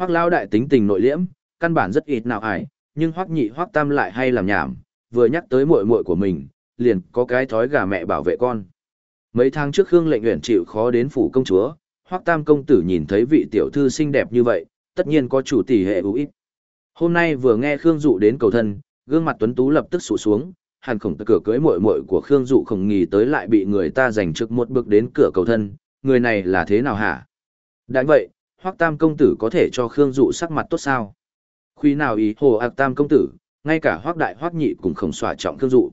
Hoắc lao đại tính tình nội liễm, căn bản rất ít nào ải, nhưng Hoắc nhị Hoắc tam lại hay làm nhảm, vừa nhắc tới muội muội của mình, liền có cái thói gà mẹ bảo vệ con. Mấy tháng trước Khương Lệnh Uyển chịu khó đến phủ công chúa, Hoắc Tam công tử nhìn thấy vị tiểu thư xinh đẹp như vậy, tất nhiên có chủ tỷ hệ ưu ít. Hôm nay vừa nghe Khương Dụ đến cầu thân, gương mặt tuấn tú lập tức sụ xuống, hàn khổng cửa cưới muội muội của Khương Dụ không nghỉ tới lại bị người ta giành trước một bước đến cửa cầu thân, người này là thế nào hả? Đã vậy, Hoắc Tam công tử có thể cho Khương Dụ sắc mặt tốt sao? khuy nào ý hồ ạc Tam công tử, ngay cả Hoắc Đại Hoắc Nhị cũng không xòa trọng Khương Dụ.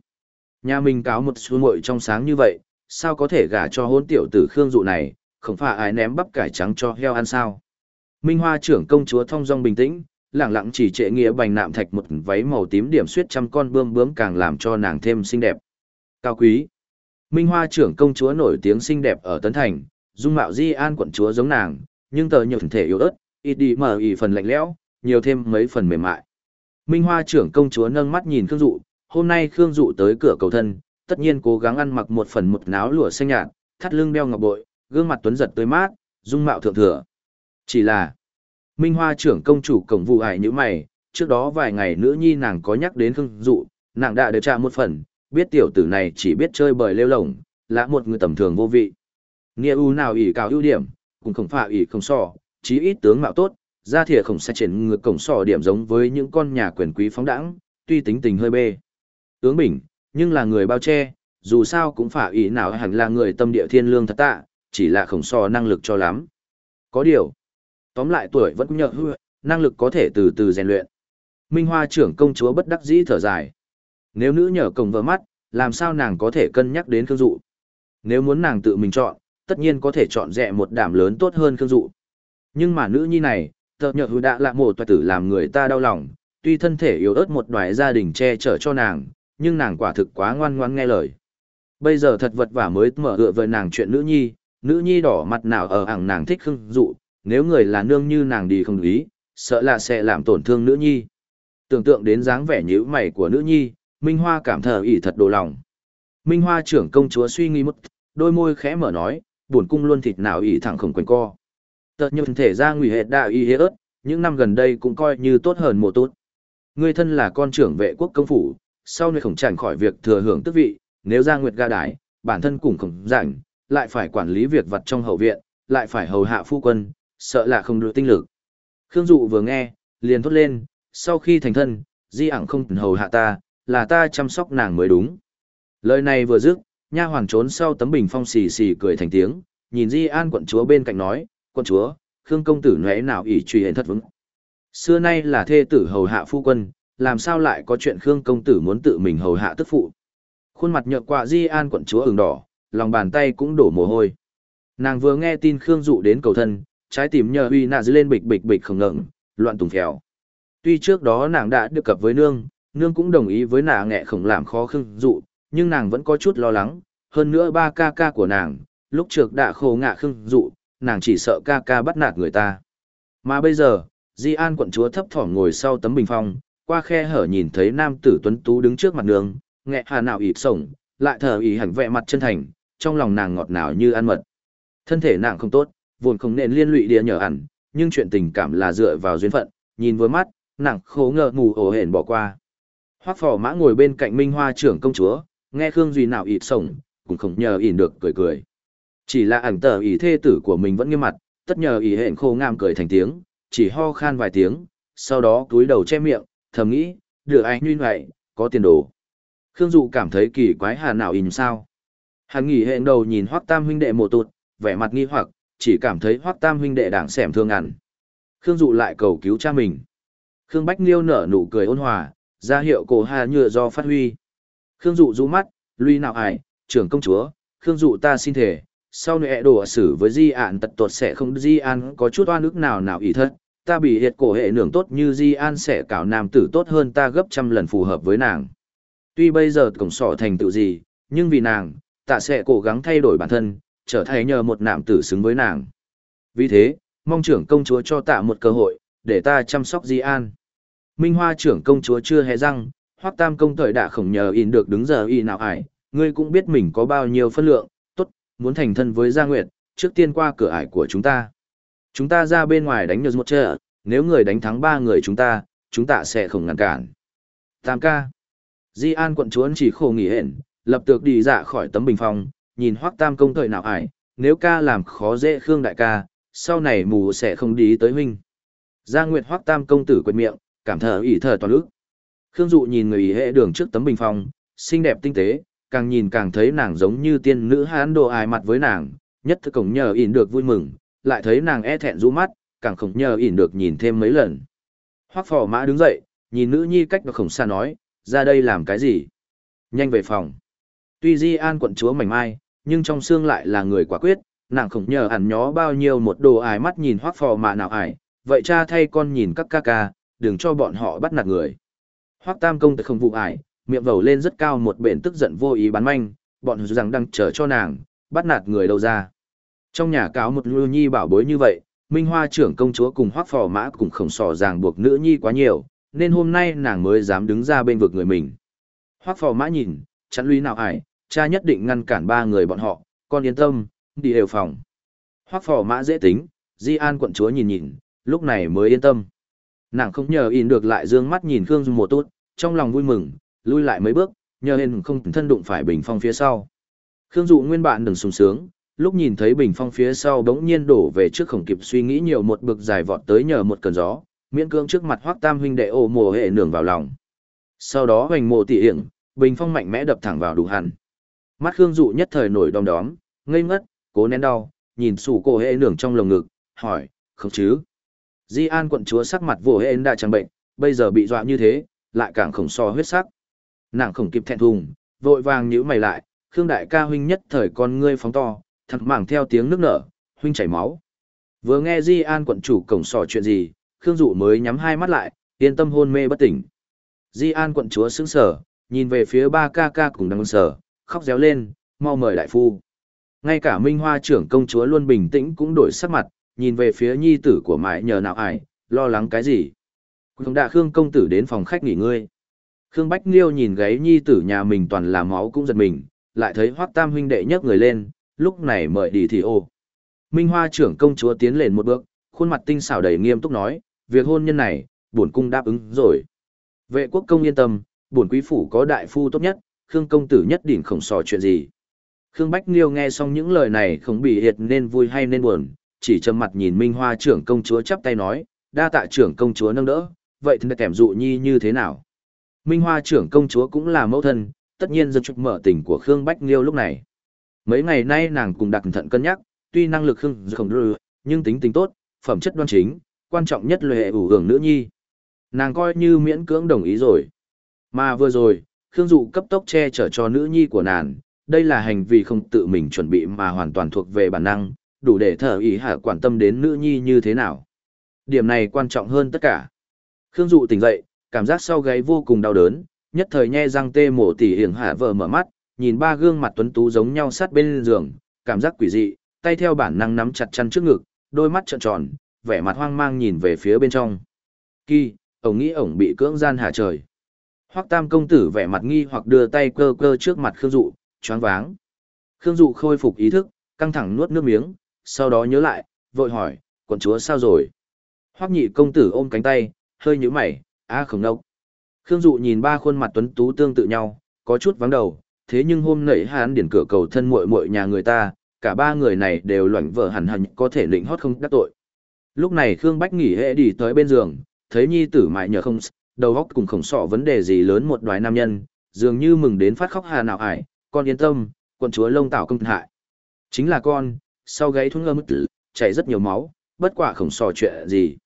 Nhà mình cáo một xu muội trong sáng như vậy, sao có thể gả cho hôn tiểu tử Khương Dụ này, không phải ai ném bắp cải trắng cho heo ăn sao? Minh Hoa trưởng công chúa thông dong bình tĩnh, lẳng lặng chỉ trệ nghĩa bành nạm thạch một váy màu tím điểm suýt trăm con bươm bướm càng làm cho nàng thêm xinh đẹp. Cao quý. Minh Hoa trưởng công chúa nổi tiếng xinh đẹp ở Tấn Thành, dung mạo di an quận chúa giống nàng, nhưng tờ nhiều thể yếu ớt, ít đi mở ý phần lạnh lẽo, nhiều thêm mấy phần mềm mại. Minh Hoa trưởng công chúa nâng mắt nhìn Khương Dụ, hôm nay Khương Dụ tới cửa cầu thân, tất nhiên cố gắng ăn mặc một phần một náo lụa xanh nhạt, thắt lưng đeo ngọc bội, gương mặt tuấn giật tươi mát, dung mạo thượng thừa. Chỉ là, Minh Hoa trưởng công chủ cổng vụ ải như mày, trước đó vài ngày nữ nhi nàng có nhắc đến Khương Dụ, nàng đã được trả một phần, biết tiểu tử này chỉ biết chơi bời lêu lổng, là một người tầm thường vô vị. Nghĩa u nào ỷ cao ưu điểm, cùng khổng phạ ỷ khổng sò, chí ít tướng mạo tốt, ra thìa khổng sẽ triển ngược cổng sò điểm giống với những con nhà quyền quý phóng đẳng, tuy tính tình hơi bê. Tướng bình, nhưng là người bao che, dù sao cũng phạ ý nào hẳn là người tâm địa thiên lương thật tạ, chỉ là khổng sò năng lực cho lắm. Có điều, tóm lại tuổi vẫn nhợ hư, năng lực có thể từ từ rèn luyện. Minh Hoa trưởng công chúa bất đắc dĩ thở dài. Nếu nữ nhờ cổng vợ mắt, làm sao nàng có thể cân nhắc đến Khương Dụ? Nếu muốn nàng tự mình chọn, tất nhiên có thể chọn rẻ một đảm lớn tốt hơn Khương Dụ. Nhưng mà nữ nhi này, tợ nhợ hư đã lạ một toại tử làm người ta đau lòng, tuy thân thể yếu ớt một đoài gia đình che chở cho nàng, nhưng nàng quả thực quá ngoan ngoan nghe lời. Bây giờ thật vật vả mới mở gựa với nàng chuyện nữ nhi, nữ nhi đỏ mặt nào ở ảng nàng thích Khương dụ, nếu người là nương như nàng đi không ý, sợ là sẽ làm tổn thương nữ nhi. Tưởng tượng đến dáng vẻ nhíu mày của nữ nhi, Minh Hoa cảm thở ỉ thật đồ lòng. Minh Hoa trưởng công chúa suy nghĩ một, đôi môi khẽ mở nói, buồn cung luôn thịt nào ỉ thẳng không quanh co. Tật như thể ra nguy hệ đạo y hết, những năm gần đây cũng coi như tốt hơn mùa tốt. Ngươi thân là con trưởng vệ quốc công phủ, sau này không tránh khỏi việc thừa hưởng tước vị, nếu ra nguyệt ga đái, bản thân cũng khổng rảnh, lại phải quản lý việc vật trong hậu viện, lại phải hầu hạ phu quân, sợ là không đủ tinh lực. Khương Dụ vừa nghe, liền thốt lên, sau khi thành thân, di ảng không hầu hạ ta, là ta chăm sóc nàng mới đúng. Lời này vừa dứt, nha hoàn trốn sau tấm bình phong xì xì cười thành tiếng, nhìn Di An quận chúa bên cạnh nói, quận chúa, Khương công tử nãy nào ỷ truy hiện thất vững. Xưa nay là thê tử hầu hạ phu quân, làm sao lại có chuyện Khương công tử muốn tự mình hầu hạ tức phụ. Khuôn mặt nhợt quạ Di An quận chúa ửng đỏ, lòng bàn tay cũng đổ mồ hôi. Nàng vừa nghe tin Khương dụ đến cầu thân, trái tim nhờ uy nạ dư lên bịch bịch bịch không ngẩng, loạn tùng phèo. Tuy trước đó nàng đã được cập với nương, nương cũng đồng ý với nàng nghệ khổng làm khó Khương dụ, nhưng nàng vẫn có chút lo lắng, hơn nữa ba ca ca của nàng, lúc trước đã khổ ngạ khưng dụ, nàng chỉ sợ ca ca bắt nạt người ta. Mà bây giờ, Di An quận chúa thấp thỏm ngồi sau tấm bình phong, qua khe hở nhìn thấy nam tử tuấn tú đứng trước mặt nương, nghẹ hà nào ịp sổng, lại thở ý hẳn vẹ mặt chân thành, trong lòng nàng ngọt ngào như ăn mật. Thân thể nàng không tốt, vốn không nên liên lụy địa nhờ ẩn, nhưng chuyện tình cảm là dựa vào duyên phận, nhìn với mắt, nàng khổ ngờ ngủ ổ hển bỏ qua. Hoắc phò mã ngồi bên cạnh Minh Hoa trưởng công chúa, nghe Khương Duy nào ịt sổng, cũng không nhờ ỉn được cười cười. Chỉ là ảnh tờ ỉ thê tử của mình vẫn nghiêm mặt, tất nhờ ỉ hẹn khô ngam cười thành tiếng, chỉ ho khan vài tiếng, sau đó túi đầu che miệng, thầm nghĩ, được anh như vậy, có tiền đồ. Khương Dụ cảm thấy kỳ quái hà nào in sao. Hắn nghỉ hẹn đầu nhìn Hoắc Tam huynh đệ một tụt, vẻ mặt nghi hoặc, chỉ cảm thấy Hoắc Tam huynh đệ đảng xẻm thương ngàn. Khương Dụ lại cầu cứu cha mình. Khương Bách Liêu nở nụ cười ôn hòa, ra hiệu cổ hà nhựa do phát huy. Khương Dụ rũ mắt, lui nào ải, trưởng công chúa, Khương Dụ ta xin thể, sau này đổ xử với di ạn tật tuột sẽ không di an có chút oan ức nào nào ý thật, ta bị hiệt cổ hệ nưởng tốt như di an sẽ cảo nam tử tốt hơn ta gấp trăm lần phù hợp với nàng. Tuy bây giờ cổng sỏ thành tựu gì, nhưng vì nàng, ta sẽ cố gắng thay đổi bản thân, trở thành nhờ một nam tử xứng với nàng. Vì thế, mong trưởng công chúa cho tạ một cơ hội, để ta chăm sóc di an. Minh Hoa trưởng công chúa chưa hề răng, hoắc tam công thời đã khổng nhờ in được đứng giờ y nào ải, ngươi cũng biết mình có bao nhiêu phân lượng, muốn thành thân với Gia Nguyệt, trước tiên qua cửa ải của chúng ta. Chúng ta ra bên ngoài đánh nhờ một chợ, nếu người đánh thắng ba người chúng ta, chúng ta sẽ không ngăn cản. Tam ca. Di An quận chúa chỉ khổ nghỉ hẹn, lập tức đi dạ khỏi tấm bình phong, nhìn Hoắc Tam công thời nào ải, nếu ca làm khó dễ Khương đại ca, sau này mù sẽ không đi tới huynh. Gia Nguyệt Hoắc Tam công tử quệt miệng, cảm thở ỉ thở toàn ức. Khương Dụ nhìn người ý hệ đường trước tấm bình phong, xinh đẹp tinh tế, càng nhìn càng thấy nàng giống như tiên nữ hán đồ ai mặt với nàng, nhất thức cổng nhờ ỉn được vui mừng, lại thấy nàng e thẹn rũ mắt, càng không nhờ ỉn được nhìn thêm mấy lần. Hoắc phò mã đứng dậy, nhìn nữ nhi cách và khổng xa nói, ra đây làm cái gì? Nhanh về phòng. Tuy Di An quận chúa mảnh mai, nhưng trong xương lại là người quả quyết, nàng không nhờ ẩn nhó bao nhiêu một đồ ai mắt nhìn hoác phò mã nào ải, vậy cha thay con nhìn các ca ca, đừng cho bọn họ bắt nạt người. Hoác tam công tử không vụ ải, miệng vẩu lên rất cao một bện tức giận vô ý bắn manh, bọn rằng đang chờ cho nàng, bắt nạt người đâu ra. Trong nhà cáo một lưu nhi bảo bối như vậy, Minh Hoa trưởng công chúa cùng hoác phò mã cùng khổng sò ràng buộc nữ nhi quá nhiều, nên hôm nay nàng mới dám đứng ra bên vực người mình. Hoác phò mã nhìn, chắn lui nào ải, cha nhất định ngăn cản ba người bọn họ, con yên tâm, đi đều phòng. Hoác phò mã dễ tính, Di An quận chúa nhìn nhìn, lúc này mới yên tâm. Nàng không nhờ in được lại dương mắt nhìn Khương Dung một tốt, trong lòng vui mừng, lui lại mấy bước, nhờ hên không thân đụng phải bình phong phía sau. Khương Dụ nguyên bạn đừng sung sướng, lúc nhìn thấy bình phong phía sau bỗng nhiên đổ về trước khổng kịp suy nghĩ nhiều một bực dài vọt tới nhờ một cơn gió, miễn cưỡng trước mặt hoác tam huynh đệ ô mồ hệ nường vào lòng. Sau đó hoành mộ tỉ hiển, bình phong mạnh mẽ đập thẳng vào đủ hẳn. Mắt Khương Dụ nhất thời nổi đom đóm, ngây ngất, cố nén đau, nhìn sủ cổ hệ nường trong lồng ngực, hỏi, không chứ? Di An quận chúa sắc mặt vô hệ đã chẳng bệnh, bây giờ bị dọa như thế, lại càng khổng so huyết sắc. Nàng khổng kịp thẹn thùng, vội vàng nhíu mày lại, Khương đại ca huynh nhất thời con ngươi phóng to, thật mảng theo tiếng nước nở, huynh chảy máu. Vừa nghe Di An quận chủ cổng sò chuyện gì, Khương Dụ mới nhắm hai mắt lại, yên tâm hôn mê bất tỉnh. Di An quận chúa sững sờ, nhìn về phía ba ca ca cùng đang sở, khóc réo lên, mau mời đại phu. Ngay cả Minh Hoa trưởng công chúa luôn bình tĩnh cũng đổi sắc mặt, nhìn về phía nhi tử của mãi nhờ nào ải, lo lắng cái gì. Cùng đạ Khương công tử đến phòng khách nghỉ ngơi. Khương Bách Liêu nhìn gáy nhi tử nhà mình toàn là máu cũng giật mình, lại thấy Hoắc Tam huynh đệ nhấc người lên, lúc này mời đi thì ô. Minh Hoa trưởng công chúa tiến lên một bước, khuôn mặt tinh xảo đầy nghiêm túc nói, việc hôn nhân này, bổn cung đáp ứng rồi. Vệ quốc công yên tâm, bổn quý phủ có đại phu tốt nhất, Khương công tử nhất định không sò chuyện gì. Khương Bách Liêu nghe xong những lời này không bị hiệt nên vui hay nên buồn, chỉ trầm mặt nhìn Minh Hoa trưởng công chúa chắp tay nói, đa tạ trưởng công chúa nâng đỡ, vậy thì kèm dụ nhi như thế nào? Minh Hoa trưởng công chúa cũng là mẫu thân, tất nhiên dân trục mở tình của Khương Bách Liêu lúc này. Mấy ngày nay nàng cùng đặc thận cân nhắc, tuy năng lực Khương không đưa, nhưng tính tình tốt, phẩm chất đoan chính, quan trọng nhất là hệ ủ hưởng nữ nhi. Nàng coi như miễn cưỡng đồng ý rồi. Mà vừa rồi, Khương Dụ cấp tốc che chở cho nữ nhi của nàng, đây là hành vi không tự mình chuẩn bị mà hoàn toàn thuộc về bản năng, đủ để thở ý hạ quan tâm đến nữ nhi như thế nào. Điểm này quan trọng hơn tất cả. Khương Dụ tỉnh dậy, cảm giác sau gáy vô cùng đau đớn, nhất thời nhe răng tê mổ tỉ hiển hạ vợ mở mắt, nhìn ba gương mặt tuấn tú giống nhau sát bên giường, cảm giác quỷ dị, tay theo bản năng nắm chặt chăn trước ngực, đôi mắt trợn tròn, vẻ mặt hoang mang nhìn về phía bên trong. Kỳ, ổng nghĩ ổng bị cưỡng gian hạ trời. Hoắc Tam công tử vẻ mặt nghi hoặc đưa tay cơ cơ trước mặt Khương Dụ, choáng váng. Khương Dụ khôi phục ý thức, căng thẳng nuốt nước miếng, sau đó nhớ lại, vội hỏi, quận chúa sao rồi? Hoắc nhị công tử ôm cánh tay, hơi nhũ mày, a à không đâu. Khương Dụ nhìn ba khuôn mặt tuấn tú tương tự nhau, có chút vắng đầu, thế nhưng hôm nãy hắn điển cửa cầu thân muội muội nhà người ta, cả ba người này đều loảnh vợ hẳn hẳn có thể lĩnh hót không đắc tội. Lúc này Khương Bách nghỉ hệ đi tới bên giường, thấy nhi tử mại nhờ không, đầu óc cùng khổng sọ vấn đề gì lớn một đoái nam nhân, dường như mừng đến phát khóc hà nào ải, con yên tâm, quận chúa lông tạo công hại. Chính là con, sau gáy thúng ngơ mức tử, chảy rất nhiều máu, bất quả khổng sọ chuyện gì.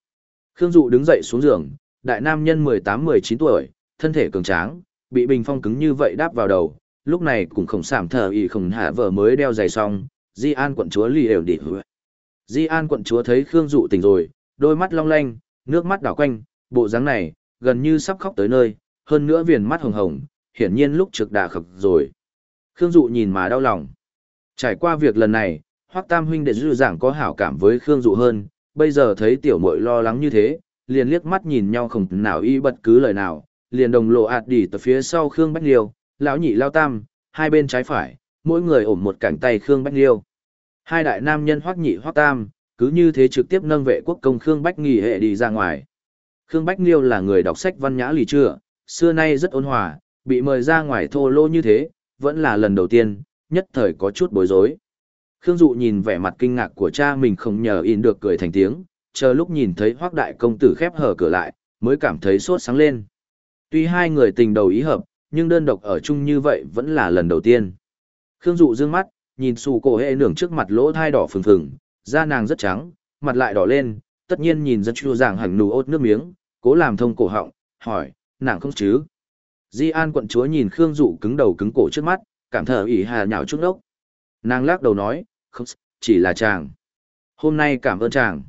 Khương Dụ đứng dậy xuống giường, đại nam nhân 18-19 tuổi, thân thể cường tráng, bị bình phong cứng như vậy đáp vào đầu, lúc này cũng không sảm thờ ý khổng hạ vợ mới đeo giày xong, Di An quận chúa lì đều đi hứa. Di An quận chúa thấy Khương Dụ tỉnh rồi, đôi mắt long lanh, nước mắt đảo quanh, bộ dáng này, gần như sắp khóc tới nơi, hơn nữa viền mắt hồng hồng, hiển nhiên lúc trực đã khập rồi. Khương Dụ nhìn mà đau lòng. Trải qua việc lần này, Hoắc Tam huynh đệ dư giảng có hảo cảm với Khương Dụ hơn, bây giờ thấy tiểu muội lo lắng như thế, liền liếc mắt nhìn nhau không nào y bất cứ lời nào, liền đồng lộ ạt đi từ phía sau Khương Bách Liêu, lão nhị lao tam, hai bên trái phải, mỗi người ổn một cánh tay Khương Bách Liêu. Hai đại nam nhân Hoắc nhị Hoắc Tam, Cứ như thế trực tiếp nâng vệ quốc công Khương Bách nghỉ hệ đi ra ngoài. Khương Bách Liêu là người đọc sách văn nhã lì chưa, xưa nay rất ôn hòa, bị mời ra ngoài thô lô như thế, vẫn là lần đầu tiên, nhất thời có chút bối rối. Khương Dụ nhìn vẻ mặt kinh ngạc của cha mình không nhờ in được cười thành tiếng, chờ lúc nhìn thấy hoác đại công tử khép hở cửa lại, mới cảm thấy sốt sáng lên. Tuy hai người tình đầu ý hợp, nhưng đơn độc ở chung như vậy vẫn là lần đầu tiên. Khương Dụ dương mắt, nhìn xù cổ hệ nưởng trước mặt lỗ thai đỏ phừng phừng, da nàng rất trắng, mặt lại đỏ lên, tất nhiên nhìn rất chua dạng hẳn nụ ốt nước miếng, cố làm thông cổ họng, hỏi, nàng không chứ? Di An quận chúa nhìn Khương Dụ cứng đầu cứng cổ trước mắt, cảm thở ỉ hà nhào chút ốc. Nàng lắc đầu nói, không, chỉ là chàng. Hôm nay cảm ơn chàng.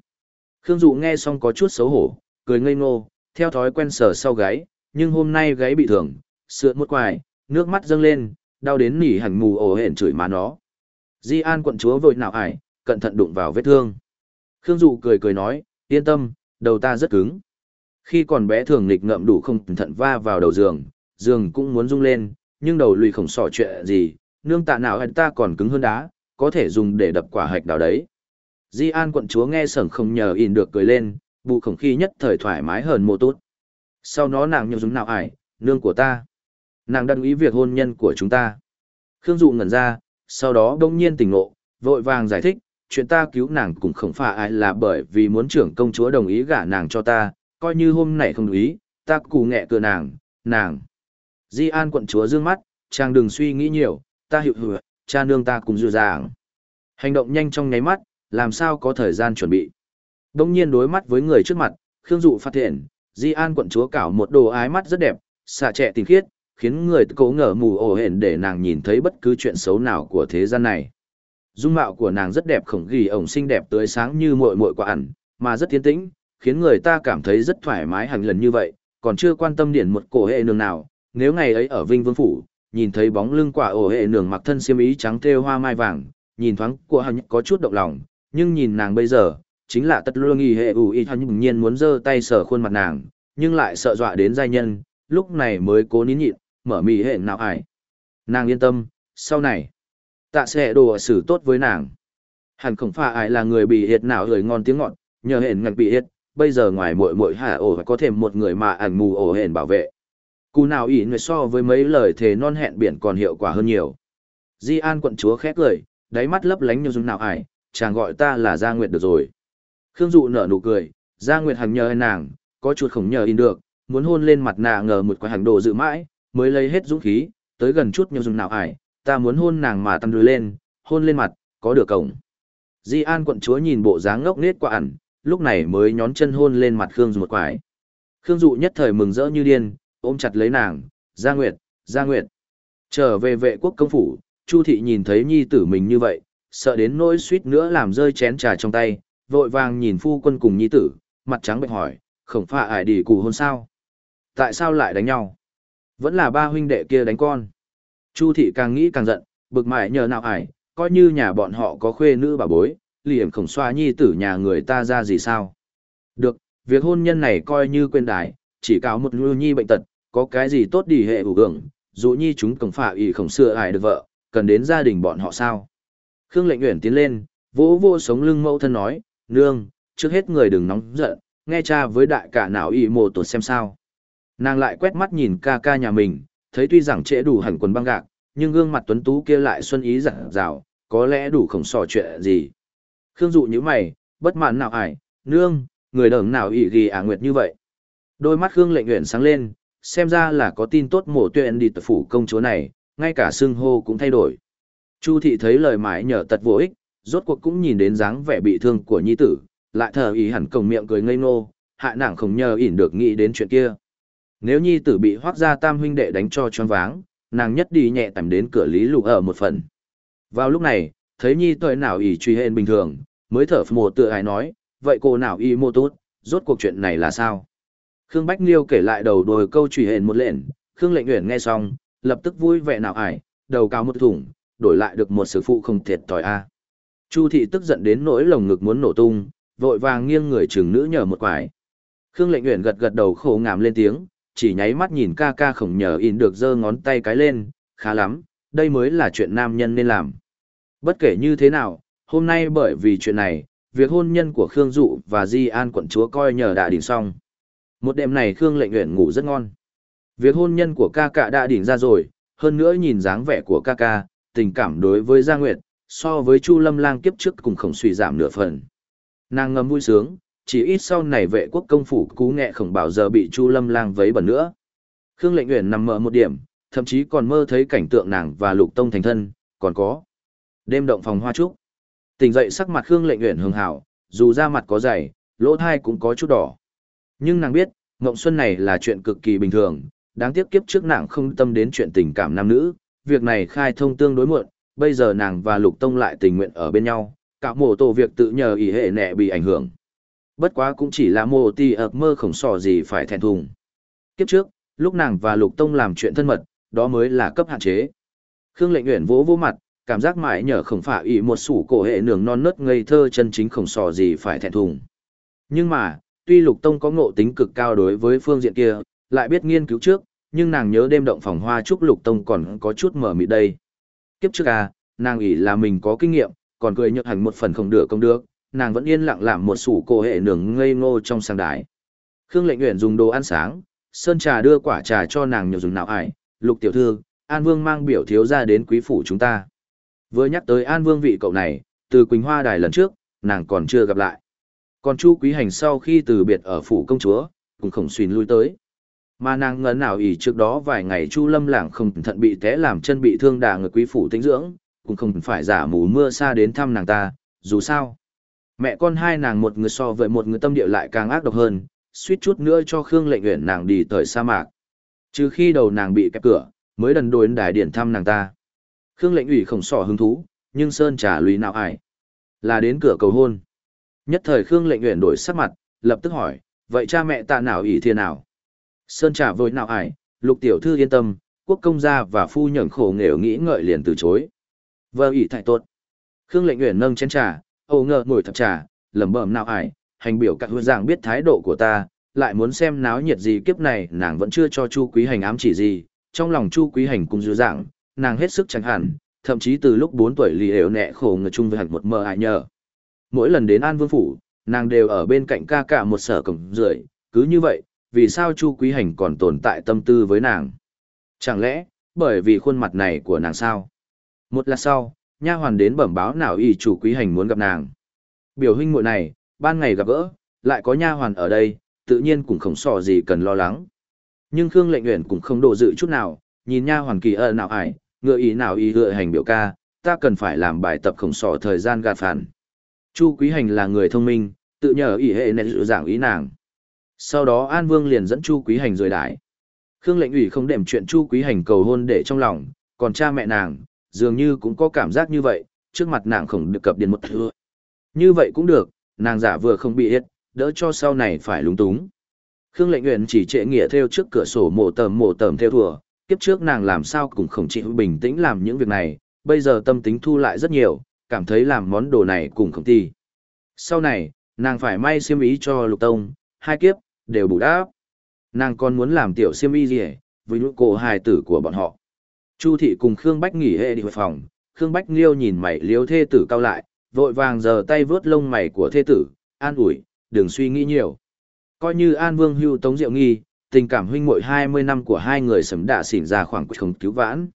Khương Dụ nghe xong có chút xấu hổ, cười ngây ngô, theo thói quen sờ sau gáy, nhưng hôm nay gáy bị thương, sượn một quài, nước mắt dâng lên, đau đến nỉ hẳn mù ổ hển chửi má nó. Di An quận chúa vội nào ải, cẩn thận đụng vào vết thương. Khương Dụ cười cười nói, yên tâm, đầu ta rất cứng. Khi còn bé thường nghịch ngậm đủ không cẩn thận va vào đầu giường, giường cũng muốn rung lên, nhưng đầu lùi khổng sỏ chuyện gì, nương tạ nào ta còn cứng hơn đá, có thể dùng để đập quả hạch đào đấy. Di An quận chúa nghe sởng không nhờ in được cười lên, bụ khổng khi nhất thời thoải mái hơn mô tốt. Sau nó nàng nhiều dùng nào ải, nương của ta. Nàng đăng ý việc hôn nhân của chúng ta. Khương Dụ ngẩn ra, sau đó đông nhiên tỉnh ngộ, vội vàng giải thích, chuyện ta cứu nàng cũng không phải ai là bởi vì muốn trưởng công chúa đồng ý gả nàng cho ta, coi như hôm nay không đồng ý, ta cù nghẹ cửa nàng, nàng. Di An quận chúa dương mắt, chàng đừng suy nghĩ nhiều, ta hiểu hứa cha nương ta cùng dư dàng. Hành động nhanh trong nháy mắt, làm sao có thời gian chuẩn bị. Đông nhiên đối mắt với người trước mặt, Khương Dụ phát hiện, Di An quận chúa cảo một đồ ái mắt rất đẹp, xạ trẻ tình khiết, khiến người cố ngờ mù ổ hển để nàng nhìn thấy bất cứ chuyện xấu nào của thế gian này. Dung mạo của nàng rất đẹp khổng ghi ổng xinh đẹp tươi sáng như muội muội quả ẩn, mà rất tiến tĩnh, khiến người ta cảm thấy rất thoải mái hành lần như vậy, còn chưa quan tâm điển một cổ hệ nương nào, nếu ngày ấy ở Vinh Vương Phủ, nhìn thấy bóng lưng quả ổ hệ nường mặc thân xiêm ý trắng thêu hoa mai vàng, nhìn thoáng của hắn có chút động lòng, nhưng nhìn nàng bây giờ, chính là tất luôn nghi hệ ủ y hắn nhiên muốn giơ tay sờ khuôn mặt nàng, nhưng lại sợ dọa đến giai nhân, lúc này mới cố nín nhịn, mở mì hệ nào ải. Nàng yên tâm, sau này, tạ sẽ đồ xử tốt với nàng. Hẳn không phải ai là người bị hiệt nào lời ngon tiếng ngọt, nhờ hển ngạch bị hiệt, bây giờ ngoài muội muội hạ ổ có thêm một người mà ảnh mù ổ hển bảo vệ. Cú nào ỉ người so với mấy lời thề non hẹn biển còn hiệu quả hơn nhiều. Di An quận chúa khét cười, đáy mắt lấp lánh như dung nào ải, chàng gọi ta là Gia Nguyệt được rồi. Khương Dụ nở nụ cười, Gia Nguyệt hằng nhờ nàng, có chuột khổng nhờ in được, muốn hôn lên mặt nà ngờ một quả hành đồ dự mãi, mới lấy hết dũng khí, tới gần chút như dung nào ải, ta muốn hôn nàng mà tăng đưa lên, hôn lên mặt, có được cổng. Di An quận chúa nhìn bộ dáng ngốc nết quả ẩn, lúc này mới nhón chân hôn lên mặt Khương Dụ một quải. Khương Dụ nhất thời mừng rỡ như điên, ôm chặt lấy nàng, Gia Nguyệt, Gia Nguyệt. Trở về vệ quốc công phủ, Chu thị nhìn thấy nhi tử mình như vậy, sợ đến nỗi suýt nữa làm rơi chén trà trong tay, vội vàng nhìn phu quân cùng nhi tử, mặt trắng bệch hỏi, khổng phạ ải đi cụ hôn sao? Tại sao lại đánh nhau? Vẫn là ba huynh đệ kia đánh con. Chu thị càng nghĩ càng giận, bực mại nhờ nào ải, coi như nhà bọn họ có khuê nữ bà bối, liềm khổng xoa nhi tử nhà người ta ra gì sao? Được, việc hôn nhân này coi như quên đái, chỉ cáo một lưu nhi bệnh tật, có cái gì tốt đi hệ ủ gượng, dù nhi chúng cổng phạ ỷ khổng xưa ải được vợ, cần đến gia đình bọn họ sao? Khương lệnh uyển tiến lên, vỗ vô sống lưng mẫu thân nói, nương, trước hết người đừng nóng giận, nghe cha với đại cả nào ỷ mồ tuột xem sao. Nàng lại quét mắt nhìn ca ca nhà mình, thấy tuy rằng trễ đủ hẳn quần băng gạc, nhưng gương mặt tuấn tú kia lại xuân ý rạng dào, có lẽ đủ khổng sò chuyện gì. Khương dụ như mày, bất mãn nào ải, nương, người đờm nào ỷ ghi ả nguyệt như vậy. Đôi mắt Khương lệnh nguyện sáng lên, xem ra là có tin tốt mổ tuyện đi tập phủ công chúa này, ngay cả xưng hô cũng thay đổi. Chu thị thấy lời mãi nhờ tật vô ích, rốt cuộc cũng nhìn đến dáng vẻ bị thương của nhi tử, lại thờ ý hẳn cổng miệng cười ngây ngô, hạ nàng không nhờ ỉn được nghĩ đến chuyện kia. Nếu nhi tử bị hoác gia tam huynh đệ đánh cho choáng váng, nàng nhất đi nhẹ tầm đến cửa lý lục ở một phần. Vào lúc này, thấy nhi tội nào ỉ truy hên bình thường, mới thở mồ tựa ai nói, vậy cô nào y mô tốt, rốt cuộc chuyện này là sao? Khương Bách Liêu kể lại đầu đồi câu truy hên một lệnh, Khương lệnh Uyển nghe xong, lập tức vui vẻ nào ải, đầu cao một thủng, đổi lại được một sự phụ không thiệt tỏi a. Chu thị tức giận đến nỗi lồng ngực muốn nổ tung, vội vàng nghiêng người chừng nữ nhờ một quải. Khương lệnh Uyển gật gật đầu khổ ngảm lên tiếng, chỉ nháy mắt nhìn ca ca khổng nhờ in được giơ ngón tay cái lên, khá lắm, đây mới là chuyện nam nhân nên làm. Bất kể như thế nào, hôm nay bởi vì chuyện này, việc hôn nhân của Khương Dụ và Di An quận chúa coi nhờ đã đỉnh xong. Một đêm này Khương lệnh Uyển ngủ rất ngon. Việc hôn nhân của ca ca đã đỉnh ra rồi, hơn nữa nhìn dáng vẻ của ca ca, tình cảm đối với Gia Nguyệt, so với Chu Lâm Lang kiếp trước cùng khổng suy giảm nửa phần. Nàng ngầm vui sướng, chỉ ít sau này vệ quốc công phủ cú nghệ khổng bảo giờ bị Chu Lâm Lang vấy bẩn nữa. Khương Lệnh Uyển nằm mơ một điểm, thậm chí còn mơ thấy cảnh tượng nàng và Lục Tông thành thân, còn có đêm động phòng hoa trúc. Tỉnh dậy sắc mặt Khương Lệnh Uyển hường hảo, dù da mặt có dày, lỗ thai cũng có chút đỏ. Nhưng nàng biết, Ngộng Xuân này là chuyện cực kỳ bình thường, đáng tiếc kiếp trước nàng không tâm đến chuyện tình cảm nam nữ, việc này khai thông tương đối muộn, bây giờ nàng và Lục Tông lại tình nguyện ở bên nhau, cả mổ tổ việc tự nhờ ý hệ nẹ bị ảnh hưởng. Bất quá cũng chỉ là mô ti ập mơ khổng sò gì phải thẹn thùng. Kiếp trước, lúc nàng và Lục Tông làm chuyện thân mật, đó mới là cấp hạn chế. Khương lệnh nguyện vỗ vỗ mặt, cảm giác mãi nhờ khổng phả ý một sủ cổ hệ nường non nớt ngây thơ chân chính khổng sò gì phải thẹn thùng. Nhưng mà, tuy Lục Tông có ngộ tính cực cao đối với phương diện kia, lại biết nghiên cứu trước, nhưng nàng nhớ đêm động phòng hoa chúc Lục Tông còn có chút mở mịt đây. Kiếp trước à, nàng nghĩ là mình có kinh nghiệm, còn cười nhược hành một phần không được công được, nàng vẫn yên lặng làm một sủ cổ hệ nường ngây ngô trong sang đái. Khương lệnh nguyện dùng đồ ăn sáng, sơn trà đưa quả trà cho nàng nhiều dùng nào ải, lục tiểu thư, An Vương mang biểu thiếu ra đến quý phủ chúng ta. Vừa nhắc tới An Vương vị cậu này, từ Quỳnh Hoa Đài lần trước, nàng còn chưa gặp lại. Còn Chu Quý Hành sau khi từ biệt ở phủ công chúa, cũng không xuyên lui tới. Mà nàng ngấn nào ỉ trước đó vài ngày Chu Lâm lảng không thận bị té làm chân bị thương đà người quý phủ tĩnh dưỡng, cũng không phải giả mù mưa xa đến thăm nàng ta, dù sao. Mẹ con hai nàng một người so với một người tâm địa lại càng ác độc hơn, suýt chút nữa cho Khương lệnh nguyện nàng đi tới sa mạc. Trừ khi đầu nàng bị kẹp cửa, mới đần đồn đài điển thăm nàng ta. Khương lệnh ủy khổng sỏ hứng thú, nhưng Sơn trả lùi nào ải. Là đến cửa cầu hôn. Nhất thời Khương lệnh nguyện đổi sắc mặt, lập tức hỏi, vậy cha mẹ tạ nào ỷ thiên nào? Sơn trả vội nào ải, lục tiểu thư yên tâm, quốc công gia và phu nhẫn khổ nghèo nghĩ ngợi liền từ chối. Vợ ỷ thải tốt. Khương lệnh nguyện nâng chén trà, âu ngờ ngồi thập trà, lẩm bẩm nào ải, hành biểu cặn hương giảng biết thái độ của ta, lại muốn xem náo nhiệt gì kiếp này nàng vẫn chưa cho Chu Quý Hành ám chỉ gì, trong lòng Chu Quý Hành cũng dư dạng, nàng hết sức chẳng hẳn, thậm chí từ lúc 4 tuổi lì ếu nẹ khổ ngờ chung với hẳn một mơ ai nhờ. Mỗi lần đến An Vương Phủ, nàng đều ở bên cạnh ca cả một sở cổng rưỡi, cứ như vậy, vì sao Chu Quý Hành còn tồn tại tâm tư với nàng? Chẳng lẽ, bởi vì khuôn mặt này của nàng sao? Một lát sau, nha hoàn đến bẩm báo nào y chủ Quý Hành muốn gặp nàng. Biểu huynh muội này, ban ngày gặp gỡ, lại có nha hoàn ở đây, tự nhiên cũng không sò gì cần lo lắng. Nhưng Khương Lệnh Uyển cũng không độ dự chút nào, nhìn nha hoàn kỳ ơ nào ải, ngựa ý nào y gợi hành biểu ca, ta cần phải làm bài tập khổng sò thời gian gạt phản. Chu Quý Hành là người thông minh, tự nhờ ý hệ nên dự giảng ý nàng. Sau đó An Vương liền dẫn Chu Quý Hành rời đái. Khương Lệnh ủy không đềm chuyện Chu Quý Hành cầu hôn để trong lòng, còn cha mẹ nàng, dường như cũng có cảm giác như vậy, trước mặt nàng không được cập điện một thứ. Như vậy cũng được, nàng giả vừa không bị hết, đỡ cho sau này phải lúng túng. Khương Lệnh nguyện chỉ trệ nghĩa theo trước cửa sổ mổ tầm mổ tầm theo thùa, kiếp trước nàng làm sao cũng không chịu bình tĩnh làm những việc này, bây giờ tâm tính thu lại rất nhiều, cảm thấy làm món đồ này cùng khổng ty. Sau này, nàng phải may xiêm ý cho Lục Tông, hai kiếp, đều bù đáp. Nàng còn muốn làm tiểu xiêm y gì với những cổ hài tử của bọn họ. Chu thị cùng Khương Bách nghỉ hệ đi phòng, Khương Bách liêu nhìn mày liêu thê tử cao lại, vội vàng giờ tay vướt lông mày của thê tử, an ủi, đừng suy nghĩ nhiều. Coi như An Vương hưu tống diệu nghi, tình cảm huynh muội 20 năm của hai người sấm đã xỉn ra khoảng không cứu vãn.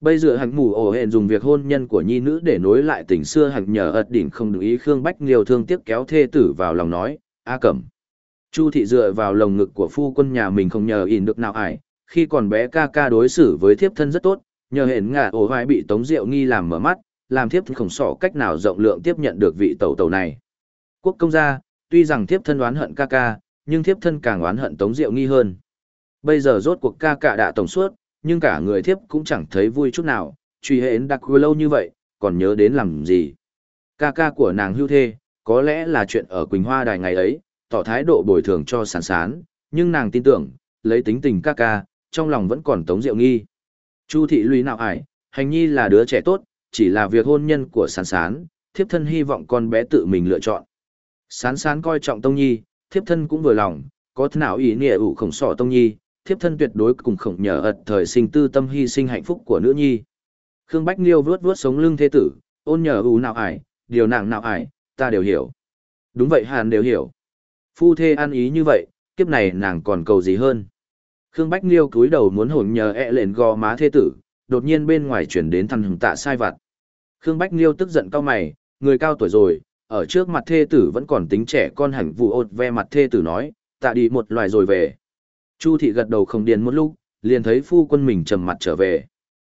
Bây giờ hẳn mù ổ hẹn dùng việc hôn nhân của nhi nữ để nối lại tình xưa hẳn nhờ ật đỉnh không đủ ý Khương Bách liều thương tiếp kéo thê tử vào lòng nói, A cẩm. Chu thị dựa vào lồng ngực của phu quân nhà mình không nhờ ỉn được nào ải, khi còn bé ca ca đối xử với thiếp thân rất tốt, nhờ hẹn ngả ổ hoài bị tống diệu nghi làm mở mắt, làm thiếp khổng sỏ cách nào rộng lượng tiếp nhận được vị tẩu tẩu này. Quốc công gia, tuy rằng thiếp thân oán hận ca ca, nhưng thiếp thân càng oán hận Tống Diệu Nghi hơn. Bây giờ rốt cuộc ca ca đã tổng suốt, nhưng cả người thiếp cũng chẳng thấy vui chút nào, truy hệ đặc lâu như vậy, còn nhớ đến làm gì. Ca ca của nàng hưu thê, có lẽ là chuyện ở Quỳnh Hoa Đài ngày ấy, tỏ thái độ bồi thường cho sán sán, nhưng nàng tin tưởng, lấy tính tình ca ca, trong lòng vẫn còn Tống Diệu Nghi. Chu thị lùi nào ải, hành nhi là đứa trẻ tốt, chỉ là việc hôn nhân của sán sán, thiếp thân hy vọng con bé tự mình lựa chọn. Sán sán coi trọng Tông Nhi, thiếp thân cũng vừa lòng, có thế nào ý nghĩa ủ khổng sọ Tông Nhi, thiếp thân tuyệt đối cùng khổng nhờ ật thời sinh tư tâm hy sinh hạnh phúc của nữ nhi. Khương Bách Liêu vuốt vuốt sống lưng thế tử, ôn nhờ ưu nào ải, điều nàng nào ải, ta đều hiểu. Đúng vậy hàn đều hiểu. Phu thê ăn ý như vậy, kiếp này nàng còn cầu gì hơn. Khương Bách Liêu cúi đầu muốn hồn nhờ ẹ lên gò má thế tử, đột nhiên bên ngoài chuyển đến thằng hừng tạ sai vặt. Khương Bách Liêu tức giận cao mày, người cao tuổi rồi, ở trước mặt thê tử vẫn còn tính trẻ con hẳn vụ ột ve mặt thê tử nói, tạ đi một loài rồi về. Chu thị gật đầu không điền một lúc, liền thấy phu quân mình trầm mặt trở về.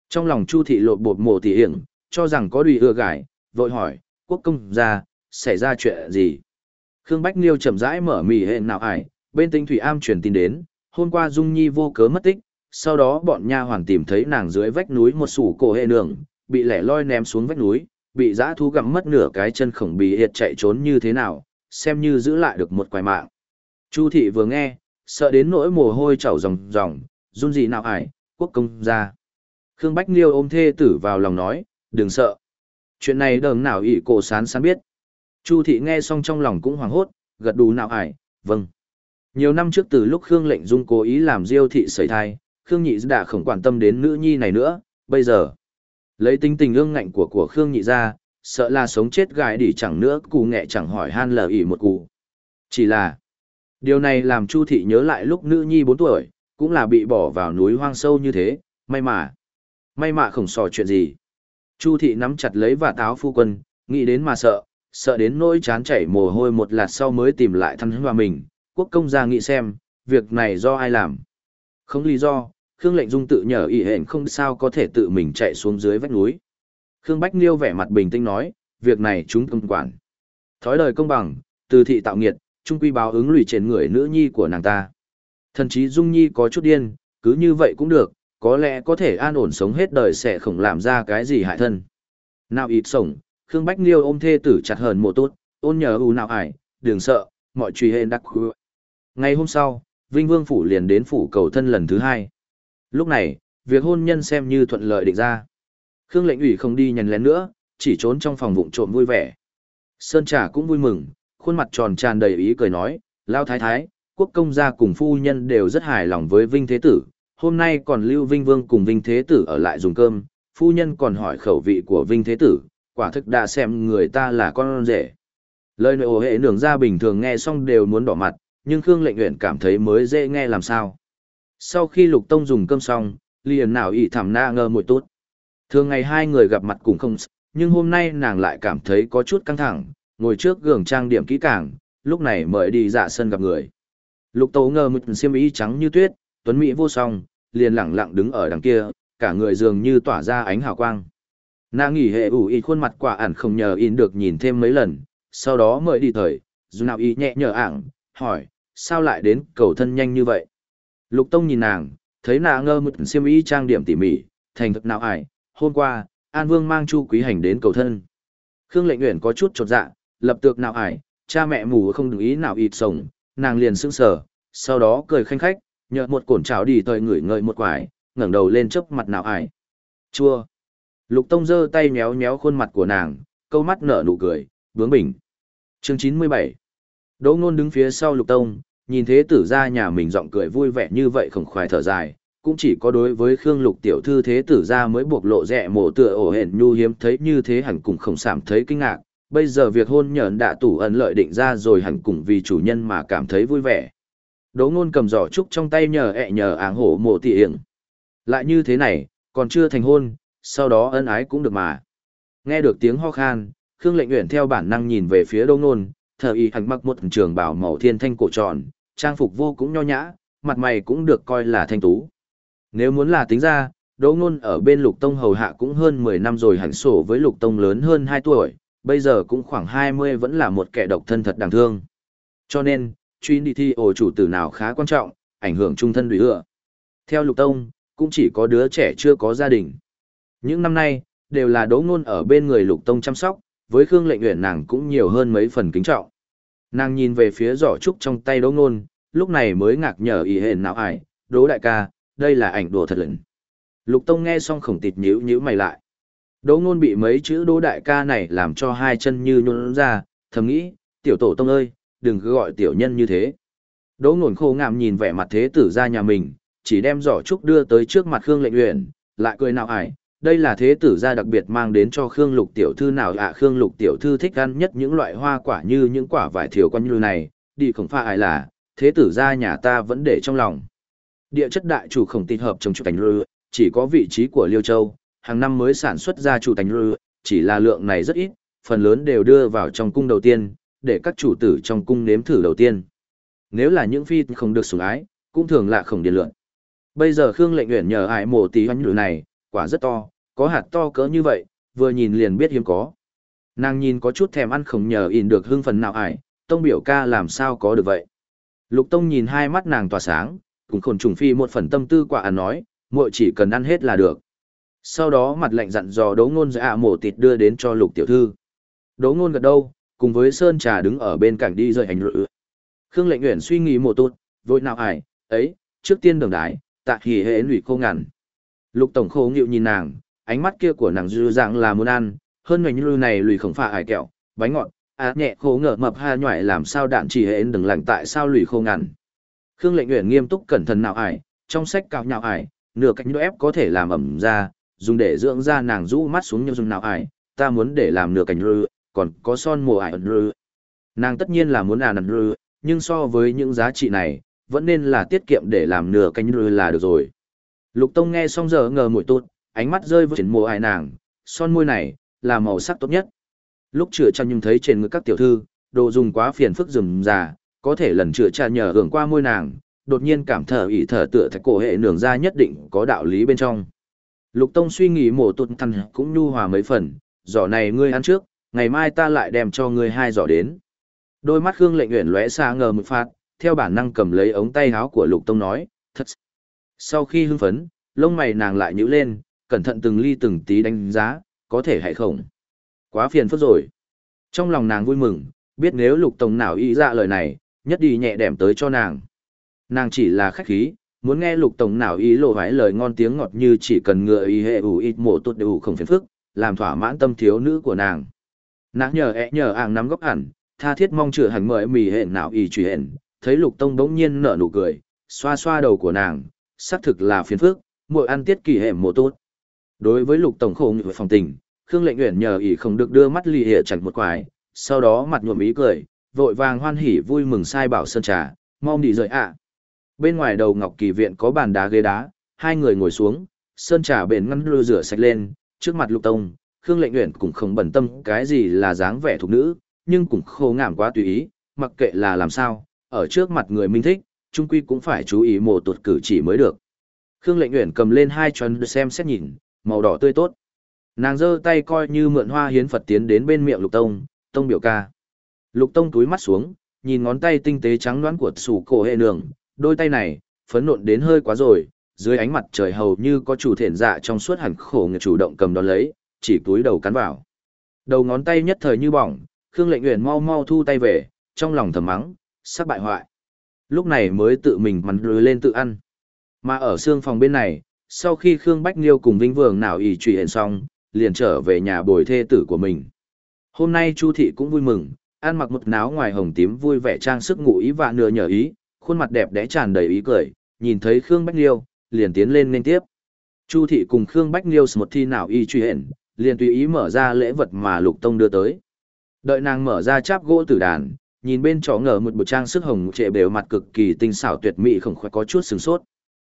Trong lòng Chu thị lột bột mồ tỉ hiểm, cho rằng có đùi ưa gải, vội hỏi, quốc công ra, xảy ra chuyện gì? Khương Bách Liêu chậm rãi mở mì hệ nào ải, bên tinh thủy am truyền tin đến, hôm qua Dung Nhi vô cớ mất tích, sau đó bọn nha hoàn tìm thấy nàng dưới vách núi một sủ cổ hệ nường, bị lẻ loi ném xuống vách núi, bị dã thú gặm mất nửa cái chân khổng bì hiệt chạy trốn như thế nào, xem như giữ lại được một quài mạng. Chu thị vừa nghe, sợ đến nỗi mồ hôi chảy ròng ròng, run gì nào ải, quốc công ra. Khương Bách Liêu ôm thê tử vào lòng nói, đừng sợ. Chuyện này đờm nào ỷ cổ sán sán biết. Chu thị nghe xong trong lòng cũng hoảng hốt, gật đủ nào ải, vâng. Nhiều năm trước từ lúc Khương lệnh dung cố ý làm diêu thị sẩy thai, Khương nhị đã không quan tâm đến nữ nhi này nữa, bây giờ. Lấy tính tình ương ngạnh của của Khương nhị ra, sợ là sống chết gái đi chẳng nữa cụ nghệ chẳng hỏi han lờ ỉ một cụ. Chỉ là, điều này làm Chu thị nhớ lại lúc nữ nhi 4 tuổi, cũng là bị bỏ vào núi hoang sâu như thế, may mà. May mà không sò chuyện gì. Chu thị nắm chặt lấy và táo phu quân, nghĩ đến mà sợ, sợ đến nỗi chán chảy mồ hôi một lạt sau mới tìm lại thân hòa mình, quốc công gia nghĩ xem, việc này do ai làm. Không lý do, Khương lệnh dung tự nhờ ý hẹn không sao có thể tự mình chạy xuống dưới vách núi. Khương Bách Liêu vẻ mặt bình tĩnh nói, việc này chúng công quản. Thói đời công bằng, từ thị tạo nghiệt, trung quy báo ứng lùi trên người nữ nhi của nàng ta. Thần chí Dung Nhi có chút điên, cứ như vậy cũng được, có lẽ có thể an ổn sống hết đời sẽ không làm ra cái gì hại thân. Nào ít sổng, Khương Bách Liêu ôm thê tử chặt hờn một tốt, ôn nhờ u nào ải, đừng sợ, mọi truy hên đắc khu. Ngày hôm sau, Vinh Vương Phủ liền đến phủ cầu thân lần thứ hai. Lúc này, việc hôn nhân xem như thuận lợi định ra. Khương lệnh ủy không đi nhằn lén nữa, chỉ trốn trong phòng vụng trộm vui vẻ. Sơn Trà cũng vui mừng, khuôn mặt tròn tràn đầy ý cười nói, Lao Thái Thái, quốc công gia cùng phu nhân đều rất hài lòng với Vinh Thế Tử. Hôm nay còn Lưu Vinh Vương cùng Vinh Thế Tử ở lại dùng cơm, phu nhân còn hỏi khẩu vị của Vinh Thế Tử, quả thực đã xem người ta là con rể. Lời nội ổ hệ nưởng ra bình thường nghe xong đều muốn đỏ mặt, nhưng Khương lệnh nguyện cảm thấy mới dễ nghe làm sao. Sau khi Lục Tông dùng cơm xong, liền nào ị thảm na ngơ một tốt. Thường ngày hai người gặp mặt cũng không, nhưng hôm nay nàng lại cảm thấy có chút căng thẳng, ngồi trước gường trang điểm kỹ càng, lúc này mời đi dạ sân gặp người. Lục Tố ngờ mực xiêm y trắng như tuyết, tuấn mỹ vô song, liền lẳng lặng đứng ở đằng kia, cả người dường như tỏa ra ánh hào quang. Nàng nghỉ hệ ủ y khuôn mặt quả ẩn không nhờ in được nhìn thêm mấy lần, sau đó mời đi thời, dù nào y nhẹ nhở ảng, hỏi, sao lại đến cầu thân nhanh như vậy? Lục Tông nhìn nàng, thấy nàng ngơ mực xiêm y trang điểm tỉ mỉ, thành thực nào ải, hôm qua, An Vương mang Chu Quý Hành đến cầu thân. Khương Lệnh Uyển có chút chột dạ, lập tược nào ải, cha mẹ mù không đồng ý nào ịt sổng, nàng liền sững sờ, sau đó cười khanh khách, nhợ một cổn chảo đi thời ngửi ngợi một quải, ngẩng đầu lên chớp mặt nào ải. Chua. Lục Tông giơ tay méo méo khuôn mặt của nàng, câu mắt nở nụ cười, bướng bỉnh. Chương 97 Đỗ Nôn đứng phía sau Lục Tông, nhìn thế tử gia nhà mình giọng cười vui vẻ như vậy khổng khoái thở dài, cũng chỉ có đối với Khương Lục tiểu thư thế tử gia mới buộc lộ rẻ mổ tựa ổ hển nhu hiếm thấy như thế hẳn cùng không sảm thấy kinh ngạc, bây giờ việc hôn nhờn đã tủ ẩn lợi định ra rồi hẳn cùng vì chủ nhân mà cảm thấy vui vẻ. Đỗ ngôn cầm giỏ trúc trong tay nhờ ẹ nhờ áng hổ mộ tị hiểm. Lại như thế này, còn chưa thành hôn, sau đó ân ái cũng được mà. Nghe được tiếng ho khan, Khương lệnh nguyện theo bản năng nhìn về phía Đỗ ngôn, thờ y hành mặc một trường bảo màu thiên thanh cổ tròn, trang phục vô cũng nho nhã, mặt mày cũng được coi là thanh tú. Nếu muốn là tính ra, Đỗ Ngôn ở bên Lục Tông hầu hạ cũng hơn 10 năm rồi hẳn sổ với Lục Tông lớn hơn 2 tuổi, bây giờ cũng khoảng 20 vẫn là một kẻ độc thân thật đáng thương. Cho nên, chuyên đi thi ổ chủ tử nào khá quan trọng, ảnh hưởng trung thân đùi ựa. Theo Lục Tông, cũng chỉ có đứa trẻ chưa có gia đình. Những năm nay, đều là Đỗ Ngôn ở bên người Lục Tông chăm sóc, với Khương Lệnh nguyện nàng cũng nhiều hơn mấy phần kính trọng. Nàng nhìn về phía giỏ trúc trong tay Đỗ Ngôn, lúc này mới ngạc nhở ý hền nào ải, Đỗ đại ca, đây là ảnh đùa thật lẫn. Lục Tông nghe xong khổng tịt nhíu nhíu mày lại. Đỗ ngôn bị mấy chữ đỗ đại ca này làm cho hai chân như nhún ra, thầm nghĩ, tiểu tổ tông ơi, đừng cứ gọi tiểu nhân như thế. Đỗ ngôn khô ngạm nhìn vẻ mặt thế tử ra nhà mình, chỉ đem giỏ trúc đưa tới trước mặt Khương lệnh luyện, lại cười nào ải, đây là thế tử gia đặc biệt mang đến cho Khương Lục tiểu thư nào ạ Khương Lục tiểu thư thích ăn nhất những loại hoa quả như những quả vải thiều con như này, đi không pha ai là, thế tử gia nhà ta vẫn để trong lòng. Địa chất đại chủ khổng tin hợp trồng chủ cảnh lư, chỉ có vị trí của Liêu Châu, hàng năm mới sản xuất ra chủ cảnh lư, chỉ là lượng này rất ít, phần lớn đều đưa vào trong cung đầu tiên, để các chủ tử trong cung nếm thử đầu tiên. Nếu là những phi không được sủng ái, cũng thường là khổng điện lượng. Bây giờ Khương Lệnh Uyển nhờ ải mổ tí hoánh lửa này, quả rất to, có hạt to cỡ như vậy, vừa nhìn liền biết hiếm có. Nàng nhìn có chút thèm ăn không nhờ in được hương phần nào ải, tông biểu ca làm sao có được vậy. Lục tông nhìn hai mắt nàng tỏa sáng, cũng khổn trùng phi một phần tâm tư quả ăn nói, muội chỉ cần ăn hết là được. Sau đó mặt lạnh dặn dò đấu ngôn dạ mổ tịt đưa đến cho lục tiểu thư. Đấu ngôn gật đâu, cùng với Sơn Trà đứng ở bên cạnh đi rời hành lự. Khương lệnh nguyện suy nghĩ một tốt, vội nào ải, ấy, trước tiên đường đái, tạ hỉ hệ lụy khô ngàn. Lục tổng khô nghịu nhìn nàng, ánh mắt kia của nàng dư dạng là muốn ăn, hơn mình như này lụy khổng phạ ải kẹo, bánh ngọt, á nhẹ khô ngờ mập ha nhoại làm sao đạn chỉ hệ đừng lạnh tại sao lụy khô ngàn. Khương lệnh nguyện nghiêm túc cẩn thận nào ải, trong sách cào nhạo ải, nửa cánh ép có thể làm ẩm ra, dùng để dưỡng ra nàng rũ mắt xuống như dùng nào ải, ta muốn để làm nửa cảnh rư, còn có son mùa ải rư. Nàng tất nhiên là muốn à nằm rư, nhưng so với những giá trị này, vẫn nên là tiết kiệm để làm nửa cảnh rư là được rồi. Lục Tông nghe xong giờ ngờ mũi tốt, ánh mắt rơi vào trên mùa ải nàng, son môi này, là màu sắc tốt nhất. Lúc chữa cha nhưng thấy trên người các tiểu thư, đồ dùng quá phiền phức rườm già, có thể lần chữa cha nhờ hưởng qua môi nàng, đột nhiên cảm thở ỉ thở tựa thạch cổ hệ nường ra nhất định có đạo lý bên trong. Lục Tông suy nghĩ mổ tụt thằn cũng nhu hòa mấy phần, giỏ này ngươi ăn trước, ngày mai ta lại đem cho ngươi hai giỏ đến. Đôi mắt Khương lệnh nguyện lóe xa ngờ một phát, theo bản năng cầm lấy ống tay áo của Lục Tông nói, thật. Sau khi hưng phấn, lông mày nàng lại nhíu lên, cẩn thận từng ly từng tí đánh giá, có thể hay không. Quá phiền phức rồi. Trong lòng nàng vui mừng, biết nếu Lục Tông nào ý ra lời này, nhất đi nhẹ đẻm tới cho nàng. Nàng chỉ là khách khí, muốn nghe lục tổng nào ý lộ vái lời ngon tiếng ngọt như chỉ cần ngựa ý hệ ủ ít mộ tốt đều không phiền phức, làm thỏa mãn tâm thiếu nữ của nàng. Nàng nhờ ẹ nhờ ảng nắm góc hẳn, tha thiết mong chữa hành mời mì hệ nào ý truy hẹn, thấy lục tông bỗng nhiên nở nụ cười, xoa xoa đầu của nàng, xác thực là phiền phức, mỗi ăn tiết kỳ hệ mộ tốt. Đối với lục tổng khổ nghị phòng tình, Khương lệnh nguyện nhờ ý không được đưa mắt lì hệ chẳng một quái, sau đó mặt nhuộm ý cười, vội vàng hoan hỉ vui mừng sai bảo sơn trà, mong đi rời ạ. Bên ngoài đầu Ngọc Kỳ viện có bàn đá ghế đá, hai người ngồi xuống, sơn trà bền ngăn lưa rửa sạch lên, trước mặt Lục Tông, Khương Lệnh Uyển cũng không bận tâm cái gì là dáng vẻ thục nữ, nhưng cũng khô ngảm quá tùy ý, mặc kệ là làm sao, ở trước mặt người minh thích, trung quy cũng phải chú ý một tuột cử chỉ mới được. Khương Lệnh Uyển cầm lên hai chân xem xét nhìn, màu đỏ tươi tốt. Nàng giơ tay coi như mượn hoa hiến Phật tiến đến bên miệng Lục Tông, Tông biểu ca. Lục Tông túi mắt xuống, nhìn ngón tay tinh tế trắng đoán của sủ cổ hệ nường, đôi tay này, phấn nộn đến hơi quá rồi, dưới ánh mặt trời hầu như có chủ thiện dạ trong suốt hẳn khổ người chủ động cầm đón lấy, chỉ túi đầu cắn vào. Đầu ngón tay nhất thời như bỏng, Khương Lệnh Uyển mau mau thu tay về, trong lòng thầm mắng, sắp bại hoại. Lúc này mới tự mình mắn lưới lên tự ăn. Mà ở xương phòng bên này, sau khi Khương Bách liêu cùng Vinh Vương nào ỉ trụy hẹn xong, liền trở về nhà bồi thê tử của mình. Hôm nay Chu Thị cũng vui mừng, ăn mặc một náo ngoài hồng tím vui vẻ trang sức ngụ ý và nửa nhờ ý, khuôn mặt đẹp đẽ tràn đầy ý cười, nhìn thấy Khương Bách Liêu, liền tiến lên nên tiếp. Chu thị cùng Khương Bách Liêu một thi nào y truy hển, liền tùy ý mở ra lễ vật mà Lục Tông đưa tới. Đợi nàng mở ra cháp gỗ tử đàn, nhìn bên chó ngờ một bộ trang sức hồng trệ bều mặt cực kỳ tinh xảo tuyệt mỹ không khoái có chút sừng sốt.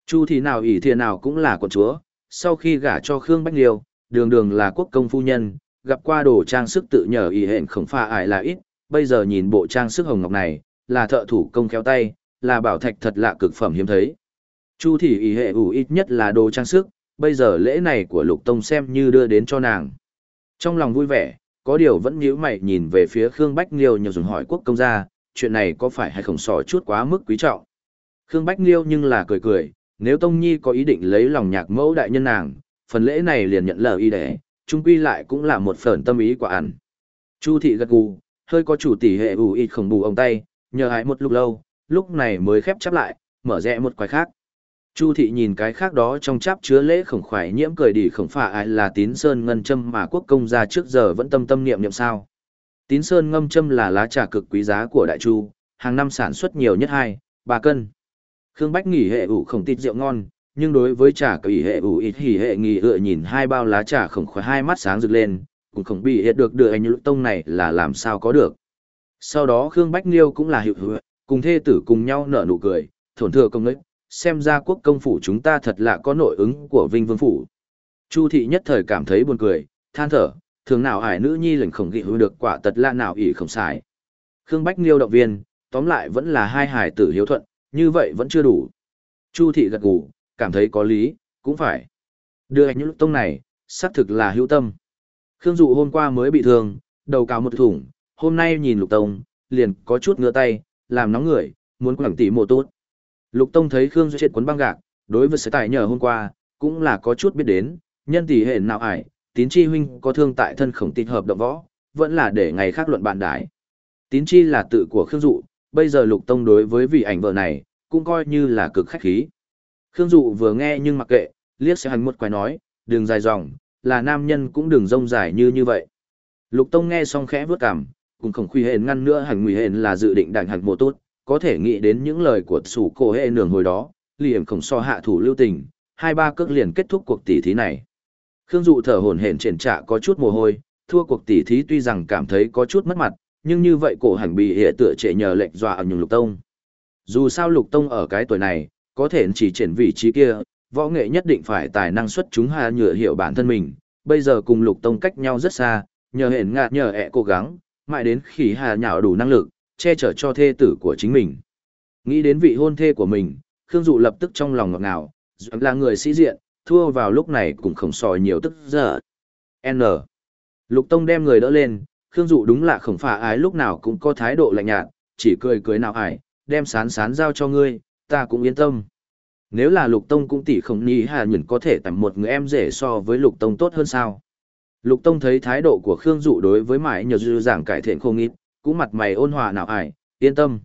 Chu thị nào ỷ thiện nào cũng là con chúa, sau khi gả cho Khương Bách Liêu, đường đường là quốc công phu nhân, gặp qua đồ trang sức tự nhờ ỷ hẹn không pha ải là ít, bây giờ nhìn bộ trang sức hồng ngọc này, là thợ thủ công khéo tay, là bảo thạch thật lạ cực phẩm hiếm thấy. Chu thị ý hệ ủ ít nhất là đồ trang sức, bây giờ lễ này của lục tông xem như đưa đến cho nàng. Trong lòng vui vẻ, có điều vẫn nhíu mày nhìn về phía Khương Bách Liêu nhiều dùng hỏi quốc công gia, chuyện này có phải hay không sò chút quá mức quý trọng. Khương Bách Liêu nhưng là cười cười, nếu Tông Nhi có ý định lấy lòng nhạc mẫu đại nhân nàng, phần lễ này liền nhận lời y đế, trung quy lại cũng là một phần tâm ý quả ẩn. Chu thị gật gù, hơi có chủ tỷ hệ ủ ít không bù ông tay, nhờ hại một lúc lâu, lúc này mới khép chắp lại, mở rẽ một quái khác. Chu thị nhìn cái khác đó trong chắp chứa lễ khổng khoải nhiễm cười đi khổng phả ai là tín sơn ngân châm mà quốc công gia trước giờ vẫn tâm tâm niệm niệm sao. Tín sơn ngâm châm là lá trà cực quý giá của đại chu, hàng năm sản xuất nhiều nhất hai, ba cân. Khương Bách nghỉ hệ ủ khổng tịt rượu ngon, nhưng đối với trà kỳ hệ ủ ít hỉ hệ nghỉ ựa nhìn hai bao lá trà khổng khoái hai mắt sáng rực lên, cũng không bị hiện được đưa anh lục tông này là làm sao có được. Sau đó Khương Bách Niêu cũng là hiệu hữu, cùng thê tử cùng nhau nở nụ cười, thổn thừa công nếch, xem ra quốc công phủ chúng ta thật là có nội ứng của Vinh Vương Phủ. Chu thị nhất thời cảm thấy buồn cười, than thở, thường nào ải nữ nhi lệnh khổng gị hư được quả tật lạ nào ỷ không xài. Khương Bách Nghiêu động viên, tóm lại vẫn là hai hải tử hiếu thuận, như vậy vẫn chưa đủ. Chu thị gật gù, cảm thấy có lý, cũng phải. Đưa anh những tông này, xác thực là hữu tâm. Khương Dụ hôm qua mới bị thương, đầu cào một thủng, hôm nay nhìn Lục Tông, liền có chút ngựa tay, làm nóng người, muốn quảng tỷ mộ tốt. Lục Tông thấy Khương Duy chết cuốn băng gạc, đối với sự tài nhờ hôm qua, cũng là có chút biết đến, nhân tỷ hệ nào ải, tín chi huynh có thương tại thân khổng tịch hợp động võ, vẫn là để ngày khác luận bạn đái. Tín chi là tự của Khương Dụ, bây giờ Lục Tông đối với vị ảnh vợ này, cũng coi như là cực khách khí. Khương Dụ vừa nghe nhưng mặc kệ, liếc sẽ hành một quái nói, đường dài dòng, là nam nhân cũng đừng rông dài như như vậy. Lục Tông nghe xong khẽ vướt cằm, cũng không khuy hên ngăn nữa hành nguy hên là dự định đành hành một tốt, có thể nghĩ đến những lời của sủ cổ hệ nường hồi đó, liền khổng so hạ thủ lưu tình, hai ba cước liền kết thúc cuộc tỷ thí này. Khương Dụ thở hổn hển triển trạ có chút mồ hôi, thua cuộc tỷ thí tuy rằng cảm thấy có chút mất mặt, nhưng như vậy cổ hành bị hệ tựa trệ nhờ lệnh dọa ở nhường Lục Tông. Dù sao Lục Tông ở cái tuổi này, có thể chỉ triển vị trí kia, võ nghệ nhất định phải tài năng xuất chúng hà nhựa hiểu bản thân mình, bây giờ cùng Lục Tông cách nhau rất xa, nhờ hển ngạt nhờ ẹ cố gắng, mãi đến khi hà nhạo đủ năng lực, che chở cho thê tử của chính mình. Nghĩ đến vị hôn thê của mình, Khương Dụ lập tức trong lòng ngọt ngào, là người sĩ diện, thua vào lúc này cũng khổng sòi nhiều tức giờ. N. Lục Tông đem người đỡ lên, Khương Dụ đúng là khổng phà ái lúc nào cũng có thái độ lạnh nhạt, chỉ cười cười nào ải, đem sán sán giao cho ngươi, ta cũng yên tâm. Nếu là Lục Tông cũng tỷ không nghĩ hà nhẫn có thể tầm một người em rể so với Lục Tông tốt hơn sao. Lục Tông thấy thái độ của Khương Dụ đối với mãi nhờ dư giảng cải thiện không ít, cũng mặt mày ôn hòa nào ải, yên tâm.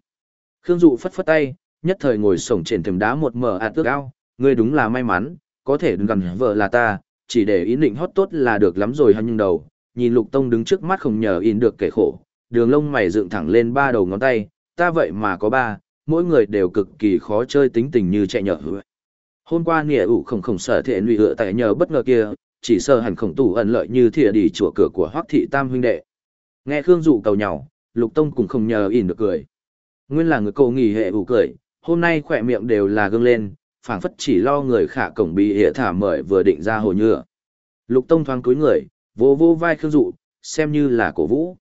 Khương Dụ phất phất tay, nhất thời ngồi sổng trên thềm đá một mở ạt ước ao, ngươi đúng là may mắn, có thể đừng gần vợ là ta, chỉ để ý định hót tốt là được lắm rồi hơn nhưng đầu, nhìn Lục Tông đứng trước mắt không nhờ in được kể khổ, đường lông mày dựng thẳng lên ba đầu ngón tay, ta vậy mà có ba, mỗi người đều cực kỳ khó chơi tính tình như chạy nhở Hôm qua nịa ủ không không sở thể lụy hựa tại nhờ bất ngờ kia, chỉ sợ hẳn khổng tủ ẩn lợi như thìa đi chùa cửa của hoắc thị tam huynh đệ. Nghe Khương dụ cầu nhau, Lục Tông cũng không nhờ ỉn được cười. Nguyên là người cậu nghỉ hệ ủ cười, hôm nay khỏe miệng đều là gương lên, phảng phất chỉ lo người khả cổng bị hệ thả mời vừa định ra hồ nhựa. Lục Tông thoáng cúi người, vô vô vai Khương dụ, xem như là cổ vũ.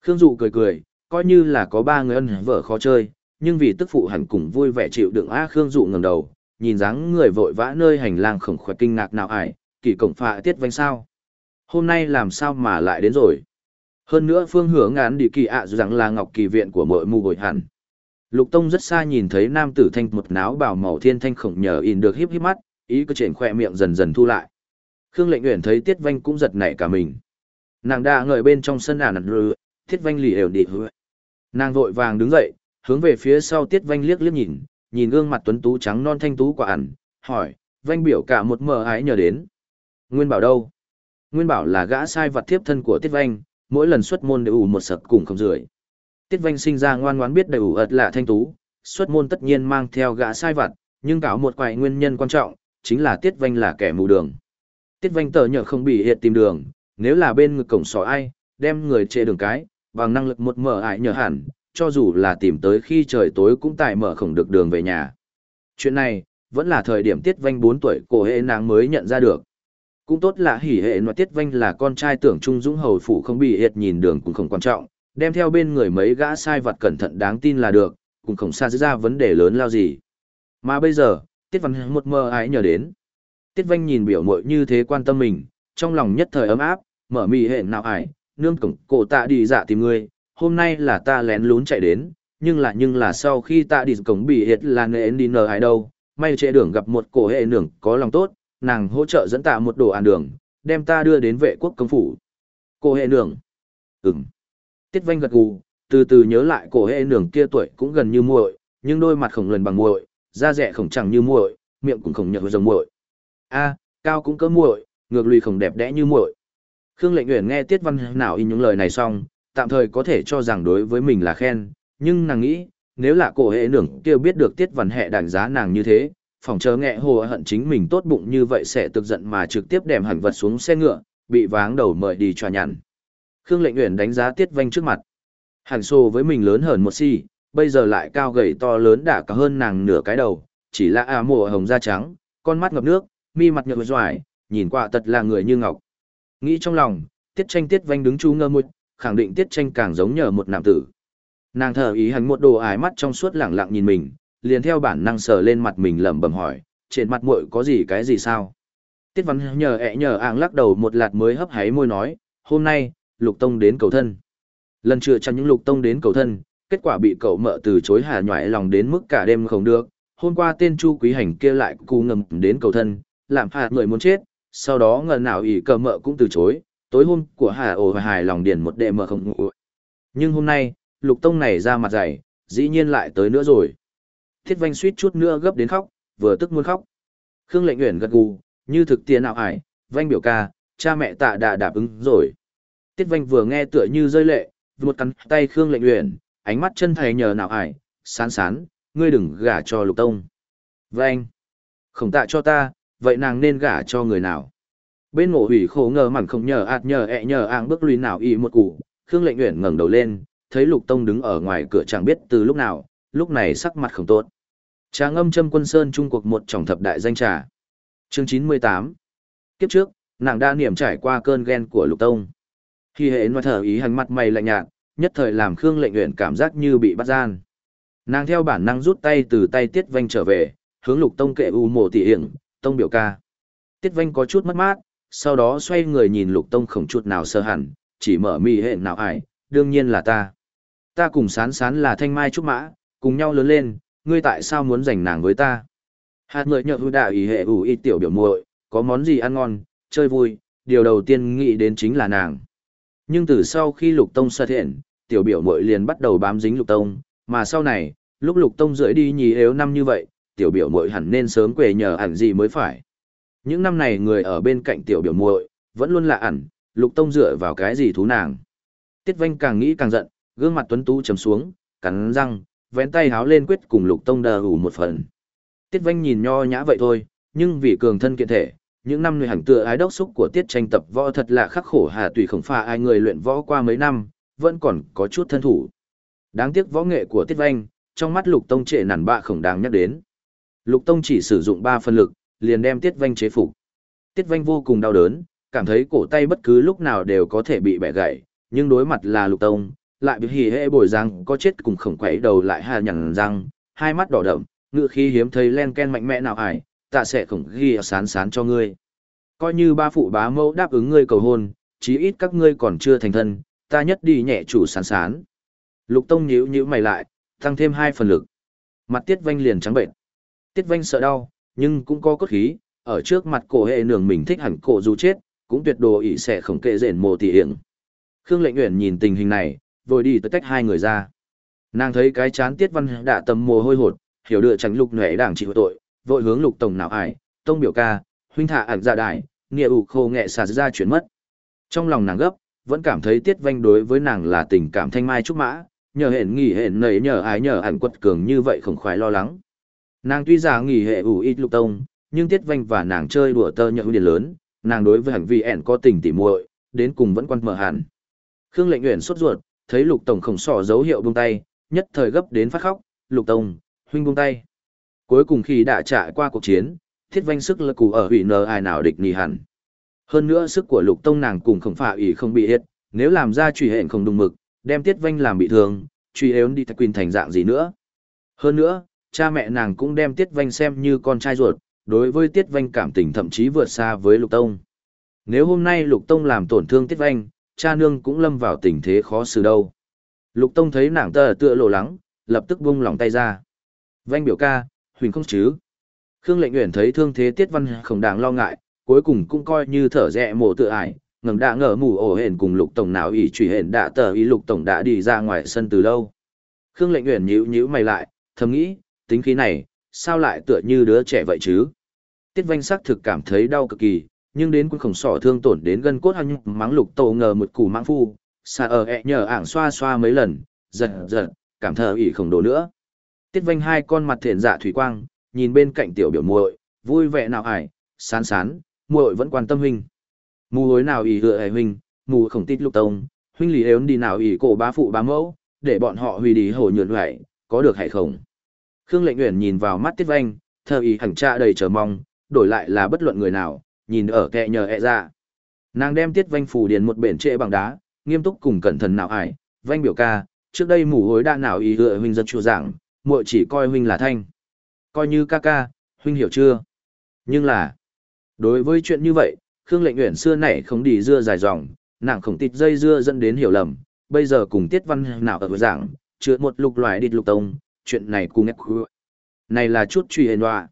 Khương dụ cười cười, coi như là có ba người ân vợ khó chơi, nhưng vì tức phụ hẳn cùng vui vẻ chịu đựng a Khương dụ ngẩng đầu, nhìn dáng người vội vã nơi hành lang khổng khoe kinh ngạc nào ải, kỳ cổng phạ tiết vanh sao. Hôm nay làm sao mà lại đến rồi. Hơn nữa phương hướng ngán đi kỳ ạ rằng là ngọc kỳ viện của mội mù hồi hẳn. Lục Tông rất xa nhìn thấy nam tử thanh một náo bảo màu thiên thanh khổng nhờ in được híp híp mắt, ý cứ triển khoe miệng dần dần thu lại. Khương lệnh uyển thấy tiết vanh cũng giật nảy cả mình. Nàng đã ngợi bên trong sân ả nặn rư, tiết vanh lì ều đi hứa. Nàng vội vàng đứng dậy, hướng về phía sau tiết vanh liếc liếc nhìn, nhìn gương mặt tuấn tú trắng non thanh tú quả ẩn, hỏi, vanh biểu cả một mờ ái nhờ đến. Nguyên bảo đâu? Nguyên bảo là gã sai vật thiếp thân của tiết vanh, mỗi lần xuất môn đều ủ một sập cùng không rưỡi. Tiết vanh sinh ra ngoan ngoãn biết đầy ủ ật là thanh tú, xuất môn tất nhiên mang theo gã sai vật, nhưng cả một quài nguyên nhân quan trọng, chính là tiết vanh là kẻ mù đường. Tiết vanh tờ nhờ không bị hiện tìm đường, nếu là bên ngực cổng sò ai, đem người trệ đường cái, bằng năng lực một mở ải nhờ hẳn, cho dù là tìm tới khi trời tối cũng tại mở không được đường về nhà. Chuyện này, vẫn là thời điểm tiết vanh 4 tuổi cổ hệ nàng mới nhận ra được. Cũng tốt là hỉ hệ mà tiết vanh là con trai tưởng trung dũng hầu phủ không bị hiệt nhìn đường cũng không quan trọng, đem theo bên người mấy gã sai vật cẩn thận đáng tin là được, cũng không xa ra vấn đề lớn lao gì. Mà bây giờ, tiết văn một mơ ái nhờ đến. Tiết vanh nhìn biểu mội như thế quan tâm mình, trong lòng nhất thời ấm áp, mở mị hệ nào ải, nương cổng cổ tạ đi dạ tìm ngươi, hôm nay là ta lén lún chạy đến, nhưng là nhưng là sau khi ta đi cổng bị hiệt là nệ đi nờ ai đâu, may trễ đường gặp một cổ hệ nưởng có lòng tốt, nàng hỗ trợ dẫn ta một đồ ăn đường, đem ta đưa đến vệ quốc công phủ. Cổ hệ nương. Ừm. Tiết vanh gật gù, từ từ nhớ lại cổ hệ nương kia tuổi cũng gần như muội, nhưng đôi mặt khổng lần bằng muội, da rẻ khổng chẳng như muội, miệng cũng khổng nhợt giống muội. A, cao cũng cỡ muội, ngược lùi khổng đẹp đẽ như muội. Khương Lệnh Uyển nghe Tiết Văn nào in những lời này xong, tạm thời có thể cho rằng đối với mình là khen, nhưng nàng nghĩ, nếu là cổ hệ nưởng kia biết được tiết văn hệ đánh giá nàng như thế, phòng chờ nghệ hồ hận chính mình tốt bụng như vậy sẽ tức giận mà trực tiếp đem hẳn vật xuống xe ngựa, bị váng đầu mời đi cho nhằn. Khương Lệnh Uyển đánh giá Tiết Vanh trước mặt. Hẳn xô với mình lớn hơn một xi, si, bây giờ lại cao gầy to lớn đã cả hơn nàng nửa cái đầu, chỉ là à mùa hồng da trắng, con mắt ngập nước, mi mặt nhợt doài, nhìn qua thật là người như ngọc. Nghĩ trong lòng, Tiết Tranh Tiết Vanh đứng chu ngơ một, khẳng định Tiết Tranh càng giống nhờ một nam tử. Nàng thở ý hành một đồ ái mắt trong suốt lẳng lặng nhìn mình, liền theo bản năng sờ lên mặt mình lẩm bẩm hỏi, trên mặt muội có gì cái gì sao? Tiết Văn nhờ ẹ nhờ ạng lắc đầu một lạt mới hấp háy môi nói, hôm nay, Lục Tông đến cầu thân. Lần chưa trong những Lục Tông đến cầu thân, kết quả bị cậu mợ từ chối hà nhoại lòng đến mức cả đêm không được. Hôm qua tên Chu Quý Hành kia lại cú ngầm đến cầu thân, làm hạt người muốn chết, sau đó ngờ nào ỷ cờ mợ cũng từ chối, tối hôm của hà ồ hài lòng điền một đệ mợ không ngủ. Nhưng hôm nay, Lục Tông này ra mặt dày, dĩ nhiên lại tới nữa rồi. Thiết Vanh suýt chút nữa gấp đến khóc, vừa tức muốn khóc. Khương Lệnh Uyển gật gù, như thực tiền nào ải, Vanh biểu ca, cha mẹ tạ đã đáp ứng rồi. Tiết Vanh vừa nghe tựa như rơi lệ, một cắn tay Khương Lệnh Uyển, ánh mắt chân thầy nhờ nào ải, sán sán, ngươi đừng gả cho Lục Tông. Vanh, không tạ cho ta, vậy nàng nên gả cho người nào? Bên ngộ hủy khổ ngờ mặn không nhờ ạt nhờ ẹ nhờ ạng bước lùi nào y một củ, Khương Lệnh Uyển ngẩng đầu lên, thấy Lục Tông đứng ở ngoài cửa chẳng biết từ lúc nào, lúc này sắc mặt không tốt. Trà ngâm châm quân sơn trung cuộc một trọng thập đại danh trà. Chương 98 Kiếp trước, nàng đã niệm trải qua cơn ghen của Lục Tông. Khi hệ nói thở ý hành mặt mày lạnh nhạt, nhất thời làm Khương lệnh nguyện cảm giác như bị bắt gian. Nàng theo bản năng rút tay từ tay Tiết Vanh trở về, hướng Lục Tông kệ u mộ tỉ hiển, Tông biểu ca. Tiết Vanh có chút mất mát, sau đó xoay người nhìn Lục Tông không chút nào sơ hẳn, chỉ mở mì hệ nào ải, đương nhiên là ta. Ta cùng sán sán là thanh mai trúc mã, cùng nhau lớn lên, ngươi tại sao muốn giành nàng với ta? Hạt người nhợ hư đạo ý hệ ủ y tiểu biểu muội, có món gì ăn ngon, chơi vui, điều đầu tiên nghĩ đến chính là nàng. Nhưng từ sau khi lục tông xuất hiện, tiểu biểu muội liền bắt đầu bám dính lục tông, mà sau này, lúc lục tông rưỡi đi nhì yếu năm như vậy, tiểu biểu muội hẳn nên sớm quề nhờ ẩn gì mới phải. Những năm này người ở bên cạnh tiểu biểu muội vẫn luôn là ẩn, lục tông dựa vào cái gì thú nàng. Tiết vanh càng nghĩ càng giận, gương mặt tuấn tú trầm xuống, cắn răng, vén tay háo lên quyết cùng lục tông đờ ủ một phần. Tiết Vanh nhìn nho nhã vậy thôi, nhưng vì cường thân kiện thể, những năm người hẳn tựa ái đốc xúc của Tiết tranh tập võ thật là khắc khổ hà tùy không pha ai người luyện võ qua mấy năm, vẫn còn có chút thân thủ. Đáng tiếc võ nghệ của Tiết Vanh, trong mắt Lục Tông trệ nản bạ khổng đáng nhắc đến. Lục Tông chỉ sử dụng ba phân lực, liền đem Tiết Vanh chế phục. Tiết Vanh vô cùng đau đớn, cảm thấy cổ tay bất cứ lúc nào đều có thể bị bẻ gãy, nhưng đối mặt là Lục Tông, lại bị hỉ hệ bồi răng có chết cùng khổng quấy đầu lại hà nhằn răng, hai mắt đỏ đậm, ngự khí hiếm thấy len ken mạnh mẽ nào ải, ta sẽ khổng ghi sán sán cho ngươi. Coi như ba phụ bá mẫu đáp ứng ngươi cầu hôn, chí ít các ngươi còn chưa thành thân, ta nhất đi nhẹ chủ sán sán. Lục Tông nhíu nhíu mày lại, tăng thêm hai phần lực. Mặt Tiết Vanh liền trắng bệnh. Tiết Vanh sợ đau, nhưng cũng có cốt khí, ở trước mặt cổ hệ nường mình thích hẳn cổ dù chết, cũng tuyệt đồ ỷ sẽ khổng kệ rền mồ tỉ hiểm. Khương Lệnh Uyển nhìn tình hình này, vội đi tới tách hai người ra. Nàng thấy cái chán Tiết Văn đã tầm mồ hôi hột, hiểu được tránh lục nhuệ đảng chịu tội, vội hướng lục tổng nào ải, tông biểu ca, huynh thả ẩn dạ ra đại, nghĩa ủ khô nghệ xà ra chuyển mất. Trong lòng nàng gấp, vẫn cảm thấy tiết vanh đối với nàng là tình cảm thanh mai trúc mã, nhờ hẹn nghỉ hẹn nấy nhờ ái nhờ ẩn quật cường như vậy không khoái lo lắng. Nàng tuy giả nghỉ hệ ủ ít lục tông, nhưng tiết vanh và nàng chơi đùa tơ nhợ điền lớn, nàng đối với hành vi ẻn có tình tỉ muội, đến cùng vẫn quan mở hẳn. Khương lệnh nguyện sốt ruột, thấy lục tổng khổng sỏ dấu hiệu buông tay, nhất thời gấp đến phát khóc, lục tổng, huynh buông tay. Cuối cùng khi đã trải qua cuộc chiến, thiết vanh sức lực cụ ở hủy nờ ai nào địch nhì hẳn. Hơn nữa sức của lục tông nàng cùng khổng phả ủy không bị hết, nếu làm ra truy hẹn không đúng mực, đem tiết vanh làm bị thương, truy ếu đi thạch quyền thành dạng gì nữa. Hơn nữa, cha mẹ nàng cũng đem tiết vanh xem như con trai ruột, đối với tiết vanh cảm tình thậm chí vượt xa với lục tông. Nếu hôm nay lục tông làm tổn thương tiết vanh, cha nương cũng lâm vào tình thế khó xử đâu. Lục tông thấy nàng tờ tựa lộ lắng, lập tức buông lòng tay ra. Vanh biểu ca, huỳnh không chứ. Khương lệnh nguyện thấy thương thế tiết văn không đáng lo ngại, cuối cùng cũng coi như thở rẹ mồ tự ải, ngẩng đã ngờ mù ổ hển cùng lục tổng nào ý truy hển đã tờ ý lục tổng đã đi ra ngoài sân từ lâu. Khương lệnh nguyện nhíu nhíu mày lại, thầm nghĩ, tính khí này, sao lại tựa như đứa trẻ vậy chứ? Tiết Văn sắc thực cảm thấy đau cực kỳ, nhưng đến quân khổng sỏ thương tổn đến gân cốt hăng mắng lục tổ ngờ một củ mãng phu, xa ở ẹ nhờ ảng xoa xoa mấy lần, giật giật, cảm thờ ỉ khổng đồ nữa. Tiết vanh hai con mặt thiện dạ thủy quang, nhìn bên cạnh tiểu biểu muội, vui vẻ nào ải, sán sán, muội vẫn quan tâm huynh. Mù hối nào ỉ hựa hề huynh, mù khổng tít lục tông, huynh lý ếu đi nào ỉ cổ bá phụ bá mẫu, để bọn họ hủy đi hồ nhuận hoại, có được hay không? Khương lệnh uyển nhìn vào mắt tiết vanh, thờ ỉ hẳn cha đầy chờ mong, đổi lại là bất luận người nào, nhìn ở kẹ nhờ ẹ ra. Nàng đem tiết vanh phủ điền một bể trệ bằng đá, nghiêm túc cùng cẩn thận nào ải, vanh biểu ca, trước đây mù hối đã nào ý hựa huynh dân chùa giảng, muội chỉ coi huynh là thanh. Coi như ca ca, huynh hiểu chưa? Nhưng là, đối với chuyện như vậy, Khương lệnh nguyện xưa này không đi dưa dài dòng, nàng không tịt dây dưa dẫn đến hiểu lầm, bây giờ cùng tiết văn nào ở giảng, chứa một lục loài địt lục tông, chuyện này cùng ép Này là chút truy hền hoa.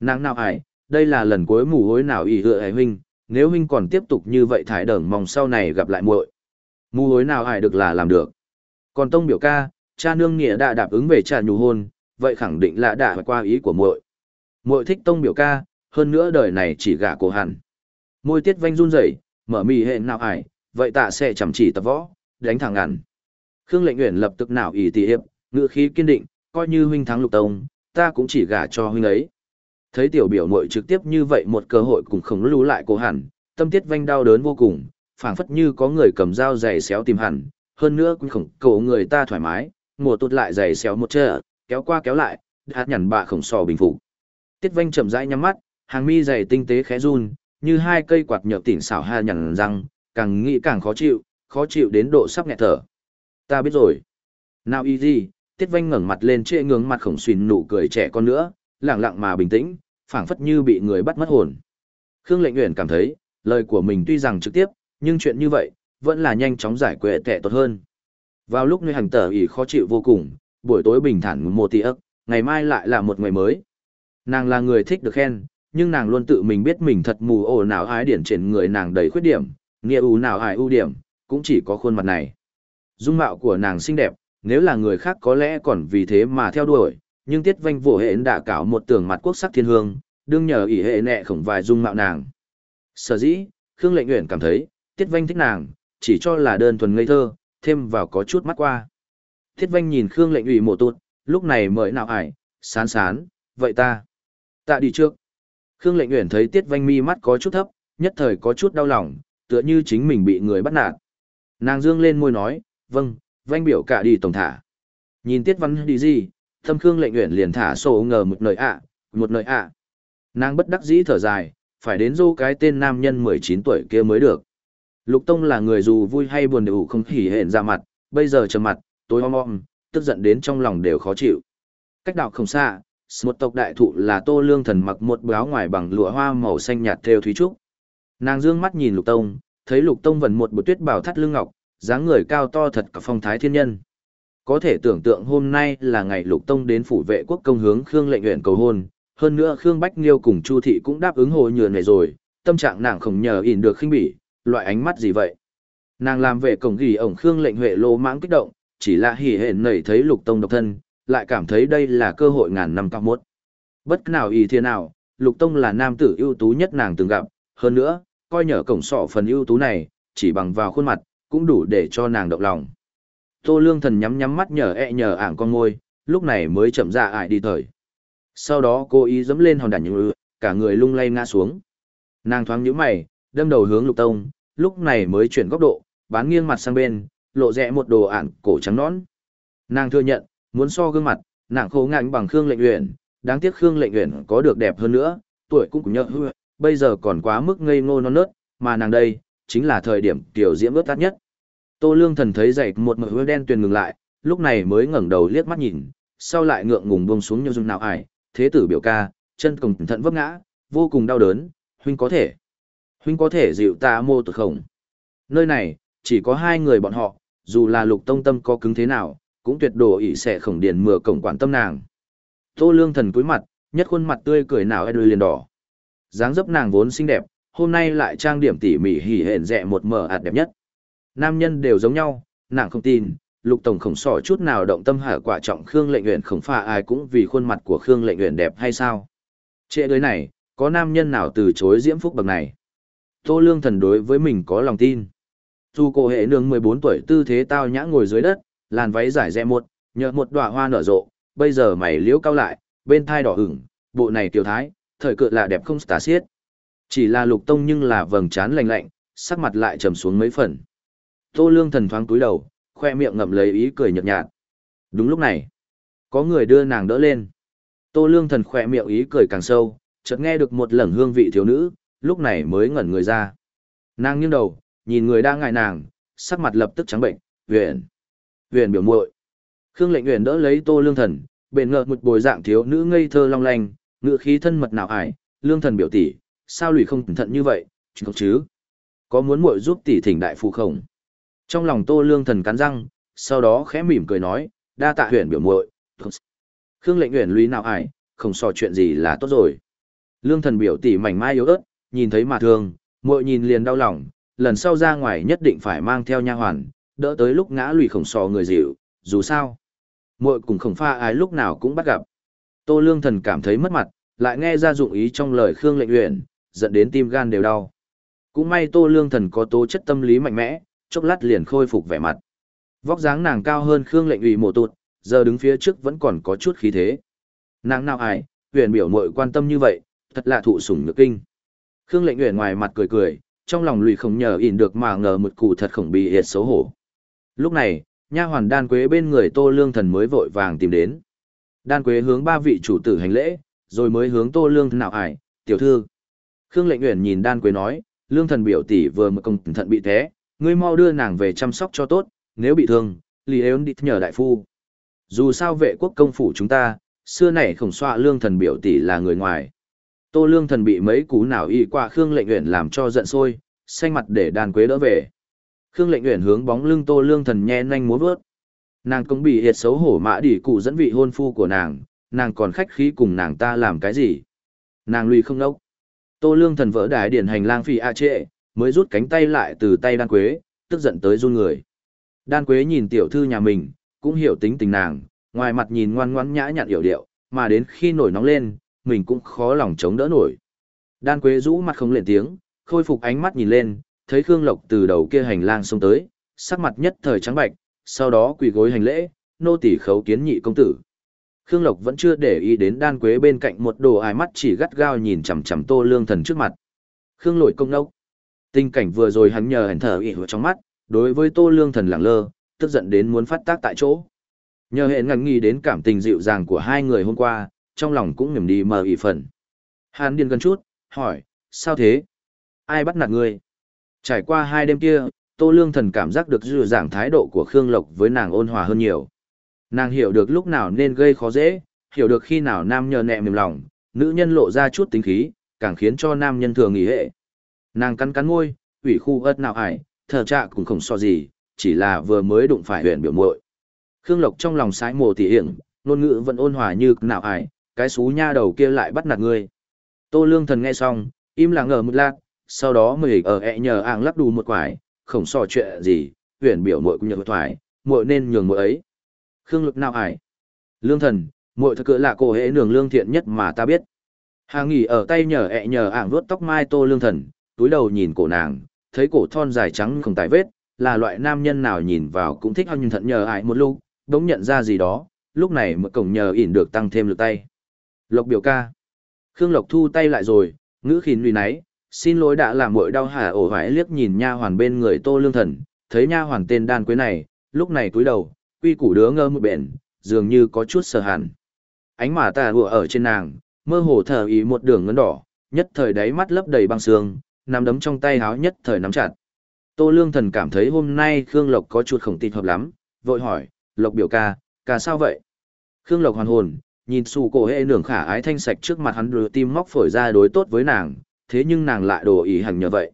Nàng nào ải, đây là lần cuối mù hối nào ý hựa hải huynh, nếu huynh còn tiếp tục như vậy thải đởng mong sau này gặp lại muội mù hối nào ải được là làm được. Còn tông biểu ca, cha nương nghĩa đã đáp ứng về trà nhù hôn, vậy khẳng định là đã qua ý của muội muội thích tông biểu ca, hơn nữa đời này chỉ gả cổ hẳn. Môi tiết vanh run rẩy, mở mì hệ nào ải, vậy tạ sẽ chăm chỉ tập võ, đánh thẳng ngắn. Khương lệnh uyển lập tức nào ý tỷ hiệp, ngựa khí kiên định, coi như huynh thắng lục tông, ta cũng chỉ gả cho huynh ấy. Thấy tiểu biểu muội trực tiếp như vậy một cơ hội cũng không lưu lại cô hẳn, tâm tiết vanh đau đớn vô cùng, phảng phất như có người cầm dao giày xéo tìm hẳn, hơn nữa cũng khổng cổ người ta thoải mái, mùa tụt lại giày xéo một chơ, kéo qua kéo lại, hạt nhằn bạ khổng sò bình phục. Tiết vanh chậm rãi nhắm mắt, hàng mi dày tinh tế khẽ run, như hai cây quạt nhợt tỉnh xảo ha nhằn răng, càng nghĩ càng khó chịu, khó chịu đến độ sắp nghẹt thở. Ta biết rồi. Nào y gì, Tiết Vanh ngẩng mặt lên trệ ngưỡng mặt khổng xuyên nụ cười trẻ con nữa, lặng lặng mà bình tĩnh, phảng phất như bị người bắt mất hồn. Khương Lệnh Uyển cảm thấy, lời của mình tuy rằng trực tiếp, nhưng chuyện như vậy, vẫn là nhanh chóng giải quyết tệ tốt hơn. Vào lúc nơi hành tờ ỉ khó chịu vô cùng, buổi tối bình thản một tí ức, ngày mai lại là một ngày mới. Nàng là người thích được khen, nhưng nàng luôn tự mình biết mình thật mù ổ nào ái điển trên người nàng đầy khuyết điểm, nghĩa ưu nào ái ưu điểm, cũng chỉ có khuôn mặt này. Dung mạo của nàng xinh đẹp, nếu là người khác có lẽ còn vì thế mà theo đuổi, nhưng tiết vanh vỗ hệ đã cảo một tường mặt quốc sắc thiên hương, đương nhờ ỷ hệ nẹ khổng vài dung mạo nàng. Sở dĩ, Khương Lệnh Uyển cảm thấy, tiết vanh thích nàng, chỉ cho là đơn thuần ngây thơ, thêm vào có chút mắt qua. Tiết vanh nhìn Khương Lệnh ủy mộ tụt, lúc này mời nào ải, sán sán, vậy ta. Ta đi trước. Khương Lệnh Uyển thấy Tiết Vanh mi mắt có chút thấp, nhất thời có chút đau lòng, tựa như chính mình bị người bắt nạt. Nàng dương lên môi nói, vâng, Vanh biểu cả đi tổng thả. Nhìn Tiết Văn đi gì, thâm Khương Lệnh nguyện liền thả sổ ngờ một nơi ạ, một nơi ạ. Nàng bất đắc dĩ thở dài, phải đến dô cái tên nam nhân 19 tuổi kia mới được. Lục Tông là người dù vui hay buồn đều không hỉ hẹn ra mặt, bây giờ trầm mặt, tối om om, tức giận đến trong lòng đều khó chịu. Cách đạo không xa, một tộc đại thụ là tô lương thần mặc một báo ngoài bằng lụa hoa màu xanh nhạt theo thúy trúc nàng dương mắt nhìn lục tông thấy lục tông vần một bột tuyết bảo thắt lưng ngọc dáng người cao to thật cả phong thái thiên nhân có thể tưởng tượng hôm nay là ngày lục tông đến phủ vệ quốc công hướng khương lệnh nguyện cầu hôn hơn nữa khương bách nghiêu cùng chu thị cũng đáp ứng hồ nhường này rồi tâm trạng nàng không nhờ ỉn được khinh bỉ loại ánh mắt gì vậy nàng làm vệ cổng ghi ổng khương lệnh huệ lô mãng kích động chỉ là hỉ hển nảy thấy lục tông độc thân lại cảm thấy đây là cơ hội ngàn năm cao mốt. Bất nào ý thế nào, Lục Tông là nam tử ưu tú nhất nàng từng gặp, hơn nữa, coi nhở cổng sọ phần ưu tú này, chỉ bằng vào khuôn mặt, cũng đủ để cho nàng động lòng. Tô Lương Thần nhắm nhắm mắt nhờ ẹ e nhờ ảng con ngôi, lúc này mới chậm ra ải đi thời. Sau đó cô ý dẫm lên hòn đàn như cả người lung lay ngã xuống. Nàng thoáng nhíu mày, đâm đầu hướng Lục Tông, lúc này mới chuyển góc độ, bán nghiêng mặt sang bên, lộ rẽ một đồ ản cổ trắng nõn. Nàng thừa nhận, muốn so gương mặt, nàng khổ ngạnh bằng Khương Lệnh Uyển, đáng tiếc Khương Lệnh Uyển có được đẹp hơn nữa, tuổi cũng cũng nhợ bây giờ còn quá mức ngây ngô non nớt, mà nàng đây, chính là thời điểm tiểu diễm ướt tắt nhất. Tô Lương Thần thấy dậy một mực hứa đen tuyền ngừng lại, lúc này mới ngẩng đầu liếc mắt nhìn, sau lại ngượng ngùng buông xuống như dung nào ải, thế tử biểu ca, chân cùng thận vấp ngã, vô cùng đau đớn, huynh có thể. Huynh có thể dịu ta mô tử khổng. Nơi này, chỉ có hai người bọn họ, dù là lục tông tâm có cứng thế nào, cũng tuyệt đồ ỷ sẽ khổng điền mừa cổng quản tâm nàng. Tô lương thần cúi mặt, nhất khuôn mặt tươi cười nào e đôi liền đỏ. dáng dấp nàng vốn xinh đẹp, hôm nay lại trang điểm tỉ mỉ hỉ hển rẻ một mờ ạt đẹp nhất. Nam nhân đều giống nhau, nàng không tin, lục tổng khổng sỏ chút nào động tâm hở quả trọng Khương lệnh nguyện khổng pha ai cũng vì khuôn mặt của Khương lệnh nguyện đẹp hay sao. Trệ đối này, có nam nhân nào từ chối diễm phúc bậc này. Tô lương thần đối với mình có lòng tin. Dù cô hệ nương 14 tuổi tư thế tao nhã ngồi dưới đất, làn váy giải rẽ một, nhờ một đóa hoa nở rộ, bây giờ mày liễu cao lại, bên thai đỏ ửng, bộ này tiểu thái, thời cự là đẹp không tả xiết. Chỉ là lục tông nhưng là vầng trán lạnh lạnh, sắc mặt lại trầm xuống mấy phần. Tô lương thần thoáng túi đầu, khoe miệng ngậm lấy ý cười nhợt nhạt. Đúng lúc này, có người đưa nàng đỡ lên. Tô lương thần khoe miệng ý cười càng sâu, chợt nghe được một lẩn hương vị thiếu nữ, lúc này mới ngẩn người ra. Nàng nghiêng đầu, nhìn người đang ngại nàng, sắc mặt lập tức trắng bệnh, huyền. Huyền biểu muội Khương lệnh huyền đỡ lấy tô lương thần, bền ngợt một bồi dạng thiếu nữ ngây thơ long lanh, ngựa khí thân mật nào ải, lương thần biểu tỷ, sao lùi không cẩn thận như vậy, chứ chứ. Có muốn muội giúp tỷ thỉnh đại phu không? Trong lòng tô lương thần cắn răng, sau đó khẽ mỉm cười nói, đa tạ huyền biểu muội Khương lệnh huyền lùi nào ải, không so chuyện gì là tốt rồi. Lương thần biểu tỷ mảnh mai yếu ớt, nhìn thấy mà thương, muội nhìn liền đau lòng, lần sau ra ngoài nhất định phải mang theo nha hoàn, đỡ tới lúc ngã lùi khổng sò người dịu, dù sao. muội cùng khổng pha ái lúc nào cũng bắt gặp. Tô lương thần cảm thấy mất mặt, lại nghe ra dụng ý trong lời Khương lệnh huyền, dẫn đến tim gan đều đau. Cũng may tô lương thần có tố chất tâm lý mạnh mẽ, chốc lát liền khôi phục vẻ mặt. Vóc dáng nàng cao hơn Khương lệnh ủy mộ tụt, giờ đứng phía trước vẫn còn có chút khí thế. Nàng nào ai, huyền biểu muội quan tâm như vậy, thật là thụ sủng nhược kinh. Khương lệnh nguyện ngoài mặt cười cười, trong lòng lùi không nhờ ỉn được mà ngờ một cụ thật khổng bị hiệt xấu hổ. Lúc này, nha hoàn đan quế bên người tô lương thần mới vội vàng tìm đến. Đan quế hướng ba vị chủ tử hành lễ, rồi mới hướng tô lương thần nào ải, tiểu thư. Khương lệnh nguyện nhìn đan quế nói, lương thần biểu tỷ vừa mới công thận bị thế, ngươi mau đưa nàng về chăm sóc cho tốt, nếu bị thương, lì ếu đi nhờ đại phu. Dù sao vệ quốc công phủ chúng ta, xưa này khổng xoa lương thần biểu tỷ là người ngoài. Tô Lương Thần bị mấy cú nào y qua Khương Lệnh Uyển làm cho giận sôi, xanh mặt để đàn quế đỡ về. Khương Lệnh Uyển hướng bóng lưng Tô Lương Thần nhe nhanh múa vớt. Nàng cũng bị hiệt xấu hổ mã đỉ cụ dẫn vị hôn phu của nàng, nàng còn khách khí cùng nàng ta làm cái gì? Nàng lùi không nốc. Tô Lương Thần vỡ đài điển hành lang phi a trệ, mới rút cánh tay lại từ tay đan quế, tức giận tới run người. Đan quế nhìn tiểu thư nhà mình, cũng hiểu tính tình nàng, ngoài mặt nhìn ngoan ngoãn nhã nhặn hiểu điệu, mà đến khi nổi nóng lên, mình cũng khó lòng chống đỡ nổi. Đan Quế rũ mặt không lên tiếng, khôi phục ánh mắt nhìn lên, thấy Khương Lộc từ đầu kia hành lang xông tới, sắc mặt nhất thời trắng bạch, sau đó quỳ gối hành lễ, nô tỳ khấu kiến nhị công tử. Khương Lộc vẫn chưa để ý đến Đan Quế bên cạnh một đồ ai mắt chỉ gắt gao nhìn chằm chằm Tô Lương Thần trước mặt. Khương lội công nốc. Tình cảnh vừa rồi hắn nhờ hẳn thở ị trong mắt, đối với Tô Lương Thần lẳng lơ, tức giận đến muốn phát tác tại chỗ. Nhờ hệ ngẩn nghi đến cảm tình dịu dàng của hai người hôm qua, trong lòng cũng mềm đi mờ ỉ phần. Hắn điên gần chút, hỏi, sao thế? Ai bắt nạt ngươi? Trải qua hai đêm kia, Tô Lương Thần cảm giác được dịu dàng thái độ của Khương Lộc với nàng ôn hòa hơn nhiều. Nàng hiểu được lúc nào nên gây khó dễ, hiểu được khi nào nam nhờ nẹ mềm lòng, nữ nhân lộ ra chút tính khí, càng khiến cho nam nhân thường nghỉ hệ. Nàng cắn cắn môi, ủy khu ớt nào ải, thở trạ cũng không so gì, chỉ là vừa mới đụng phải huyện biểu muội. Khương Lộc trong lòng sái mồ tỉ hiểm, ngôn ngữ vẫn ôn hòa như nào ải, cái xú nha đầu kia lại bắt nạt ngươi. Tô lương thần nghe xong, im lặng ngờ một lát, sau đó mới ở ẹ nhờ ạng lắp đù một quải, không so chuyện gì, huyện biểu muội cũng nhờ thoải, muội nên nhường muội ấy. Khương lực nào ải? Lương thần, muội thật cỡ là cô hệ nường lương thiện nhất mà ta biết. Hà nghỉ ở tay nhờ ẹ nhờ ạng vuốt tóc mai tô lương thần, túi đầu nhìn cổ nàng, thấy cổ thon dài trắng không tài vết, là loại nam nhân nào nhìn vào cũng thích hơn thận nhờ ai một lúc, đống nhận ra gì đó, lúc này mở cổng nhờ ỉn được tăng thêm lực tay. Lộc biểu ca. Khương Lộc thu tay lại rồi, ngữ khín lùi náy, xin lỗi đã làm muội đau hả ổ vãi liếc nhìn nha hoàn bên người Tô Lương Thần, thấy nha hoàn tên đan quế này, lúc này túi đầu, quy củ đứa ngơ một bện, dường như có chút sợ hẳn. Ánh mà tà vừa ở trên nàng, mơ hồ thở ý một đường ngấn đỏ, nhất thời đáy mắt lấp đầy băng sương, nắm đấm trong tay háo nhất thời nắm chặt. Tô Lương Thần cảm thấy hôm nay Khương Lộc có chút khổng tịt hợp lắm, vội hỏi, Lộc biểu ca, ca sao vậy? Khương Lộc hoàn hồn, nhìn xù cổ hệ nưởng khả ái thanh sạch trước mặt hắn đưa tim móc phổi ra đối tốt với nàng, thế nhưng nàng lại đồ ý hành nhờ vậy.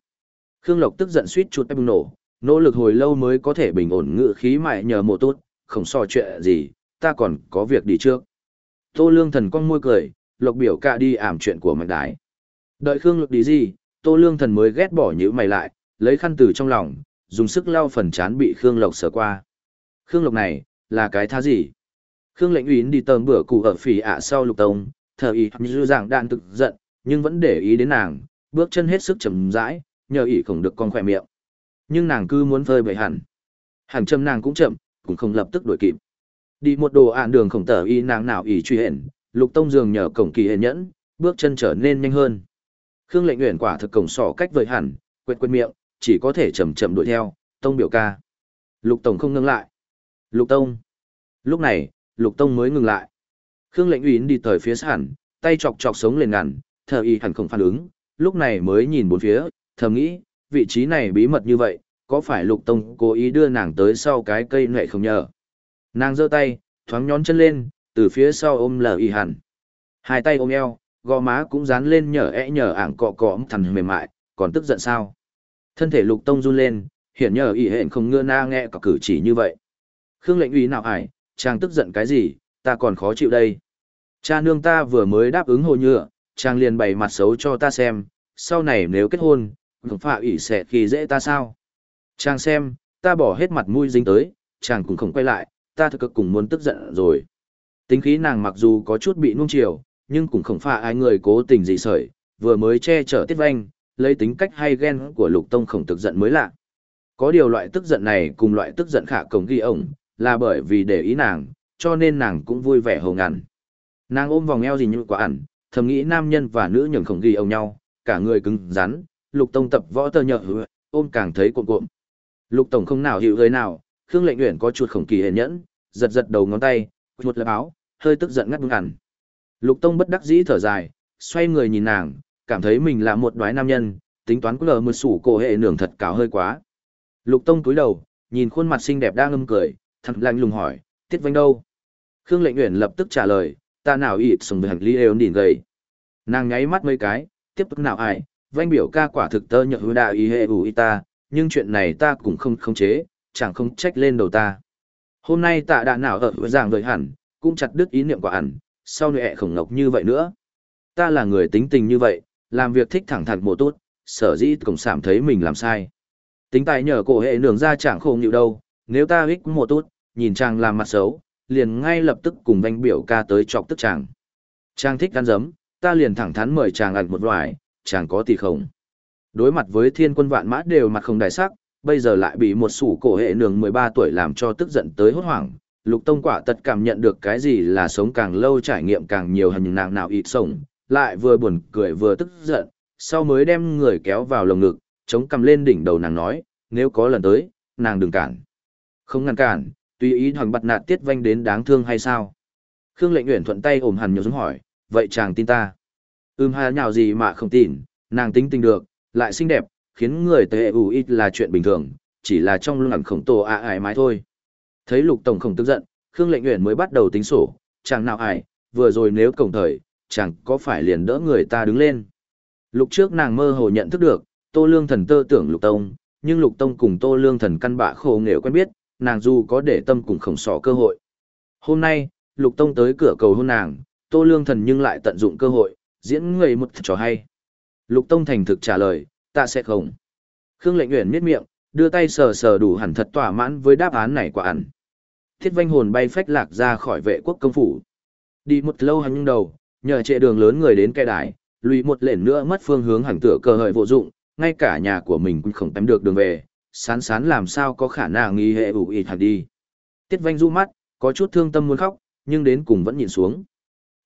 Khương Lộc tức giận suýt chút em nổ, nỗ lực hồi lâu mới có thể bình ổn ngự khí mại nhờ mộ tốt, không so chuyện gì, ta còn có việc đi trước. Tô Lương thần con môi cười, Lộc biểu ca đi ảm chuyện của mạch đái. Đợi Khương Lộc đi gì, Tô Lương thần mới ghét bỏ nhữ mày lại, lấy khăn từ trong lòng, dùng sức lau phần chán bị Khương Lộc sờ qua. Khương Lộc này, là cái thá gì? Khương lệnh Uyển đi tờm bữa cụ ở phỉ ạ sau lục tông, thờ ý như dạng đạn thực giận, nhưng vẫn để ý đến nàng, bước chân hết sức chậm rãi, nhờ ý không được con khỏe miệng. Nhưng nàng cứ muốn phơi bậy hẳn. Hàng châm nàng cũng chậm, cũng không lập tức đuổi kịp. Đi một đồ ạn đường khổng tờ y nàng nào ý truy hển, Lục Tông dường nhờ cổng kỳ hền nhẫn, bước chân trở nên nhanh hơn. Khương Lệnh Uyển quả thực cổng sỏ cách vời hẳn, quên quên miệng, chỉ có thể chậm chậm đuổi theo, Tông biểu ca. Lục Tổng không ngừng lại. Lục Tông. Lúc này, Lục Tông mới ngừng lại. Khương Lệnh Uyển đi tới phía sẵn, tay chọc chọc sống lên ngắn, thờ y hẳn không phản ứng, lúc này mới nhìn bốn phía, thầm nghĩ, vị trí này bí mật như vậy, có phải Lục Tông cố ý đưa nàng tới sau cái cây nệ không nhờ. Nàng giơ tay, thoáng nhón chân lên, từ phía sau ôm lờ y hẳn. Hai tay ôm eo, gò má cũng dán lên nhở ẽ nhở ảng cọ cọ thằn mềm mại, còn tức giận sao. Thân thể lục tông run lên, hiển nhờ y hẹn không ngưa na nghe cả cử chỉ như vậy. Khương lệnh uy nào ải, chàng tức giận cái gì, ta còn khó chịu đây. Cha nương ta vừa mới đáp ứng hồ nhựa, chàng liền bày mặt xấu cho ta xem, sau này nếu kết hôn, không phạ ủy sẽ khi dễ ta sao. Chàng xem, ta bỏ hết mặt mũi dính tới, chàng cũng không quay lại, ta thực cực cùng muốn tức giận rồi. Tính khí nàng mặc dù có chút bị nuông chiều, nhưng cũng không phải ai người cố tình dị sởi, vừa mới che chở tiết vanh, lấy tính cách hay ghen của lục tông khổng tức giận mới lạ. Có điều loại tức giận này cùng loại tức giận khả cổng ghi ổng, là bởi vì để ý nàng, cho nên nàng cũng vui vẻ hồ ngàn. Nàng ôm vòng eo gì như quả ẩn, thầm nghĩ nam nhân và nữ nhường khổng ghi ổng nhau, cả người cứng rắn, lục tông tập võ tơ nhợ ôm càng thấy cuộn cuộn. Lục tổng không nào hiểu người nào, Khương Lệnh Uyển có chuột khổng kỳ hề nhẫn, giật giật đầu ngón tay, chuột lập áo, hơi tức giận ngắt bưng ẩn. Lục Tông bất đắc dĩ thở dài, xoay người nhìn nàng, cảm thấy mình là một đoái nam nhân, tính toán lờ một sủ cổ hệ nưởng thật cáo hơi quá. Lục Tông cúi đầu, nhìn khuôn mặt xinh đẹp đang ngâm cười, thật lạnh lùng hỏi, tiết vanh đâu? Khương Lệnh Uyển lập tức trả lời, ta nào ít sống với hành lý eo đỉnh gầy. Nàng nháy mắt mấy cái, tiếp tục nào ai, vanh biểu ca quả thực tơ nhợ hứa đạo ý hệ ủ y ta, nhưng chuyện này ta cũng không không chế, chẳng không trách lên đầu ta. Hôm nay tạ đã nào ở giảng vời hẳn, cũng chặt đứt ý niệm của hẳn, sau nệ khổng ngọc như vậy nữa. Ta là người tính tình như vậy, làm việc thích thẳng thắn một tốt, sở dĩ cổng sảm thấy mình làm sai. Tính tài nhờ cổ hệ nường ra chẳng khổ nhịu đâu, nếu ta ích một tốt, nhìn chàng làm mặt xấu, liền ngay lập tức cùng vanh biểu ca tới chọc tức chàng. Chàng thích ăn dấm, ta liền thẳng thắn mời chàng ăn một loại, chàng có tỷ không. Đối mặt với thiên quân vạn mã đều mặt không đại sắc, bây giờ lại bị một sủ cổ hệ nường 13 tuổi làm cho tức giận tới hốt hoảng, lục tông quả tật cảm nhận được cái gì là sống càng lâu trải nghiệm càng nhiều hình nàng nào ít sống, lại vừa buồn cười vừa tức giận, sau mới đem người kéo vào lồng ngực, chống cầm lên đỉnh đầu nàng nói, nếu có lần tới, nàng đừng cản. Không ngăn cản, tùy ý hoàng bặt nạt tiết vanh đến đáng thương hay sao? Khương lệnh nguyện thuận tay ôm hẳn nhiều giống hỏi, vậy chàng tin ta? Ưm hà nhào gì mà không tin, nàng tính tình được, lại xinh đẹp, khiến người tệ ủ ít là chuyện bình thường, chỉ là trong lưng ẩn khổng tổ ạ ải mái thôi. Thấy lục tổng khổng tức giận, Khương lệnh nguyện mới bắt đầu tính sổ, chàng nào ải, vừa rồi nếu cổng thời, chàng có phải liền đỡ người ta đứng lên. Lục trước nàng mơ hồ nhận thức được, tô lương thần tơ tưởng lục tông, nhưng lục tông cùng tô lương thần căn bạ khổ nghèo quen biết, nàng dù có để tâm cùng khổng sỏ cơ hội. Hôm nay, lục tông tới cửa cầu hôn nàng, tô lương thần nhưng lại tận dụng cơ hội, diễn người một trò hay. Lục tông thành thực trả lời, ta sẽ không. Khương lệnh nguyện miết miệng, đưa tay sờ sờ đủ hẳn thật tỏa mãn với đáp án này quả ẩn. Thiết vanh hồn bay phách lạc ra khỏi vệ quốc công phủ. Đi một lâu hành đầu, nhờ trệ đường lớn người đến cây đài, lùi một lện nữa mất phương hướng hẳn tựa cơ hợi vô dụng, ngay cả nhà của mình cũng không tém được đường về, sán sán làm sao có khả năng nghi hệ ủ ịt hạt đi. Tiết vanh du mắt, có chút thương tâm muốn khóc, nhưng đến cùng vẫn nhìn xuống.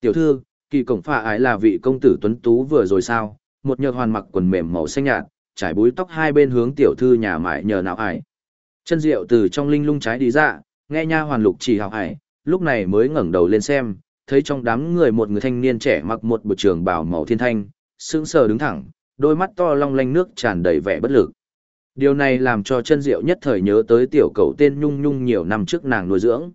Tiểu thư, kỳ cổng phà ái là vị công tử tuấn tú vừa rồi sao, một nhờ hoàn mặc quần mềm màu xanh nhạt, trải búi tóc hai bên hướng tiểu thư nhà mại nhờ nào ải. Chân rượu từ trong linh lung trái đi ra, nghe nha hoàn lục chỉ học hải lúc này mới ngẩng đầu lên xem, thấy trong đám người một người thanh niên trẻ mặc một bộ trường bào màu thiên thanh, sững sờ đứng thẳng, đôi mắt to long lanh nước tràn đầy vẻ bất lực. Điều này làm cho chân diệu nhất thời nhớ tới tiểu cầu tên Nhung Nhung nhiều năm trước nàng nuôi dưỡng.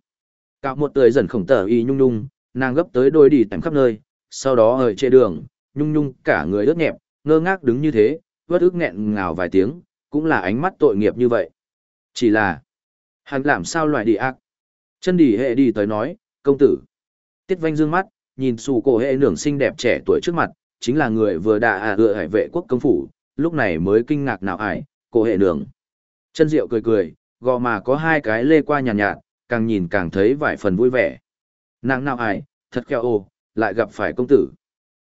Cạo một tươi dần khổng tở y Nhung Nhung, nàng gấp tới đôi đi tầm khắp nơi, sau đó ở trên đường, Nhung Nhung cả người ướt nhẹp, ngơ ngác đứng như thế, vất ức nghẹn ngào vài tiếng, cũng là ánh mắt tội nghiệp như vậy. Chỉ là, hắn làm sao loại đi ác? Chân đi hệ đi tới nói, công tử. Tiết vanh dương mắt, nhìn xù cổ hệ nưởng xinh đẹp trẻ tuổi trước mặt, chính là người vừa đạ à gựa hải vệ quốc công phủ, lúc này mới kinh ngạc nào ải, cổ hệ nưởng. Chân diệu cười cười, gò mà có hai cái lê qua nhàn nhạt, nhạt, càng nhìn càng thấy vài phần vui vẻ. Nàng nào ải, thật kheo ô, lại gặp phải công tử.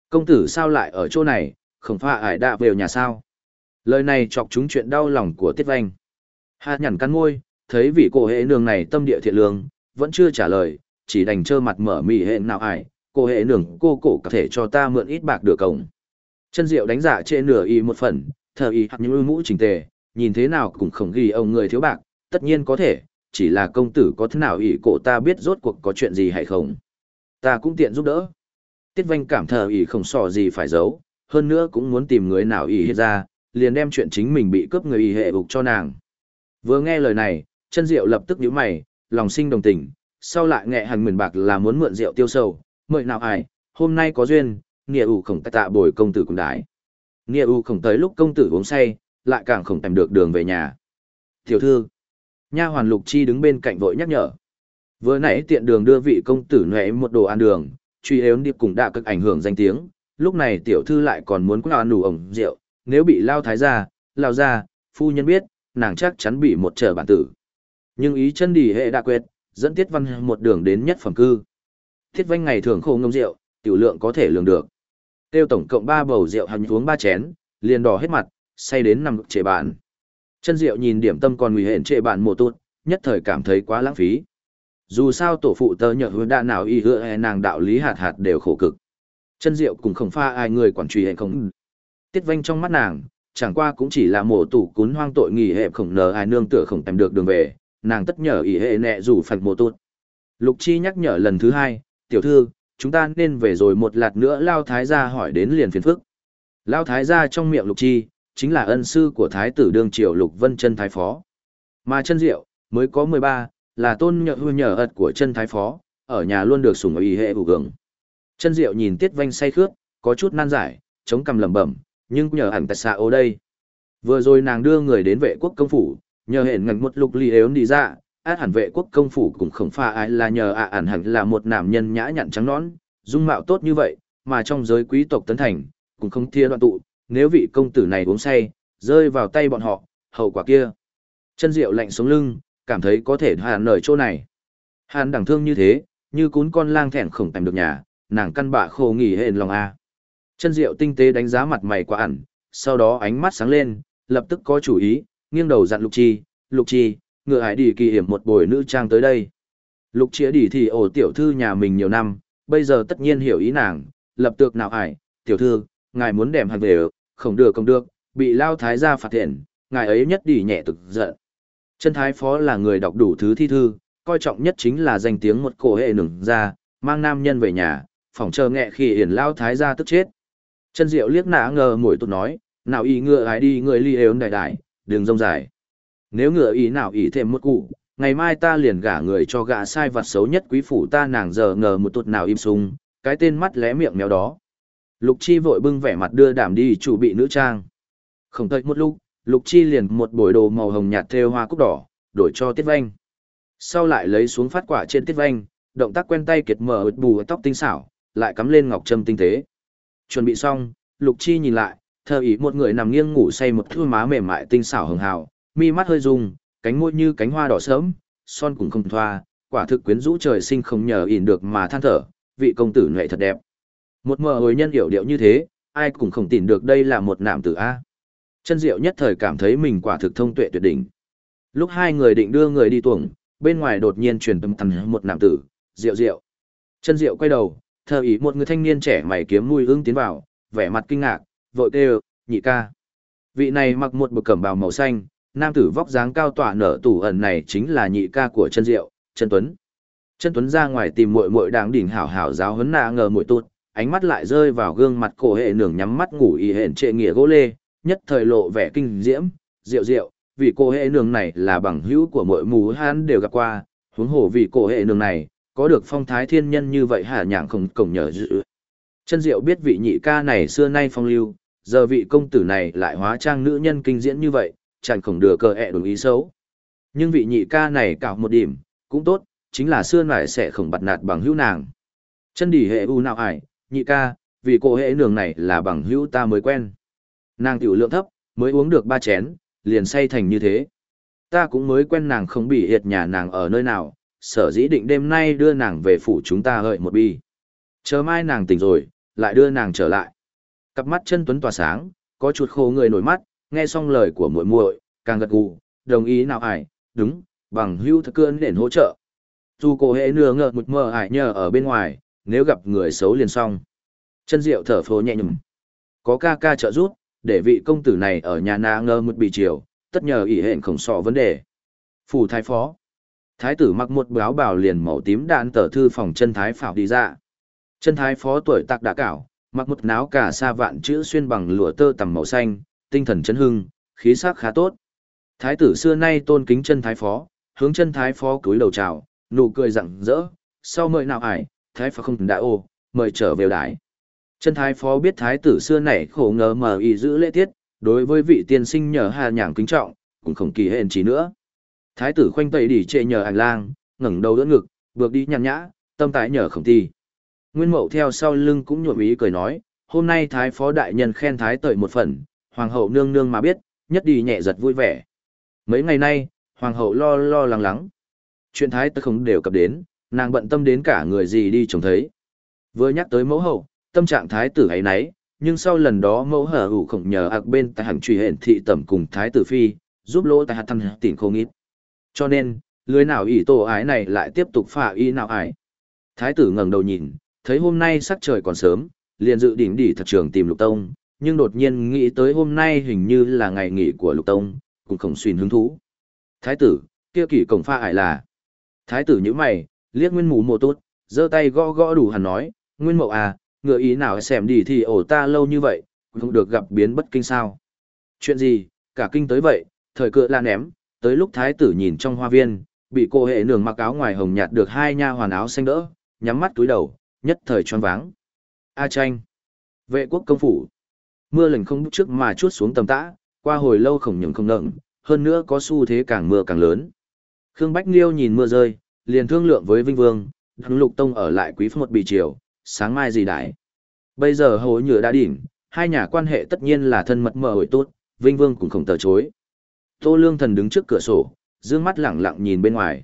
Công tử sao lại ở chỗ này, không phải ải đạ về nhà sao? Lời này chọc chúng chuyện đau lòng của Tiết Vanh. Hạ nhằn cắn môi, thấy vị cổ hệ nương này tâm địa thiện lương, vẫn chưa trả lời, chỉ đành trơ mặt mở mỉ hệ nào ải, cô hệ nương cô cổ có thể cho ta mượn ít bạc được cổng. Chân Diệu đánh dạ giả trên nửa y một phần, thờ y hoặc những mũ chỉnh tề, nhìn thế nào cũng không ghi ông người thiếu bạc, tất nhiên có thể, chỉ là công tử có thế nào ý cổ ta biết rốt cuộc có chuyện gì hay không. Ta cũng tiện giúp đỡ. Tiết Vanh cảm thờ ý không sò gì phải giấu, hơn nữa cũng muốn tìm người nào ý hiện ra, liền đem chuyện chính mình bị cướp người ý hệ ục cho nàng. Vừa nghe lời này, chân rượu lập tức nhíu mày, lòng sinh đồng tình, sau lại nghệ hành mượn bạc là muốn mượn rượu tiêu sầu, mời nào ai, hôm nay có duyên, nghĩa ủ khổng tạ bồi công tử cùng đái. Nghĩa ủ khổng tới lúc công tử uống say, lại càng không tìm được đường về nhà. Tiểu thư, nha hoàn lục chi đứng bên cạnh vội nhắc nhở. Vừa nãy tiện đường đưa vị công tử nhuệ một đồ ăn đường, truy yếu điệp cùng đã cực ảnh hưởng danh tiếng, lúc này tiểu thư lại còn muốn quán ăn đủ ổng rượu, nếu bị lao thái ra, lao ra, phu nhân biết, nàng chắc chắn bị một trở bản tử. Nhưng ý chân đi hệ đã quyết, dẫn tiết văn một đường đến nhất phẩm cư. Thiết vanh ngày thường khô ngâm rượu, tiểu lượng có thể lường được. Tiêu tổng cộng ba bầu rượu hành uống ba chén, liền đỏ hết mặt, say đến nằm trệ bạn. Chân rượu nhìn điểm tâm còn nguy hển trệ bạn mồ tốt, nhất thời cảm thấy quá lãng phí. Dù sao tổ phụ tơ nhờ hứa đa nào y hứa e nàng đạo lý hạt hạt đều khổ cực. Chân rượu cũng không pha ai người quản trì hệ không. Tiết vanh trong mắt nàng, chẳng qua cũng chỉ là mổ tủ cún hoang tội nghỉ hẹp khổng nờ ai nương tựa khổng tìm được đường về, nàng tất nhờ ý hệ nẹ rủ phạch mộ tốt. Lục Chi nhắc nhở lần thứ hai, tiểu thư, chúng ta nên về rồi một lát nữa Lao Thái gia hỏi đến liền phiền phức. Lao Thái gia trong miệng Lục Chi, chính là ân sư của Thái tử đương triều Lục Vân chân Thái Phó. Mà chân diệu, mới có 13, là tôn nhợ hư nhờ ật của chân Thái Phó, ở nhà luôn được sủng ở ý hệ hữu gừng. Chân diệu nhìn Tiết Vanh say khướt, có chút nan giải, chống cằm lẩm bẩm, nhưng nhờ hẳn tại xa ô đây. Vừa rồi nàng đưa người đến vệ quốc công phủ, nhờ hẹn ngạch một lục ly ếu đi ra, dạ, át hẳn vệ quốc công phủ cũng không pha ai là nhờ ạ à ản hẳn là một nam nhân nhã nhặn trắng nón, dung mạo tốt như vậy, mà trong giới quý tộc tấn thành, cũng không thia đoạn tụ, nếu vị công tử này uống say, rơi vào tay bọn họ, hậu quả kia. Chân rượu lạnh sống lưng, cảm thấy có thể hàn nở chỗ này. Hàn đẳng thương như thế, như cún con lang thẹn khổng tèm được nhà, nàng căn bạ khổ nghỉ hên lòng a. Chân rượu tinh tế đánh giá mặt mày quá ẩn, sau đó ánh mắt sáng lên, lập tức có chủ ý, nghiêng đầu dặn Lục Chi, Lục Chi, ngựa hải đi kỳ hiểm một buổi nữ trang tới đây. Lục Chĩa đi thì ổ tiểu thư nhà mình nhiều năm, bây giờ tất nhiên hiểu ý nàng, lập tược nào hải, tiểu thư, ngài muốn đèm hạt về, không được không được, bị lao thái gia phạt thiện, ngài ấy nhất đi nhẹ thực giận. Chân thái phó là người đọc đủ thứ thi thư, coi trọng nhất chính là danh tiếng một cổ hệ nửng ra, mang nam nhân về nhà, phỏng chờ nghẹ khi hiển lao thái gia tức chết. Chân diệu liếc nã ngờ mồi tốt nói, nào ý ngựa ái đi người ly ếu đại đại, đường rông dài. Nếu ngựa ý nào ý thêm một cụ, ngày mai ta liền gả người cho gã sai vặt xấu nhất quý phủ ta nàng giờ ngờ một tụt nào im sung, cái tên mắt lé miệng méo đó. Lục Chi vội bưng vẻ mặt đưa đảm đi chủ bị nữ trang. Không tới một lúc, Lục Chi liền một bồi đồ màu hồng nhạt thêu hoa cúc đỏ, đổi cho Tiết Vanh. Sau lại lấy xuống phát quả trên Tiết Vanh, động tác quen tay kiệt mở ướt bù tóc tinh xảo, lại cắm lên ngọc trâm tinh tế. Chuẩn bị xong, Lục Chi nhìn lại, thờ ý một người nằm nghiêng ngủ say một thư má mềm mại tinh xảo hường hào, mi mắt hơi rung, cánh môi như cánh hoa đỏ sớm, son cũng không thoa, quả thực quyến rũ trời sinh không nhờ ỉn được mà than thở, vị công tử nhuệ thật đẹp. Một mờ hồi nhân hiểu điệu như thế, ai cũng không tìm được đây là một nạm tử A. Chân diệu nhất thời cảm thấy mình quả thực thông tuệ tuyệt đỉnh. Lúc hai người định đưa người đi tuồng, bên ngoài đột nhiên truyền tâm thần một nạm tử, diệu diệu. Chân diệu quay đầu, thờ ý một người thanh niên trẻ mày kiếm mùi hương tiến vào, vẻ mặt kinh ngạc, vội kêu, nhị ca. Vị này mặc một bộ cẩm bào màu xanh, nam tử vóc dáng cao tỏa nở tủ ẩn này chính là nhị ca của chân diệu, chân tuấn. Chân tuấn ra ngoài tìm muội muội đáng đỉnh hảo hảo giáo huấn nạ ngờ muội tụt, ánh mắt lại rơi vào gương mặt cổ hệ nường nhắm mắt ngủ y hển trệ nghĩa gỗ lê, nhất thời lộ vẻ kinh diễm, diệu diệu, vì cổ hệ nường này là bằng hữu của muội mù hán đều gặp qua, huống hồ vì cổ hệ nường này, có được phong thái thiên nhân như vậy hả nhàng không cổng nhờ dự. Chân diệu biết vị nhị ca này xưa nay phong lưu, giờ vị công tử này lại hóa trang nữ nhân kinh diễn như vậy, chẳng khổng đưa cờ ẹ đồng ý xấu. Nhưng vị nhị ca này cạo một điểm, cũng tốt, chính là xưa nải sẽ không bật nạt bằng hữu nàng. Chân đỉ hệ u nào ải, nhị ca, vì cô hệ nường này là bằng hữu ta mới quen. Nàng tiểu lượng thấp, mới uống được ba chén, liền say thành như thế. Ta cũng mới quen nàng không bị hiệt nhà nàng ở nơi nào, sở dĩ định đêm nay đưa nàng về phủ chúng ta hợi một bi. Chờ mai nàng tỉnh rồi, lại đưa nàng trở lại. Cặp mắt chân tuấn tỏa sáng, có chuột khô người nổi mắt, nghe xong lời của muội muội, càng gật gù, đồng ý nào ải, đúng, bằng hưu thật cơn để hỗ trợ. Dù cô hệ nửa ngờ một mờ ải nhờ ở bên ngoài, nếu gặp người xấu liền xong. Chân Diệu thở phồ nhẹ nhõm. Có ca ca trợ giúp, để vị công tử này ở nhà na ngơ một bị chiều, tất nhờ ỷ hẹn khổng sọ vấn đề. Phủ thái phó. Thái tử mặc một báo bào liền màu tím đạn tờ thư phòng chân thái phảo đi ra. Chân thái phó tuổi tạc đã cảo, mặc một náo cả xa vạn chữ xuyên bằng lụa tơ tằm màu xanh, tinh thần chấn hưng, khí sắc khá tốt. Thái tử xưa nay tôn kính chân thái phó, hướng chân thái phó cúi đầu chào, nụ cười rặng rỡ, sau mời nào ải, thái phó không đã ô, mời trở về đái. Chân thái phó biết thái tử xưa này khổ ngờ mờ ý giữ lễ tiết, đối với vị tiên sinh nhờ hà nhàng kính trọng, cũng không kỳ hẹn chỉ nữa. Thái tử khoanh tẩy đỉ trệ nhờ hành lang, ngẩng đầu đỡ ngực, bước đi nhàn nhã, tâm tái nhờ khổng ti. Nguyên mậu theo sau lưng cũng nhuộm ý cười nói, hôm nay thái phó đại nhân khen thái tợi một phần, hoàng hậu nương nương mà biết, nhất đi nhẹ giật vui vẻ. Mấy ngày nay, hoàng hậu lo lo lắng lắng. Chuyện thái tớ không đều cập đến, nàng bận tâm đến cả người gì đi trông thấy. Vừa nhắc tới mẫu hậu, tâm trạng thái tử ấy nấy, nhưng sau lần đó mẫu hở hủ khổng nhờ ạc bên tại hẳn truy hển thị tẩm cùng thái tử phi, giúp lỗ tại hạt thăng tỉnh không ít. Cho nên, lưới nào ỷ tổ ái này lại tiếp tục phả y nào ái. Thái tử ngẩng đầu nhìn, thấy hôm nay sắc trời còn sớm, liền dự định đi thật trường tìm lục tông, nhưng đột nhiên nghĩ tới hôm nay hình như là ngày nghỉ của lục tông, cũng không xuyên hứng thú. Thái tử, kia kỳ cổng pha ải là. Thái tử như mày, liếc nguyên mù mộ tốt, giơ tay gõ gõ đủ hẳn nói, nguyên mộ à, ngựa ý nào xem đi thì ổ ta lâu như vậy, không được gặp biến bất kinh sao. Chuyện gì, cả kinh tới vậy, thời cựa la ném, tới lúc thái tử nhìn trong hoa viên, bị cô hệ nường mặc áo ngoài hồng nhạt được hai nha hoàn áo xanh đỡ, nhắm mắt túi đầu, nhất thời choáng váng. A tranh. Vệ quốc công phủ. Mưa lệnh không trước mà chút xuống tầm tã, qua hồi lâu khổng nhường không nợng, hơn nữa có xu thế càng mưa càng lớn. Khương Bách Liêu nhìn mưa rơi, liền thương lượng với Vinh Vương, thắng lục tông ở lại quý một bì triều, sáng mai gì đại. Bây giờ hồ nhựa đã đỉnh, hai nhà quan hệ tất nhiên là thân mật mờ hội tốt, Vinh Vương cũng không từ chối. Tô Lương Thần đứng trước cửa sổ, dương mắt lẳng lặng nhìn bên ngoài.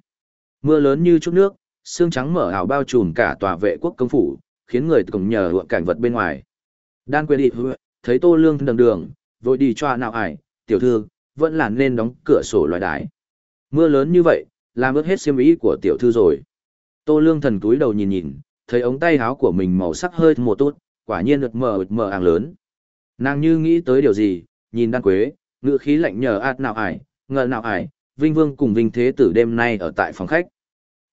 Mưa lớn như chút nước, sương trắng mở ảo bao trùm cả tòa vệ quốc công phủ, khiến người cùng nhờ hựa cảnh vật bên ngoài. Đan quên đi thấy Tô Lương đường đường, vội đi cho nào ải, tiểu thư, vẫn là nên đóng cửa sổ loài đái. Mưa lớn như vậy, làm ướt hết xiêm ý của tiểu thư rồi. Tô Lương Thần túi đầu nhìn nhìn, thấy ống tay áo của mình màu sắc hơi mùa tốt, quả nhiên ượt mờ ượt mờ àng lớn. Nàng như nghĩ tới điều gì, nhìn đan quế, ngựa khí lạnh nhờ ạt nào ải, ngờ nào ải, Vinh Vương cùng Vinh Thế Tử đêm nay ở tại phòng khách.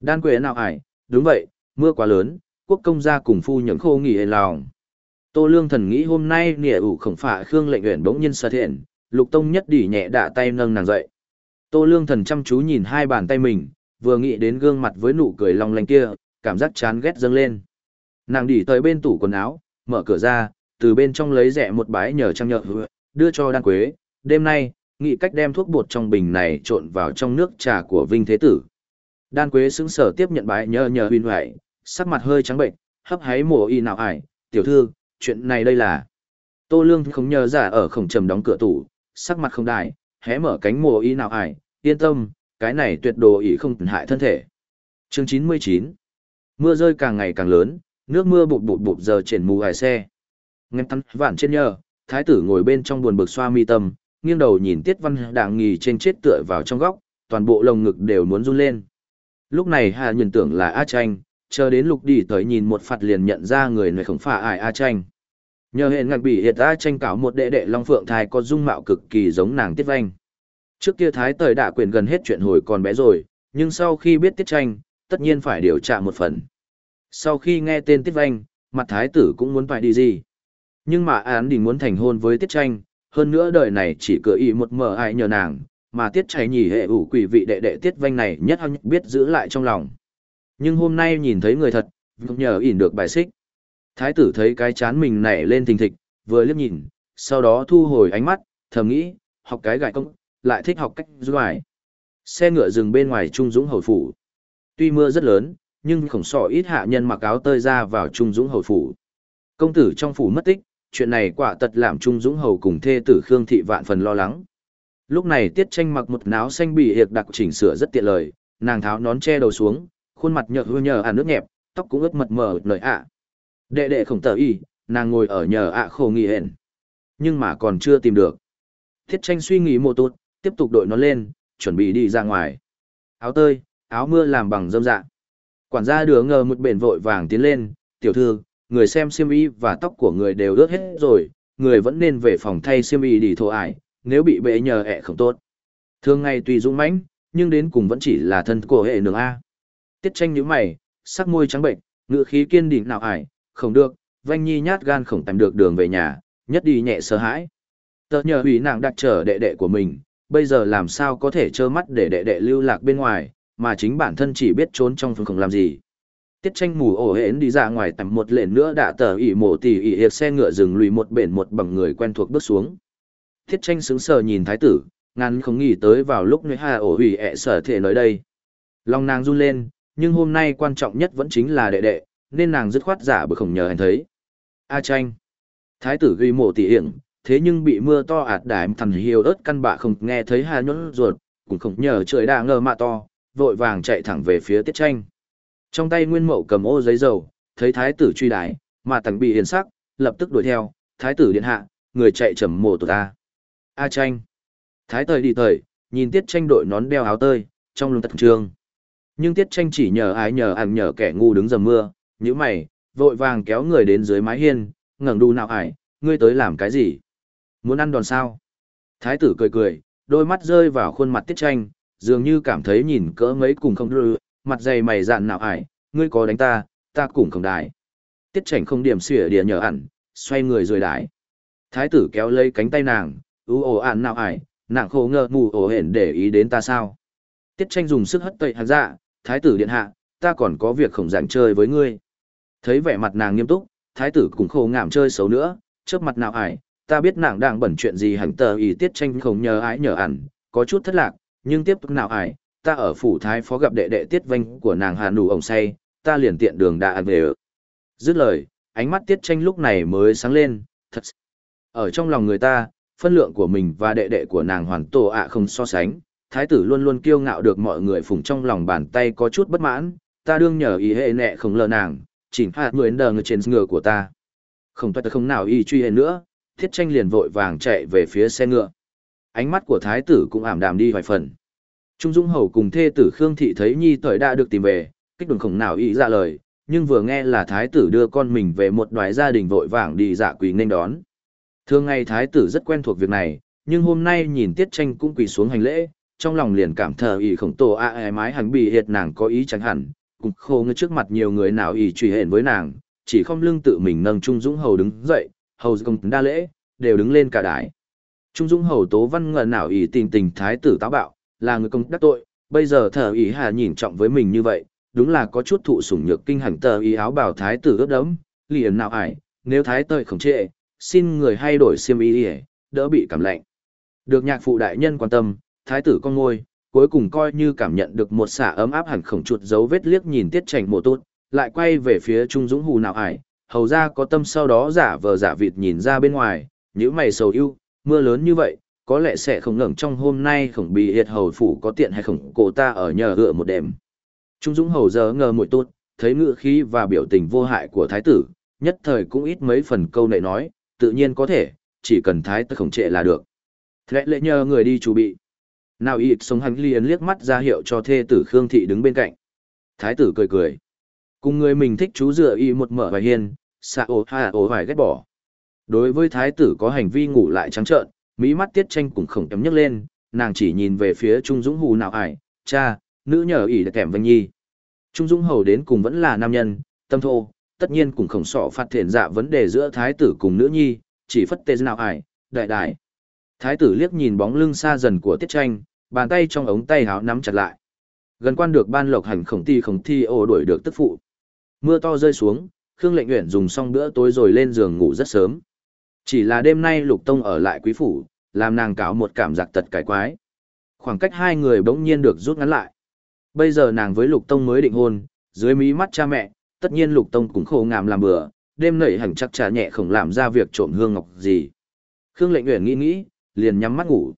Đan quế nào ải, đúng vậy, mưa quá lớn, quốc công gia cùng phu nhẫn khô nghỉ hề lòng. Tô Lương Thần nghĩ hôm nay nịa ủ khổng phạ Khương lệnh nguyện bỗng nhiên xuất hiện, Lục Tông nhất đỉ nhẹ đạ tay nâng nàng dậy. Tô Lương Thần chăm chú nhìn hai bàn tay mình, vừa nghĩ đến gương mặt với nụ cười long lanh kia, cảm giác chán ghét dâng lên. Nàng đỉ tới bên tủ quần áo, mở cửa ra, từ bên trong lấy rẻ một bái nhờ trang nhợ đưa cho đan quế. Đêm nay, nghĩ cách đem thuốc bột trong bình này trộn vào trong nước trà của Vinh Thế Tử. Đan quế sững sở tiếp nhận bái nhờ nhờ huyên hoại, sắc mặt hơi trắng bệnh, hấp háy mồ y nào ải, tiểu thư, chuyện này đây là. Tô Lương không nhờ giả ở khổng trầm đóng cửa tủ, sắc mặt không đại, hé mở cánh mồ y nào ải, yên tâm, cái này tuyệt đồ ý không hại thân thể. Chương 99 Mưa rơi càng ngày càng lớn, nước mưa bụt bụt bụt giờ triển mù ải xe. Ngân tắn vạn trên nhờ, thái tử ngồi bên trong buồn bực xoa mi tâm, nghiêng đầu nhìn tiết văn đàng nghỉ trên chết tựa vào trong góc, toàn bộ lồng ngực đều muốn run lên. Lúc này hà nhìn tưởng là A Tranh, chờ đến lục đi tới nhìn một phạt liền nhận ra người này không phải ai A Tranh. Nhờ hẹn ngạc bị hiệt A Tranh cảo một đệ đệ Long Phượng Thái có dung mạo cực kỳ giống nàng tiết vanh. Trước kia thái tời đã quyền gần hết chuyện hồi còn bé rồi, nhưng sau khi biết tiết tranh, tất nhiên phải điều tra một phần. Sau khi nghe tên tiết vanh, mặt thái tử cũng muốn phải đi gì. Nhưng mà án đình muốn thành hôn với tiết tranh, hơn nữa đời này chỉ cửa ý một mờ ai nhờ nàng, mà tiết cháy nhỉ hệ ủ quỷ vị đệ đệ tiết vanh này nhất hăng biết giữ lại trong lòng. Nhưng hôm nay nhìn thấy người thật, nhờ ỉn được bài xích. Thái tử thấy cái chán mình nảy lên thình thịch, vừa liếc nhìn, sau đó thu hồi ánh mắt, thầm nghĩ, học cái gại công, lại thích học cách du. Xe ngựa dừng bên ngoài Trung Dũng Hầu Phủ. Tuy mưa rất lớn, nhưng khổng sọ ít hạ nhân mặc áo tơi ra vào Trung Dũng Hầu Phủ. Công tử trong phủ mất tích, chuyện này quả tật làm Trung Dũng Hầu cùng thê tử Khương Thị vạn phần lo lắng. Lúc này Tiết Tranh mặc một áo xanh bị hiệp đặc chỉnh sửa rất tiện lời, nàng tháo nón che đầu xuống, khuôn mặt nhợt hư nhờ à nước nhẹp, tóc cũng ướt mật mờ lời ạ. Đệ đệ khổng tờ y, nàng ngồi ở nhờ ạ khổ nghỉ hẹn. Nhưng mà còn chưa tìm được. Tiết Tranh suy nghĩ một tốt, tiếp tục đội nó lên, chuẩn bị đi ra ngoài. Áo tơi, áo mưa làm bằng dâm dạ. Quản gia đứa ngờ một bền vội vàng tiến lên, tiểu thư, người xem xiêm y và tóc của người đều ướt hết rồi, người vẫn nên về phòng thay xiêm y đi thổ ải, nếu bị bệ nhờ ẹ không tốt. Thường ngày tùy dũng mãnh, nhưng đến cùng vẫn chỉ là thân của hệ nương A. Tiết tranh như mày, sắc môi trắng bệnh, ngựa khí kiên định nào ải, không được, vanh nhi nhát gan không tìm được đường về nhà, nhất đi nhẹ sợ hãi. Tờ nhờ hủy nàng đặt trở đệ đệ của mình, bây giờ làm sao có thể trơ mắt để đệ đệ lưu lạc bên ngoài, mà chính bản thân chỉ biết trốn trong phương không làm gì. Tiết tranh mù ổ hến đi ra ngoài tầm một lệnh nữa đã tờ ỉ mổ tỉ ỉ hiệp xe ngựa dừng lùi một bển một bằng người quen thuộc bước xuống. Tiết tranh sững sờ nhìn thái tử, ngắn không nghĩ tới vào lúc nơi hà ổ hủy ẹ sở thể nói đây. Lòng nàng run lên, nhưng hôm nay quan trọng nhất vẫn chính là đệ đệ, nên nàng dứt khoát giả bởi không nhờ anh thấy. A tranh. Thái tử ghi mộ tỉ hiển, thế nhưng bị mưa to ạt đái thằn hiêu ớt căn bạ không nghe thấy hà nhuẫn ruột, cũng không nhờ trời đà ngờ mạ to, vội vàng chạy thẳng về phía tiết tranh. Trong tay nguyên mậu cầm ô giấy dầu, thấy thái tử truy đái, mà tặng bị hiền sắc, lập tức đuổi theo, thái tử điện hạ, người chạy trầm mộ tổ ta. A tranh. Thái tời đi tời, nhìn tiết tranh đội nón đeo áo tơi, trong lưng tận trường. Nhưng tiết tranh chỉ nhờ ái nhờ ăn nhờ kẻ ngu đứng dầm mưa, như mày, vội vàng kéo người đến dưới mái hiên, ngẩng đu nào ải, ngươi tới làm cái gì? Muốn ăn đòn sao? Thái tử cười cười, đôi mắt rơi vào khuôn mặt tiết tranh, dường như cảm thấy nhìn cỡ mấy cùng không đưa, mặt dày mày dạn nào ải, ngươi có đánh ta, ta cũng không đái. Tiết tranh không điểm xỉa địa nhờ ẩn, xoay người rồi đái. Thái tử kéo lấy cánh tay nàng, ú ồ ạn nào ải, nàng khổ ngờ mù ổ hển để ý đến ta sao. Tiết tranh dùng sức hất tậy hạt dạ, thái tử điện hạ, ta còn có việc khổng rảnh chơi với ngươi. Thấy vẻ mặt nàng nghiêm túc, thái tử cũng khổ ngảm chơi xấu nữa, trước mặt nào ải, ta biết nàng đang bẩn chuyện gì hẳn tờ ý tiết tranh không nhờ ái nhờ ẩn, có chút thất lạc, nhưng tiếp tục nào ải, ta ở phủ thái phó gặp đệ đệ tiết vanh của nàng hà nù ổng say, ta liền tiện đường đã ăn về ở. Dứt lời, ánh mắt tiết tranh lúc này mới sáng lên, thật. Ở trong lòng người ta, phân lượng của mình và đệ đệ của nàng hoàn tổ ạ không so sánh, thái tử luôn luôn kiêu ngạo được mọi người phụng trong lòng bàn tay có chút bất mãn, ta đương nhờ ý hệ nẹ không lờ nàng, chỉnh hạt người đờ người trên ngựa của ta. Không toát không nào y truy hệ nữa, thiết tranh liền vội vàng chạy về phía xe ngựa. Ánh mắt của thái tử cũng ảm đạm đi vài phần. Trung Dung Hầu cùng thê tử Khương Thị thấy nhi tuổi đã được tìm về, kích động không nào ý ra lời, nhưng vừa nghe là thái tử đưa con mình về một đoái gia đình vội vàng đi dạ quỳ nên đón. Thường ngày thái tử rất quen thuộc việc này, nhưng hôm nay nhìn tiết tranh cũng quỳ xuống hành lễ, trong lòng liền cảm thờ ý khổng tổ a à mái hành bị hiệt nàng có ý tránh hẳn, cũng khô ngư trước mặt nhiều người nào ý truy hẹn với nàng, chỉ không lưng tự mình nâng Trung Dũng Hầu đứng dậy, hầu công đa lễ, đều đứng lên cả đái. Trung Dũng Hầu tố văn ngờ nào ý tình tình thái tử táo bạo, là người công đắc tội, bây giờ thờ ý hà nhìn trọng với mình như vậy, đúng là có chút thụ sủng nhược kinh hành tờ ý áo bảo thái tử ướt đấm, liền nào ải, nếu thái tơi không trệ, xin người hay đổi xiêm y đỡ bị cảm lạnh. Được nhạc phụ đại nhân quan tâm, thái tử con ngôi, cuối cùng coi như cảm nhận được một xả ấm áp hẳn khổng chuột dấu vết liếc nhìn tiết trành mộ tốt, lại quay về phía Trung Dũng Hù nào ải, hầu ra có tâm sau đó giả vờ giả vịt nhìn ra bên ngoài, nhữ mày sầu ưu, mưa lớn như vậy, có lẽ sẽ không ngẩng trong hôm nay khổng bị hiệt hầu phủ có tiện hay khổng cổ ta ở nhờ gựa một đêm. Trung Dũng hầu giờ ngờ muội tốt, thấy ngựa khí và biểu tình vô hại của thái tử, nhất thời cũng ít mấy phần câu nệ nói, tự nhiên có thể, chỉ cần thái tử khổng trệ là được. Lệ lệ nhờ người đi chuẩn bị. Nào ít sống hành liền liếc mắt ra hiệu cho thê tử Khương Thị đứng bên cạnh. Thái tử cười cười. Cùng người mình thích chú dựa y một mở và hiền, xạ ồ hà ồ hoài ghét bỏ. Đối với thái tử có hành vi ngủ lại trắng trợn, mỹ mắt tiết tranh cũng khổng kém nhấc lên, nàng chỉ nhìn về phía Trung Dũng Hù nào ải, cha, nữ nhờ đã kèm vanh nhi. Trung Dũng Hầu đến cùng vẫn là nam nhân, tâm thô, tất nhiên cũng khổng sọ phát thiện dạ vấn đề giữa thái tử cùng nữ nhi, chỉ phất tê nào ải, đại đại. Thái tử liếc nhìn bóng lưng xa dần của tiết tranh, bàn tay trong ống tay háo nắm chặt lại. Gần quan được ban lộc hành khổng ti khổng thi ô đuổi được tức phụ. Mưa to rơi xuống, Khương Lệnh Uyển dùng xong bữa tối rồi lên giường ngủ rất sớm. Chỉ là đêm nay Lục Tông ở lại quý phủ, làm nàng cáo một cảm giác tật cải quái. Khoảng cách hai người bỗng nhiên được rút ngắn lại. Bây giờ nàng với Lục Tông mới định hôn, dưới mí mắt cha mẹ, tất nhiên Lục Tông cũng khổ ngàm làm bừa đêm nảy hẳn chắc trà nhẹ không làm ra việc trộm hương ngọc gì. Khương Lệnh Uyển nghĩ nghĩ, liền nhắm mắt ngủ.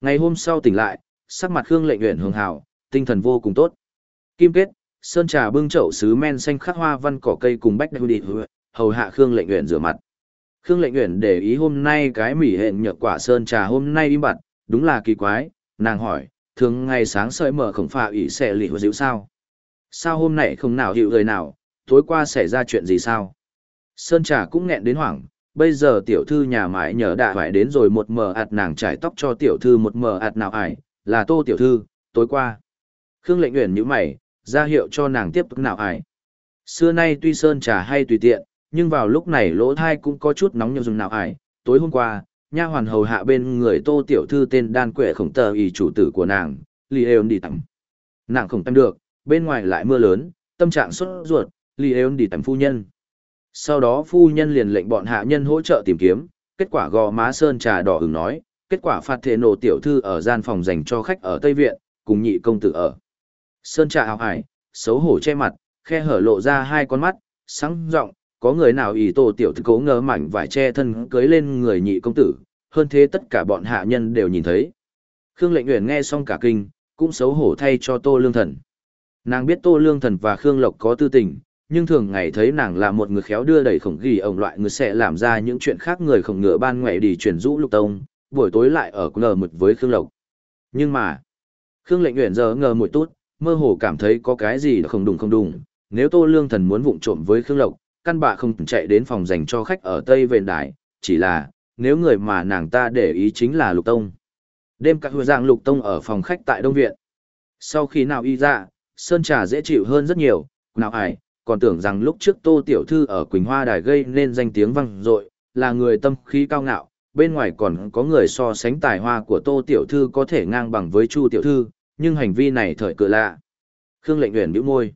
Ngày hôm sau tỉnh lại, sắc mặt Khương Lệnh Uyển hường hào, tinh thần vô cùng tốt. Kim kết, sơn trà bưng chậu sứ men xanh khắc hoa văn cỏ cây cùng bách đu đi hầu hạ Khương Lệnh Uyển rửa mặt. Khương Lệnh Uyển để ý hôm nay cái mỉ hẹn nhợt quả sơn trà hôm nay im bặt, đúng là kỳ quái, nàng hỏi, thường ngày sáng sợi mở khổng phà ủy sẽ lì hồi dịu sao? Sao hôm nay không nào hiệu người nào, tối qua xảy ra chuyện gì sao? Sơn trà cũng nghẹn đến hoảng, bây giờ tiểu thư nhà mãi nhờ đã phải đến rồi một mờ ạt nàng trải tóc cho tiểu thư một mờ ạt nào ải, là tô tiểu thư, tối qua. Khương lệnh nguyện như mày, ra hiệu cho nàng tiếp tục nào ải. Xưa nay tuy sơn trà hay tùy tiện, nhưng vào lúc này lỗ thai cũng có chút nóng nhiều dùng nào ải. Tối hôm qua, nha hoàn hầu hạ bên người tô tiểu thư tên đan quệ khổng tờ ý chủ tử của nàng, li ơn đi tắm. Nàng không tâm được, bên ngoài lại mưa lớn, tâm trạng xuất ruột, Lý ơn đi tìm phu nhân. Sau đó phu nhân liền lệnh bọn hạ nhân hỗ trợ tìm kiếm, kết quả gò má sơn trà đỏ ửng nói, kết quả phạt thể nổ tiểu thư ở gian phòng dành cho khách ở Tây Viện, cùng nhị công tử ở. Sơn trà hào hải, xấu hổ che mặt, khe hở lộ ra hai con mắt, sáng rộng, có người nào ý tổ tiểu thư cố ngờ mảnh vải che thân cưới lên người nhị công tử, hơn thế tất cả bọn hạ nhân đều nhìn thấy. Khương lệnh nguyện nghe xong cả kinh, cũng xấu hổ thay cho tô lương thần. Nàng biết tô lương thần và Khương Lộc có tư tình, nhưng thường ngày thấy nàng là một người khéo đưa đẩy khổng ghi ổng loại người sẽ làm ra những chuyện khác người khổng ngựa ban ngoại đi chuyển rũ lục tông, buổi tối lại ở ngờ mực với Khương Lộc. Nhưng mà, Khương lệnh nguyện giờ ngờ mụi tốt, mơ hồ cảm thấy có cái gì không đúng không đúng, nếu Tô Lương Thần muốn vụng trộm với Khương Lộc, căn bạ không chạy đến phòng dành cho khách ở Tây Vện Đài, chỉ là, nếu người mà nàng ta để ý chính là Lục Tông. Đêm các hứa dạng Lục Tông ở phòng khách tại Đông Viện. Sau khi nào y ra, Sơn Trà dễ chịu hơn rất nhiều, nào ải, còn tưởng rằng lúc trước Tô Tiểu Thư ở Quỳnh Hoa Đài gây nên danh tiếng vang dội là người tâm khí cao ngạo, bên ngoài còn có người so sánh tài hoa của Tô Tiểu Thư có thể ngang bằng với Chu Tiểu Thư, nhưng hành vi này thời cự lạ. Khương lệnh uyển bĩu môi.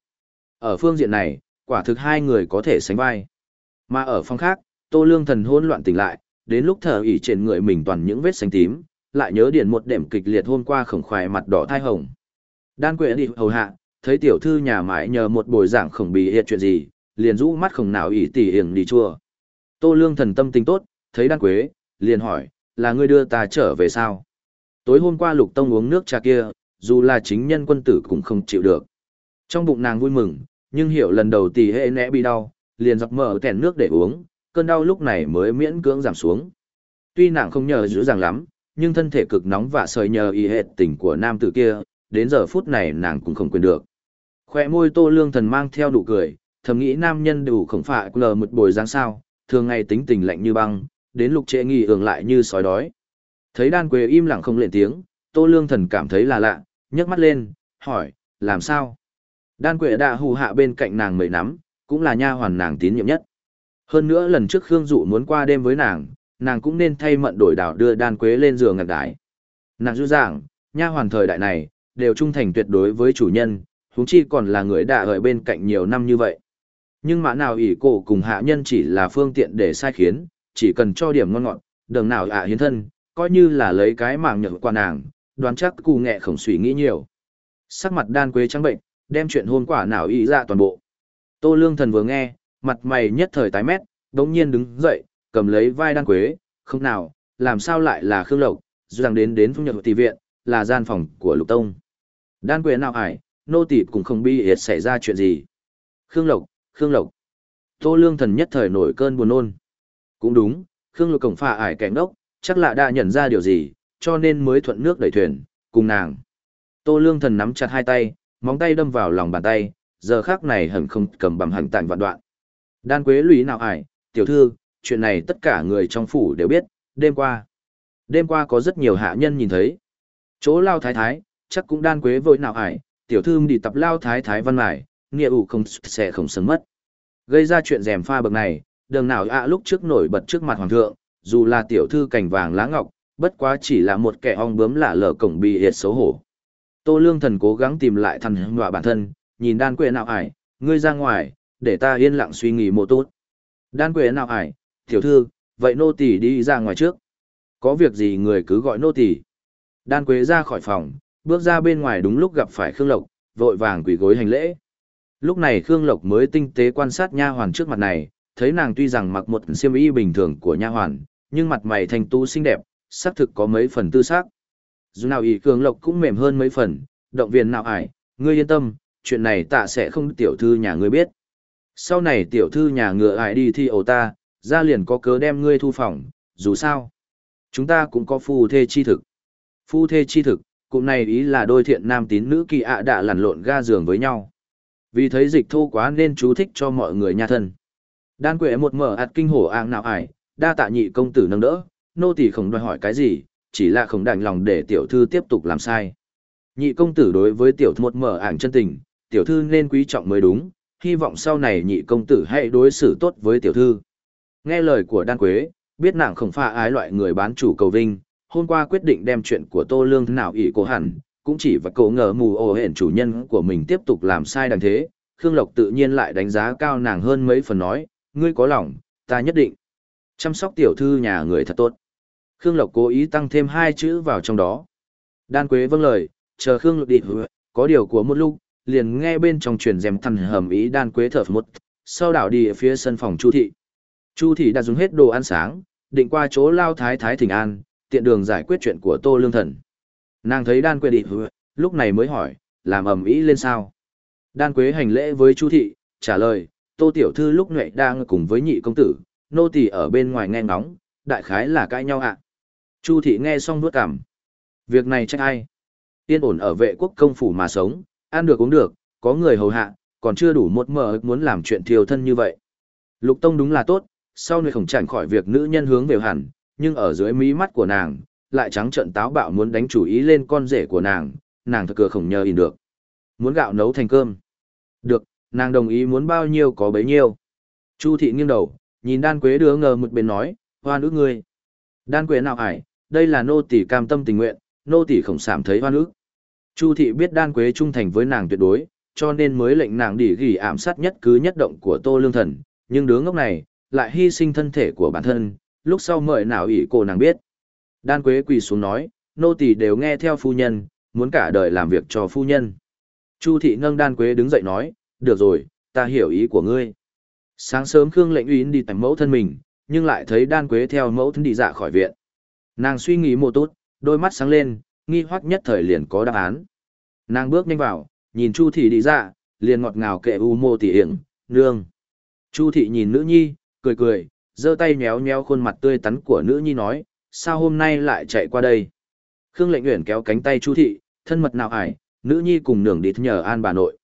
Ở phương diện này, quả thực hai người có thể sánh vai. Mà ở phòng khác, Tô Lương Thần hỗn loạn tỉnh lại, đến lúc thở ỉ trên người mình toàn những vết xanh tím, lại nhớ điển một đệm kịch liệt hôm qua khổng khoái mặt đỏ thai hồng. Đan quệ đi hầu hạ, thấy tiểu thư nhà mãi nhờ một bồi giảng khổng bì hiện chuyện gì, liền rũ mắt khổng nào ỉ tỉ hiểm đi chua. Tô Lương Thần tâm tình tốt, thấy đan quế, liền hỏi, là ngươi đưa ta trở về sao? Tối hôm qua lục tông uống nước trà kia, dù là chính nhân quân tử cũng không chịu được. Trong bụng nàng vui mừng, nhưng hiểu lần đầu tỉ hệ nẽ bị đau, liền dọc mở kèn nước để uống, cơn đau lúc này mới miễn cưỡng giảm xuống. Tuy nàng không nhờ dữ dàng lắm, nhưng thân thể cực nóng và sợi nhờ y hệ tình của nam tử kia, đến giờ phút này nàng cũng không quên được. Khoe môi tô lương thần mang theo đủ cười, thầm nghĩ nam nhân đủ khổng phạ lờ một bồi dáng sao, thường ngày tính tình lạnh như băng, đến lục trệ nghỉ ưởng lại như sói đói. Thấy đan quế im lặng không lên tiếng, tô lương thần cảm thấy là lạ, nhấc mắt lên, hỏi, làm sao? Đan quệ đã hù hạ bên cạnh nàng mấy nắm, cũng là nha hoàn nàng tín nhiệm nhất. Hơn nữa lần trước Khương Dụ muốn qua đêm với nàng, nàng cũng nên thay mận đổi đảo đưa đan quế lên giường ngạc đái. Nàng dư giảng, nha hoàn thời đại này, đều trung thành tuyệt đối với chủ nhân, huống chi còn là người đã ở bên cạnh nhiều năm như vậy. Nhưng mã nào ỷ cổ cùng hạ nhân chỉ là phương tiện để sai khiến, chỉ cần cho điểm ngon ngọt, đường nào ạ hiến thân, coi như là lấy cái mạng nhậm qua nàng, đoán chắc cù nghệ khổng suy nghĩ nhiều. Sắc mặt đan quế trắng bệnh, đem chuyện hôn quả nào ý ra dạ toàn bộ. Tô Lương Thần vừa nghe, mặt mày nhất thời tái mét, đống nhiên đứng dậy, cầm lấy vai đan quế, không nào, làm sao lại là Khương Lộc, rằng đến đến phương nhật tỷ viện, là gian phòng của Lục Tông. Đan quế nào ải, nô tỳ cũng không bi hiệt xảy ra chuyện gì. Khương Lộc, Khương Lộc. Tô Lương Thần nhất thời nổi cơn buồn nôn. Cũng đúng, Khương Lộc cổng phà ải kẻ ngốc, chắc là đã nhận ra điều gì, cho nên mới thuận nước đẩy thuyền, cùng nàng. Tô Lương Thần nắm chặt hai tay, móng tay đâm vào lòng bàn tay, giờ khác này hẳn không cầm bằng hẳn tàn vạn đoạn. Đan Quế lũy nào ải, tiểu thư, chuyện này tất cả người trong phủ đều biết, đêm qua. Đêm qua có rất nhiều hạ nhân nhìn thấy. Chỗ lao thái thái, chắc cũng đan quế vội nào ải, tiểu thư đi tập lao thái thái văn mải, nghĩa ủ không sẽ không sớm mất. Gây ra chuyện rèm pha bậc này, đường nào ạ lúc trước nổi bật trước mặt hoàng thượng, dù là tiểu thư cảnh vàng lá ngọc, bất quá chỉ là một kẻ ong bướm lạ lở cổng bị hiệt xấu hổ. Tô Lương Thần cố gắng tìm lại thần họa bản thân, nhìn đan quệ nào ải, ngươi ra ngoài, để ta yên lặng suy nghĩ một tốt. Đan quệ nào ải, tiểu thư, vậy nô tỳ đi ra ngoài trước. Có việc gì người cứ gọi nô tỳ. Đan quế ra khỏi phòng, bước ra bên ngoài đúng lúc gặp phải Khương Lộc, vội vàng quỳ gối hành lễ. Lúc này Khương Lộc mới tinh tế quan sát nha hoàn trước mặt này, thấy nàng tuy rằng mặc một xiêm y bình thường của nha hoàn, nhưng mặt mày thanh tú xinh đẹp, xác thực có mấy phần tư sắc dù nào ý Khương lộc cũng mềm hơn mấy phần, động viên nào ải, ngươi yên tâm, chuyện này tạ sẽ không tiểu thư nhà ngươi biết. Sau này tiểu thư nhà ngựa ải đi thi ổ ta, ra liền có cớ đem ngươi thu phòng, dù sao. Chúng ta cũng có phu thê chi thực. Phu thê chi thực, cụm này ý là đôi thiện nam tín nữ kỳ ạ đã lằn lộn ga giường với nhau. Vì thấy dịch thô quá nên chú thích cho mọi người nha thân. Đan quệ một mở ạt kinh hổ ạng nào ải, đa tạ nhị công tử nâng đỡ, nô tỳ không đòi hỏi cái gì, chỉ là không đành lòng để tiểu thư tiếp tục làm sai. Nhị công tử đối với tiểu thư một mở ảng chân tình, tiểu thư nên quý trọng mới đúng, hy vọng sau này nhị công tử hãy đối xử tốt với tiểu thư. Nghe lời của Đan Quế, biết nàng không pha ái loại người bán chủ cầu vinh, hôm qua quyết định đem chuyện của Tô Lương nào ỷ cố hẳn, cũng chỉ và cậu ngờ mù ồ hển chủ nhân của mình tiếp tục làm sai đằng thế, Khương Lộc tự nhiên lại đánh giá cao nàng hơn mấy phần nói, ngươi có lòng, ta nhất định. Chăm sóc tiểu thư nhà người thật tốt. Khương Lộc cố ý tăng thêm hai chữ vào trong đó. Đan Quế vâng lời, chờ Khương Lộc đi có điều của một lúc, liền nghe bên trong truyền dèm thằn hầm ý Đan Quế thở một, sau đảo đi ở phía sân phòng Chu Thị. Chu Thị đã dùng hết đồ ăn sáng, định qua chỗ lao thái thái thỉnh an, tiện đường giải quyết chuyện của Tô Lương Thần. Nàng thấy Đan Quế đi lúc này mới hỏi, làm ầm ĩ lên sao? Đan Quế hành lễ với Chu Thị, trả lời, Tô Tiểu Thư lúc nhuệ đang cùng với nhị công tử, nô tỳ ở bên ngoài nghe ngóng, đại khái là cãi nhau ạ. Chu Thị nghe xong nuốt cảm. Việc này trách ai? Yên ổn ở vệ quốc công phủ mà sống, ăn được uống được, có người hầu hạ, còn chưa đủ một mờ muốn làm chuyện thiêu thân như vậy. Lục Tông đúng là tốt, sau này không chẳng khỏi việc nữ nhân hướng về hẳn, nhưng ở dưới mí mắt của nàng, lại trắng trận táo bạo muốn đánh chủ ý lên con rể của nàng, nàng thật cửa khổng nhờ in được. Muốn gạo nấu thành cơm. Được, nàng đồng ý muốn bao nhiêu có bấy nhiêu. Chu thị nghiêng đầu, nhìn đan quế đứa ngờ một bên nói, hoa nữ ngươi. Đan quế nào ải, đây là nô tỷ cam tâm tình nguyện, nô tỷ khổng sảm thấy hoa nữ. Chu thị biết đan quế trung thành với nàng tuyệt đối, cho nên mới lệnh nàng đỉ gỉ ảm sát nhất cứ nhất động của tô lương thần, nhưng đứa ngốc này, lại hy sinh thân thể của bản thân, lúc sau mời nào ỷ cô nàng biết. Đan quế quỳ xuống nói, nô tỳ đều nghe theo phu nhân, muốn cả đời làm việc cho phu nhân. Chu thị nâng đan quế đứng dậy nói, được rồi, ta hiểu ý của ngươi. Sáng sớm Khương lệnh uyên đi tầm mẫu thân mình, nhưng lại thấy đan quế theo mẫu thân đi dạ khỏi viện. Nàng suy nghĩ một tốt, đôi mắt sáng lên, nghi hoặc nhất thời liền có đáp án. Nàng bước nhanh vào, nhìn Chu thị đi dạ, liền ngọt ngào kệ u mô tỉ hiển, nương. Chu thị nhìn nữ nhi, cười cười, giơ tay nhéo nhéo khuôn mặt tươi tắn của nữ nhi nói, sao hôm nay lại chạy qua đây. Khương lệnh uyển kéo cánh tay Chu thị, thân mật nào ải, nữ nhi cùng nương đi nhờ an bà nội.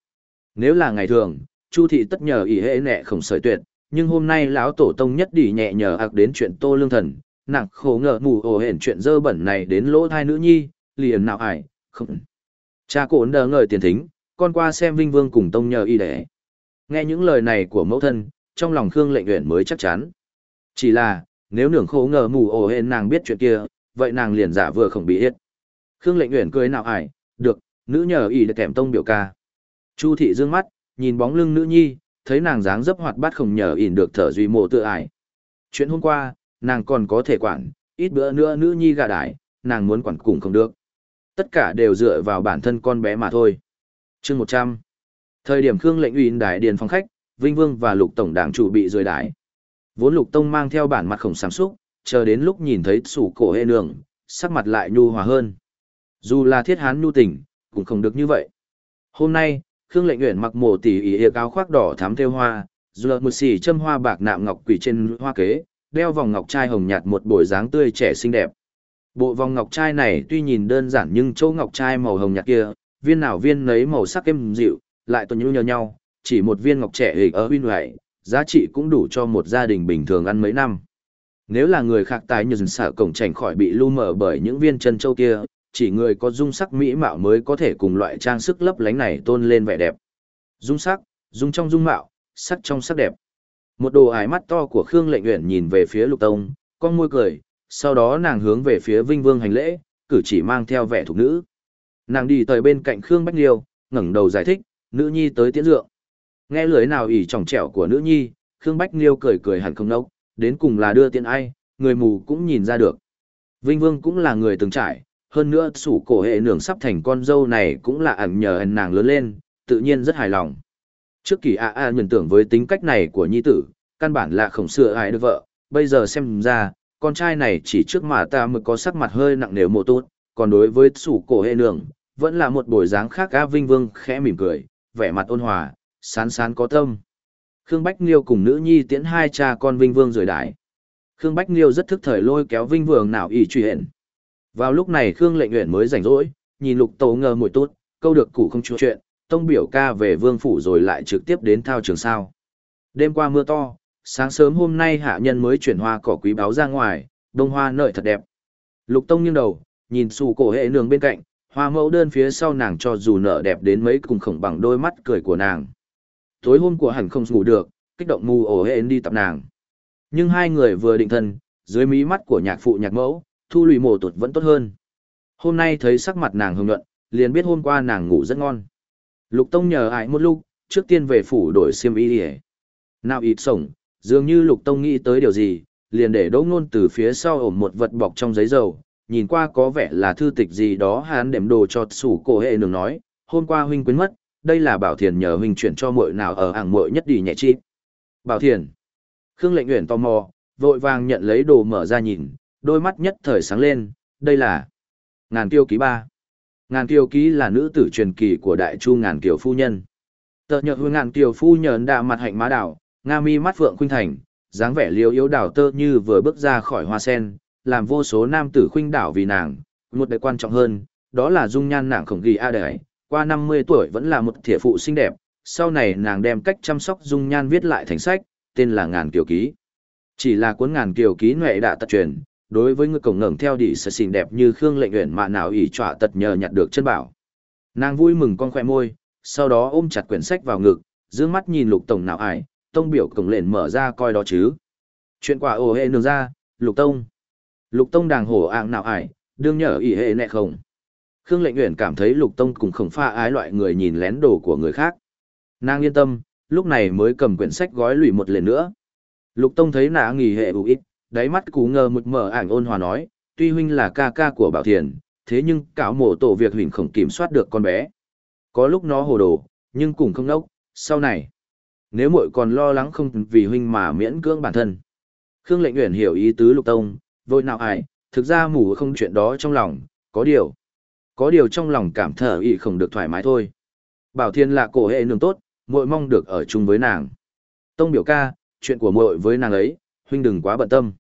Nếu là ngày thường, Chu thị tất nhờ ỷ hệ nẹ không sợi tuyệt, nhưng hôm nay lão tổ tông nhất đi nhẹ nhờ ạc đến chuyện Tô Lương Thần, nặng khổ ngờ mù ổ hển chuyện dơ bẩn này đến lỗ thai nữ nhi, liền nào ải, không. Cha cổ đờ ngời tiền thính, con qua xem Vinh Vương cùng tông nhờ y đẻ. Nghe những lời này của mẫu thân, trong lòng Khương lệnh nguyện mới chắc chắn. Chỉ là, nếu nưởng khổ ngờ mù ổ hên nàng biết chuyện kia, vậy nàng liền giả vừa không bị hết. Khương lệnh nguyện cười nào ải, được, nữ nhờ y để kèm tông biểu ca. Chu thị dương mắt, nhìn bóng lưng nữ nhi, thấy nàng dáng dấp hoạt bát không nhờ ỉn được thở duy mộ tự ải. Chuyện hôm qua, nàng còn có thể quản, ít bữa nữa nữ nhi gà đái, nàng muốn quản cùng không được. Tất cả đều dựa vào bản thân con bé mà thôi. chương 100. Thời điểm Khương lệnh uyển đại điền phòng khách, Vinh Vương và Lục Tổng đảng chủ bị rời đái. Vốn Lục Tông mang theo bản mặt khổng sáng xúc, chờ đến lúc nhìn thấy sủ cổ hệ nương, sắc mặt lại nhu hòa hơn. Dù là thiết hán nhu tình, cũng không được như vậy. Hôm nay, Khương Lệnh Uyển mặc mổ tỉ ý hiệp áo khoác đỏ thắm thêu hoa, dù một xì châm hoa bạc nạm ngọc quỷ trên hoa kế, đeo vòng ngọc trai hồng nhạt một bồi dáng tươi trẻ xinh đẹp. Bộ vòng ngọc trai này tuy nhìn đơn giản nhưng chỗ ngọc trai màu hồng nhạt kia, viên nào viên nấy màu sắc êm dịu, lại tuần nhu nhờ nhau, chỉ một viên ngọc trẻ hình ở huyên hoại, giá trị cũng đủ cho một gia đình bình thường ăn mấy năm. Nếu là người khác tái như sợ cổng tránh khỏi bị lu mở bởi những viên chân châu kia, chỉ người có dung sắc mỹ mạo mới có thể cùng loại trang sức lấp lánh này tôn lên vẻ đẹp. Dung sắc, dung trong dung mạo, sắc trong sắc đẹp. Một đồ ái mắt to của Khương Lệnh Uyển nhìn về phía Lục Tông, con môi cười, sau đó nàng hướng về phía Vinh Vương hành lễ, cử chỉ mang theo vẻ thục nữ. Nàng đi tới bên cạnh Khương Bách Liêu, ngẩng đầu giải thích, nữ nhi tới tiễn dượng. Nghe lưới nào ỉ tròng trẻo của nữ nhi, Khương Bách Liêu cười cười hẳn không nốc, đến cùng là đưa tiện ai, người mù cũng nhìn ra được. Vinh Vương cũng là người từng trải, hơn nữa sủ cổ hệ nưởng sắp thành con dâu này cũng là ẩn nhờ ẩn nàng lớn lên, tự nhiên rất hài lòng. Trước kỳ a a nhận tưởng với tính cách này của nhi tử, căn bản là không sửa ai được vợ, bây giờ xem ra, con trai này chỉ trước mà ta mới có sắc mặt hơi nặng nề mộ tốt, còn đối với sủ cổ hệ nưởng, vẫn là một bồi dáng khác A Vinh Vương khẽ mỉm cười, vẻ mặt ôn hòa, sán sán có tâm. Khương Bách Liêu cùng nữ nhi tiễn hai cha con Vinh Vương rời đại. Khương Bách Liêu rất thức thời lôi kéo Vinh Vương nào ý truy hẹn. Vào lúc này Khương Lệnh Uyển mới rảnh rỗi, nhìn Lục Tố ngờ mùi tốt, câu được cụ không chuyện, tông biểu ca về vương phủ rồi lại trực tiếp đến thao trường sao. Đêm qua mưa to, sáng sớm hôm nay hạ nhân mới chuyển hoa cỏ quý báo ra ngoài, đông hoa nợi thật đẹp. Lục tông nghiêng đầu, nhìn xù cổ hệ nương bên cạnh, hoa mẫu đơn phía sau nàng cho dù nở đẹp đến mấy cùng khổng bằng đôi mắt cười của nàng. Tối hôm của hẳn không ngủ được, kích động mù ổ hên đi tập nàng. Nhưng hai người vừa định thân, dưới mí mắt của nhạc phụ nhạc mẫu, thu lùi mổ tụt vẫn tốt hơn. Hôm nay thấy sắc mặt nàng hồng nhuận, liền biết hôm qua nàng ngủ rất ngon. Lục Tông nhờ ải một lúc, trước tiên về phủ đổi xiêm y đi Nào ít sổng, dường như Lục Tông nghĩ tới điều gì, liền để đỗ ngôn từ phía sau ổm một vật bọc trong giấy dầu, nhìn qua có vẻ là thư tịch gì đó hắn đệm đồ cho sủ cổ hệ nương nói, hôm qua huynh quên mất, đây là bảo thiền nhờ huynh chuyển cho muội nào ở hàng muội nhất đi nhẹ chi. Bảo thiền. Khương lệnh uyển tò mò, vội vàng nhận lấy đồ mở ra nhìn, đôi mắt nhất thời sáng lên, đây là ngàn tiêu ký ba. Ngàn tiêu ký là nữ tử truyền kỳ của đại chu ngàn kiều phu nhân. tợ nhợ hương ngàn kiều phu nhờn đạ mặt hạnh má đảo, nga mi mắt phượng khuynh thành, dáng vẻ liêu yếu đảo tơ như vừa bước ra khỏi hoa sen, làm vô số nam tử khuynh đảo vì nàng. Một đề quan trọng hơn, đó là dung nhan nàng khổng ghi a đời, qua 50 tuổi vẫn là một thiệp phụ xinh đẹp, sau này nàng đem cách chăm sóc dung nhan viết lại thành sách, tên là ngàn kiều ký. Chỉ là cuốn ngàn kiều ký nhuệ đã tật truyền, đối với người cổng ngẩng theo đỉ sở xinh đẹp như khương lệnh uyển mà nào ỷ trọa tật nhờ nhặt được chân bảo. Nàng vui mừng con khoe môi sau đó ôm chặt quyển sách vào ngực dương mắt nhìn lục tổng nào ải tông biểu cổng lệnh mở ra coi đó chứ. Chuyện quả ồ hệ nương ra lục tông. Lục tông đàng hổ ạng nào ải đương nhờ ỷ hệ nệ không khương lệnh uyển cảm thấy lục tông cùng khổng pha ái loại người nhìn lén đồ của người khác nàng yên tâm lúc này mới cầm quyển sách gói lùi một lần nữa lục tông thấy nã nghỉ hệ ủ ít đáy mắt cú ngờ mực mở ảnh ôn hòa nói, tuy huynh là ca ca của Bảo Thiền, thế nhưng cáo mổ tổ việc huynh không kiểm soát được con bé. Có lúc nó hồ đồ, nhưng cũng không nốc, sau này. Nếu muội còn lo lắng không vì huynh mà miễn cưỡng bản thân. Khương lệnh Uyển hiểu ý tứ lục tông, vội nào ai, thực ra mù không chuyện đó trong lòng, có điều. Có điều trong lòng cảm thở ý không được thoải mái thôi. Bảo Thiên là cổ hệ nương tốt, muội mong được ở chung với nàng. Tông biểu ca, chuyện của muội với nàng ấy, huynh đừng quá bận tâm.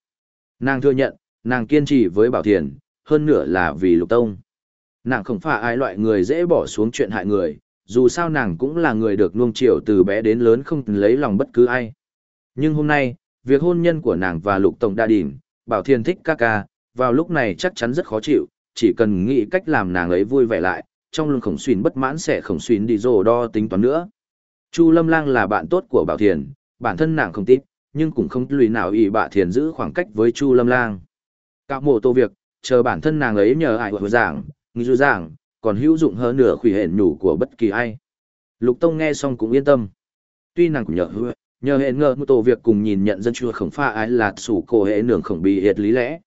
Nàng thừa nhận, nàng kiên trì với Bảo thiên hơn nữa là vì lục tông. Nàng không phải ai loại người dễ bỏ xuống chuyện hại người, dù sao nàng cũng là người được nuông chiều từ bé đến lớn không lấy lòng bất cứ ai. Nhưng hôm nay, việc hôn nhân của nàng và lục tông đã đỉnh, Bảo thiên thích ca ca, vào lúc này chắc chắn rất khó chịu, chỉ cần nghĩ cách làm nàng ấy vui vẻ lại, trong lưng khổng xuyên bất mãn sẽ khổng xuyên đi rồ đo tính toán nữa. Chu Lâm Lang là bạn tốt của Bảo Thiền, bản thân nàng không tiếp, nhưng cũng không lùi nào ý bà thiền giữ khoảng cách với chu lâm lang. Cạo mộ tô việc chờ bản thân nàng ấy nhờ ai của giảng nghi du giảng còn hữu dụng hơn nửa khủy hển nhủ của bất kỳ ai. Lục tông nghe xong cũng yên tâm. Tuy nàng cũng nhờ hứa nhờ hệ ngờ một tổ việc cùng nhìn nhận dân chua khổng pha ái lạt sủ cổ hệ nường khổng bị hiệt lý lẽ.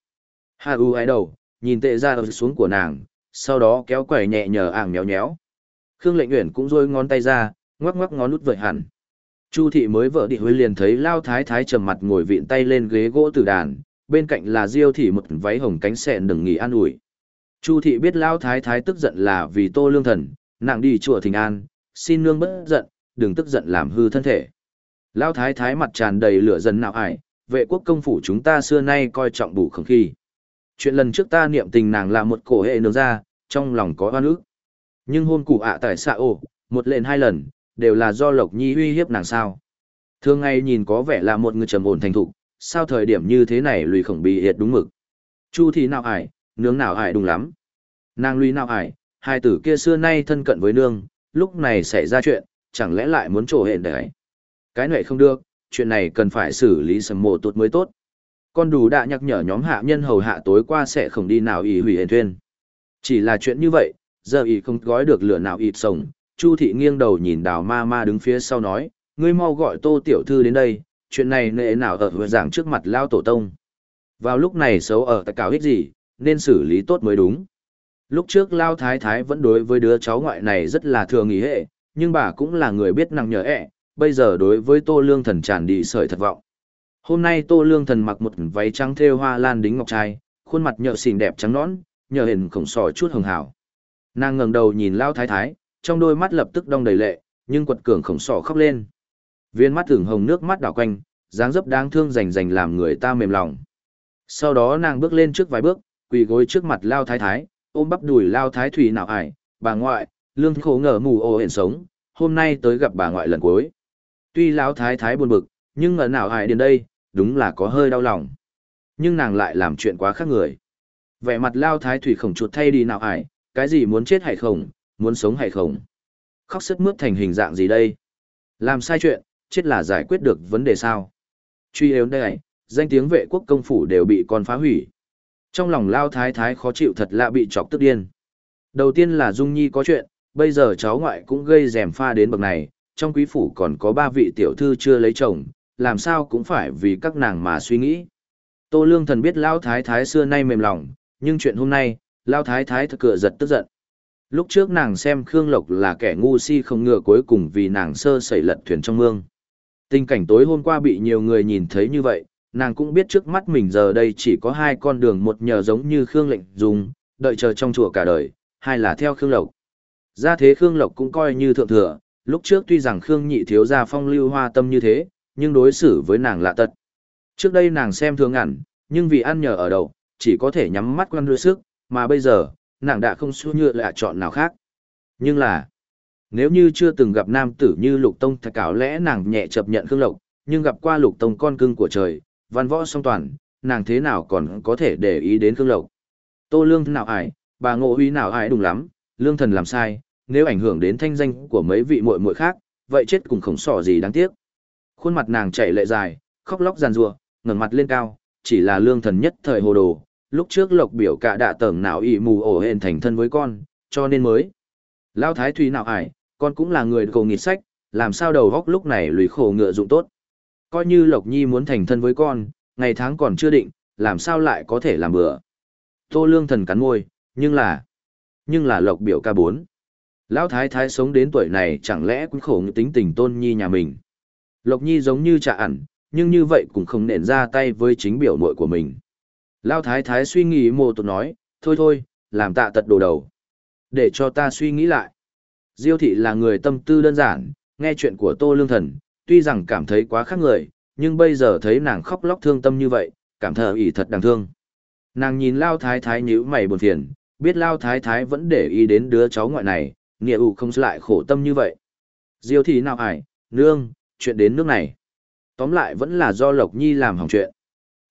Hà u ái đầu nhìn tệ ra xuống của nàng sau đó kéo quẩy nhẹ nhờ ảng méo nhéo khương lệnh uyển cũng rôi ngón tay ra ngoắc ngoắc ngón nút vợi hẳn Chu thị mới vợ địa huy liền thấy Lao Thái Thái trầm mặt ngồi vịn tay lên ghế gỗ tử đàn, bên cạnh là Diêu thị một váy hồng cánh sẹn đừng nghỉ an ủi. Chu thị biết Lao Thái Thái tức giận là vì tô lương thần, nàng đi chùa thình an, xin nương bất giận, đừng tức giận làm hư thân thể. Lao Thái Thái mặt tràn đầy lửa dần nào ải, vệ quốc công phủ chúng ta xưa nay coi trọng bù không khi. Chuyện lần trước ta niệm tình nàng là một cổ hệ nương ra, trong lòng có oan ức. Nhưng hôn cụ ạ tại xạ ổ, một lệnh hai lần, đều là do Lộc Nhi uy hiếp nàng sao. Thường ngày nhìn có vẻ là một người trầm ổn thành thục, sao thời điểm như thế này lùi khổng bị hiệt đúng mực. Chu thì nào ải, nướng nào ải đúng lắm. Nàng lùi nào ải, hai tử kia xưa nay thân cận với nương, lúc này xảy ra chuyện, chẳng lẽ lại muốn trổ hẹn đấy. Cái này không được, chuyện này cần phải xử lý sầm mộ tốt mới tốt. Con đủ đã nhắc nhở nhóm hạ nhân hầu hạ tối qua sẽ không đi nào ý hủy hẹn thuyên. Chỉ là chuyện như vậy, giờ ý không gói được lửa nào ịt sống, Chu thị nghiêng đầu nhìn đào ma ma đứng phía sau nói, ngươi mau gọi tô tiểu thư đến đây, chuyện này nệ nào ở vừa giảng trước mặt lao tổ tông. Vào lúc này xấu ở tại cáo hết gì, nên xử lý tốt mới đúng. Lúc trước lao thái thái vẫn đối với đứa cháu ngoại này rất là thường ý hệ, nhưng bà cũng là người biết năng nhờ ẹ, bây giờ đối với tô lương thần tràn đi sợi thật vọng. Hôm nay tô lương thần mặc một váy trắng thêu hoa lan đính ngọc trai, khuôn mặt nhợ xinh đẹp trắng nõn, nhờ hình khổng sò chút hường hào. Nàng ngẩng đầu nhìn lao thái thái, trong đôi mắt lập tức đong đầy lệ, nhưng quật cường khổng sò khóc lên. Viên mắt thường hồng nước mắt đảo quanh, dáng dấp đáng thương rành rành làm người ta mềm lòng. Sau đó nàng bước lên trước vài bước, quỳ gối trước mặt Lao Thái Thái, ôm bắp đùi Lao Thái Thủy nào ải, bà ngoại, lương khổ ngờ mù ô hển sống, hôm nay tới gặp bà ngoại lần cuối. Tuy lão thái thái buồn bực, nhưng ngờ nào ải đến đây, đúng là có hơi đau lòng. Nhưng nàng lại làm chuyện quá khác người. Vẻ mặt lao thái thủy khổng chuột thay đi nào Ải cái gì muốn chết hay không, muốn sống hay không. Khóc sức mướt thành hình dạng gì đây? Làm sai chuyện, chết là giải quyết được vấn đề sao? Truy yếu đây, danh tiếng vệ quốc công phủ đều bị con phá hủy. Trong lòng lao thái thái khó chịu thật lạ bị chọc tức điên. Đầu tiên là Dung Nhi có chuyện, bây giờ cháu ngoại cũng gây rèm pha đến bậc này, trong quý phủ còn có ba vị tiểu thư chưa lấy chồng, làm sao cũng phải vì các nàng mà suy nghĩ. Tô Lương Thần biết Lão Thái Thái xưa nay mềm lòng, nhưng chuyện hôm nay, Lão Thái Thái thật cửa giật tức giận. Lúc trước nàng xem Khương Lộc là kẻ ngu si không ngờ cuối cùng vì nàng sơ sẩy lật thuyền trong mương. Tình cảnh tối hôm qua bị nhiều người nhìn thấy như vậy, nàng cũng biết trước mắt mình giờ đây chỉ có hai con đường một nhờ giống như Khương lệnh dùng, đợi chờ trong chùa cả đời, hai là theo Khương Lộc. Ra thế Khương Lộc cũng coi như thượng thừa, lúc trước tuy rằng Khương nhị thiếu gia phong lưu hoa tâm như thế, nhưng đối xử với nàng lạ tật. Trước đây nàng xem thường ẩn, nhưng vì ăn nhờ ở đầu, chỉ có thể nhắm mắt quan đưa sức, mà bây giờ, nàng đã không xua nhựa lạ chọn nào khác. Nhưng là, nếu như chưa từng gặp nam tử như Lục Tông thật cáo lẽ nàng nhẹ chấp nhận Khương Lộc, nhưng gặp qua Lục Tông con cưng của trời, văn võ song toàn, nàng thế nào còn có thể để ý đến Khương Lộc. Tô Lương nào ải, bà ngộ huy nào ải đúng lắm, Lương thần làm sai, nếu ảnh hưởng đến thanh danh của mấy vị muội muội khác, vậy chết cùng khổng sỏ gì đáng tiếc. Khuôn mặt nàng chảy lệ dài, khóc lóc giàn rủa, ngẩng mặt lên cao, chỉ là lương thần nhất thời hồ đồ, lúc trước lộc biểu cả đạ tưởng nào ị mù ổ hên thành thân với con, cho nên mới. Lao thái thủy nào ải, con cũng là người cầu nghịch sách, làm sao đầu góc lúc này lùi khổ ngựa dụng tốt. Coi như Lộc Nhi muốn thành thân với con, ngày tháng còn chưa định, làm sao lại có thể làm bữa. Tô lương thần cắn môi, nhưng là... Nhưng là Lộc biểu ca bốn. Lão thái thái sống đến tuổi này chẳng lẽ cũng khổ như tính tình tôn nhi nhà mình. Lộc Nhi giống như trả ẩn, nhưng như vậy cũng không nện ra tay với chính biểu muội của mình. Lão thái thái suy nghĩ mồ tột nói, thôi thôi, làm tạ tật đồ đầu. Để cho ta suy nghĩ lại. Diêu thị là người tâm tư đơn giản, nghe chuyện của Tô Lương Thần, tuy rằng cảm thấy quá khác người, nhưng bây giờ thấy nàng khóc lóc thương tâm như vậy, cảm thở ỉ thật đáng thương. Nàng nhìn Lao Thái Thái nhíu mày buồn phiền, biết Lao Thái Thái vẫn để ý đến đứa cháu ngoại này, nghĩa ủ không lại khổ tâm như vậy. Diêu thị nào ải, nương, chuyện đến nước này. Tóm lại vẫn là do Lộc Nhi làm hỏng chuyện.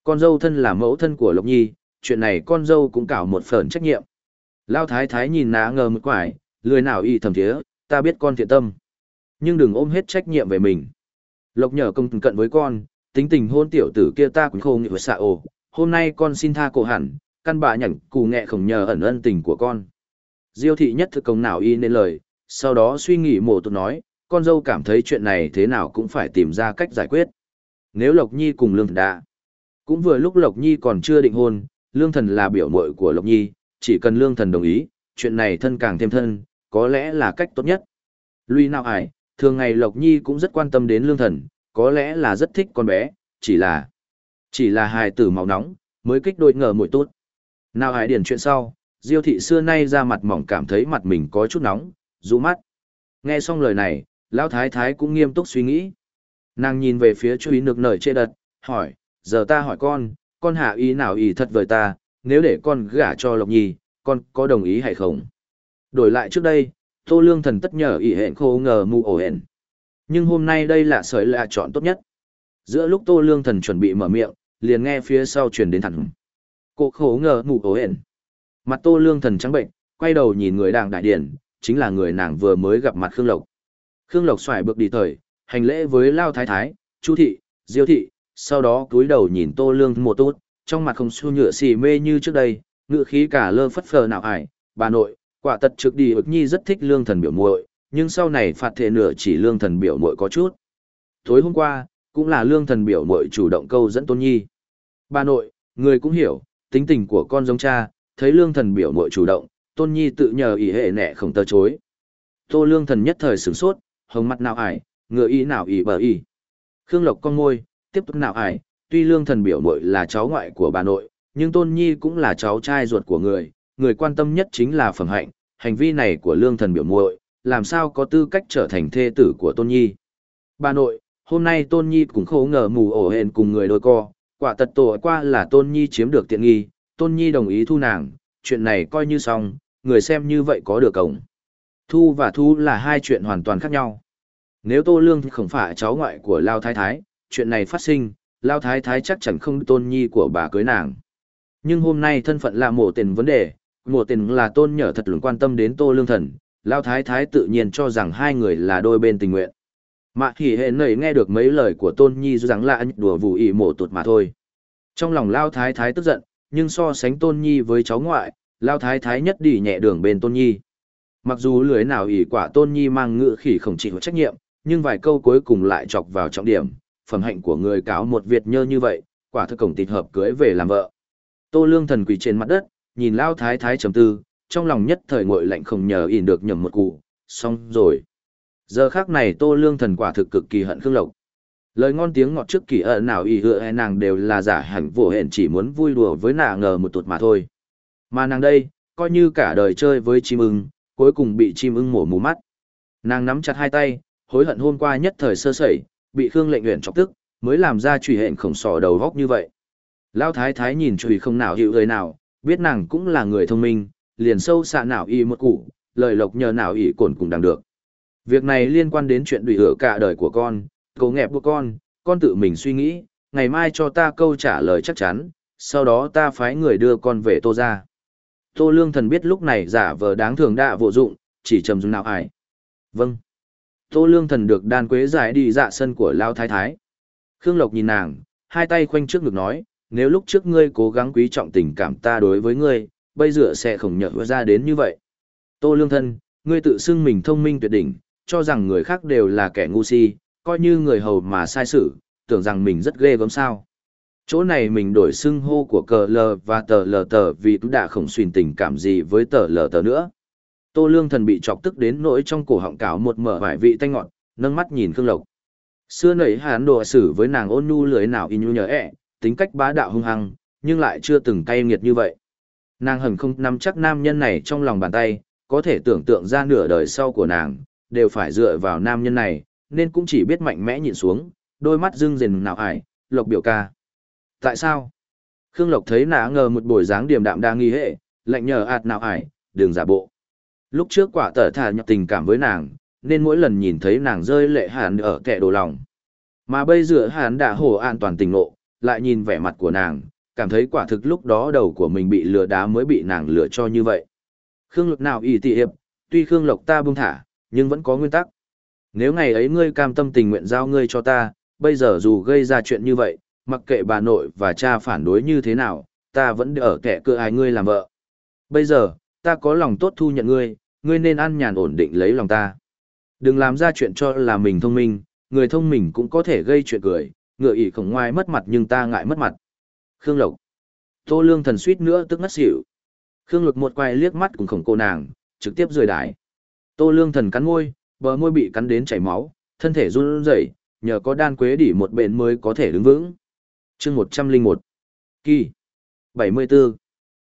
Con dâu thân là mẫu thân của Lộc Nhi, chuyện này con dâu cũng cảo một phần trách nhiệm. Lao thái thái nhìn ná ngờ một quải, lười nào y thầm thiế, ta biết con thiện tâm. Nhưng đừng ôm hết trách nhiệm về mình. Lộc nhờ công cận với con, tính tình hôn tiểu tử kia ta cũng không nghĩ với xạ ồ. Hôm nay con xin tha cổ hẳn, căn bà nhảnh cù nghệ khổng nhờ ẩn ân tình của con. Diêu thị nhất thực công nào y nên lời, sau đó suy nghĩ mổ tụt nói, con dâu cảm thấy chuyện này thế nào cũng phải tìm ra cách giải quyết. Nếu Lộc Nhi cùng Lương Thần đã, cũng vừa lúc Lộc Nhi còn chưa định hôn, Lương Thần là biểu muội của Lộc Nhi, chỉ cần Lương Thần đồng ý, chuyện này thân càng thêm thân, có lẽ là cách tốt nhất. Lui nào ải, thường ngày Lộc Nhi cũng rất quan tâm đến Lương Thần, có lẽ là rất thích con bé, chỉ là, chỉ là hài tử màu nóng, mới kích đôi ngờ mũi tốt. Nào ải điển chuyện sau, Diêu thị xưa nay ra mặt mỏng cảm thấy mặt mình có chút nóng, rũ mắt. Nghe xong lời này, Lão Thái Thái cũng nghiêm túc suy nghĩ. Nàng nhìn về phía chú ý nực nở chê đật, hỏi, giờ ta hỏi con, con hạ ý nào ý thật với ta, nếu để con gả cho Lộc Nhi, con có đồng ý hay không? Đổi lại trước đây, Tô Lương Thần tất nhờ ý hẹn khô ngờ mù ổ hẹn. Nhưng hôm nay đây là sợi lạ chọn tốt nhất. Giữa lúc Tô Lương Thần chuẩn bị mở miệng, liền nghe phía sau truyền đến thẳng. Cô khổ ngờ mù ổ hẹn. Mặt Tô Lương Thần trắng bệnh, quay đầu nhìn người đàng đại điển, chính là người nàng vừa mới gặp mặt Khương Lộc. Khương Lộc xoài bước đi thời, hành lễ với Lao Thái Thái, Chu Thị, Diêu Thị, sau đó cúi đầu nhìn Tô Lương một tốt, trong mặt không xu nhựa xì mê như trước đây, ngựa khí cả lơ phất phờ nào ải, bà nội, quả tật trực đi ực nhi rất thích lương thần biểu muội, nhưng sau này phạt thể nửa chỉ lương thần biểu muội có chút. Tối hôm qua, cũng là lương thần biểu muội chủ động câu dẫn tôn nhi. Bà nội, người cũng hiểu, tính tình của con giống cha, thấy lương thần biểu muội chủ động, tôn nhi tự nhờ ý hệ nẹ không tờ chối. Tô lương thần nhất thời sửng sốt, hồng mặt nào ải, ngựa ý nào ỉ bờ ỉ. Khương Lộc con môi, tiếp tục nào ải, tuy lương thần biểu muội là cháu ngoại của bà nội, nhưng Tôn Nhi cũng là cháu trai ruột của người, người quan tâm nhất chính là phẩm hạnh, hành vi này của lương thần biểu muội, làm sao có tư cách trở thành thê tử của Tôn Nhi. Bà nội, hôm nay Tôn Nhi cũng khổ ngờ mù ổ hẹn cùng người đôi co, quả tật tổ qua là Tôn Nhi chiếm được tiện nghi, Tôn Nhi đồng ý thu nàng, chuyện này coi như xong, người xem như vậy có được cổng. Thu và thu là hai chuyện hoàn toàn khác nhau. Nếu Tô Lương không phải cháu ngoại của Lao Thái Thái, chuyện này phát sinh, Lao Thái Thái chắc chắn không tôn nhi của bà cưới nàng. Nhưng hôm nay thân phận là mổ tiền vấn đề, mổ tiền là tôn nhở thật lùng quan tâm đến Tô Lương Thần, Lao Thái Thái tự nhiên cho rằng hai người là đôi bên tình nguyện. Mạ thì hệ nầy nghe được mấy lời của tôn nhi rằng là đùa vù ỉ mổ tụt mà thôi. Trong lòng Lao Thái Thái tức giận, nhưng so sánh tôn nhi với cháu ngoại, Lao Thái Thái nhất đi nhẹ đường bên tôn nhi. Mặc dù lưới nào ỷ quả tôn nhi mang ngự khỉ không chịu trách nhiệm, nhưng vài câu cuối cùng lại chọc vào trọng điểm, phẩm hạnh của người cáo một Việt nhơ như vậy, quả thực cổng tịt hợp cưới về làm vợ. Tô Lương thần quỳ trên mặt đất, nhìn Lao Thái Thái trầm tư, trong lòng nhất thời ngội lạnh không nhờ ỉn được nhầm một cụ, xong rồi. Giờ khác này Tô Lương thần quả thực cực kỳ hận Khương Lộc. Lời ngon tiếng ngọt trước kỳ ợ nào ỉ hựa e nàng đều là giả hẳn vô hẹn chỉ muốn vui đùa với nàng ngờ một tuột mà thôi. Mà nàng đây, coi như cả đời chơi với chim ưng, cuối cùng bị chim ưng mổ mù mắt. Nàng nắm chặt hai tay, hối hận hôm qua nhất thời sơ sẩy, bị Khương lệnh Uyển chọc tức, mới làm ra chủy hẹn khổng sò đầu góc như vậy. Lão thái thái nhìn chủy không nào hiểu người nào, biết nàng cũng là người thông minh, liền sâu xạ nào y một củ, lời lộc nhờ nào y cổn cùng đằng được. Việc này liên quan đến chuyện đùi hửa cả đời của con, cố nghẹp của con, con tự mình suy nghĩ, ngày mai cho ta câu trả lời chắc chắn, sau đó ta phái người đưa con về tô ra. Tô lương thần biết lúc này giả vờ đáng thường đã vô dụng, chỉ trầm dùng nào ải. Vâng. Tô lương thần được đan quế giải đi dạ sân của Lao Thái Thái. Khương Lộc nhìn nàng, hai tay khoanh trước ngực nói, nếu lúc trước ngươi cố gắng quý trọng tình cảm ta đối với ngươi, bây giờ sẽ không nhận ra đến như vậy. Tô lương thân, ngươi tự xưng mình thông minh tuyệt đỉnh, cho rằng người khác đều là kẻ ngu si, coi như người hầu mà sai sự, tưởng rằng mình rất ghê gớm sao. Chỗ này mình đổi xưng hô của cờ lờ và tờ lờ tờ vì tú đã không xuyên tình cảm gì với tờ lờ tờ nữa. Tô lương thần bị chọc tức đến nỗi trong cổ họng cảo một mở vải vị tanh ngọt, nâng mắt nhìn Khương Lộc. Xưa nảy hán đồ xử với nàng ôn nhu lưới nào y nhu nhớ ẹ, tính cách bá đạo hung hăng, nhưng lại chưa từng cay nghiệt như vậy. Nàng hẳn không nắm chắc nam nhân này trong lòng bàn tay, có thể tưởng tượng ra nửa đời sau của nàng, đều phải dựa vào nam nhân này, nên cũng chỉ biết mạnh mẽ nhìn xuống, đôi mắt dưng rền nào ải, lộc biểu ca. Tại sao? Khương Lộc thấy nã ngờ một buổi dáng điềm đạm đang nghi hệ, lạnh nhờ ạt nào ải, đừng giả bộ. Lúc trước quả tở thả nhập tình cảm với nàng, nên mỗi lần nhìn thấy nàng rơi lệ hàn ở kẻ đồ lòng. Mà bây giờ hàn đã hồ an toàn tình nộ, lại nhìn vẻ mặt của nàng, cảm thấy quả thực lúc đó đầu của mình bị lừa đá mới bị nàng lừa cho như vậy. Khương Lộc nào y tị hiệp, tuy Khương Lộc ta buông thả, nhưng vẫn có nguyên tắc. Nếu ngày ấy ngươi cam tâm tình nguyện giao ngươi cho ta, bây giờ dù gây ra chuyện như vậy, mặc kệ bà nội và cha phản đối như thế nào, ta vẫn ở kẻ cửa ai ngươi làm vợ. Bây giờ, ta có lòng tốt thu nhận ngươi, ngươi nên ăn nhàn ổn định lấy lòng ta. Đừng làm ra chuyện cho là mình thông minh, người thông minh cũng có thể gây chuyện cười, ngựa ỉ khổng ngoài mất mặt nhưng ta ngại mất mặt. Khương Lộc. Tô Lương thần suýt nữa tức ngất xỉu. Khương Lộc một quay liếc mắt cùng khổng cô nàng, trực tiếp rời đái. Tô Lương thần cắn môi, bờ môi bị cắn đến chảy máu, thân thể run rẩy, nhờ có đan quế đỉ một bên mới có thể đứng vững. Chương 101. Kỳ. 74.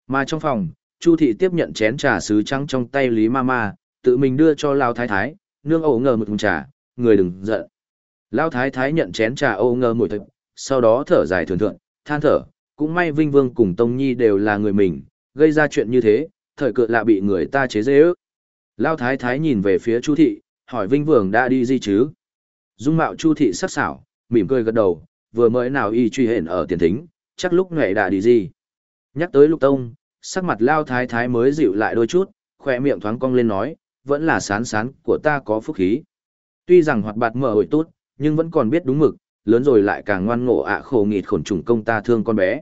Mà trong phòng, Chu thị tiếp nhận chén trà sứ trắng trong tay Lý ma ma tự mình đưa cho Lao Thái Thái, nương ổ ngờ một thùng trà, người đừng giận. Lao Thái Thái nhận chén trà ô ngờ mùi thực, sau đó thở dài thường thượng, than thở, cũng may Vinh Vương cùng Tông Nhi đều là người mình, gây ra chuyện như thế, thời cự lạ bị người ta chế dễ ước. Lao Thái Thái nhìn về phía Chu thị, hỏi Vinh Vương đã đi gì chứ? Dung mạo Chu thị sắc sảo, mỉm cười gật đầu, vừa mới nào y truy hển ở tiền thính, chắc lúc nghệ đã đi gì. Nhắc tới Lục Tông, sắc mặt Lao Thái Thái mới dịu lại đôi chút, khỏe miệng thoáng cong lên nói, vẫn là sán sán của ta có phúc khí. Tuy rằng hoạt bạt mở hồi tốt, nhưng vẫn còn biết đúng mực, lớn rồi lại càng ngoan ngộ ạ khổ nghịt khổn trùng công ta thương con bé.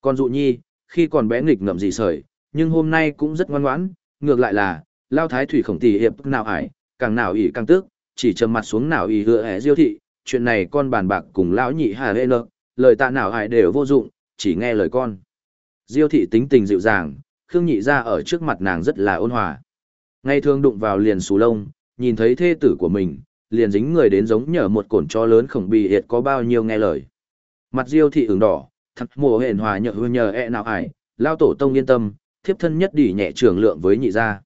Con dụ nhi, khi còn bé nghịch ngậm gì sởi, nhưng hôm nay cũng rất ngoan ngoãn, ngược lại là, lao thái thủy khổng tỷ hiệp nào ải, càng nào ỉ càng tức, chỉ trầm mặt xuống nào ỉ hựa hẻ diêu thị, chuyện này con bàn bạc cùng lão nhị hà hê nợ, lời tạ nào hại đều vô dụng, chỉ nghe lời con. Diêu thị tính tình dịu dàng, Khương nhị ra ở trước mặt nàng rất là ôn hòa. Ngày thường đụng vào liền xù lông, nhìn thấy thê tử của mình, liền dính người đến giống nhở một cổn cho lớn khổng bì hiệt có bao nhiêu nghe lời. Mặt diêu thị ửng đỏ, thật mùa hền hòa nhợ hư nhờ e nào ải, lao tổ tông yên tâm, thiếp thân nhất đỉ nhẹ trường lượng với nhị gia.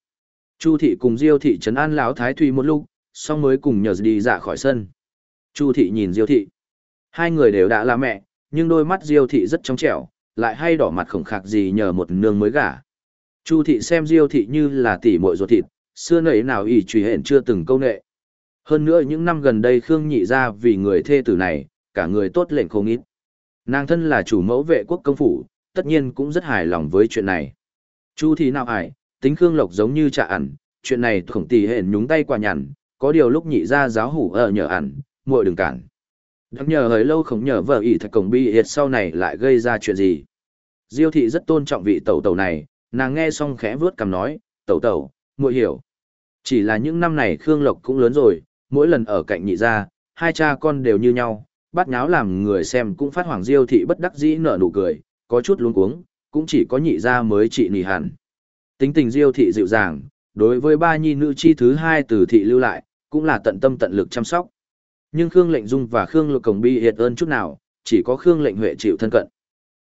Chu thị cùng diêu thị trấn an lão thái thùy một lúc, xong mới cùng nhờ đi dạ khỏi sân. Chu thị nhìn diêu thị. Hai người đều đã là mẹ, nhưng đôi mắt diêu thị rất trong trẻo, lại hay đỏ mặt khổng khạc gì nhờ một nương mới gả. Chu thị xem diêu thị như là tỷ muội ruột thịt, xưa nãy nào ỷ truy hển chưa từng câu nệ. Hơn nữa những năm gần đây Khương nhị ra vì người thê tử này, cả người tốt lệnh không ít. Nàng thân là chủ mẫu vệ quốc công phủ, tất nhiên cũng rất hài lòng với chuyện này. Chu Thị nào ải, tính Khương Lộc giống như trà ẩn, chuyện này khổng tỷ hển nhúng tay quả nhằn, có điều lúc nhị ra giáo hủ ở nhờ ẩn, muội đừng cản. Đáng nhờ hơi lâu không nhờ vợ ỷ thật cổng bi hiệt sau này lại gây ra chuyện gì. Diêu thị rất tôn trọng vị tẩu tẩu này, nàng nghe xong khẽ vướt cằm nói, tẩu tẩu, muội hiểu. Chỉ là những năm này Khương Lộc cũng lớn rồi, mỗi lần ở cạnh nhị gia, hai cha con đều như nhau, bắt nháo làm người xem cũng phát hoàng diêu thị bất đắc dĩ nở nụ cười, có chút luống cuống, cũng chỉ có nhị gia mới trị nỉ hẳn. Tính tình diêu thị dịu dàng, đối với ba nhi nữ chi thứ hai từ thị lưu lại, cũng là tận tâm tận lực chăm sóc. Nhưng Khương Lệnh Dung và Khương Lục Cổng Bi hiệt ơn chút nào, chỉ có Khương Lệnh Huệ chịu thân cận.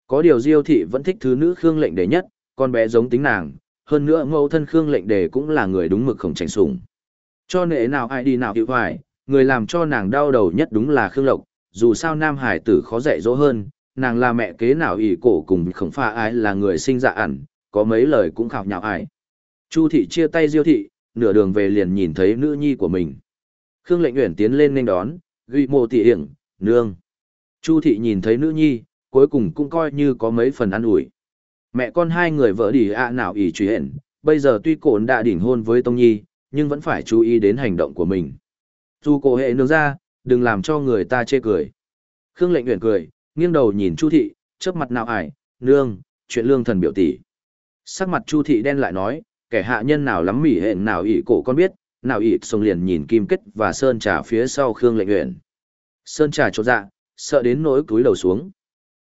Có điều Diêu thị vẫn thích thứ nữ Khương Lệnh Đề nhất, con bé giống tính nàng, hơn nữa mẫu thân Khương Lệnh Đề cũng là người đúng mực không tránh sủng. Cho nệ nào ai đi nào chịu hoài, người làm cho nàng đau đầu nhất đúng là Khương Lộc, dù sao nam hải tử khó dạy dỗ hơn, nàng là mẹ kế nào ỷ cổ cùng khổng pha ai là người sinh dạ ẩn, có mấy lời cũng khảo nhạo ai. Chu thị chia tay Diêu thị, nửa đường về liền nhìn thấy nữ nhi của mình. Khương Lệnh Uyển tiến lên nên đón, ghi mộ tỉ hiển, nương. Chu thị nhìn thấy nữ nhi, cuối cùng cũng coi như có mấy phần ăn ủi. Mẹ con hai người vợ đỉ ạ nào ỷ truy hển, bây giờ tuy cổn đã đỉnh hôn với Tông Nhi, nhưng vẫn phải chú ý đến hành động của mình. Dù cổ hệ nương ra, đừng làm cho người ta chê cười. Khương lệnh nguyện cười, nghiêng đầu nhìn Chu thị, chớp mặt nào ải, nương, chuyện lương thần biểu tỷ. Sắc mặt Chu thị đen lại nói, kẻ hạ nhân nào lắm mỉ hẹn nào ỷ cổ con biết, nào ỷ sông liền nhìn kim kết và sơn trà phía sau Khương lệnh uyển Sơn trà chột dạ, sợ đến nỗi cúi đầu xuống.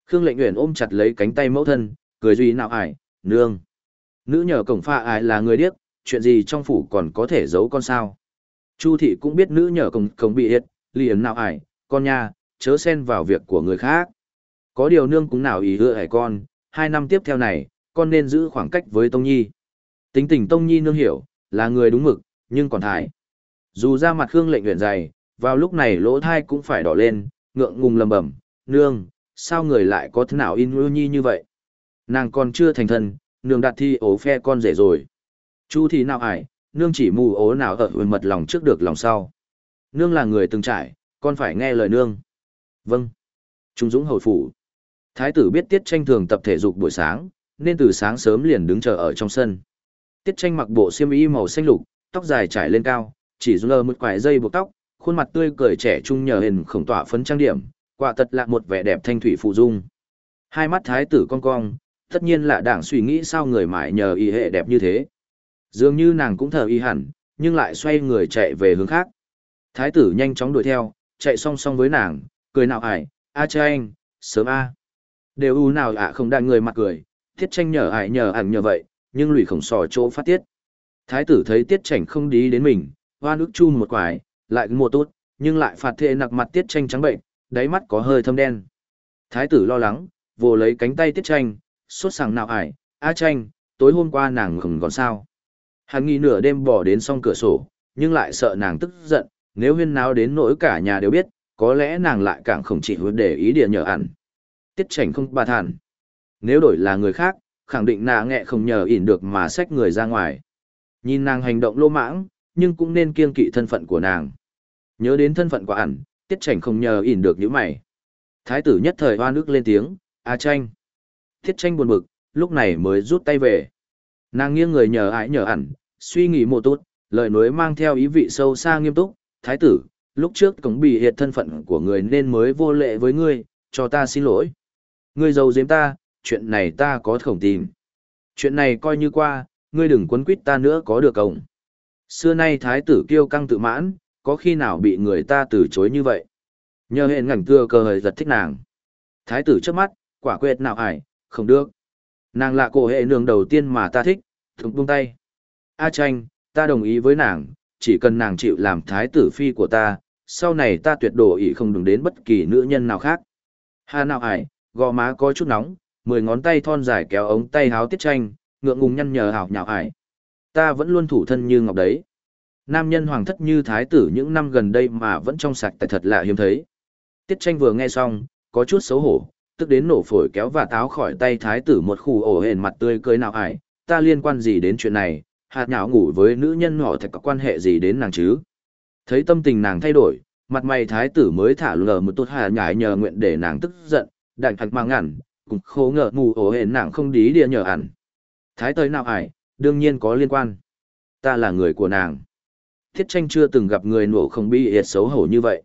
Khương lệnh uyển ôm chặt lấy cánh tay mẫu thân, cười duy nào ải, nương. Nữ nhờ cổng pha ải là người điếc, chuyện gì trong phủ còn có thể giấu con sao. Chu thị cũng biết nữ nhờ cổng cổng bị hiệt, liền nào ải, con nha, chớ xen vào việc của người khác. Có điều nương cũng nào ý hứa hải con, hai năm tiếp theo này, con nên giữ khoảng cách với Tông Nhi. Tính tình Tông Nhi nương hiểu, là người đúng mực, nhưng còn thải Dù ra mặt Khương lệnh nguyện dày, vào lúc này lỗ thai cũng phải đỏ lên, ngượng ngùng lầm bẩm, nương, sao người lại có thế nào in ưu nhi như vậy? Nàng còn chưa thành thân, nương đặt thi ố phe con rể rồi. Chu thì nào ải, nương chỉ mù ố nào ở mật lòng trước được lòng sau. Nương là người từng trải, con phải nghe lời nương. Vâng. Trung Dũng hồi phủ. Thái tử biết Tiết Tranh thường tập thể dục buổi sáng, nên từ sáng sớm liền đứng chờ ở trong sân. Tiết Tranh mặc bộ xiêm y màu xanh lục, tóc dài trải lên cao, chỉ lơ một quải dây buộc tóc, khuôn mặt tươi cười trẻ trung nhờ hình khổng tỏa phấn trang điểm, quả thật là một vẻ đẹp thanh thủy phụ dung. Hai mắt thái tử cong cong, tất nhiên là đảng suy nghĩ sao người mãi nhờ y hệ đẹp như thế. Dường như nàng cũng thờ y hẳn, nhưng lại xoay người chạy về hướng khác. Thái tử nhanh chóng đuổi theo, chạy song song với nàng, cười nào ải, a cha anh, sớm a. Đều u nào ạ không đang người mặt cười, thiết tranh nhờ ải nhờ ảnh nhờ vậy, nhưng lùi khổng sò chỗ phát tiết. Thái tử thấy tiết tranh không đi đến mình, hoa nước chun một quải, lại mua tốt, nhưng lại phạt thệ nặc mặt tiết tranh trắng bệnh, đáy mắt có hơi thâm đen. Thái tử lo lắng, vồ lấy cánh tay tiết tranh, suốt sàng nào ải, a tranh, tối hôm qua nàng không còn sao. Hắn nghi nửa đêm bỏ đến song cửa sổ, nhưng lại sợ nàng tức giận, nếu huyên náo đến nỗi cả nhà đều biết, có lẽ nàng lại càng không chỉ hướng để ý địa nhờ ẩn. Tiết chảnh không bà thản. Nếu đổi là người khác, khẳng định nà nghẹ không nhờ ỉn được mà xách người ra ngoài. Nhìn nàng hành động lô mãng, nhưng cũng nên kiêng kỵ thân phận của nàng. Nhớ đến thân phận của ẩn, tiết chảnh không nhờ ỉn được những mày. Thái tử nhất thời hoa nước lên tiếng, A tranh. Tiết tranh buồn bực, lúc này mới rút tay về. Nàng nghiêng người nhờ ái nhờ ẩn, suy nghĩ một tốt, lời nói mang theo ý vị sâu xa nghiêm túc, thái tử, lúc trước cống bị hiệt thân phận của người nên mới vô lệ với ngươi, cho ta xin lỗi. Ngươi giàu giếm ta, chuyện này ta có khổng tìm. Chuyện này coi như qua, ngươi đừng quấn quýt ta nữa có được không? Xưa nay thái tử kiêu căng tự mãn, có khi nào bị người ta từ chối như vậy? Nhờ hẹn ngảnh tưa cơ hời giật thích nàng. Thái tử trước mắt, quả quyết nào ải, không được. Nàng là cổ hệ nương đầu tiên mà ta thích, thượng buông tay. A tranh, ta đồng ý với nàng, chỉ cần nàng chịu làm thái tử phi của ta, sau này ta tuyệt đổ ý không đừng đến bất kỳ nữ nhân nào khác. Hà nào ải, gò má có chút nóng, mười ngón tay thon dài kéo ống tay háo tiết tranh, ngượng ngùng nhăn nhở hảo nhạo ải. Ta vẫn luôn thủ thân như ngọc đấy. Nam nhân hoàng thất như thái tử những năm gần đây mà vẫn trong sạch tại thật lạ hiếm thấy. Tiết tranh vừa nghe xong, có chút xấu hổ, tức đến nổ phổi kéo và táo khỏi tay thái tử một khu ổ hền mặt tươi cười nào ải, ta liên quan gì đến chuyện này, hạt nhạo ngủ với nữ nhân họ thật có quan hệ gì đến nàng chứ. Thấy tâm tình nàng thay đổi, mặt mày thái tử mới thả lờ một tốt hạ nhải nhờ nguyện để nàng tức giận, đại thật mang ngẩn, cũng khố ngờ mù ổ hển nàng không đí địa nhờ ảnh. Thái tới nào ải, đương nhiên có liên quan. Ta là người của nàng. Thiết tranh chưa từng gặp người nổ không bi hiệt xấu hổ như vậy.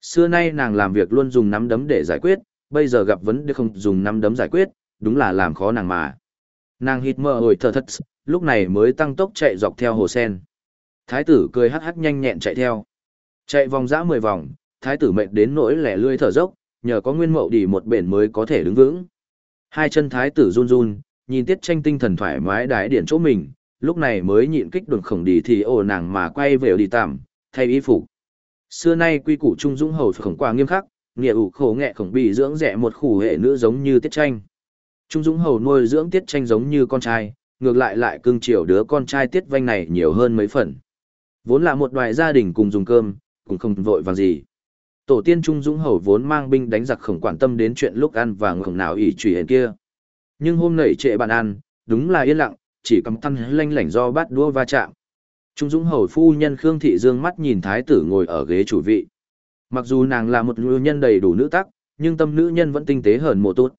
Xưa nay nàng làm việc luôn dùng nắm đấm để giải quyết, bây giờ gặp vấn đề không dùng nắm đấm giải quyết, đúng là làm khó nàng mà. Nàng hít mơ hồi thở thật, lúc này mới tăng tốc chạy dọc theo hồ sen. Thái tử cười hắc hắc nhanh nhẹn chạy theo. Chạy vòng dã 10 vòng, thái tử mệt đến nỗi lẻ lươi thở dốc, nhờ có nguyên mậu đi một bển mới có thể đứng vững. Hai chân thái tử run run, nhìn tiết tranh tinh thần thoải mái đái điển chỗ mình, lúc này mới nhịn kích đồn khổng đi thì ồ nàng mà quay về đi tạm, thay y phục. Xưa nay quy củ trung dũng hầu khổng qua nghiêm khắc, nghĩa ủ khổ nghệ khổng bị dưỡng rẻ một khủ hệ nữ giống như tiết tranh. Trung dũng hầu nuôi dưỡng tiết tranh giống như con trai, ngược lại lại cưng chiều đứa con trai tiết vanh này nhiều hơn mấy phần. Vốn là một đoài gia đình cùng dùng cơm, cũng không vội vàng gì. Tổ tiên Trung Dũng Hầu vốn mang binh đánh giặc không quan tâm đến chuyện lúc ăn và ngổng nào ỷ trùy hẹn kia. Nhưng hôm nảy trệ bàn ăn, đúng là yên lặng, chỉ cầm tăng lanh lảnh do bát đua va chạm. Trung Dũng Hầu phu nhân Khương Thị Dương mắt nhìn thái tử ngồi ở ghế chủ vị. Mặc dù nàng là một nữ nhân đầy đủ nữ tắc, nhưng tâm nữ nhân vẫn tinh tế hơn một tốt.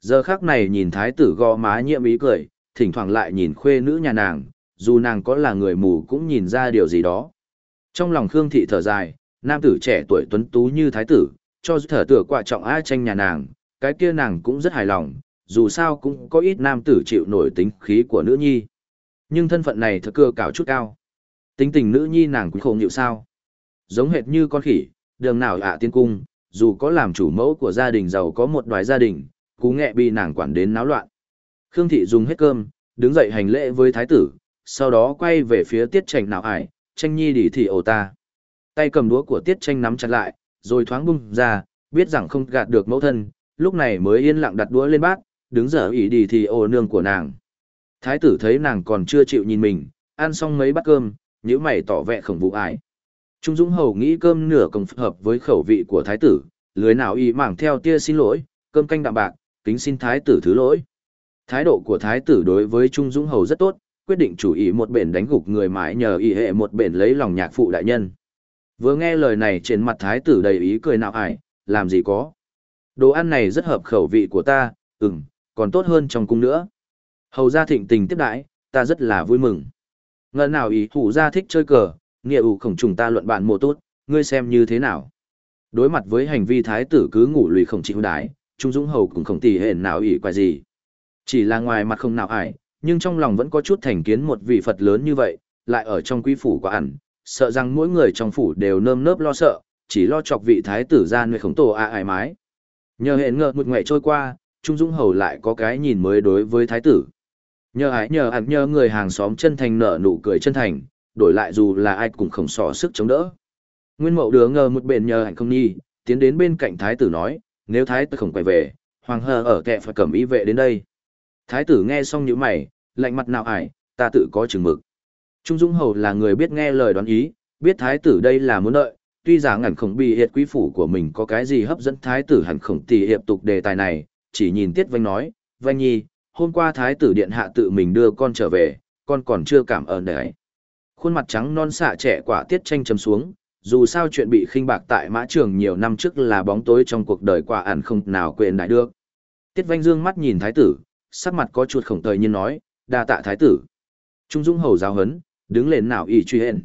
Giờ khác này nhìn thái tử gò má nhiệm ý cười, thỉnh thoảng lại nhìn khuê nữ nhà nàng, dù nàng có là người mù cũng nhìn ra điều gì đó. Trong lòng Khương Thị thở dài, nam tử trẻ tuổi tuấn tú như thái tử, cho thở tựa quả trọng ai tranh nhà nàng, cái kia nàng cũng rất hài lòng, dù sao cũng có ít nam tử chịu nổi tính khí của nữ nhi. Nhưng thân phận này thật cơ cào chút cao. Tính tình nữ nhi nàng cũng không nhịu sao. Giống hệt như con khỉ, đường nào ạ tiên cung, dù có làm chủ mẫu của gia đình giàu có một đoái gia đình, cú nghẹ bị nàng quản đến náo loạn. Khương thị dùng hết cơm, đứng dậy hành lễ với thái tử, sau đó quay về phía tiết tranh nào ải, tranh nhi đỉ thị ổ ta. Tay cầm đũa của tiết tranh nắm chặt lại, rồi thoáng bung ra, biết rằng không gạt được mẫu thân, lúc này mới yên lặng đặt đũa lên bát, đứng dở ý đi thì ô nương của nàng. Thái tử thấy nàng còn chưa chịu nhìn mình, ăn xong mấy bát cơm, nhíu mày tỏ vẻ khổng vụ ái. Trung Dũng Hầu nghĩ cơm nửa công hợp với khẩu vị của thái tử, lưới nào y mảng theo tia xin lỗi, cơm canh đạm bạc, kính xin thái tử thứ lỗi. Thái độ của thái tử đối với Trung Dũng Hầu rất tốt, quyết định chủ ý một bển đánh gục người mãi nhờ ý hệ một bển lấy lòng nhạc phụ đại nhân. Vừa nghe lời này trên mặt thái tử đầy ý cười nào ải, làm gì có. Đồ ăn này rất hợp khẩu vị của ta, ừm, còn tốt hơn trong cung nữa. Hầu gia thịnh tình tiếp đãi, ta rất là vui mừng. Ngân nào ý thủ gia thích chơi cờ, nghĩa ủ khổng trùng ta luận bạn mộ tốt, ngươi xem như thế nào. Đối mặt với hành vi thái tử cứ ngủ lùi khổng chịu đái, Trung Dũng Hầu cũng không tỉ hển nào ý quay gì. Chỉ là ngoài mặt không nào ải, nhưng trong lòng vẫn có chút thành kiến một vị Phật lớn như vậy, lại ở trong quý phủ quả ẩn, sợ rằng mỗi người trong phủ đều nơm nớp lo sợ, chỉ lo chọc vị thái tử ra nơi khổng tổ a ải mái. Nhờ hẹn ngờ một ngày trôi qua, Trung Dũng Hầu lại có cái nhìn mới đối với thái tử. Nhờ ái nhờ ạt nhờ người hàng xóm chân thành nở nụ cười chân thành, đổi lại dù là ai cũng không sò sức chống đỡ. Nguyên mậu đứa ngờ một bên nhờ hạnh không nhi, tiến đến bên cạnh thái tử nói, nếu thái tử không quay về, hoàng hờ ở kẹ phải cầm ý vệ đến đây. Thái tử nghe xong những mày, lạnh mặt nào ải, ta tự có chừng mực. Trung Dũng Hầu là người biết nghe lời đoán ý, biết thái tử đây là muốn đợi, tuy rằng ngẩn khổng bị hiệt quý phủ của mình có cái gì hấp dẫn thái tử hẳn khổng tỷ hiệp tục đề tài này, chỉ nhìn Tiết Vanh nói, Vanh Nhi, hôm qua thái tử điện hạ tự mình đưa con trở về, con còn chưa cảm ơn đấy. Khuôn mặt trắng non xạ trẻ quả Tiết tranh chấm xuống, dù sao chuyện bị khinh bạc tại mã trường nhiều năm trước là bóng tối trong cuộc đời quả ẩn không nào quên lại được. Tiết Vanh Dương mắt nhìn thái tử, sắc mặt có chuột khổng tời nhiên nói, đa tạ thái tử. Trung Dũng Hầu giáo hấn, đứng lên nào ỷ truy hẹn.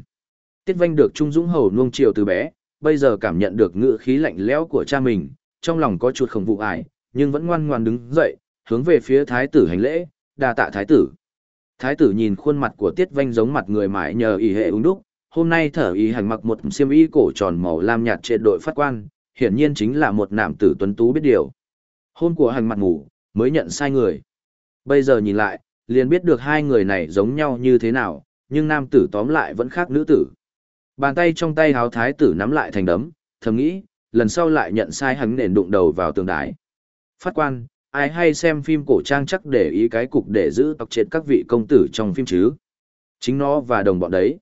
Tiết Vanh được Trung Dũng Hầu nuông chiều từ bé, bây giờ cảm nhận được ngựa khí lạnh lẽo của cha mình, trong lòng có chuột khổng vụ ải, nhưng vẫn ngoan ngoan đứng dậy, hướng về phía thái tử hành lễ, đa tạ thái tử. Thái tử nhìn khuôn mặt của Tiết Vanh giống mặt người mãi nhờ ý hệ ung đúc, hôm nay thở ý hành mặc một xiêm y cổ tròn màu lam nhạt trên đội phát quan, hiển nhiên chính là một nam tử tuấn tú biết điều. Hôn của hành mặt ngủ, mới nhận sai người. Bây giờ nhìn lại, liền biết được hai người này giống nhau như thế nào, nhưng nam tử tóm lại vẫn khác nữ tử. Bàn tay trong tay háo thái tử nắm lại thành đấm, thầm nghĩ, lần sau lại nhận sai hắn nền đụng đầu vào tường đái. Phát quan, ai hay xem phim cổ trang chắc để ý cái cục để giữ tộc chết các vị công tử trong phim chứ. Chính nó và đồng bọn đấy.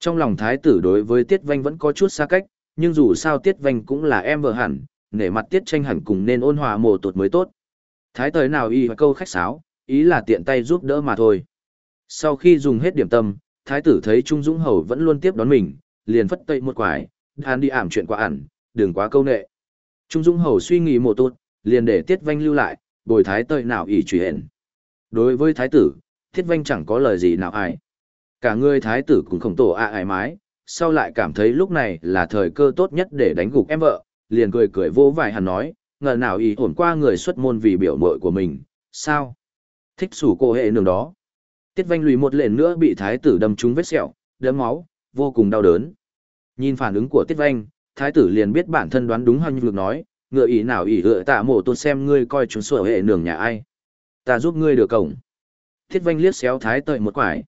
Trong lòng thái tử đối với Tiết Vanh vẫn có chút xa cách, nhưng dù sao Tiết Vanh cũng là em vợ hẳn, nể mặt Tiết tranh hẳn cùng nên ôn hòa mồ tột mới tốt. Thái tới nào y câu khách sáo, ý là tiện tay giúp đỡ mà thôi. Sau khi dùng hết điểm tâm, thái tử thấy Trung Dũng Hầu vẫn luôn tiếp đón mình, liền phất tay một quải, hắn đi ảm chuyện quá ẩn, đừng quá câu nệ. Trung Dũng Hầu suy nghĩ một tốt, liền để Tiết Vanh lưu lại, bồi thái tơi nào ỷ truy hển. Đối với thái tử, Tiết Vanh chẳng có lời gì nào ai. Cả người thái tử cũng không tổ ạ à ải mái, sau lại cảm thấy lúc này là thời cơ tốt nhất để đánh gục em vợ, liền cười cười vô vài hẳn nói, ngờ nào ý ổn qua người xuất môn vì biểu mội của mình, sao? Thích sủ cô hệ nương đó. Tiết vanh lùi một lện nữa bị thái tử đâm trúng vết sẹo, đấm máu, vô cùng đau đớn. Nhìn phản ứng của tiết vanh, thái tử liền biết bản thân đoán đúng hơn lực nói, ngựa ý nào ý gựa tạ mộ tôn xem ngươi coi chúng sửa hệ nường nhà ai. Ta giúp ngươi được cổng. thiết vanh liếc xéo thái tợi một quải.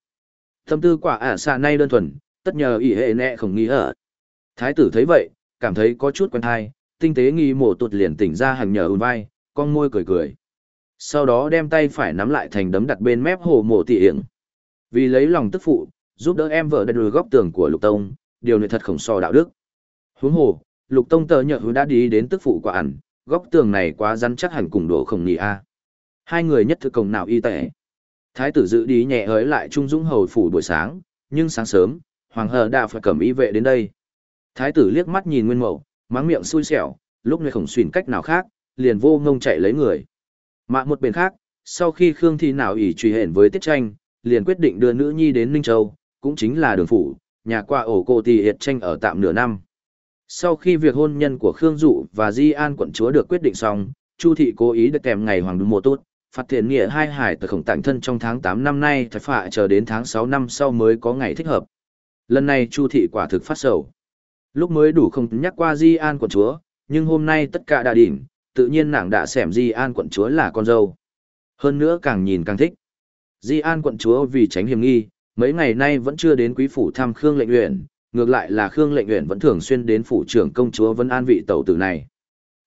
Tâm tư quả ả xạ nay đơn thuần, tất nhờ ý hệ nẹ không nghĩ ở. Thái tử thấy vậy, cảm thấy có chút quen thai, tinh tế nghi mổ tụt liền tỉnh ra hàng nhờ ùn vai, con môi cười cười. Sau đó đem tay phải nắm lại thành đấm đặt bên mép hồ mộ tỉ hiển Vì lấy lòng tức phụ, giúp đỡ em vợ đặt lùi góc tường của lục tông, điều này thật khổng so đạo đức. Huống hồ, lục tông tờ nhợ hứa đã đi đến tức phụ quả ẩn, góc tường này quá rắn chắc hẳn cùng đổ không nghỉ a. Hai người nhất thực công nào y tệ. Thái tử dự đi nhẹ hới lại trung dũng hầu phủ buổi sáng, nhưng sáng sớm, hoàng hờ đã phải cầm y vệ đến đây. Thái tử liếc mắt nhìn nguyên mẫu, máng miệng xui xẻo, lúc này khổng xuyên cách nào khác, liền vô ngông chạy lấy người. Mạ một bên khác, sau khi Khương Thi nào ỉ truy hển với Tiết Tranh, liền quyết định đưa nữ nhi đến Ninh Châu, cũng chính là đường phủ, nhà qua ổ cô thì hiệt tranh ở tạm nửa năm. Sau khi việc hôn nhân của Khương Dụ và Di An quận chúa được quyết định xong, Chu thị cố ý được kèm ngày hoàng đúng mùa tốt, phạt thiện nghĩa hai hải từ khổng tạng thân trong tháng 8 năm nay phải phạ chờ đến tháng 6 năm sau mới có ngày thích hợp. Lần này Chu thị quả thực phát sầu. Lúc mới đủ không nhắc qua Di An quận chúa, nhưng hôm nay tất cả đã đỉnh, tự nhiên nàng đã xẻm Di An quận chúa là con dâu. Hơn nữa càng nhìn càng thích. Di An quận chúa vì tránh hiểm nghi, mấy ngày nay vẫn chưa đến quý phủ thăm Khương lệnh uyển, ngược lại là Khương lệnh uyển vẫn thường xuyên đến phủ trưởng công chúa Vân An vị tẩu tử này.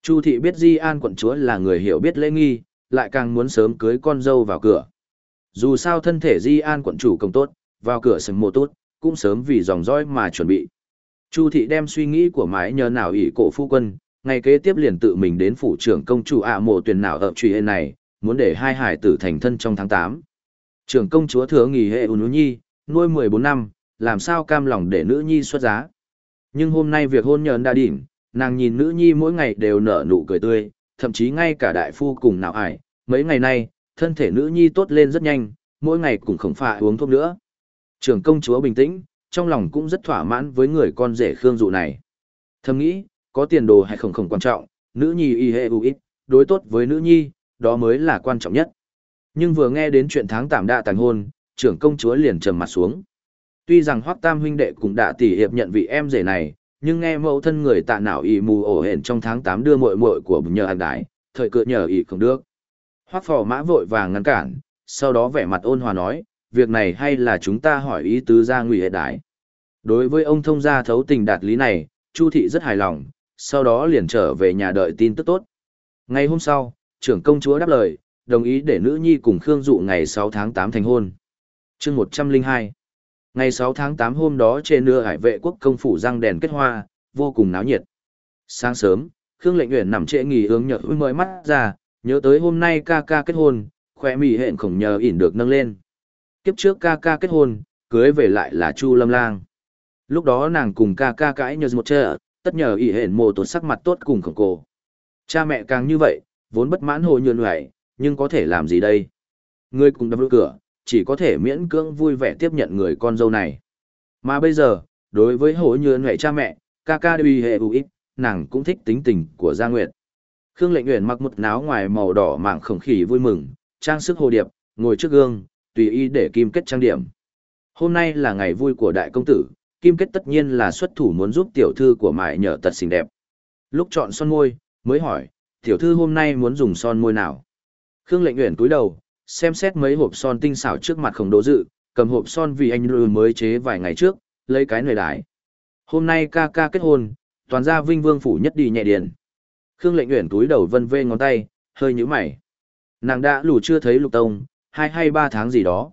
Chu thị biết Di An quận chúa là người hiểu biết lễ nghi, lại càng muốn sớm cưới con dâu vào cửa. Dù sao thân thể Di An quận chủ công tốt, vào cửa sớm mùa tốt, cũng sớm vì dòng dõi mà chuẩn bị. Chu thị đem suy nghĩ của mái nhờ nào ỷ cổ phu quân, ngày kế tiếp liền tự mình đến phủ trưởng công chủ ạ mộ tuyển nào ở truy hệ này, muốn để hai hải tử thành thân trong tháng 8. Trưởng công chúa thừa nghỉ hệ ùn nhi, nuôi 14 năm, làm sao cam lòng để nữ nhi xuất giá. Nhưng hôm nay việc hôn nhờn đã đỉnh, nàng nhìn nữ nhi mỗi ngày đều nở nụ cười tươi, thậm chí ngay cả đại phu cùng nào ải, mấy ngày nay, thân thể nữ nhi tốt lên rất nhanh, mỗi ngày cũng không phải uống thuốc nữa. Trưởng công chúa bình tĩnh, trong lòng cũng rất thỏa mãn với người con rể Khương Dụ này. Thầm nghĩ, có tiền đồ hay không không quan trọng, nữ nhi y hệ ít, đối tốt với nữ nhi, đó mới là quan trọng nhất. Nhưng vừa nghe đến chuyện tháng tạm đạ tàn hôn, trưởng công chúa liền trầm mặt xuống. Tuy rằng Hoắc Tam huynh đệ cũng đã tỉ hiệp nhận vị em rể này, nhưng nghe mẫu thân người tạ nào y mù ổ hển trong tháng tám đưa muội muội của nhờ hạt đái, thời cựa nhờ y không được. Hoắc phò mã vội vàng ngăn cản, sau đó vẻ mặt ôn hòa nói, việc này hay là chúng ta hỏi ý tứ gia ngụy hệ đái. Đối với ông thông gia thấu tình đạt lý này, Chu thị rất hài lòng, sau đó liền trở về nhà đợi tin tức tốt. Ngày hôm sau, trưởng công chúa đáp lời, đồng ý để nữ nhi cùng Khương Dụ ngày sáu tháng tám thành hôn. chương 102 Ngày 6 tháng 8 hôm đó trên nửa hải vệ quốc công phủ răng đèn kết hoa, vô cùng náo nhiệt. Sáng sớm, Khương lệnh Uyển nằm trễ nghỉ hướng nhợ mới mắt ra, nhớ tới hôm nay ca ca kết hôn, khỏe mỉ hẹn khổng nhờ ỉn được nâng lên. Kiếp trước ca ca kết hôn, cưới về lại là Chu Lâm Lang. Lúc đó nàng cùng ca ca cãi nhờ một chợ, tất nhờ ỉ hẹn mồ tột sắc mặt tốt cùng khổng cổ. Cha mẹ càng như vậy, vốn bất mãn hồ nhuận hoài, nhưng có thể làm gì đây? Ngươi cùng đập cửa, chỉ có thể miễn cưỡng vui vẻ tiếp nhận người con dâu này. Mà bây giờ, đối với hổ như hoài cha mẹ, ca ca đi hệ ưu ít, nàng cũng thích tính tình của Gia Nguyệt. Khương lệnh nguyện mặc một náo ngoài màu đỏ mạng khổng khỉ vui mừng, trang sức hồ điệp, ngồi trước gương, tùy ý để kim kết trang điểm. Hôm nay là ngày vui của đại công tử, Kim Kết tất nhiên là xuất thủ muốn giúp tiểu thư của mại nhờ tật xinh đẹp. Lúc chọn son môi, mới hỏi, tiểu thư hôm nay muốn dùng son môi nào? Khương lệnh nguyện túi đầu, xem xét mấy hộp son tinh xảo trước mặt không đố dự, cầm hộp son vì anh lư mới chế vài ngày trước, lấy cái nồi đái. Hôm nay ca ca kết hôn, toàn gia vinh vương phủ nhất đi nhẹ điền. Khương lệnh nguyện túi đầu vân vê ngón tay, hơi nhíu mày. Nàng đã lù chưa thấy lục tông, hai hay ba tháng gì đó.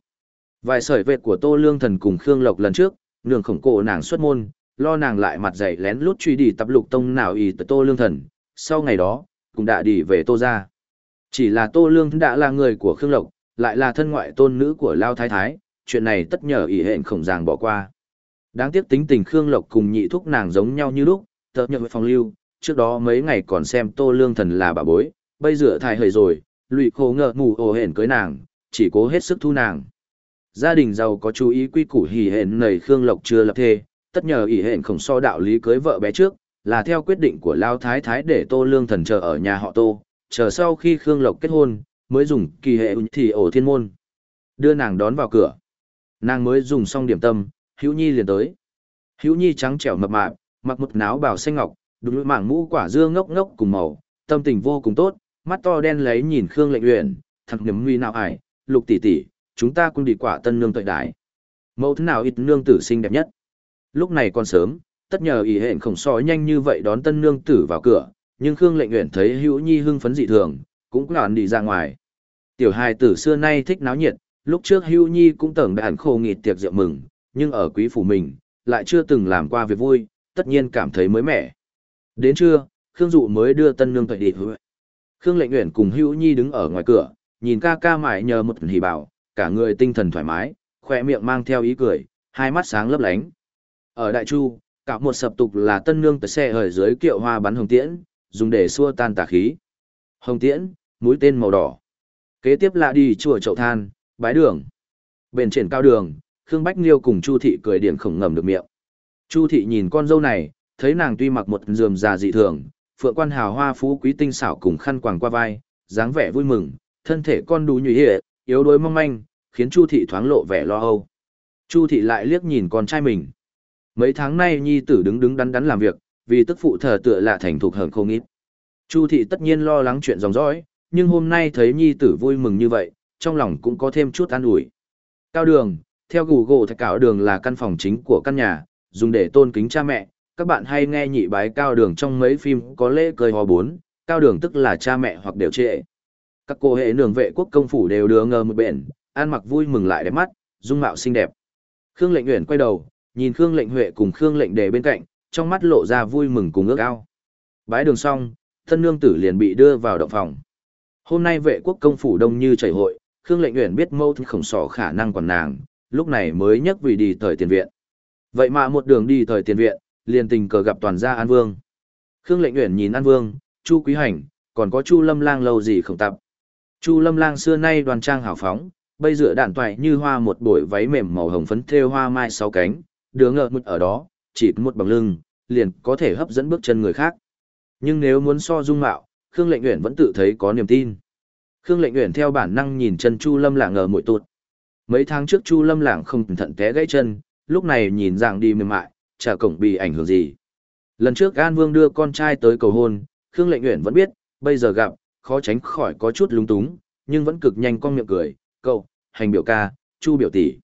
Vài sợi vệt của Tô Lương Thần cùng Khương Lộc lần trước, nương khổng cổ nàng xuất môn, lo nàng lại mặt dày lén lút truy đi tập lục tông nào ý tới Tô Lương Thần. Sau ngày đó, cũng đã đi về Tô ra. Chỉ là Tô Lương đã là người của Khương Lộc, lại là thân ngoại tôn nữ của Lao Thái Thái, chuyện này tất nhờ ý hẹn khổng ràng bỏ qua. Đáng tiếc tính tình Khương Lộc cùng nhị thúc nàng giống nhau như lúc, tớ nhận phòng lưu, trước đó mấy ngày còn xem tô lương thần là bà bối, bây giờ thai hời rồi, lụy khổ ngờ mù ồ hẹn cưới nàng, chỉ cố hết sức thu nàng. Gia đình giàu có chú ý quy củ hỉ hển nầy Khương Lộc chưa lập thê, tất nhờ ý hển khổng so đạo lý cưới vợ bé trước, là theo quyết định của Lao Thái Thái để tô lương thần chờ ở nhà họ tô, chờ sau khi Khương Lộc kết hôn, mới dùng kỳ hệ thì ổ thiên môn. Đưa nàng đón vào cửa. Nàng mới dùng xong điểm tâm, Hữu Nhi liền tới. Hữu Nhi trắng trẻo mập mạp, mặc một náo bào xanh ngọc, đúng mảng mũ quả dưa ngốc ngốc cùng màu, tâm tình vô cùng tốt, mắt to đen lấy nhìn Khương Lệnh Uyển, thằng niềm nguy nào ải, lục tỷ tỷ, chúng ta cùng đi quả tân nương tội đại. Mẫu thế nào ít nương tử xinh đẹp nhất. Lúc này còn sớm, tất nhờ ý hẹn khổng sói nhanh như vậy đón tân nương tử vào cửa, nhưng Khương Lệnh Uyển thấy Hữu Nhi hưng phấn dị thường, cũng lọn đi ra ngoài. Tiểu hài tử xưa nay thích náo nhiệt, lúc trước Hữu Nhi cũng tưởng đàn khô nghịt tiệc rượu mừng, nhưng ở quý phủ mình, lại chưa từng làm qua việc vui, tất nhiên cảm thấy mới mẻ. Đến trưa, Khương Dụ mới đưa tân nương tuệ đi hứa. Khương Lệnh Uyển cùng Hữu Nhi đứng ở ngoài cửa, nhìn ca ca mải nhờ một hỉ bảo, cả người tinh thần thoải mái, khỏe miệng mang theo ý cười, hai mắt sáng lấp lánh. Ở Đại Chu, cả một sập tục là tân nương tới xe ở dưới kiệu hoa bắn hồng tiễn, dùng để xua tan tà khí. Hồng tiễn, mũi tên màu đỏ. Kế tiếp là đi chùa chậu than, bái đường. Bên trên cao đường, Khương Bách Liêu cùng Chu Thị cười điểm khổng ngầm được miệng. Chu Thị nhìn con dâu này, thấy nàng tuy mặc một dườm già dị thường, phượng quan hào hoa phú quý tinh xảo cùng khăn quàng qua vai, dáng vẻ vui mừng, thân thể con đú nhụy hệ, yếu đuối mong manh, khiến Chu Thị thoáng lộ vẻ lo âu. Chu Thị lại liếc nhìn con trai mình. Mấy tháng nay nhi tử đứng đứng đắn đắn làm việc, vì tức phụ thờ tựa lạ thành thục hờn không ít. Chu Thị tất nhiên lo lắng chuyện dòng dõi, nhưng hôm nay thấy nhi tử vui mừng như vậy, trong lòng cũng có thêm chút an ủi. Cao đường, theo Google thạch cảo đường là căn phòng chính của căn nhà, dùng để tôn kính cha mẹ. Các bạn hay nghe nhị bái cao đường trong mấy phim có lễ cười hò bốn, cao đường tức là cha mẹ hoặc đều trệ. Các cô hệ nường vệ quốc công phủ đều đưa ngờ một bện, an mặc vui mừng lại đẹp mắt, dung mạo xinh đẹp. Khương lệnh Uyển quay đầu, nhìn Khương lệnh huệ cùng Khương lệnh đề bên cạnh, trong mắt lộ ra vui mừng cùng ước ao. Bái đường xong, thân nương tử liền bị đưa vào động phòng. Hôm nay vệ quốc công phủ đông như chảy hội, Khương lệnh uyển biết mâu thân khổng sỏ khả năng còn nàng, lúc này mới nhắc vì đi thời tiền viện. Vậy mà một đường đi thời tiền viện, liền tình cờ gặp toàn gia An Vương. Khương Lệnh Uyển nhìn An Vương, Chu Quý Hành, còn có Chu Lâm Lang lâu gì không tập. Chu Lâm Lang xưa nay đoan trang hào phóng, bây dựa đạn toại như hoa một bụi váy mềm màu hồng phấn thêu hoa mai sáu cánh, đứa ngợ một ở đó, chỉ một bằng lưng, liền có thể hấp dẫn bước chân người khác. Nhưng nếu muốn so dung mạo, Khương Lệnh Uyển vẫn tự thấy có niềm tin. Khương Lệnh Uyển theo bản năng nhìn chân Chu Lâm Lạng ngờ muội tụt, Mấy tháng trước Chu Lâm Lạng không cẩn thận té gãy chân, lúc này nhìn dạng đi mềm mại, chả cổng bị ảnh hưởng gì. Lần trước An Vương đưa con trai tới cầu hôn, Khương Lệnh Uyển vẫn biết, bây giờ gặp, khó tránh khỏi có chút lúng túng, nhưng vẫn cực nhanh con miệng cười, cậu, hành biểu ca, Chu biểu tỷ.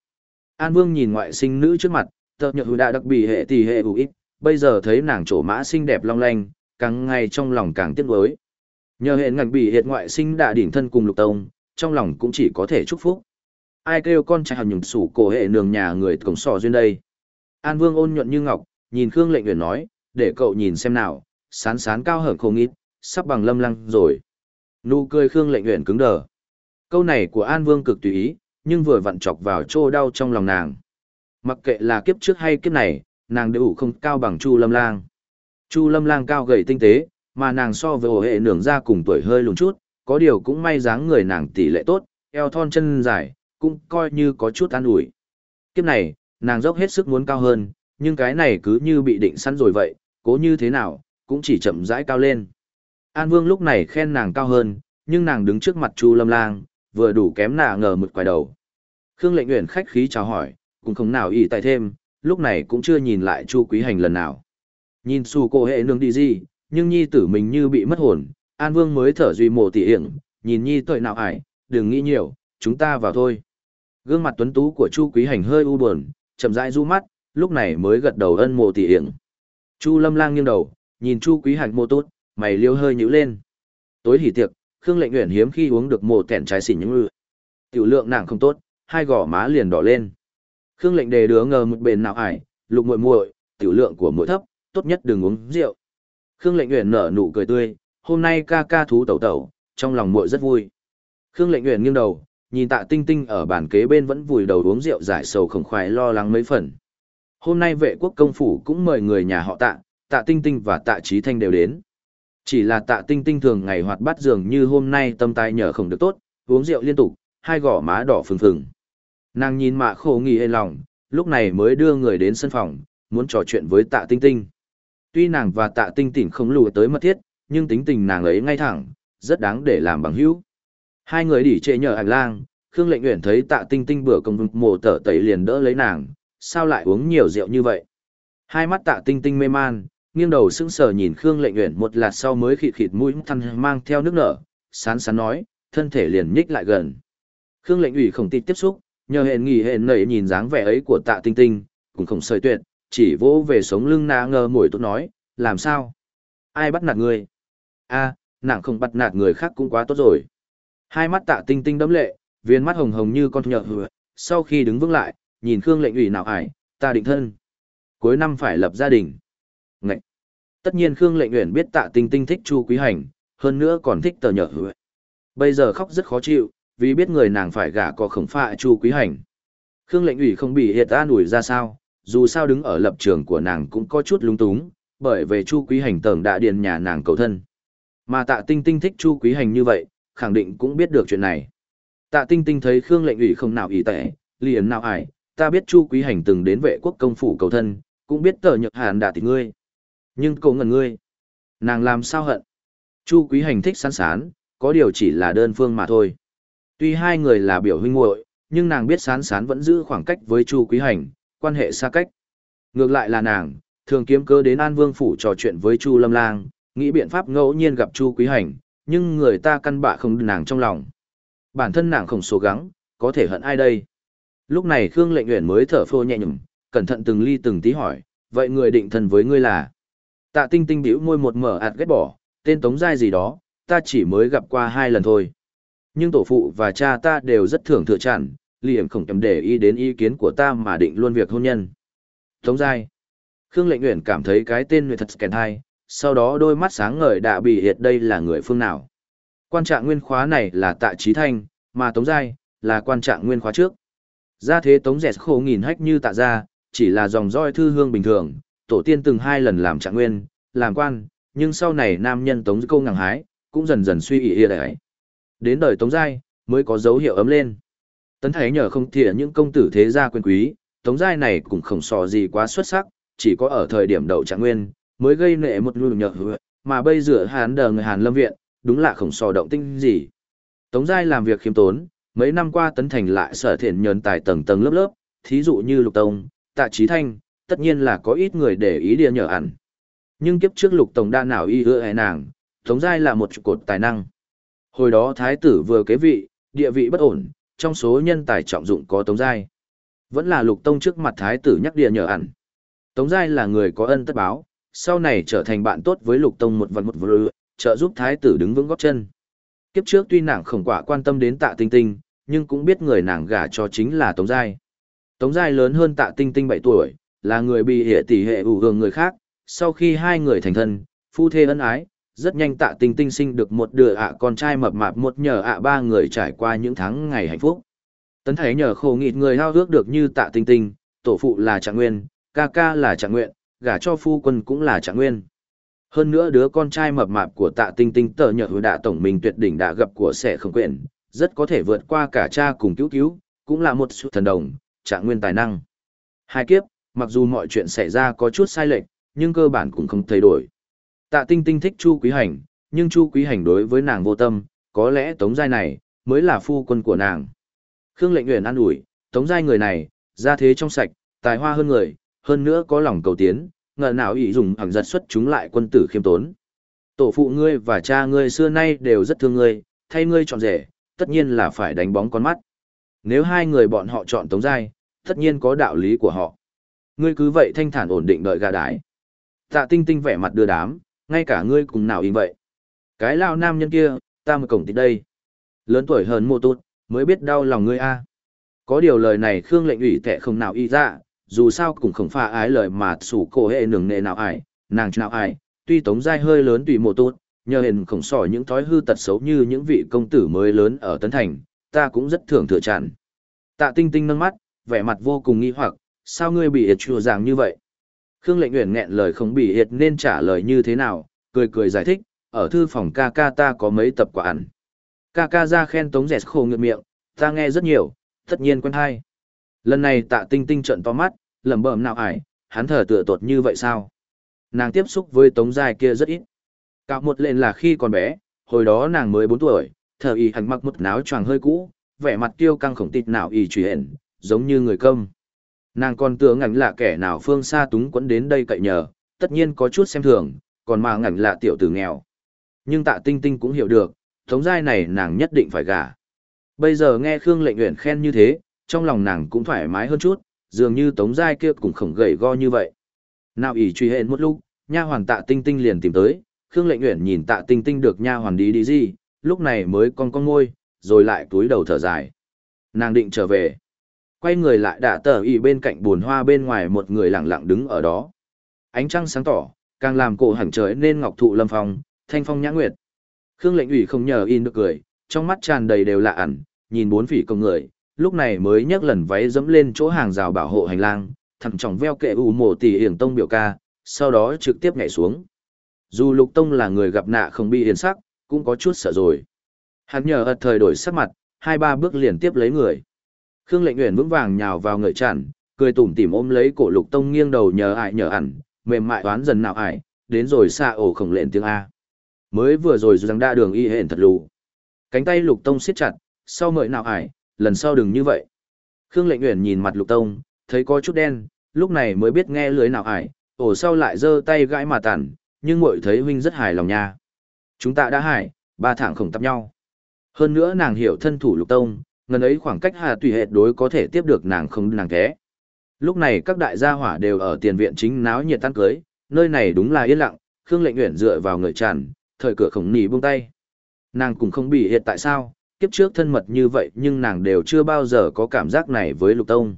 An Vương nhìn ngoại sinh nữ trước mặt, tờ nhờ hữu đã đặc biệt hệ tỷ hệ hữu ít, bây giờ thấy nàng trổ mã xinh đẹp long lanh, càng ngày trong lòng càng tiếc nuối. Nhờ hệ ngạch bị hiện ngoại sinh đã đỉnh thân cùng lục tông, trong lòng cũng chỉ có thể chúc phúc. Ai kêu con trai hầm nhùng sủ cổ hệ nường nhà người cổng sò duyên đây? An vương ôn nhuận như ngọc nhìn khương lệnh uyển nói để cậu nhìn xem nào sán sán cao hởn không ít sắp bằng lâm lăng rồi. Nụ cười khương lệnh uyển cứng đờ. Câu này của an vương cực tùy ý nhưng vừa vặn chọc vào chỗ đau trong lòng nàng mặc kệ là kiếp trước hay kiếp này nàng đều không cao bằng chu lâm lang chu lâm lang cao gầy tinh tế mà nàng so với ổ hệ nường ra cùng tuổi hơi lùn chút có điều cũng may dáng người nàng tỷ lệ tốt eo thon chân dài cũng coi như có chút an ủi. Kiếp này, nàng dốc hết sức muốn cao hơn, nhưng cái này cứ như bị định sẵn rồi vậy, cố như thế nào, cũng chỉ chậm rãi cao lên. An Vương lúc này khen nàng cao hơn, nhưng nàng đứng trước mặt Chu Lâm Lang, vừa đủ kém nà ngờ mực quài đầu. Khương Lệnh Uyển khách khí chào hỏi, cũng không nào ý tại thêm, lúc này cũng chưa nhìn lại Chu Quý Hành lần nào. Nhìn su cô hệ nương đi gì, nhưng nhi tử mình như bị mất hồn, An Vương mới thở duy mồ tỉ hiển, nhìn nhi tội nào ải, đừng nghĩ nhiều, chúng ta vào thôi. Gương mặt tuấn tú của Chu Quý Hành hơi u buồn, chậm rãi du mắt, lúc này mới gật đầu ân mồ tỷ yểng. Chu Lâm Lang nghiêng đầu, nhìn Chu Quý Hành mô tốt, mày liêu hơi nhíu lên. Tối hỉ tiệc, Khương Lệnh Uyển hiếm khi uống được mồ tẹn trái xỉn những ư, Tiểu lượng nàng không tốt, hai gò má liền đỏ lên. Khương Lệnh đề đứa ngờ một bền nào ải, lục muội muội, tiểu lượng của muội thấp, tốt nhất đừng uống rượu. Khương Lệnh Uyển nở nụ cười tươi, hôm nay ca ca thú tẩu tẩu, trong lòng muội rất vui. Khương Lệnh Uyển nghiêng đầu, nhìn tạ tinh tinh ở bàn kế bên vẫn vùi đầu uống rượu giải sầu khổng khoái lo lắng mấy phần. Hôm nay vệ quốc công phủ cũng mời người nhà họ tạ, tạ tinh tinh và tạ trí thanh đều đến. Chỉ là tạ tinh tinh thường ngày hoạt bát dường như hôm nay tâm tai nhờ không được tốt, uống rượu liên tục, hai gò má đỏ phừng phừng. Nàng nhìn mạ khổ nghỉ hề lòng, lúc này mới đưa người đến sân phòng, muốn trò chuyện với tạ tinh tinh. Tuy nàng và tạ tinh tỉnh không lùa tới mật thiết, nhưng tính tình nàng ấy ngay thẳng, rất đáng để làm bằng hữu. Hai người đỉ trệ nhờ hành lang, Khương Lệnh Uyển thấy tạ tinh tinh bữa công mồ tở tẩy liền đỡ lấy nàng, sao lại uống nhiều rượu như vậy. Hai mắt tạ tinh tinh mê man, nghiêng đầu sững sờ nhìn Khương Lệnh Uyển một lát sau mới khịt khịt mũi thăn mang theo nước nở, sán sán nói, thân thể liền nhích lại gần. Khương Lệnh Ủy không tin tiếp xúc, nhờ hẹn nghỉ hẹn nảy nhìn dáng vẻ ấy của tạ tinh tinh, cũng không sơi tuyệt, chỉ vỗ về sống lưng na ngơ mồi tốt nói, làm sao? Ai bắt nạt người a nàng không bắt nạt người khác cũng quá tốt rồi. Hai mắt tạ tinh tinh đấm lệ, viên mắt hồng hồng như con nhợ hựa, sau khi đứng vững lại, nhìn Khương lệnh ủy nào ải, ta định thân. Cuối năm phải lập gia đình. Ngậy! Tất nhiên Khương lệnh uyển biết tạ tinh tinh thích Chu Quý Hành, hơn nữa còn thích tờ nhợ hựa. Bây giờ khóc rất khó chịu, vì biết người nàng phải gả có khổng phạ Chu Quý Hành. Khương lệnh ủy không bị hiệt an ủi ra sao, dù sao đứng ở lập trường của nàng cũng có chút lung túng, bởi về Chu Quý Hành tầng đã điền nhà nàng cầu thân. Mà tạ tinh tinh thích Chu Quý Hành như vậy, khẳng định cũng biết được chuyện này. Tạ tinh tinh thấy Khương lệnh ủy không nào ý tệ, liền nào ải, ta biết Chu Quý Hành từng đến vệ quốc công phủ cầu thân, cũng biết tờ Nhược hàn đã tịch ngươi. Nhưng cô ngần ngươi, nàng làm sao hận? Chu Quý Hành thích sán sán, có điều chỉ là đơn phương mà thôi. Tuy hai người là biểu huynh muội, nhưng nàng biết sán sán vẫn giữ khoảng cách với Chu Quý Hành, quan hệ xa cách. Ngược lại là nàng, thường kiếm cơ đến An Vương phủ trò chuyện với Chu Lâm Lang, nghĩ biện pháp ngẫu nhiên gặp Chu Quý Hành, nhưng người ta căn bạ không nàng trong lòng. Bản thân nàng không số gắng, có thể hận ai đây? Lúc này Khương Lệnh Uyển mới thở phô nhẹ nhõm, cẩn thận từng ly từng tí hỏi, vậy người định thân với ngươi là? Tạ Tinh Tinh bĩu môi một mở ạt ghét bỏ, tên Tống Giai gì đó, ta chỉ mới gặp qua hai lần thôi. Nhưng tổ phụ và cha ta đều rất thưởng thừa chẳng, liền không cầm để ý đến ý kiến của ta mà định luôn việc hôn nhân. Tống Giai. Khương Lệnh nguyện cảm thấy cái tên người thật kèn hay, sau đó đôi mắt sáng ngời đã bị hiệt đây là người phương nào. Quan trạng nguyên khóa này là tạ trí thanh, mà Tống Giai, là quan trạng nguyên khóa trước. Ra thế Tống Dẹt khổ nghìn hách như tạ ra, chỉ là dòng roi thư hương bình thường, tổ tiên từng hai lần làm trạng nguyên, làm quan, nhưng sau này nam nhân Tống câu ngẳng hái, cũng dần dần suy ị đấy. Đến đời Tống Giai, mới có dấu hiệu ấm lên. Tấn Thái nhờ không thỉa những công tử thế gia quyền quý, Tống Giai này cũng không sò gì quá xuất sắc, chỉ có ở thời điểm đầu trạng nguyên, mới gây nệ một lưu nhờ hứa, mà bây giờ hán đờ người Hàn Lâm Viện, đúng là không sò động tinh gì. Tống Giai làm việc khiêm tốn, mấy năm qua Tấn Thành lại sở thiện nhờn tài tầng tầng lớp lớp, thí dụ như Lục Tông, Tạ Trí Thanh, tất nhiên là có ít người để ý địa nhờ ẩn. Nhưng kiếp trước Lục tổng đa nào y ưa hài nàng, Tống Giai là một trụ cột tài năng. Hồi đó Thái tử vừa kế vị, địa vị bất ổn, trong số nhân tài trọng dụng có Tống Giai. Vẫn là Lục Tông trước mặt Thái tử nhắc địa nhờ ẩn. Tống Giai là người có ân tất báo, sau này trở thành bạn tốt với Lục Tông một vật một vừa, trợ giúp Thái tử đứng vững góp chân. Kiếp trước tuy nàng không quả quan tâm đến tạ tinh tinh, nhưng cũng biết người nàng gả cho chính là Tống Giai. Tống Giai lớn hơn tạ tinh tinh 7 tuổi, là người bị hệ tỷ hệ ủ hưởng người khác, sau khi hai người thành thân, phu thê ân ái, rất nhanh tạ tinh tinh sinh được một đứa ạ con trai mập mạp một nhờ ạ ba người trải qua những tháng ngày hạnh phúc. Tấn thấy nhờ khổ nghịt người hao ước được như tạ tinh tinh, tổ phụ là trạng nguyên, ca ca là trạng nguyện, gả cho phu quân cũng là trạng nguyên. Hơn nữa đứa con trai mập mạp của tạ tinh tinh tờ nhờ đạ tổng mình tuyệt đỉnh đã gặp của sẻ không quyển, rất có thể vượt qua cả cha cùng cứu cứu, cũng là một sự thần đồng, trạng nguyên tài năng. Hai kiếp, mặc dù mọi chuyện xảy ra có chút sai lệch, nhưng cơ bản cũng không thay đổi. Tạ tinh tinh thích Chu Quý Hành, nhưng Chu Quý Hành đối với nàng vô tâm, có lẽ Tống Giai này, mới là phu quân của nàng. Khương lệnh nguyện an ủi, Tống Giai người này, ra thế trong sạch, tài hoa hơn người, hơn nữa có lòng cầu tiến, ngờ nào ý dùng hàng giật xuất chúng lại quân tử khiêm tốn. Tổ phụ ngươi và cha ngươi xưa nay đều rất thương ngươi, thay ngươi chọn rể, tất nhiên là phải đánh bóng con mắt. Nếu hai người bọn họ chọn Tống Giai, tất nhiên có đạo lý của họ. Ngươi cứ vậy thanh thản ổn định đợi gà đái. Tạ tinh tinh vẻ mặt đưa đám, ngay cả ngươi cùng nào in vậy. Cái lao nam nhân kia, ta mà cổng tít đây. Lớn tuổi hơn mô tốt, mới biết đau lòng ngươi a. Có điều lời này Khương lệnh ủy tệ không nào y ra, dù sao cũng không pha ái lời mà sủ cổ hệ nường nề nào ải, nàng nào ải, tuy tống dai hơi lớn tùy mô tốt, nhờ hình khổng sỏi những thói hư tật xấu như những vị công tử mới lớn ở Tấn Thành, ta cũng rất thường thừa chẳng. Tạ tinh tinh nâng mắt, vẻ mặt vô cùng nghi hoặc, sao ngươi bị ịt chùa ràng như vậy? Khương lệnh nguyện nghẹn lời không bị hiệt nên trả lời như thế nào, cười cười giải thích, ở thư phòng ca ca ta có mấy tập quả ăn. Ca ca ra khen tống dẹt khô ngược miệng, ta nghe rất nhiều, tất nhiên quen hay. Lần này tạ tinh tinh trận to mắt, lẩm bẩm nào ải, hắn thở tựa tuột như vậy sao? Nàng tiếp xúc với tống dài kia rất ít. Cạo một lên là khi còn bé, hồi đó nàng mới 4 tuổi, thở y hành mặc một náo choàng hơi cũ, vẻ mặt tiêu căng khổng tịt nào y truy hển, giống như người công. Nàng còn tưởng ngảnh là kẻ nào phương xa túng quẫn đến đây cậy nhờ, tất nhiên có chút xem thường, còn mà ngảnh là tiểu tử nghèo. Nhưng tạ tinh tinh cũng hiểu được, thống giai này nàng nhất định phải gả. Bây giờ nghe Khương lệnh nguyện khen như thế, trong lòng nàng cũng thoải mái hơn chút, dường như tống giai kia cũng khổng gầy go như vậy. Nào ỷ truy hẹn một lúc, nha hoàn tạ tinh tinh liền tìm tới, Khương lệnh nguyện nhìn tạ tinh tinh được nha hoàn đi đi gì, lúc này mới con con ngôi, rồi lại túi đầu thở dài. Nàng định trở về. Quay người lại đã tờ ỉ bên cạnh bồn hoa bên ngoài một người lặng lặng đứng ở đó. Ánh trăng sáng tỏ, càng làm cổ hẳn trời nên ngọc thụ lâm phong, thanh phong nhã nguyệt. Khương lệnh ủy không nhờ in được cười, trong mắt tràn đầy đều lạ ẩn, nhìn bốn phỉ công người, lúc này mới nhấc lần váy dẫm lên chỗ hàng rào bảo hộ hành lang, thẳng trọng veo kệ ủ mổ tỷ hiển tông biểu ca, sau đó trực tiếp nhảy xuống. Dù lục tông là người gặp nạ không bị hiền sắc, cũng có chút sợ rồi. Hắn nhờ ật thời đổi sắc mặt, hai ba bước liền tiếp lấy người. Khương lệnh Uyển vững vàng nhào vào người chản, cười tủm tỉm ôm lấy cổ lục tông nghiêng đầu nhờ ải nhờ ẩn, mềm mại toán dần nào ải, đến rồi xa ổ khổng lệnh tiếng A. Mới vừa rồi rằng đa đường y hển thật lù. Cánh tay lục tông siết chặt, sau mợi nào ải, lần sau đừng như vậy. Khương lệnh Uyển nhìn mặt lục tông, thấy có chút đen, lúc này mới biết nghe lưới nào ải, ổ sau lại giơ tay gãi mà tản, nhưng muội thấy huynh rất hài lòng nha. Chúng ta đã hài, ba thẳng khổng tập nhau. Hơn nữa nàng hiểu thân thủ lục tông, ngần ấy khoảng cách hà tùy hệ đối có thể tiếp được nàng không nàng thế. Lúc này các đại gia hỏa đều ở tiền viện chính náo nhiệt tan cưới, nơi này đúng là yên lặng, Khương Lệnh Uyển dựa vào người tràn, thời cửa khổng nỉ buông tay. Nàng cũng không bị hiện tại sao, kiếp trước thân mật như vậy nhưng nàng đều chưa bao giờ có cảm giác này với Lục Tông.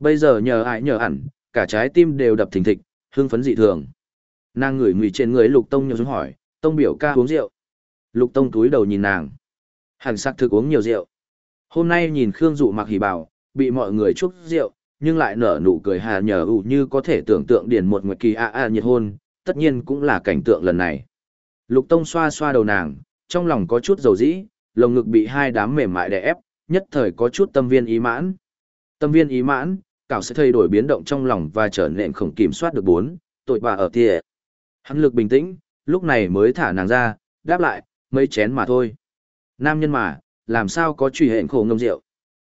Bây giờ nhờ ai nhờ ẩn, cả trái tim đều đập thình thịch, hưng phấn dị thường. Nàng ngửi ngửi trên người Lục Tông nhớ xuống hỏi, Tông biểu ca uống rượu. Lục Tông túi đầu nhìn nàng. Hẳn sắc thực uống nhiều rượu. Hôm nay nhìn Khương Dụ mặc hỉ bảo, bị mọi người chúc rượu, nhưng lại nở nụ cười hà nhờ ủ như có thể tưởng tượng điển một nguyệt kỳ a a nhiệt hôn, tất nhiên cũng là cảnh tượng lần này. Lục Tông xoa xoa đầu nàng, trong lòng có chút dầu dĩ, lồng ngực bị hai đám mềm mại đè ép, nhất thời có chút tâm viên ý mãn. Tâm viên ý mãn, cảo sẽ thay đổi biến động trong lòng và trở nên không kiểm soát được bốn, tội bà ở tia. Hắn lực bình tĩnh, lúc này mới thả nàng ra, đáp lại, mấy chén mà thôi. Nam nhân mà, làm sao có truy hẹn khổ ngâm rượu.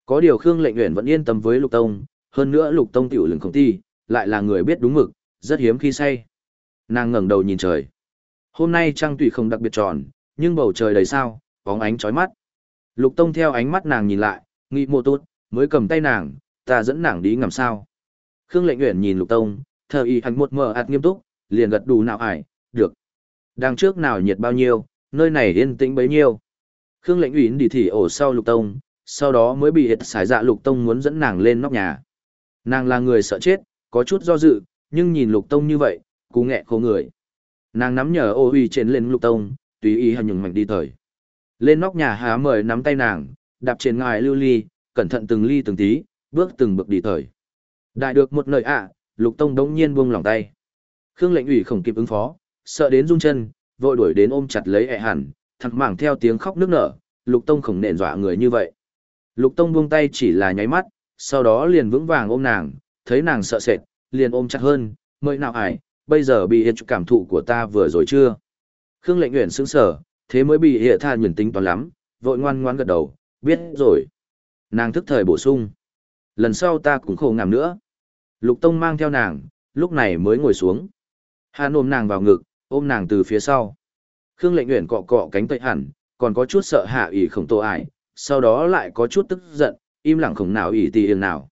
Có điều Khương Lệnh Uyển vẫn yên tâm với Lục Tông, hơn nữa Lục Tông tiểu lừng công ty, lại là người biết đúng mực, rất hiếm khi say. Nàng ngẩng đầu nhìn trời. Hôm nay trăng tùy không đặc biệt tròn, nhưng bầu trời đầy sao, bóng ánh chói mắt. Lục Tông theo ánh mắt nàng nhìn lại, nghĩ mô tốt, mới cầm tay nàng, ta dẫn nàng đi ngắm sao. Khương Lệnh Uyển nhìn Lục Tông, thờ y hành một mờ ạt nghiêm túc, liền gật đủ nào ải, được. Đằng trước nào nhiệt bao nhiêu, nơi này yên tĩnh bấy nhiêu. Khương lệnh ủy đi thì ổ sau lục tông, sau đó mới bị hệt xài dạ lục tông muốn dẫn nàng lên nóc nhà. Nàng là người sợ chết, có chút do dự, nhưng nhìn lục tông như vậy, cú nghẹ khô người. Nàng nắm nhờ ô huy trên lên lục tông, tùy ý hầm nhường mạnh đi thời. Lên nóc nhà há mời nắm tay nàng, đạp trên ngài lưu ly, cẩn thận từng ly từng tí, bước từng bước đi thời. Đại được một lời ạ, lục tông đống nhiên buông lòng tay. Khương lệnh ủy không kịp ứng phó, sợ đến run chân, vội đuổi đến ôm chặt lấy ẹ hẳn, thằng mảng theo tiếng khóc nước nở, lục tông khổng nện dọa người như vậy. Lục tông buông tay chỉ là nháy mắt, sau đó liền vững vàng ôm nàng, thấy nàng sợ sệt, liền ôm chặt hơn, mời nào ải, bây giờ bị hiện cảm thụ của ta vừa rồi chưa? Khương lệnh nguyện sững sở, thế mới bị hiện tha nhuẩn tính toán lắm, vội ngoan ngoan gật đầu, biết rồi. Nàng thức thời bổ sung. Lần sau ta cũng khổ ngảm nữa. Lục tông mang theo nàng, lúc này mới ngồi xuống. Hàn ôm nàng vào ngực, ôm nàng từ phía sau. Khương lệnh Uyển cọ cọ cánh tay hẳn, còn có chút sợ hạ ỷ khổng tô ải, sau đó lại có chút tức giận, im lặng khổng nào ỷ tì yên nào.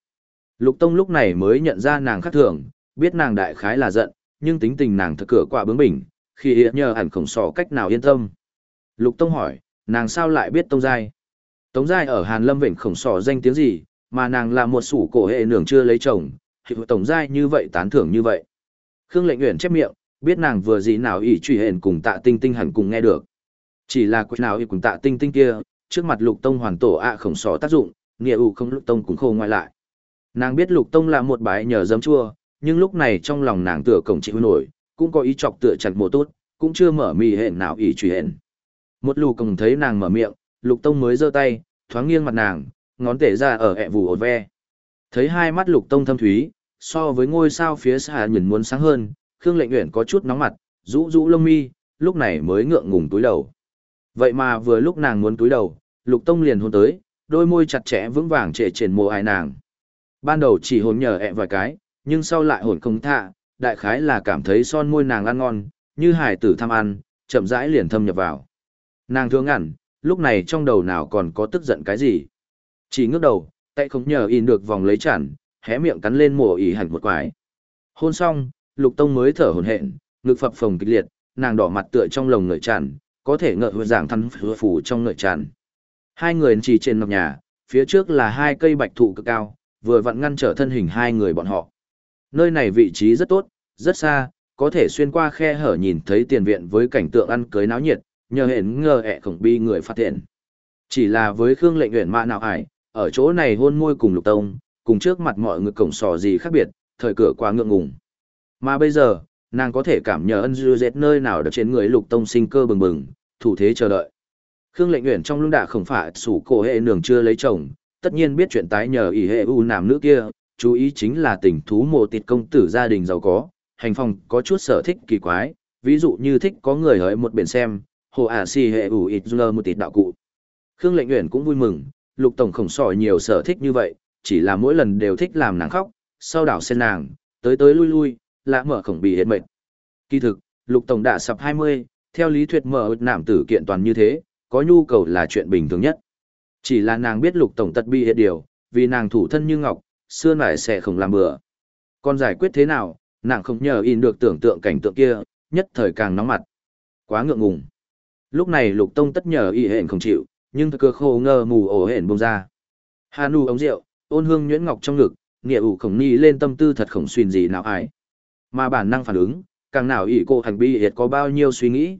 Lục Tông lúc này mới nhận ra nàng khác thường, biết nàng đại khái là giận, nhưng tính tình nàng thật cửa quả bướng bỉnh, khi hiện nhờ hẳn khổng sò cách nào yên tâm. Lục Tông hỏi, nàng sao lại biết Tông Giai? Tống Giai ở Hàn Lâm Vịnh khổng sò danh tiếng gì, mà nàng là một sủ cổ hệ nường chưa lấy chồng, thì Tổng Giai như vậy tán thưởng như vậy. Khương lệnh Uyển chép miệng, biết nàng vừa gì nào ỷ truy hển cùng tạ tinh tinh hẳn cùng nghe được. Chỉ là quên nào ỷ cùng tạ tinh tinh kia, trước mặt lục tông hoàn tổ ạ khổng sỏ tác dụng, nghĩa ủ không lục tông cũng khô ngoại lại. Nàng biết lục tông là một bái nhờ dấm chua, nhưng lúc này trong lòng nàng tựa cổng chịu nổi, cũng có ý chọc tựa chặt mùa tốt, cũng chưa mở mì hển nào ỷ truy hển Một lù cổng thấy nàng mở miệng, lục tông mới giơ tay, thoáng nghiêng mặt nàng, ngón tể ra ở ẹ vù ột ve. Thấy hai mắt lục tông thâm thúy, so với ngôi sao phía xa nhìn muốn sáng hơn, Khương Lệnh Uyển có chút nóng mặt, rũ rũ lông mi, lúc này mới ngượng ngùng túi đầu. Vậy mà vừa lúc nàng muốn túi đầu, Lục Tông liền hôn tới, đôi môi chặt chẽ vững vàng trệ trên mồ ai nàng. Ban đầu chỉ hôn nhờ ẹ vài cái, nhưng sau lại hồn không thạ, đại khái là cảm thấy son môi nàng ăn ngon, như hải tử tham ăn, chậm rãi liền thâm nhập vào. Nàng thương ngẩn, lúc này trong đầu nào còn có tức giận cái gì. Chỉ ngước đầu, tay không nhờ in được vòng lấy chản, hé miệng cắn lên mồ ỉ hẳn một quải. Hôn xong, lục tông mới thở hổn hển, ngực phập phồng kịch liệt, nàng đỏ mặt tựa trong lồng ngợi tràn, có thể ngợ hồi giảng thăn phủ trong ngợi tràn. Hai người chỉ trên nóc nhà, phía trước là hai cây bạch thụ cực cao, vừa vặn ngăn trở thân hình hai người bọn họ. Nơi này vị trí rất tốt, rất xa, có thể xuyên qua khe hở nhìn thấy tiền viện với cảnh tượng ăn cưới náo nhiệt, nhờ hển ngờ ẹ khổng bi người phát hiện. Chỉ là với Khương lệnh nguyện mạ nào ải, ở chỗ này hôn môi cùng lục tông, cùng trước mặt mọi người cổng sò gì khác biệt, thời cửa quá ngượng ngùng. Mà bây giờ, nàng có thể cảm nhờ ân dư dệt nơi nào được trên người lục tông sinh cơ bừng bừng, thủ thế chờ đợi. Khương lệnh nguyện trong lưng đạ không phải sủ cổ hệ nường chưa lấy chồng, tất nhiên biết chuyện tái nhờ ỷ hệ u nam nữ kia, chú ý chính là tình thú mộ tịt công tử gia đình giàu có, hành phong có chút sở thích kỳ quái, ví dụ như thích có người hỡi một biển xem, hồ ả si hệ ủ ít dơ một tịt đạo cụ. Khương lệnh nguyện cũng vui mừng, lục tổng khổng sỏi nhiều sở thích như vậy, chỉ là mỗi lần đều thích làm nàng khóc, sau đảo sen nàng, tới tới lui lui, lạ mở khổng bị hết mệnh. Kỳ thực, lục tổng đã sập 20, theo lý thuyết mở nảm tử kiện toàn như thế, có nhu cầu là chuyện bình thường nhất. Chỉ là nàng biết lục tổng tật bị hệ điều, vì nàng thủ thân như ngọc, xưa nải sẽ không làm bừa. Còn giải quyết thế nào, nàng không nhờ in được tưởng tượng cảnh tượng kia, nhất thời càng nóng mặt. Quá ngượng ngùng. Lúc này lục tông tất nhờ y hẹn không chịu, nhưng cơ khô ngơ mù ổ hẹn bông ra. Hà nu ống rượu, ôn hương nhuyễn ngọc trong ngực, nghĩa ủ khổng ni lên tâm tư thật khổng xuyên gì nào ai. Mà bản năng phản ứng, càng nào ỷ cô hành bi hiệt có bao nhiêu suy nghĩ.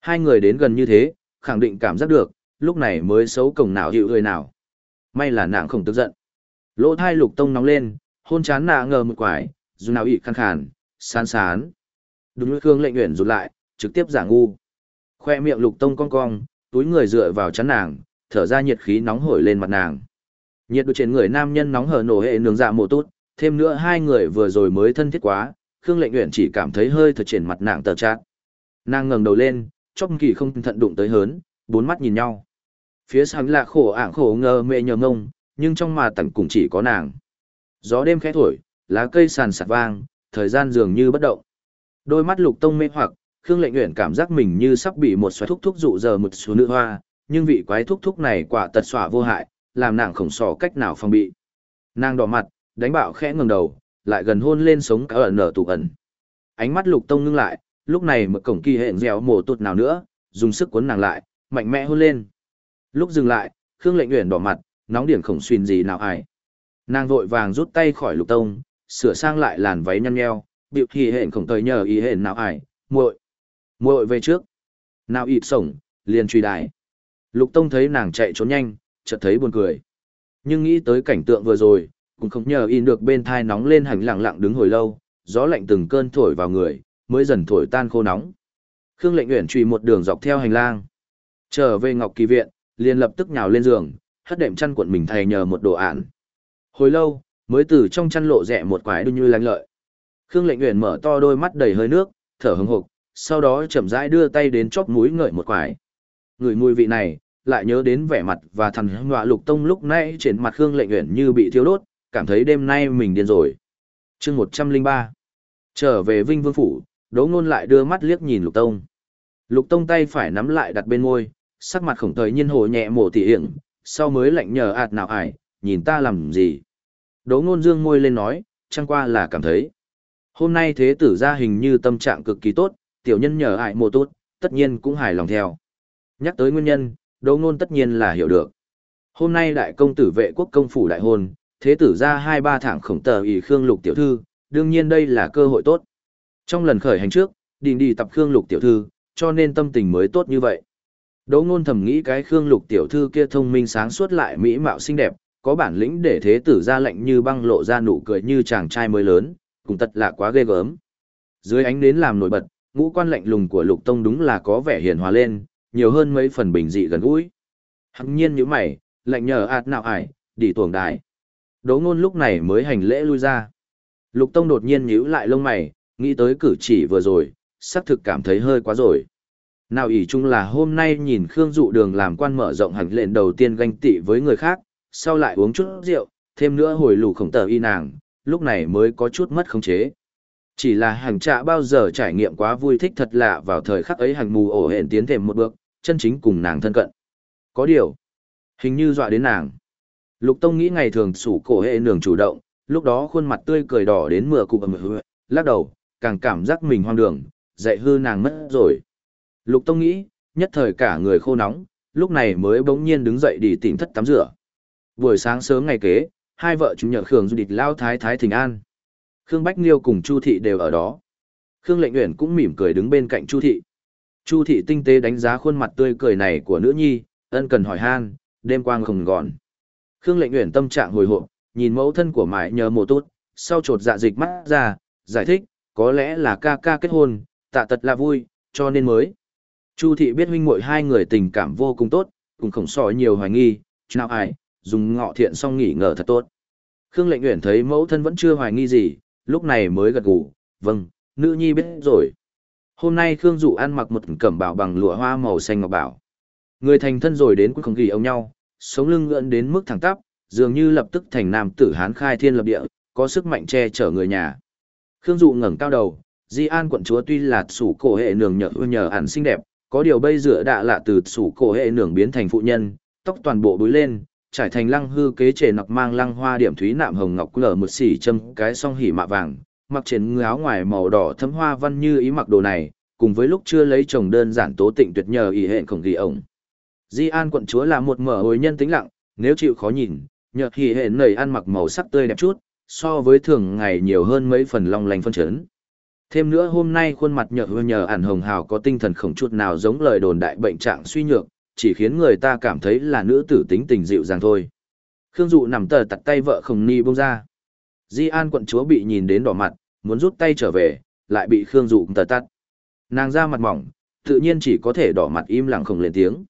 Hai người đến gần như thế, khẳng định cảm giác được, lúc này mới xấu cổng nào hiệu người nào. May là nàng không tức giận. Lỗ thai lục tông nóng lên, hôn chán nạ ngờ một quải, dù nào ỷ khăn khàn, sán sán. Đúng như Khương lệnh nguyện rụt lại, trực tiếp giả ngu. Khoe miệng lục tông cong cong, túi người dựa vào chắn nàng, thở ra nhiệt khí nóng hổi lên mặt nàng. Nhiệt độ trên người nam nhân nóng hở nổ hệ nướng dạ mồ tốt, thêm nữa hai người vừa rồi mới thân thiết quá, Khương Lệnh Uyển chỉ cảm thấy hơi thật triển mặt nàng tờ chát. Nàng ngẩng đầu lên, chóc kỳ không thận đụng tới hớn, bốn mắt nhìn nhau. Phía sau là khổ ảng khổ ngơ mẹ nhờ ngông, nhưng trong mà tặng cùng chỉ có nàng. Gió đêm khẽ thổi, lá cây sàn sạt vang, thời gian dường như bất động. Đôi mắt lục tông mê hoặc, Khương Lệnh Uyển cảm giác mình như sắp bị một xoáy thúc thúc dụ giờ một số nữ hoa, nhưng vị quái thúc thúc này quả tật xỏa vô hại, làm nàng khổng sò cách nào phòng bị. Nàng đỏ mặt, đánh bạo khẽ ngẩng đầu, lại gần hôn lên sống cả ẩn nở tụ ẩn. Ánh mắt lục tông ngưng lại, lúc này mở cổng kỳ hẹn dẻo mổ tụt nào nữa, dùng sức cuốn nàng lại, mạnh mẽ hôn lên. Lúc dừng lại, Khương Lệnh Uyển đỏ mặt, nóng điển khổng xuyên gì nào ai. Nàng vội vàng rút tay khỏi lục tông, sửa sang lại làn váy nhăn nheo, biểu kỳ hẹn khổng thời nhờ ý hẹn nào ai, muội muội về trước. Nào ịt sổng, liền truy đài. Lục tông thấy nàng chạy trốn nhanh, chợt thấy buồn cười. Nhưng nghĩ tới cảnh tượng vừa rồi, cũng không nhờ in được bên thai nóng lên hành lặng lặng đứng hồi lâu, gió lạnh từng cơn thổi vào người, mới dần thổi tan khô nóng. Khương Lệnh Uyển truy một đường dọc theo hành lang. Trở về Ngọc Kỳ viện, liền lập tức nhào lên giường, hất đệm chăn cuộn mình thay nhờ một đồ án. Hồi lâu, mới từ trong chăn lộ rẽ một quái đu như lánh lợi. Khương Lệnh Uyển mở to đôi mắt đầy hơi nước, thở hững hộc, sau đó chậm rãi đưa tay đến chóp mũi ngửi một quái. Người mùi vị này, lại nhớ đến vẻ mặt và thần ngọa lục tông lúc nãy trên mặt Khương Lệnh Uyển như bị thiêu đốt, cảm thấy đêm nay mình điên rồi. chương 103 Trở về Vinh Vương Phủ, Đỗ Ngôn lại đưa mắt liếc nhìn Lục Tông. Lục Tông tay phải nắm lại đặt bên môi, sắc mặt khổng thời nhiên hồ nhẹ mổ tỉ hiểm, sau mới lạnh nhờ ạt nào ải, nhìn ta làm gì. Đỗ Ngôn dương môi lên nói, chẳng qua là cảm thấy. Hôm nay thế tử ra hình như tâm trạng cực kỳ tốt, tiểu nhân nhờ ải mồ tốt, tất nhiên cũng hài lòng theo. Nhắc tới nguyên nhân, Đỗ Ngôn tất nhiên là hiểu được. Hôm nay đại công tử vệ quốc công phủ đại hôn, thế tử ra hai ba thẳng khổng tờ ỷ khương lục tiểu thư, đương nhiên đây là cơ hội tốt. Trong lần khởi hành trước, đình đi tập khương lục tiểu thư, cho nên tâm tình mới tốt như vậy. Đỗ ngôn thầm nghĩ cái Khương Lục tiểu thư kia thông minh sáng suốt lại mỹ mạo xinh đẹp, có bản lĩnh để thế tử ra lệnh như băng lộ ra nụ cười như chàng trai mới lớn, cùng tật lạ quá ghê gớm. Dưới ánh đến làm nổi bật, ngũ quan lạnh lùng của Lục Tông đúng là có vẻ hiền hòa lên, nhiều hơn mấy phần bình dị gần gũi. Hằng nhiên như mày, lạnh nhờ ạt nào ải, đi tuồng đại. Đỗ ngôn lúc này mới hành lễ lui ra. Lục Tông đột nhiên nhíu lại lông mày, nghĩ tới cử chỉ vừa rồi, xác thực cảm thấy hơi quá rồi. Nào ỷ chung là hôm nay nhìn Khương Dụ Đường làm quan mở rộng hành lệnh đầu tiên ganh tị với người khác, sau lại uống chút rượu, thêm nữa hồi lù khổng tờ y nàng, lúc này mới có chút mất khống chế. Chỉ là hành trạ bao giờ trải nghiệm quá vui thích thật lạ vào thời khắc ấy hành mù ổ hẹn tiến thêm một bước, chân chính cùng nàng thân cận. Có điều, hình như dọa đến nàng. Lục Tông nghĩ ngày thường sủ cổ hệ nường chủ động, lúc đó khuôn mặt tươi cười đỏ đến mưa cục ẩm hư, lắc đầu, càng cảm giác mình hoang đường, dạy hư nàng mất rồi. Lục Tông nghĩ, nhất thời cả người khô nóng, lúc này mới bỗng nhiên đứng dậy đi tìm thất tắm rửa. Buổi sáng sớm ngày kế, hai vợ chúng nhờ Khương Du Địch lao thái thái thỉnh an. Khương Bách Liêu cùng Chu Thị đều ở đó. Khương Lệnh Uyển cũng mỉm cười đứng bên cạnh Chu Thị. Chu Thị tinh tế đánh giá khuôn mặt tươi cười này của nữ nhi, ân cần hỏi han, đêm quang không gọn. Khương Lệnh Uyển tâm trạng hồi hộp, nhìn mẫu thân của mãi nhờ mồ tốt, sau chột dạ dịch mắt ra, giải thích, có lẽ là ca ca kết hôn, tạ tật là vui, cho nên mới. Chu thị biết huynh muội hai người tình cảm vô cùng tốt, cùng khổng sỏi nhiều hoài nghi, nào ai, dùng ngọ thiện xong nghỉ ngờ thật tốt. Khương lệnh nguyện thấy mẫu thân vẫn chưa hoài nghi gì, lúc này mới gật gù, vâng, nữ nhi biết rồi. Hôm nay Khương Dụ ăn mặc một cẩm bảo bằng lụa hoa màu xanh ngọc bảo. Người thành thân rồi đến cuối không ghi ông nhau, sống lưng ngưỡng đến mức thẳng tắp, dường như lập tức thành nam tử hán khai thiên lập địa, có sức mạnh che chở người nhà. Khương Dụ ngẩng cao đầu, Di An quận chúa tuy là sủ cổ hệ nường nhờ nhờ ẩn xinh đẹp, có điều bây giờ đã lạ từ sủ cổ hệ nường biến thành phụ nhân, tóc toàn bộ búi lên, trải thành lăng hư kế trề nọc mang lăng hoa điểm thúy nạm hồng ngọc lở một xỉ châm cái song hỉ mạ vàng, mặc trên người áo ngoài màu đỏ thấm hoa văn như ý mặc đồ này, cùng với lúc chưa lấy chồng đơn giản tố tịnh tuyệt nhờ ý hẹn khổng ghi ổng. Di An quận chúa là một mở hồi nhân tính lặng, nếu chịu khó nhìn, nhợt hỉ hẹn nầy ăn mặc màu sắc tươi đẹp chút, so với thường ngày nhiều hơn mấy phần long lanh phân chấn. Thêm nữa hôm nay khuôn mặt nhợt hơ nhờ ản hồng hào có tinh thần khổng chút nào giống lời đồn đại bệnh trạng suy nhược, chỉ khiến người ta cảm thấy là nữ tử tính tình dịu dàng thôi. Khương Dụ nằm tờ tặt tay vợ khổng ni bông ra. Di An quận chúa bị nhìn đến đỏ mặt, muốn rút tay trở về, lại bị Khương Dụ tờ tắt. Nàng ra mặt mỏng, tự nhiên chỉ có thể đỏ mặt im lặng không lên tiếng.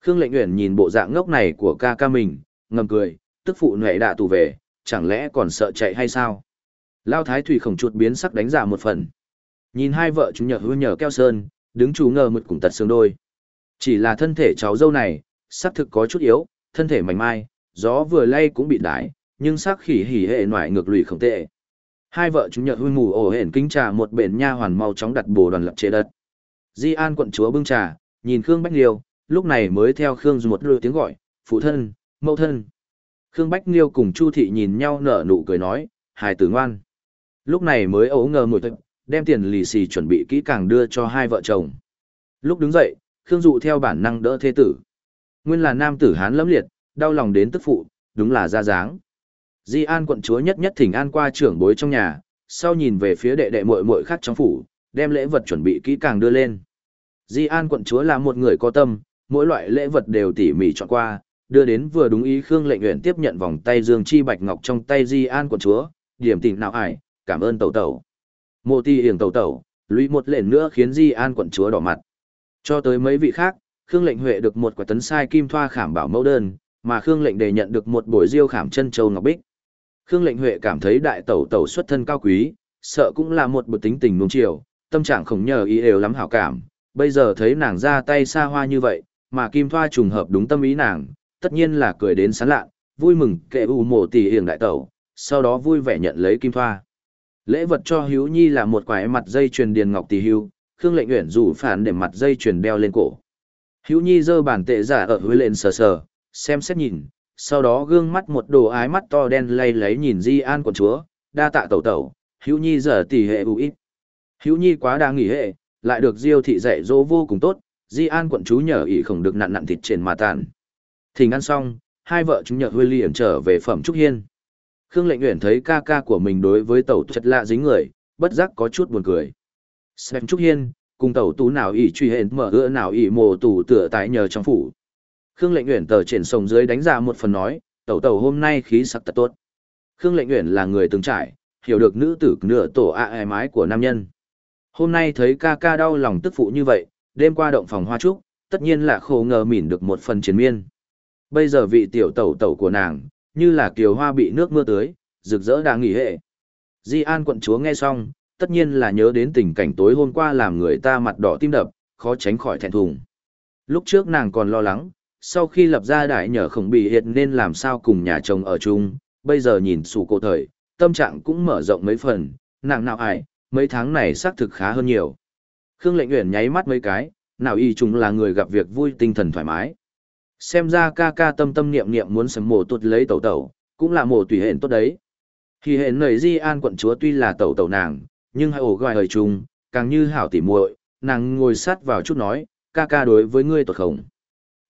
Khương Lệnh Uyển nhìn bộ dạng ngốc này của ca ca mình, ngầm cười, tức phụ nệ đạ tù về, chẳng lẽ còn sợ chạy hay sao? Lao Thái Thủy khổng chuột biến sắc đánh giả một phần. Nhìn hai vợ chúng nhờ hứa nhờ keo sơn, đứng chú ngờ mực cùng tật xương đôi. Chỉ là thân thể cháu dâu này, sắc thực có chút yếu, thân thể mảnh mai, gió vừa lay cũng bị đái, nhưng sắc khỉ hỉ hệ ngoại ngược lùi không tệ. Hai vợ chúng nhờ hư mù ổ hển kính trà một bển nha hoàn mau chóng đặt bồ đoàn lập chế đất. Di An quận chúa bưng trà, nhìn Khương Bách Liêu, lúc này mới theo Khương một lượt tiếng gọi, phụ thân, mẫu thân. Khương Bách Liêu cùng Chu Thị nhìn nhau nở nụ cười nói, hài tử ngoan. Lúc này mới ấu ngờ ngồi thật, đem tiền lì xì chuẩn bị kỹ càng đưa cho hai vợ chồng. Lúc đứng dậy, Khương Dụ theo bản năng đỡ thế tử. Nguyên là nam tử hán lẫm liệt, đau lòng đến tức phụ, đúng là ra dáng. Di An quận chúa nhất nhất thỉnh an qua trưởng bối trong nhà, sau nhìn về phía đệ đệ muội muội khác trong phủ, đem lễ vật chuẩn bị kỹ càng đưa lên. Di An quận chúa là một người có tâm, mỗi loại lễ vật đều tỉ mỉ chọn qua, đưa đến vừa đúng ý Khương lệnh nguyện tiếp nhận vòng tay Dương Chi Bạch Ngọc trong tay Di An quận chúa, điểm tình nào ải, cảm ơn tẩu tẩu. Mộ ti hiền tẩu tẩu, lũy một lệnh nữa khiến Di An quận chúa đỏ mặt. Cho tới mấy vị khác, Khương lệnh huệ được một quả tấn sai kim thoa khảm bảo mẫu đơn, mà Khương lệnh đề nhận được một buổi diêu khảm chân châu ngọc bích. Khương lệnh huệ cảm thấy đại tẩu tẩu xuất thân cao quý, sợ cũng là một bậc tính tình nuông chiều, tâm trạng không nhờ ý đều lắm hảo cảm. Bây giờ thấy nàng ra tay xa hoa như vậy, mà kim thoa trùng hợp đúng tâm ý nàng, tất nhiên là cười đến sán lạ, vui mừng kệ u mộ tỷ hiền đại tẩu, sau đó vui vẻ nhận lấy kim thoa. Lễ vật cho Hiếu Nhi là một quải mặt dây chuyền điền ngọc tỷ hưu, Khương Lệnh Uyển rủ phản để mặt dây chuyền đeo lên cổ. Hiếu Nhi giơ bản tệ giả ở hối lên sờ sờ, xem xét nhìn, sau đó gương mắt một đồ ái mắt to đen lay lấy nhìn Di An quận chúa, đa tạ tẩu tẩu, Hiếu Nhi giờ tỷ hệ ưu ít. Hiếu Nhi quá đa nghỉ hệ, lại được Diêu thị dạy dỗ vô cùng tốt, Di An quận chú nhờ ỷ không được nặn nặn thịt trên mà tàn. Thỉnh ăn xong, hai vợ chúng nhờ Huy liền trở về phẩm trúc hiên. Khương Lệnh Uyển thấy ca ca của mình đối với tẩu chất lạ dính người, bất giác có chút buồn cười. Xem Trúc Hiên, cùng tẩu tú nào ỷ truy hển mở ưa nào ỷ mồ tủ tựa tại nhờ trong phủ. Khương lệnh Uyển tờ trên sông dưới đánh ra một phần nói, tẩu tẩu hôm nay khí sắc tật tốt. Khương lệnh Uyển là người từng trải, hiểu được nữ tử nửa tổ ạ à e mái của nam nhân. Hôm nay thấy ca ca đau lòng tức phụ như vậy, đêm qua động phòng hoa trúc, tất nhiên là khổ ngờ mỉn được một phần chiến miên. Bây giờ vị tiểu tẩu tẩu của nàng, như là kiều hoa bị nước mưa tưới, rực rỡ đang nghỉ hệ. Di An quận chúa nghe xong, tất nhiên là nhớ đến tình cảnh tối hôm qua làm người ta mặt đỏ tim đập, khó tránh khỏi thẹn thùng. Lúc trước nàng còn lo lắng, sau khi lập ra đại nhờ khổng bị hiện nên làm sao cùng nhà chồng ở chung, bây giờ nhìn sủ cổ thời, tâm trạng cũng mở rộng mấy phần, nàng nào ải, mấy tháng này xác thực khá hơn nhiều. Khương lệnh Uyển nháy mắt mấy cái, nào y chúng là người gặp việc vui tinh thần thoải mái. Xem ra ca ca tâm tâm niệm niệm muốn sớm mổ tuột lấy tẩu tẩu, cũng là mổ tùy hện tốt đấy. Thì hện nảy di an quận chúa tuy là tẩu tẩu nàng, nhưng hai ổ gọi hời chung, càng như hảo tỉ muội, nàng ngồi sát vào chút nói, ca ca đối với ngươi tốt không.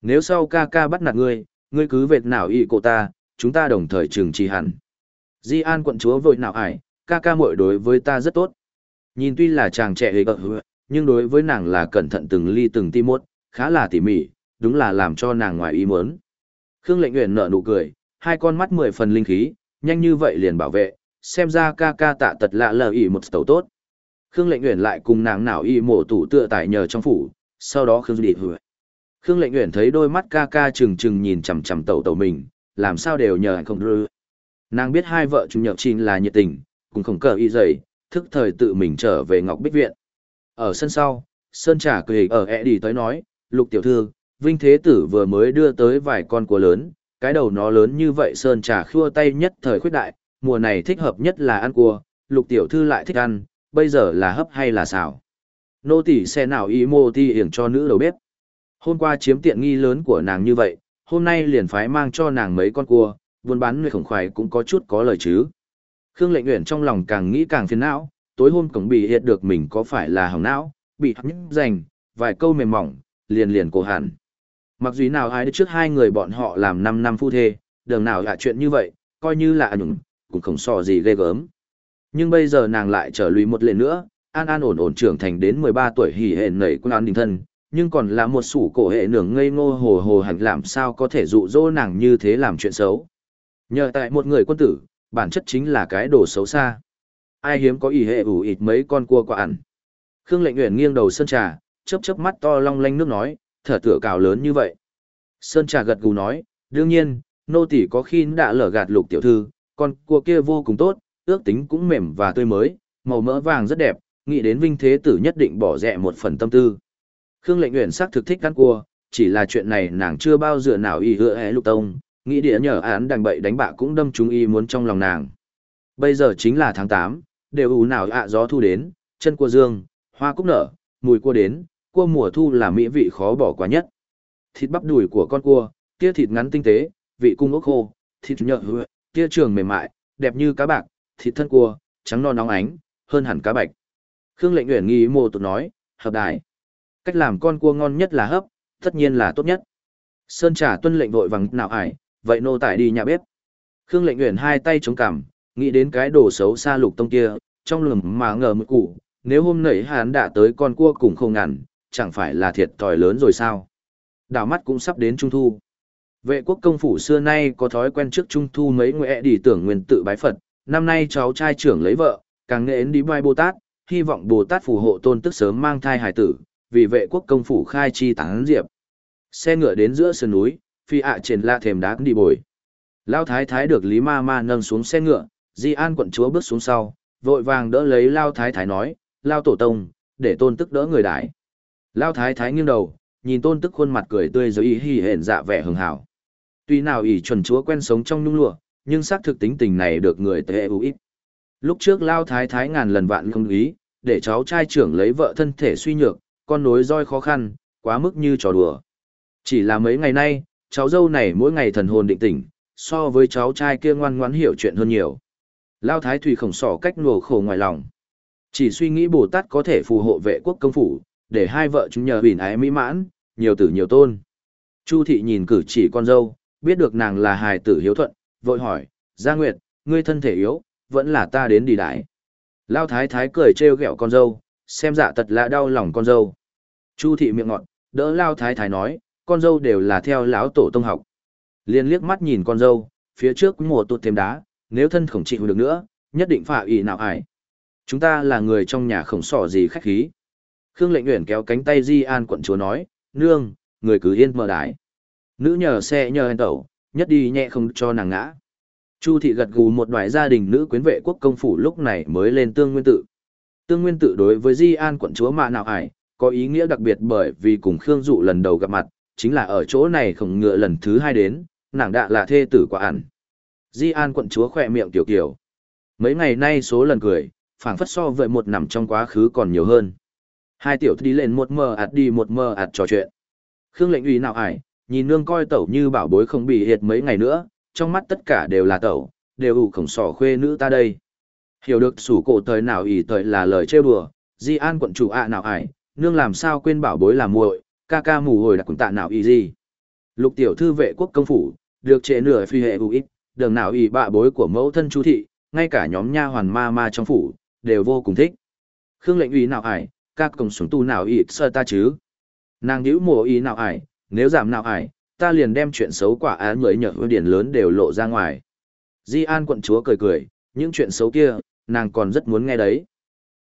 Nếu sau ca ca bắt nạt ngươi, ngươi cứ vệt nào y cô ta, chúng ta đồng thời trừng trì hẳn. Di an quận chúa vội nào ải, ca ca muội đối với ta rất tốt. Nhìn tuy là chàng trẻ hề nhưng đối với nàng là cẩn thận từng ly từng ti mốt, khá là tỉ mỉ, đúng là làm cho nàng ngoài ý muốn. Khương Lệnh Uyển nở nụ cười, hai con mắt mười phần linh khí, nhanh như vậy liền bảo vệ, xem ra ca ca tạ tật lạ lờ ỉ một tẩu tốt. Khương Lệnh Uyển lại cùng nàng nào y mổ tủ tựa tại nhờ trong phủ, sau đó Khương Đi hứa. Khương Lệnh Uyển thấy đôi mắt ca ca trừng trừng nhìn chằm chằm tẩu tẩu mình, làm sao đều nhờ anh không rư. Nàng biết hai vợ chúng nhậu trình là nhiệt tình, cùng không cờ y dày, thức thời tự mình trở về Ngọc Bích Viện. Ở sân sau, Sơn Trà cười ở ẹ đi tới nói, Lục Tiểu Thư, Vinh Thế Tử vừa mới đưa tới vài con cua lớn, cái đầu nó lớn như vậy Sơn Trà khua tay nhất thời khuyết đại, mùa này thích hợp nhất là ăn cua, Lục Tiểu Thư lại thích ăn, bây giờ là hấp hay là xào. Nô tỷ xe nào ý mô ti hiển cho nữ đầu bếp. Hôm qua chiếm tiện nghi lớn của nàng như vậy, hôm nay liền phái mang cho nàng mấy con cua, buôn bán người khổng khoái cũng có chút có lời chứ. Khương Lệnh Uyển trong lòng càng nghĩ càng phiền não, tối hôm cổng bị hiện được mình có phải là hỏng não, bị hắc những dành, vài câu mềm mỏng, liền liền cổ hẳn. Mặc dù nào ai trước hai người bọn họ làm 5 năm phu thê, đường nào hạ chuyện như vậy, coi như là nhũng, cũng không so gì ghê gớm. Nhưng bây giờ nàng lại trở lùi một lần nữa, an an ổn ổn trưởng thành đến 13 tuổi hỉ hển nảy quân an đình thân, nhưng còn là một sủ cổ hệ nưởng ngây ngô hồ hồ hành làm sao có thể dụ dỗ nàng như thế làm chuyện xấu. Nhờ tại một người quân tử, bản chất chính là cái đồ xấu xa. Ai hiếm có ý hệ ủ ịt mấy con cua quả ăn. Khương lệnh uyển nghiêng đầu sơn trà, chớp chớp mắt to long lanh nước nói, thở tựa cào lớn như vậy. Sơn trà gật gù nói, đương nhiên, nô tỷ có khi đã lở gạt lục tiểu thư, con cua kia vô cùng tốt, ước tính cũng mềm và tươi mới, màu mỡ vàng rất đẹp, nghĩ đến vinh thế tử nhất định bỏ rẻ một phần tâm tư. Khương lệnh uyển xác thực thích ăn cua, chỉ là chuyện này nàng chưa bao giờ nào y hứa hé lục tông, nghĩ địa nhờ án đành bậy đánh bạ cũng đâm chúng y muốn trong lòng nàng. Bây giờ chính là tháng tám đều ủ nào ạ gió thu đến, chân cua dương, hoa cúc nở, mùi cua đến, cua mùa thu là mỹ vị khó bỏ quá nhất. Thịt bắp đùi của con cua, tia thịt ngắn tinh tế, vị cung ốc khô, thịt nhợ hứa, tia trường mềm mại, đẹp như cá bạc, thịt thân cua, trắng non nóng ánh, hơn hẳn cá bạch. Khương lệnh nguyện nghi mô tụt nói, hợp đại. Cách làm con cua ngon nhất là hấp, tất nhiên là tốt nhất. Sơn trả tuân lệnh vội vàng nào ải, vậy nô tải đi nhà bếp. Khương lệnh nguyện hai tay chống cằm, nghĩ đến cái đồ xấu xa lục tông kia, trong lầm mà ngờ một cụ, nếu hôm nãy hắn đã tới con cua cùng không ngàn, chẳng phải là thiệt thòi lớn rồi sao. Đảo mắt cũng sắp đến trung thu. Vệ quốc công phủ xưa nay có thói quen trước trung thu mấy ngoại đi tưởng nguyên tự bái Phật, năm nay cháu trai trưởng lấy vợ, càng nghệ đi bai Bồ Tát, hy vọng Bồ Tát phù hộ tôn tức sớm mang thai hài tử, vì vệ quốc công phủ khai chi tán diệp. Xe ngựa đến giữa sườn núi, phi ạ trên la thềm đá đi bồi. Lao thái thái được Lý Ma Ma nâng xuống xe ngựa, Di An quận chúa bước xuống sau, vội vàng đỡ lấy Lao thái thái nói, Lao tổ tông, để tôn tức đỡ người đại. Lao thái thái nghiêng đầu, nhìn tôn tức khuôn mặt cười tươi rồi ý hỉ hển dạ vẻ hưng hảo. Tuy nào ỷ chuẩn chúa quen sống trong nhung lụa, nhưng xác thực tính tình này được người tệ ưu ít. Lúc trước Lao thái thái ngàn lần vạn không ý, để cháu trai trưởng lấy vợ thân thể suy nhược, con nối roi khó khăn, quá mức như trò đùa. Chỉ là mấy ngày nay, cháu dâu này mỗi ngày thần hồn định tỉnh, so với cháu trai kia ngoan ngoãn hiểu chuyện hơn nhiều. Lao Thái Thủy khổng sỏ cách nổ khổ ngoài lòng. Chỉ suy nghĩ Bồ Tát có thể phù hộ vệ quốc công phủ, để hai vợ chúng nhờ bình ái mỹ mãn, nhiều tử nhiều tôn. Chu thị nhìn cử chỉ con dâu, biết được nàng là hài tử hiếu thuận, vội hỏi, Gia Nguyệt, ngươi thân thể yếu, vẫn là ta đến đi đại. Lao Thái Thái cười trêu ghẹo con dâu, xem dạ tật là đau lòng con dâu. Chu thị miệng ngọt, đỡ lao thái thái nói, con dâu đều là theo lão tổ tông học. Liên liếc mắt nhìn con dâu, phía trước mùa tụt thêm đá, nếu thân khổng chịu được nữa, nhất định phải ý nào ải. Chúng ta là người trong nhà khổng sỏ gì khách khí. Khương lệnh nguyện kéo cánh tay Di An quận chúa nói, nương, người cứ yên mờ đái. Nữ nhờ xe nhờ hèn tẩu, nhất đi nhẹ không cho nàng ngã. Chu thị gật gù một đoài gia đình nữ quyến vệ quốc công phủ lúc này mới lên tương nguyên tự. Tương nguyên tự đối với Di An quận chúa mạ nào ải, có ý nghĩa đặc biệt bởi vì cùng Khương Dụ lần đầu gặp mặt, chính là ở chỗ này khổng ngựa lần thứ hai đến, nàng đạ là thê tử quả ẩn. Di An quận chúa khỏe miệng tiểu kiểu. Mấy ngày nay số lần cười, phảng phất so với một nằm trong quá khứ còn nhiều hơn. Hai tiểu đi lên một mờ ạt đi một mờ ạt trò chuyện. Khương lệnh uy nào ải, nhìn nương coi tẩu như bảo bối không bị hiệt mấy ngày nữa, trong mắt tất cả đều là tẩu, đều ủ khổng sỏ khuê nữ ta đây. Hiểu được sủ cổ thời nào ỷ thời là lời trêu đùa, Di An quận chủ ạ nào ải, nương làm sao quên bảo bối là muội, ca ca mù hồi đặc quần tạ nào ý gì. Lục tiểu thư vệ quốc công phủ, được trễ nửa phi hệ ủ ích, đường nào ỷ bạ bối của mẫu thân chu thị, ngay cả nhóm nha hoàn ma ma trong phủ, đều vô cùng thích. Khương lệnh ủy nào ải, các công xuống tu nào ỷ sơ ta chứ. Nàng hữu mùa ý nào ải, nếu giảm nào ải, ta liền đem chuyện xấu quả á người nhở ưu điển lớn đều lộ ra ngoài. Di An quận chúa cười cười, những chuyện xấu kia, nàng còn rất muốn nghe đấy.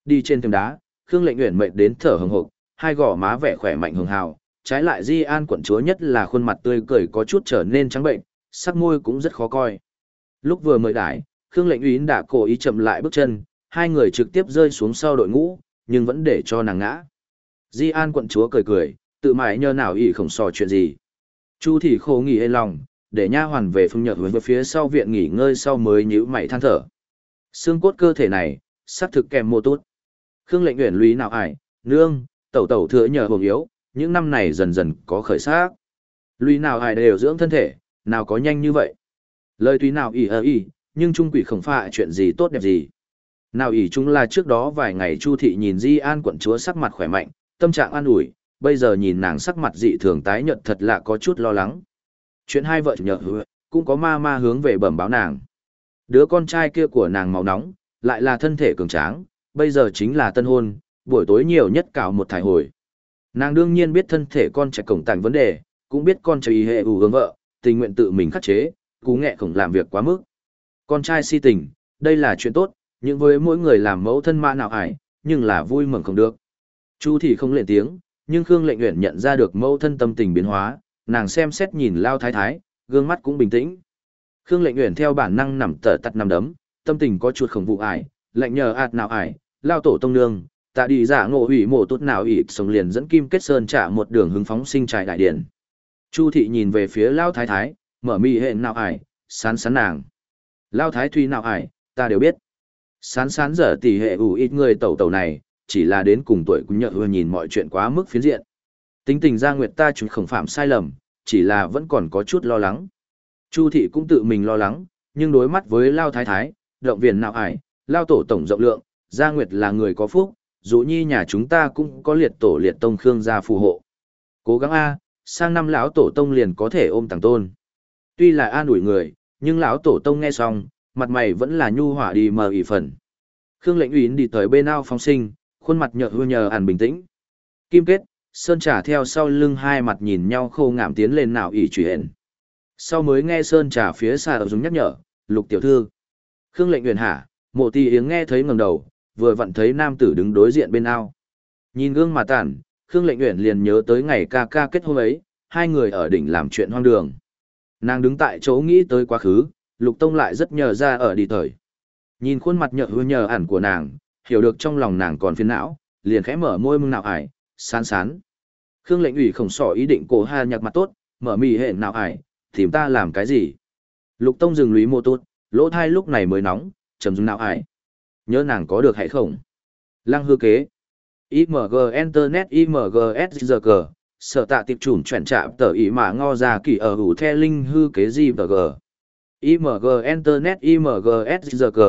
Đi trên thềm đá, Khương Lệnh Uyển mệt đến thở hừng hực, hai gò má vẻ khỏe mạnh hường hào, trái lại Di An quận chúa nhất là khuôn mặt tươi cười có chút trở nên trắng bệnh, sắc môi cũng rất khó coi. Lúc vừa mời đái, Khương Lệnh Uyển đã cố ý chậm lại bước chân, hai người trực tiếp rơi xuống sau đội ngũ, nhưng vẫn để cho nàng ngã. Di An quận chúa cười cười, tự mãi nhờ nào ỷ khổng sò chuyện gì. Chu thì khổ nghỉ hên lòng, để nha hoàn về phương nhật hướng phía sau viện nghỉ ngơi sau mới nhíu mày than thở. Xương cốt cơ thể này, sắp thực kèm mô tốt. Khương lệnh uyển lúy nào ải, nương, tẩu tẩu thừa nhờ hồng yếu, những năm này dần dần có khởi sắc. Lúy nào ải đều dưỡng thân thể, nào có nhanh như vậy. Lời tùy nào ỉ ơ ỉ, nhưng trung quỷ không phải chuyện gì tốt đẹp gì. Nào ỉ chúng là trước đó vài ngày Chu thị nhìn Di An quận chúa sắc mặt khỏe mạnh, tâm trạng an ủi, bây giờ nhìn nàng sắc mặt dị thường tái nhợt thật là có chút lo lắng. Chuyện hai vợ nhợ hứa, cũng có ma ma hướng về bẩm báo nàng. Đứa con trai kia của nàng màu nóng, lại là thân thể cường tráng, bây giờ chính là tân hôn, buổi tối nhiều nhất cào một thải hồi. Nàng đương nhiên biết thân thể con trai cổng tàng vấn đề, cũng biết con trai hệ ủ hướng vợ, tình nguyện tự mình khắc chế, cú nghẹ khổng làm việc quá mức. Con trai si tình, đây là chuyện tốt, nhưng với mỗi người làm mẫu thân ma nào ải, nhưng là vui mừng không được. Chu thì không lên tiếng, nhưng Khương Lệnh Uyển nhận ra được mẫu thân tâm tình biến hóa, nàng xem xét nhìn Lao Thái Thái, gương mắt cũng bình tĩnh. Khương Lệnh Uyển theo bản năng nằm tở tắt nằm đấm, tâm tình có chuột khổng vụ ải, lệnh nhờ ạt nào ải, lao tổ tông nương, ta đi giả ngộ hủy mộ tốt nào ỷ sống liền dẫn Kim Kết Sơn trả một đường hứng phóng sinh trại đại điện. Chu thị nhìn về phía Lao Thái Thái, mở mi hệ nào ải, sán sán nàng. Lao Thái thùy nào ải, ta đều biết. Sán sán giờ tỷ hệ ủ ít người tẩu tẩu này, chỉ là đến cùng tuổi cũng nhợ vừa nhìn mọi chuyện quá mức phiến diện. Tính tình gia nguyệt ta chúng không phạm sai lầm, chỉ là vẫn còn có chút lo lắng. Chu thị cũng tự mình lo lắng, nhưng đối mắt với Lao Thái Thái, động viên nào ải, Lao Tổ Tổng rộng lượng, Gia Nguyệt là người có phúc, dụ nhi nhà chúng ta cũng có liệt tổ liệt tông Khương gia phù hộ. Cố gắng A, sang năm lão Tổ Tông liền có thể ôm tàng tôn. Tuy là an ủi người, nhưng lão Tổ Tông nghe xong, mặt mày vẫn là nhu hỏa đi mờ ỉ phần. Khương lệnh uyển đi tới bên ao phong sinh, khuôn mặt nhợt hư nhờ hẳn bình tĩnh. Kim kết, Sơn Trà theo sau lưng hai mặt nhìn nhau khô ngảm tiến lên nào ỉ truy hển. Sau mới nghe Sơn Trà phía xa ở dùng nhắc nhở, lục tiểu thư. Khương lệnh uyển hả, mộ tì yếng nghe thấy ngẩng đầu, vừa vặn thấy nam tử đứng đối diện bên ao. Nhìn gương mà tản, Khương lệnh uyển liền nhớ tới ngày ca ca kết hôn ấy, hai người ở đỉnh làm chuyện hoang đường. Nàng đứng tại chỗ nghĩ tới quá khứ, lục tông lại rất nhờ ra ở đi thời. Nhìn khuôn mặt nhợ hư nhờ ẩn của nàng, hiểu được trong lòng nàng còn phiền não, liền khẽ mở môi mưng nào ải, sán sán. Khương lệnh ủy khổng sỏ ý định cổ hà nhạc mặt tốt, mở mì hệ nào ải, tìm ta làm cái gì? Lục Tông dừng lúy mô tốt, lỗ thai lúc này mới nóng, trầm dung nào ải. Nhớ nàng có được hay không? Lăng hư kế. IMG Internet IMG SGG, sở tạ tiệp chủng chuyển trạm tờ ý mà ngo ra kỳ ở hủ the linh hư kế gì và g. IMG Internet IMG SGG,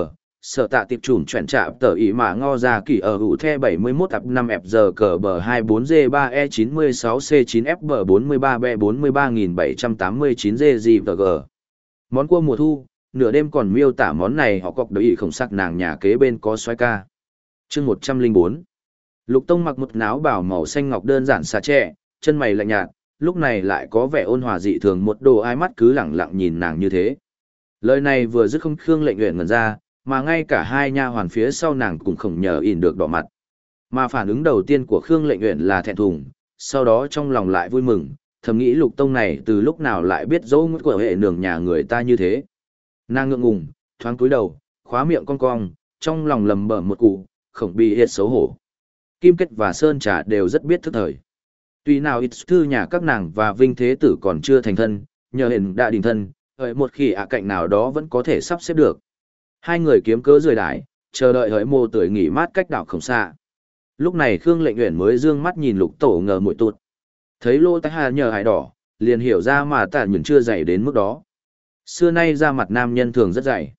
sở tạ tiệp chủng chuyển trạm tờ ý mà ngo ra kỳ ở hủ the 71 tập 5 FG cờ bờ 24G3E96C9F bờ 43B43789G và G. Món cua mùa thu, nửa đêm còn miêu tả món này họ cọc đối ý không sắc nàng nhà kế bên có xoay ca. chương 104. Lục Tông mặc một áo bảo màu xanh ngọc đơn giản xà trẻ, chân mày lạnh nhạt, lúc này lại có vẻ ôn hòa dị thường một đồ ai mắt cứ lẳng lặng nhìn nàng như thế. Lời này vừa dứt không Khương lệnh nguyện ngần ra, mà ngay cả hai nha hoàn phía sau nàng cũng không nhờ ỉn được đỏ mặt. Mà phản ứng đầu tiên của Khương lệnh nguyện là thẹn thùng, sau đó trong lòng lại vui mừng, thầm nghĩ lục tông này từ lúc nào lại biết dấu ngữ của hệ nường nhà người ta như thế. Nàng ngượng ngùng, thoáng cúi đầu, khóa miệng cong cong, trong lòng lầm bẩm một cụ, khổng bị hiệt xấu hổ. Kim Kết và Sơn Trà đều rất biết thức thời. Tuy nào ít thư nhà các nàng và Vinh Thế Tử còn chưa thành thân, nhờ hiện đã đình thân, hỡi một khi ạ cạnh nào đó vẫn có thể sắp xếp được. Hai người kiếm cớ rời đái, chờ đợi hỡi mô tuổi nghỉ mát cách đảo không xa. Lúc này Khương Lệnh Uyển mới dương mắt nhìn lục tổ ngờ mũi tụt. Thấy lô tái hà nhờ hải đỏ, liền hiểu ra mà tạ nhẫn chưa dày đến mức đó. Xưa nay ra mặt nam nhân thường rất dày.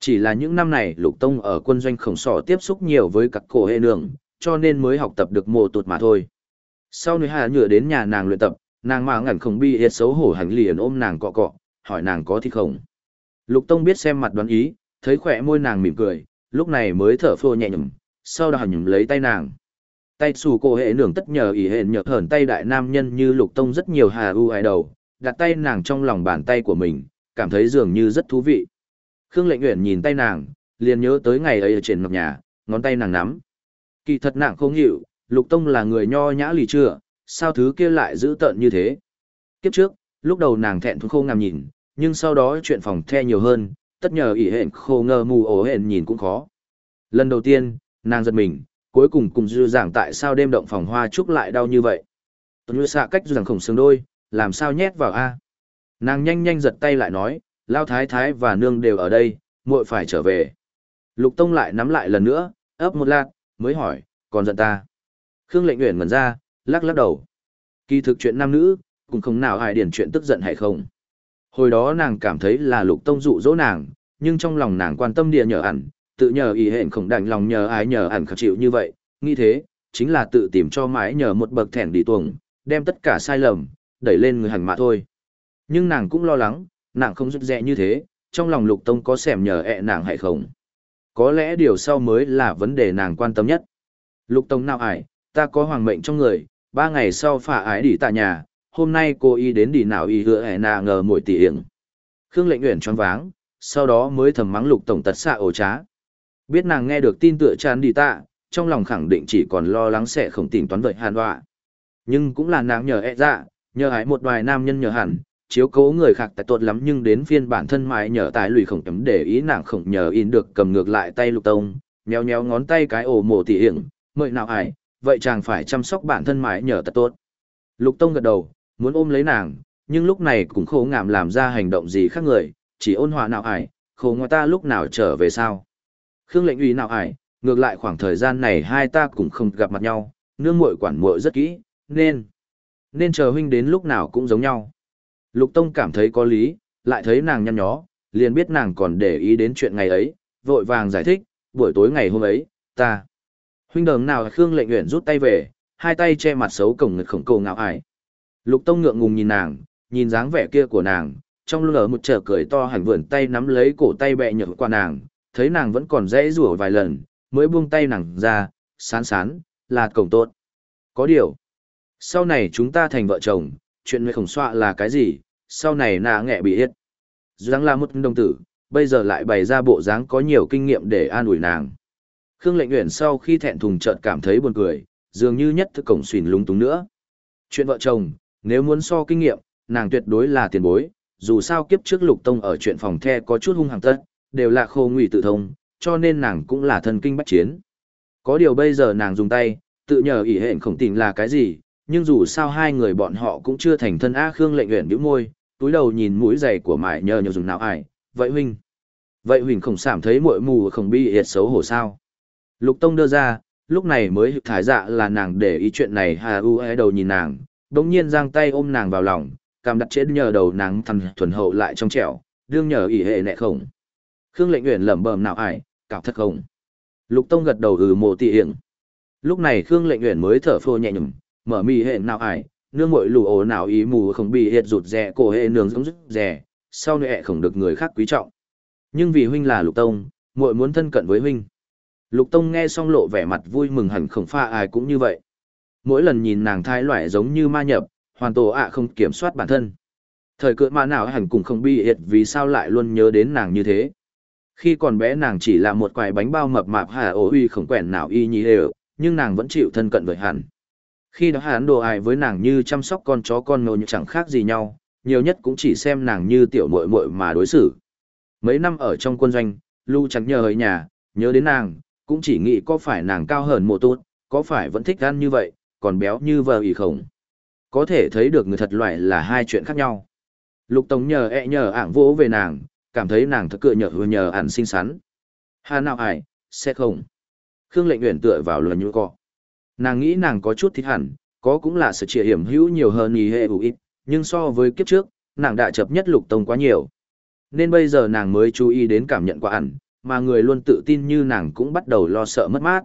Chỉ là những năm này lục tông ở quân doanh khổng sỏ tiếp xúc nhiều với các cổ hệ nương, cho nên mới học tập được mô tụt mà thôi. Sau nơi hà nhựa đến nhà nàng luyện tập, nàng mà ngẩn không bi hết xấu hổ hành liền ôm nàng cọ cọ, hỏi nàng có thích không. Lục tông biết xem mặt đoán ý, thấy khỏe môi nàng mỉm cười, lúc này mới thở phô nhẹ nhầm, sau đó nhầm lấy tay nàng. Tay xù cổ hệ nương tất nhờ ý hệ nhợt hởn tay đại nam nhân như lục tông rất nhiều hà u ai đầu, đặt tay nàng trong lòng bàn tay của mình, cảm thấy dường như rất thú vị. Khương lệnh nguyện nhìn tay nàng, liền nhớ tới ngày ấy ở trên ngọc nhà, ngón tay nàng nắm. Kỳ thật nàng không hiểu, lục tông là người nho nhã lì chưa, sao thứ kia lại giữ tợn như thế. Kiếp trước, lúc đầu nàng thẹn thùng khô ngàm nhìn, nhưng sau đó chuyện phòng the nhiều hơn, tất nhờ ỷ hẹn khô ngơ mù ổ hẹn nhìn cũng khó. Lần đầu tiên, nàng giật mình, cuối cùng cùng dư giảng tại sao đêm động phòng hoa trúc lại đau như vậy. Tuấn như xạ cách giảng khổng xương đôi, làm sao nhét vào a Nàng nhanh nhanh giật tay lại nói, lao thái thái và nương đều ở đây, muội phải trở về. Lục Tông lại nắm lại lần nữa, ấp một lát, mới hỏi, còn giận ta. Khương lệnh nguyện ngẩn ra, lắc lắc đầu. Kỳ thực chuyện nam nữ, cũng không nào hại điển chuyện tức giận hay không. Hồi đó nàng cảm thấy là lục tông dụ dỗ nàng, nhưng trong lòng nàng quan tâm địa nhờ ẩn, tự nhờ ý hẹn không đành lòng nhờ ai nhờ ẩn khắc chịu như vậy, nghĩ thế, chính là tự tìm cho mãi nhờ một bậc thẻn đi tuồng, đem tất cả sai lầm, đẩy lên người hành mà thôi. Nhưng nàng cũng lo lắng, nàng không rút rẽ như thế, trong lòng lục tông có xẻm nhờ ẹ nàng hay không. Có lẽ điều sau mới là vấn đề nàng quan tâm nhất. Lục tông nào ải, ta có hoàng mệnh trong người, ba ngày sau phả ái đi tạ nhà, hôm nay cô y đến đi nào y hứa hẹn nà ngờ mồi tỉ hiểm. Khương lệnh nguyện choáng váng, sau đó mới thầm mắng lục tổng tật xạ ổ trá. Biết nàng nghe được tin tựa chán đi tạ, trong lòng khẳng định chỉ còn lo lắng sẽ không tìm toán vậy hàn họa. Nhưng cũng là nàng nhờ ẹ dạ, nhờ hãy một vài nam nhân nhờ hẳn, chiếu cố người khác tại tuột lắm nhưng đến phiên bản thân mãi nhờ tài lùi khổng tấm để ý nàng khổng nhờ in được cầm ngược lại tay lục tông, nheo nheo ngón tay cái ổ mổ tỉ hiểm, mời nào ải, vậy chàng phải chăm sóc bản thân mãi nhờ tật tốt. Lục tông gật đầu, muốn ôm lấy nàng, nhưng lúc này cũng khổ ngảm làm ra hành động gì khác người, chỉ ôn hòa nào ải, khổ ngoài ta lúc nào trở về sao. Khương lệnh uy nào ải, ngược lại khoảng thời gian này hai ta cũng không gặp mặt nhau, nương muội quản muội rất kỹ, nên, nên chờ huynh đến lúc nào cũng giống nhau. Lục Tông cảm thấy có lý, lại thấy nàng nhăn nhó, liền biết nàng còn để ý đến chuyện ngày ấy, vội vàng giải thích, buổi tối ngày hôm ấy, ta. Huynh đường nào Khương lệnh nguyện rút tay về, hai tay che mặt xấu cổng ngực khổng cầu ngạo ải. Lục Tông ngượng ngùng nhìn nàng, nhìn dáng vẻ kia của nàng, trong lưng ở một trở cười to hẳn vườn tay nắm lấy cổ tay bẹ nhở qua nàng, thấy nàng vẫn còn dễ rủa vài lần, mới buông tay nàng ra, sán sán, là cổng tốt. Có điều, sau này chúng ta thành vợ chồng, chuyện người khổng xoa là cái gì, sau này nà nghẹ bị yết dáng là một đồng tử, bây giờ lại bày ra bộ dáng có nhiều kinh nghiệm để an ủi nàng. Khương lệnh Uyển sau khi thẹn thùng chợt cảm thấy buồn cười, dường như nhất thức cổng xuyên lúng túng nữa. Chuyện vợ chồng, nếu muốn so kinh nghiệm, nàng tuyệt đối là tiền bối, dù sao kiếp trước lục tông ở chuyện phòng the có chút hung hăng tất, đều là khô ngụy tự thông, cho nên nàng cũng là thân kinh bách chiến. Có điều bây giờ nàng dùng tay, tự nhờ ỷ hẹn khổng tình là cái gì, nhưng dù sao hai người bọn họ cũng chưa thành thân A Khương lệnh Uyển bĩu môi, túi đầu nhìn mũi giày của mải nhờ nhờ dùng nào ải, vậy huynh. Vậy huynh không sảm thấy muội mù không bi hiệt xấu hổ sao. Lục Tông đưa ra, lúc này mới thải dạ là nàng để ý chuyện này hà u e đầu nhìn nàng, đống nhiên giang tay ôm nàng vào lòng, cảm đặt chết nhờ đầu nàng thằn thuần hậu lại trong trẻo, đương nhờ ỷ hệ nẹ khổng. Khương lệnh nguyện lẩm bẩm nào ải, cạo thật không. Lục Tông gật đầu ừ mộ tị hiện. Lúc này Khương lệnh nguyện mới thở phô nhẹ nhầm, mở mì hệ nào ải, nương mội lù ổ nào ý mù không bị hiệt rụt rẻ cổ hệ nương giống rứt rẻ, sau nệ không được người khác quý trọng. Nhưng vì huynh là lục tông, muội muốn thân cận với huynh. Lục Tông nghe xong lộ vẻ mặt vui mừng hẳn không pha ai cũng như vậy. Mỗi lần nhìn nàng thái loại giống như ma nhập, hoàn tổ ạ không kiểm soát bản thân. Thời cựa mà nào hẳn cũng không bi hiệt vì sao lại luôn nhớ đến nàng như thế. Khi còn bé nàng chỉ là một quài bánh bao mập mạp hà ổ uy không quẻn nào y nhí đều, nhưng nàng vẫn chịu thân cận với hẳn. Khi đó hắn đồ ai với nàng như chăm sóc con chó con ngầu chẳng khác gì nhau, nhiều nhất cũng chỉ xem nàng như tiểu muội muội mà đối xử. Mấy năm ở trong quân doanh, Lu chẳng nhờ ở nhà, nhớ đến nàng, cũng chỉ nghĩ có phải nàng cao hơn mộ tốt, có phải vẫn thích ăn như vậy, còn béo như vờ ý không. Có thể thấy được người thật loại là hai chuyện khác nhau. Lục Tống nhờ ẹ e nhờ ảng vỗ về nàng, cảm thấy nàng thật cựa nhờ hứa nhờ ản xinh xắn. Hà nào ải, sẽ không. Khương lệnh nguyện tựa vào lừa như cọ. Nàng nghĩ nàng có chút thích hẳn, có cũng là sự trịa hiểm hữu nhiều hơn ý hệ ít, nhưng so với kiếp trước, nàng đã chập nhất lục tông quá nhiều. Nên bây giờ nàng mới chú ý đến cảm nhận của ẩn, mà người luôn tự tin như nàng cũng bắt đầu lo sợ mất mát.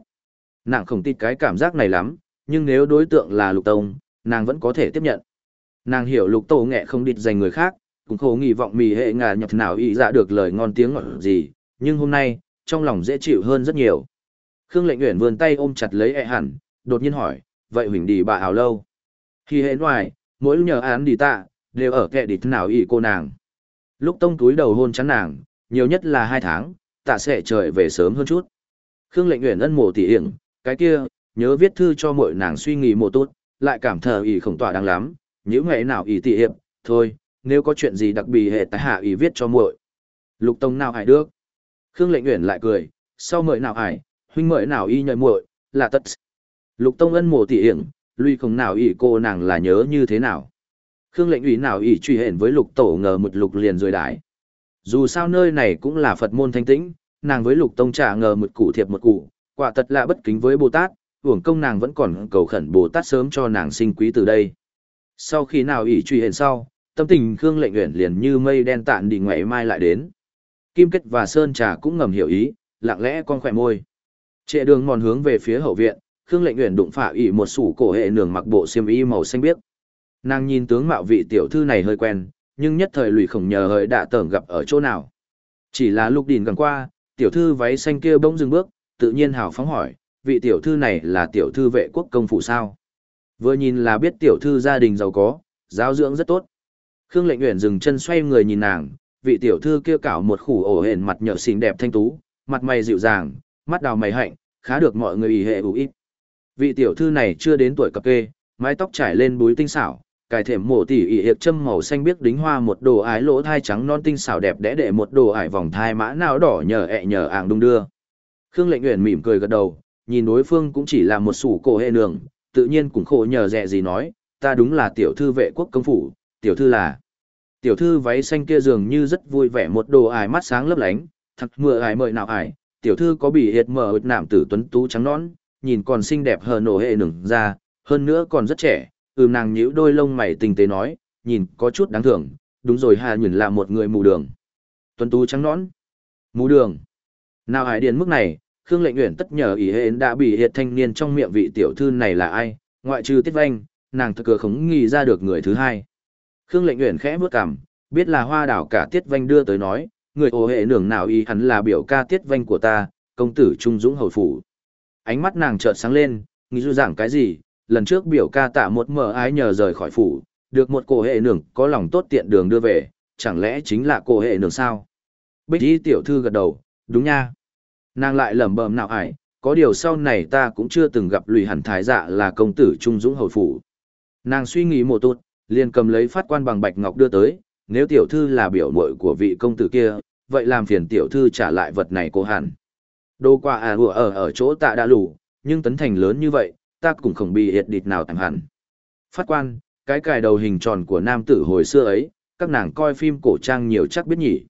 Nàng không tin cái cảm giác này lắm, nhưng nếu đối tượng là lục tông, nàng vẫn có thể tiếp nhận. Nàng hiểu lục tổ nghệ không địch dành người khác, cũng khổ nghi vọng mì hệ ngà nhập nào ý dạ được lời ngon tiếng ngọt gì, nhưng hôm nay, trong lòng dễ chịu hơn rất nhiều. Khương lệnh nguyện vươn tay ôm chặt lấy e hẳn, đột nhiên hỏi, vậy huỳnh đi bà ảo lâu. Khi hệ ngoài, mỗi nhờ án đi tạ, đều ở kệ địch nào ý cô nàng. Lúc tông túi đầu hôn chắn nàng, nhiều nhất là hai tháng, tạ sẽ trời về sớm hơn chút. Khương lệnh nguyện ân mộ tỉ hiển, cái kia, nhớ viết thư cho mọi nàng suy nghĩ một tốt, lại cảm thờ ý khổng tỏa đáng lắm, những ngày nào ý tỉ hiệp, thôi, nếu có chuyện gì đặc biệt hệ tại hạ ý viết cho muội. Lục tông nào hải được. Khương lệnh nguyện lại cười, sau mời nào hải, huynh mời nào y nhời muội, là tất. Lục tông ân mộ tỉ hiển, lui không nào ý cô nàng là nhớ như thế nào. Khương lệnh ủy nào ý truy hển với lục tổ ngờ một lục liền rồi đái. Dù sao nơi này cũng là Phật môn thanh tĩnh, nàng với lục tông trả ngờ một cụ thiệp một cụ, quả thật là bất kính với Bồ Tát, uổng công nàng vẫn còn cầu khẩn Bồ Tát sớm cho nàng sinh quý từ đây. Sau khi nào ỷ truy hển sau, tâm tình Khương lệnh uyển liền như mây đen tạn đi ngoại mai lại đến. Kim Kết và Sơn Trà cũng ngầm hiểu ý, lặng lẽ con khỏe môi. Trệ đường mòn hướng về phía hậu viện, Khương lệnh uyển đụng phả ỷ một sủ cổ hệ nường mặc bộ xiêm y màu xanh biếc. Nàng nhìn tướng mạo vị tiểu thư này hơi quen, nhưng nhất thời lụy khổng nhờ hợi đã tởm gặp ở chỗ nào. Chỉ là lúc đìn gần qua, tiểu thư váy xanh kia bỗng dừng bước, tự nhiên hào phóng hỏi, vị tiểu thư này là tiểu thư vệ quốc công phủ sao? Vừa nhìn là biết tiểu thư gia đình giàu có, giáo dưỡng rất tốt. Khương lệnh Uyển dừng chân xoay người nhìn nàng, vị tiểu thư kia cảo một khủ ổ hển mặt nhợ xinh đẹp thanh tú, mặt mày dịu dàng, mắt đào mày hạnh, khá được mọi người ý hệ ủ ít. Vị tiểu thư này chưa đến tuổi cập kê, mái tóc trải lên búi tinh xảo, cài thềm mổ tỉ ỉ hiệp châm màu xanh biếc đính hoa một đồ ái lỗ thai trắng non tinh xảo đẹp đẽ để một đồ ải vòng thai mã nào đỏ nhờ ẹ nhờ ảng đung đưa. Khương lệnh uyển mỉm cười gật đầu, nhìn đối phương cũng chỉ là một sủ cổ hệ nường tự nhiên cũng khổ nhờ rẻ gì nói, ta đúng là tiểu thư vệ quốc công phủ, tiểu thư là. Tiểu thư váy xanh kia dường như rất vui vẻ một đồ ải mắt sáng lấp lánh, thật mưa ải mời nào ải, tiểu thư có bị hiệt mở nạm tử tuấn tú trắng nón nhìn còn xinh đẹp hờ nổ hệ nừng ra, hơn nữa còn rất trẻ ừm nàng nhíu đôi lông mày tinh tế nói, nhìn có chút đáng thương, đúng rồi Hà Nhuyễn là một người mù đường. Tuấn tú trắng nõn. Mù đường. Nào hải điền mức này, Khương Lệnh Uyển tất nhờ ý hến đã bị hiệt thanh niên trong miệng vị tiểu thư này là ai, ngoại trừ Tiết Vanh, nàng thật cửa khống nghi ra được người thứ hai. Khương Lệnh Uyển khẽ bước cằm, biết là hoa đảo cả Tiết Vanh đưa tới nói, người ồ hệ nưởng nào ý hắn là biểu ca Tiết Vanh của ta, công tử Trung Dũng hầu phủ. Ánh mắt nàng chợt sáng lên, nghĩ du giảng cái gì, lần trước biểu ca tạ một mờ ái nhờ rời khỏi phủ, được một cổ hệ nường có lòng tốt tiện đường đưa về, chẳng lẽ chính là cổ hệ nường sao? Bích y tiểu thư gật đầu, đúng nha. Nàng lại lẩm bẩm nào ải, có điều sau này ta cũng chưa từng gặp lùi hẳn thái dạ là công tử trung dũng hầu phủ. Nàng suy nghĩ một tốt, liền cầm lấy phát quan bằng bạch ngọc đưa tới, nếu tiểu thư là biểu muội của vị công tử kia, vậy làm phiền tiểu thư trả lại vật này cô hẳn. Đô qua à vừa ở ở chỗ tạ đã lù, nhưng tấn thành lớn như vậy, ta cũng không bị hiệt địt nào tạm hẳn. Phát quan, cái cài đầu hình tròn của nam tử hồi xưa ấy, các nàng coi phim cổ trang nhiều chắc biết nhỉ.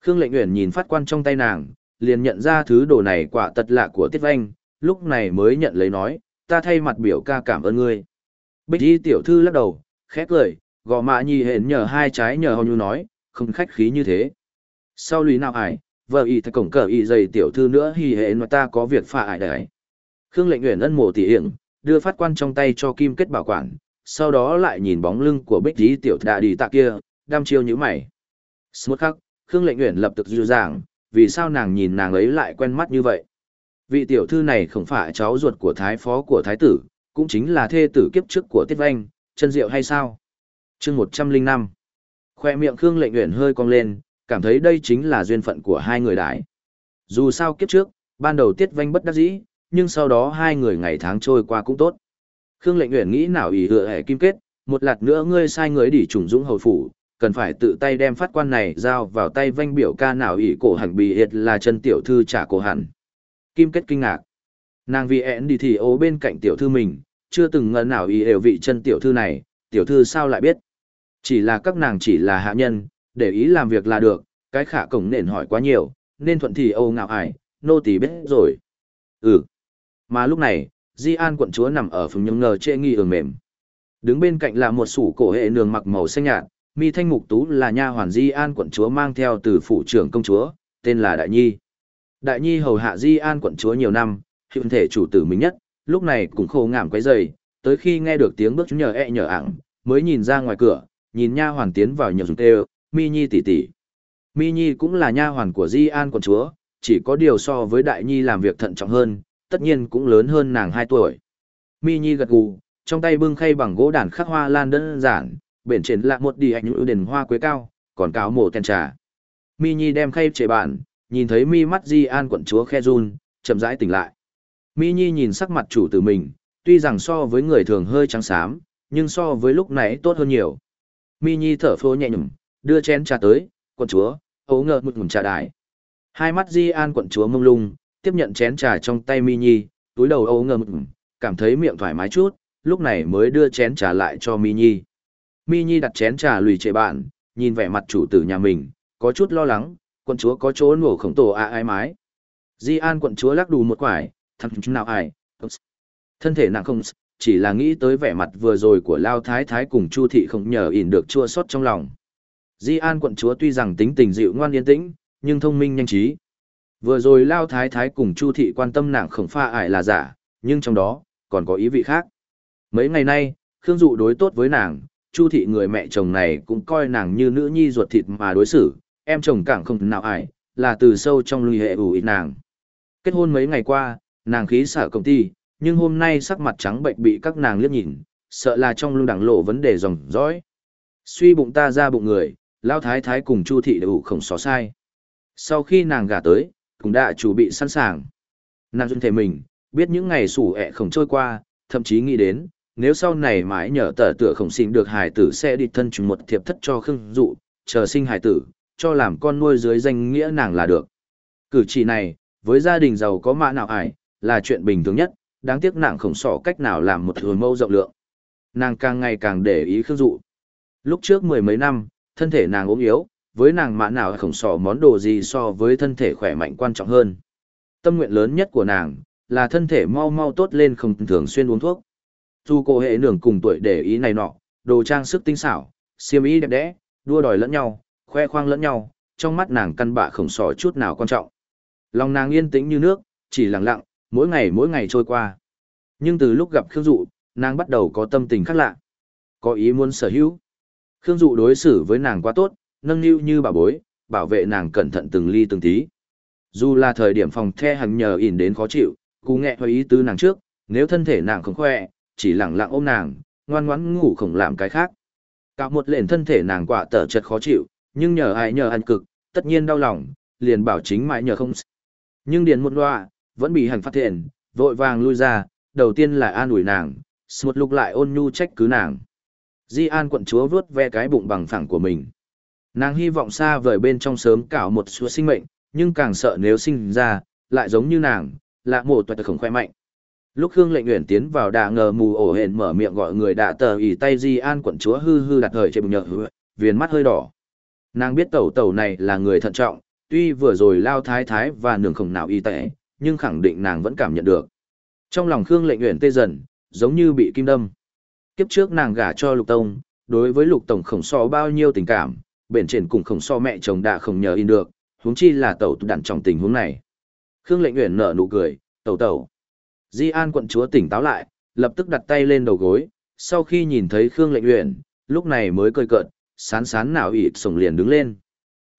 Khương Lệnh Uyển nhìn phát quan trong tay nàng, liền nhận ra thứ đồ này quả tật lạ của Tiết Vanh, lúc này mới nhận lấy nói, ta thay mặt biểu ca cảm ơn ngươi. Bích y tiểu thư lắc đầu, khẽ cười, gò mạ nhì hển nhờ hai trái nhờ hầu như nói, không khách khí như thế. Sau lùi nào ải, vợ y thật cổng cờ y dày tiểu thư nữa hì hển mà ta có việc phà ải đấy. Khương Lệnh Uyển ân mộ tỉ hiển, đưa phát quan trong tay cho kim kết bảo quản, sau đó lại nhìn bóng lưng của bích tí tiểu đà đi tạ kia, đăm chiêu như mày. Smut khắc, Khương Lệnh Uyển lập tức dư dàng vì sao nàng nhìn nàng ấy lại quen mắt như vậy. Vị tiểu thư này không phải cháu ruột của thái phó của thái tử, cũng chính là thê tử kiếp trước của Tiết Vanh, chân diệu hay sao? chương 105. Khoe miệng Khương lệnh Uyển hơi cong lên, cảm thấy đây chính là duyên phận của hai người đại. Dù sao kiếp trước, ban đầu Tiết Vanh bất đắc dĩ, nhưng sau đó hai người ngày tháng trôi qua cũng tốt. Khương lệnh nguyện nghĩ nào ý hựa hệ kim kết, một lạt nữa ngươi sai người đi trùng dũng hầu phủ, cần phải tự tay đem phát quan này giao vào tay vanh biểu ca nào ý cổ hẳn bị hiệt là chân tiểu thư trả cổ hẳn. Kim kết kinh ngạc. Nàng vì ẹn đi thì ố bên cạnh tiểu thư mình, chưa từng ngờ nào ý đều vị chân tiểu thư này, tiểu thư sao lại biết. Chỉ là các nàng chỉ là hạ nhân, để ý làm việc là được, cái khả cổng nền hỏi quá nhiều, nên thuận thì âu ngạo ải, nô tỳ biết rồi. Ừ. Mà lúc này, Di An quận chúa nằm ở phường nhung ngờ trệ nghi ường mềm. Đứng bên cạnh là một sủ cổ hệ nường mặc màu xanh nhạt, mi thanh mục tú là nha hoàn Di An quận chúa mang theo từ phủ trưởng công chúa, tên là Đại Nhi. Đại Nhi hầu hạ Di An quận chúa nhiều năm, hiện thể chủ tử mình nhất, lúc này cũng khô ngảm quấy dày, tới khi nghe được tiếng bước nhờ ẹ nhờ ảng, mới nhìn ra ngoài cửa, nhìn nha hoàn tiến vào nhờ dùng tê Mi Nhi tỷ tỷ. Mi Nhi cũng là nha hoàn của Di An quận chúa, chỉ có điều so với Đại Nhi làm việc thận trọng hơn, tất nhiên cũng lớn hơn nàng 2 tuổi. Mi Nhi gật gù, trong tay bưng khay bằng gỗ đàn khắc hoa lan đơn giản, bên trên là một đi ảnh ưu đền hoa quế cao, còn cáo mổ tên trà. Mi Nhi đem khay chế bản, nhìn thấy mi mắt Di An quận chúa khe run, chậm rãi tỉnh lại. Mi Nhi nhìn sắc mặt chủ tử mình, tuy rằng so với người thường hơi trắng xám, nhưng so với lúc nãy tốt hơn nhiều. Mi Nhi thở phô nhẹ nhõm, đưa chén trà tới, quận chúa, ấu ngợt một ngụm trà đài. Hai mắt Di An quận chúa mông lung, tiếp nhận chén trà trong tay Mi Nhi, túi đầu âu ngầm cảm thấy miệng thoải mái chút, lúc này mới đưa chén trà lại cho Mi Nhi. Mi Nhi đặt chén trà lùi trệ bạn, nhìn vẻ mặt chủ tử nhà mình, có chút lo lắng, quận chúa có chỗ nổ khổng tổ à ai mái. Di An quận chúa lắc đù một quải, thằng chúng nào ai. Thân thể nặng không, chỉ là nghĩ tới vẻ mặt vừa rồi của Lao Thái Thái cùng Chu Thị không nhờ ỉn được chua xót trong lòng. Di An quận chúa tuy rằng tính tình dịu ngoan yên tĩnh, nhưng thông minh nhanh trí. Vừa rồi Lao Thái Thái cùng Chu Thị quan tâm nàng khổng pha ải là giả, nhưng trong đó, còn có ý vị khác. Mấy ngày nay, Khương Dụ đối tốt với nàng, Chu Thị người mẹ chồng này cũng coi nàng như nữ nhi ruột thịt mà đối xử, em chồng càng không nào ải, là từ sâu trong lùi hệ ủ ít nàng. Kết hôn mấy ngày qua, nàng khí sở công ty, nhưng hôm nay sắc mặt trắng bệnh bị các nàng liếc nhìn, sợ là trong lưng đẳng lộ vấn đề dòng dõi. Suy bụng ta ra bụng người, lao thái thái cùng chu thị đều không xó sai. Sau khi nàng gả tới, cũng đã chuẩn bị sẵn sàng. Nàng duyên thể mình, biết những ngày sủ ẹ không trôi qua, thậm chí nghĩ đến, nếu sau này mãi nhờ tờ tựa khổng sinh được hài tử sẽ đi thân trùng một thiệp thất cho khương dụ, chờ sinh hài tử, cho làm con nuôi dưới danh nghĩa nàng là được. Cử chỉ này, với gia đình giàu có mã nào ải, là chuyện bình thường nhất, đáng tiếc nàng không sỏ cách nào làm một hồi mâu rộng lượng. Nàng càng ngày càng để ý khương dụ. Lúc trước mười mấy năm, thân thể nàng ốm yếu, với nàng mã nào khổng sỏ món đồ gì so với thân thể khỏe mạnh quan trọng hơn. Tâm nguyện lớn nhất của nàng, là thân thể mau mau tốt lên không thường xuyên uống thuốc. Dù cô hệ nưởng cùng tuổi để ý này nọ, đồ trang sức tinh xảo, xiêm y đẹp đẽ, đua đòi lẫn nhau, khoe khoang lẫn nhau, trong mắt nàng căn bạ khổng sỏ chút nào quan trọng. Lòng nàng yên tĩnh như nước, chỉ lặng lặng, mỗi ngày mỗi ngày trôi qua. Nhưng từ lúc gặp Khương Dụ, nàng bắt đầu có tâm tình khác lạ. Có ý muốn sở hữu. Khương Dụ đối xử với nàng quá tốt, nâng niu như bà bối, bảo vệ nàng cẩn thận từng ly từng tí. Dù là thời điểm phòng the hằng nhờ ỉn đến khó chịu, cú nghẹ hoài ý tứ nàng trước, nếu thân thể nàng không khỏe, chỉ lặng lặng ôm nàng, ngoan ngoãn ngủ không làm cái khác. Cả một lệnh thân thể nàng quả tở chật khó chịu, nhưng nhờ ai nhờ ăn cực, tất nhiên đau lòng, liền bảo chính mãi nhờ không. Nhưng điền một loa, vẫn bị hành phát hiện, vội vàng lui ra, đầu tiên là an ủi nàng, một lúc lại ôn nhu trách cứ nàng. Di An quận chúa vuốt ve cái bụng bằng phẳng của mình. Nàng hy vọng xa vời bên trong sớm cảo một số sinh mệnh, nhưng càng sợ nếu sinh ra, lại giống như nàng, lạ mộ toại khổng khoe mạnh. Lúc Khương lệnh nguyện tiến vào đà ngờ mù ổ hển mở miệng gọi người đạ tờ ỉ tay Di An quận chúa hư hư đặt hời trên bụng hứa, viền mắt hơi đỏ. Nàng biết tẩu tẩu này là người thận trọng, tuy vừa rồi lao thái thái và nường khổng nào y tệ, nhưng khẳng định nàng vẫn cảm nhận được. Trong lòng Khương lệnh nguyện tê dần, giống như bị kim đâm. Kiếp trước nàng gả cho lục tông, đối với lục tổng khổng so bao nhiêu tình cảm, bền trên cùng khổng so mẹ chồng đã không nhờ in được, huống chi là tẩu đặn trong tình huống này. Khương lệnh nguyện nở nụ cười, tẩu tẩu. Di An quận chúa tỉnh táo lại, lập tức đặt tay lên đầu gối, sau khi nhìn thấy Khương lệnh nguyện, lúc này mới cười cợt, sán sán nào ịt sổng liền đứng lên.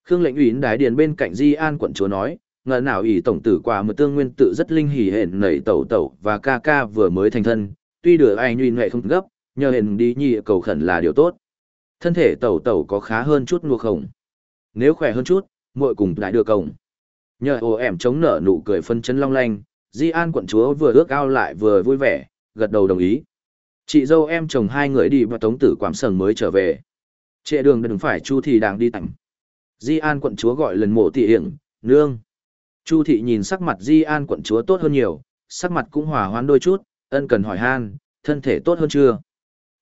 Khương lệnh uyển đái điền bên cạnh Di An quận chúa nói, ngờ nào ỷ tổng tử quả một tương nguyên tự rất linh hỉ hển nảy tẩu tẩu và ca ca vừa mới thành thân, tuy được ai nhuyên huệ không gấp, nhờ hển đi nhị cầu khẩn là điều tốt. Thân thể tẩu tẩu có khá hơn chút mua khổng. Nếu khỏe hơn chút, muội cùng lại được cổng. Nhờ ồ ẻm chống nở nụ cười phân chân long lanh, Di An quận chúa vừa ước ao lại vừa vui vẻ, gật đầu đồng ý. Chị dâu em chồng hai người đi và tống tử quảm sần mới trở về. Trệ đường đừng phải Chu Thị đang đi tặng. Di An quận chúa gọi lần mộ thị hiển, nương. Chu Thị nhìn sắc mặt Di An quận chúa tốt hơn nhiều, sắc mặt cũng hòa hoãn đôi chút, ân cần hỏi han, thân thể tốt hơn chưa?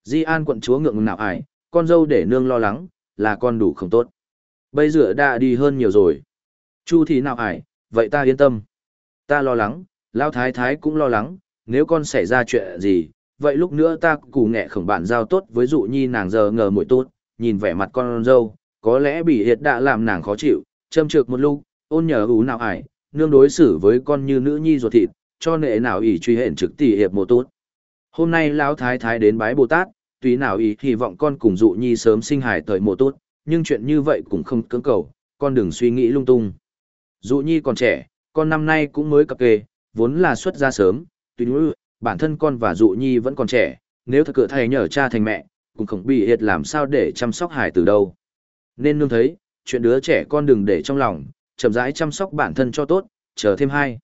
Di An quận chúa ngượng ngùng nào ải, con dâu để nương lo lắng, là con đủ không tốt. Bây giờ đã đi hơn nhiều rồi. Chu Thị nào ải, vậy ta yên tâm. Ta lo lắng, Lao Thái Thái cũng lo lắng, nếu con xảy ra chuyện gì, vậy lúc nữa ta củ nghệ khổng bạn giao tốt với dụ nhi nàng giờ ngờ mũi tốt, nhìn vẻ mặt con dâu, có lẽ bị hiệt đã làm nàng khó chịu, châm trược một lúc, ôn nhờ ú nào ải, nương đối xử với con như nữ nhi ruột thịt, cho nệ nào ỷ truy hẹn trực tỷ hiệp một tốt. Hôm nay lão thái thái đến bái Bồ Tát, tùy nào ý hy vọng con cùng dụ nhi sớm sinh hài thời mộ tốt, nhưng chuyện như vậy cũng không cưỡng cầu, con đừng suy nghĩ lung tung. Dụ nhi còn trẻ, con năm nay cũng mới cập kê, vốn là xuất ra sớm, tùy ngữ, bản thân con và dụ nhi vẫn còn trẻ, nếu thật cửa thầy nhờ cha thành mẹ, cũng không bị hiệt làm sao để chăm sóc hài từ đâu. Nên nương thấy, chuyện đứa trẻ con đừng để trong lòng, chậm rãi chăm sóc bản thân cho tốt, chờ thêm hai.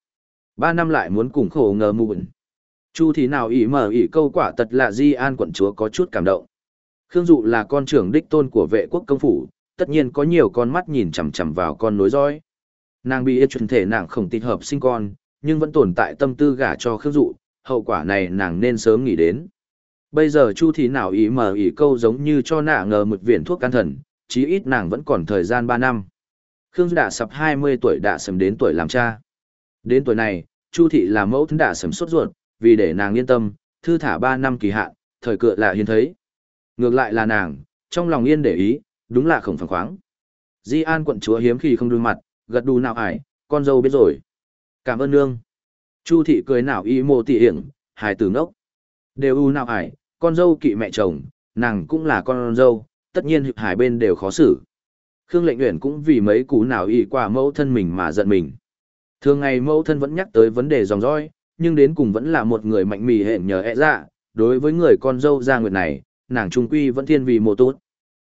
Ba năm lại muốn cùng khổ ngờ mụn. Chu thì nào ỉ mở ỉ câu quả tật là Di An quận chúa có chút cảm động. Khương Dụ là con trưởng đích tôn của vệ quốc công phủ, tất nhiên có nhiều con mắt nhìn chằm chằm vào con nối dõi. Nàng bị yết chuẩn thể nàng không tịt hợp sinh con, nhưng vẫn tồn tại tâm tư gả cho Khương Dụ, hậu quả này nàng nên sớm nghĩ đến. Bây giờ Chu thì nào ý mở ý câu giống như cho nạ ngờ một viện thuốc can thần, chí ít nàng vẫn còn thời gian 3 năm. Khương Dụ đã sập 20 tuổi đã sầm đến tuổi làm cha. Đến tuổi này, Chu thị là mẫu thân đã sầm suốt ruột, vì để nàng yên tâm, thư thả 3 năm kỳ hạn, thời cựa là hiên thấy. Ngược lại là nàng, trong lòng yên để ý, đúng là không phẳng khoáng. Di An quận chúa hiếm khi không đôi mặt, gật đù nào ải, con dâu biết rồi. Cảm ơn nương. Chu thị cười nào y mô tỉ hiển, hài tử ngốc. Đều u nào ải, con dâu kỵ mẹ chồng, nàng cũng là con dâu, tất nhiên hiệp hải bên đều khó xử. Khương lệnh nguyện cũng vì mấy cú nào y quả mẫu thân mình mà giận mình. Thường ngày mẫu thân vẫn nhắc tới vấn đề dòng dõi, nhưng đến cùng vẫn là một người mạnh mì hẹn nhờ ẹ dạ, đối với người con dâu Gia Nguyệt này, nàng trung quy vẫn thiên vì mộ tốt.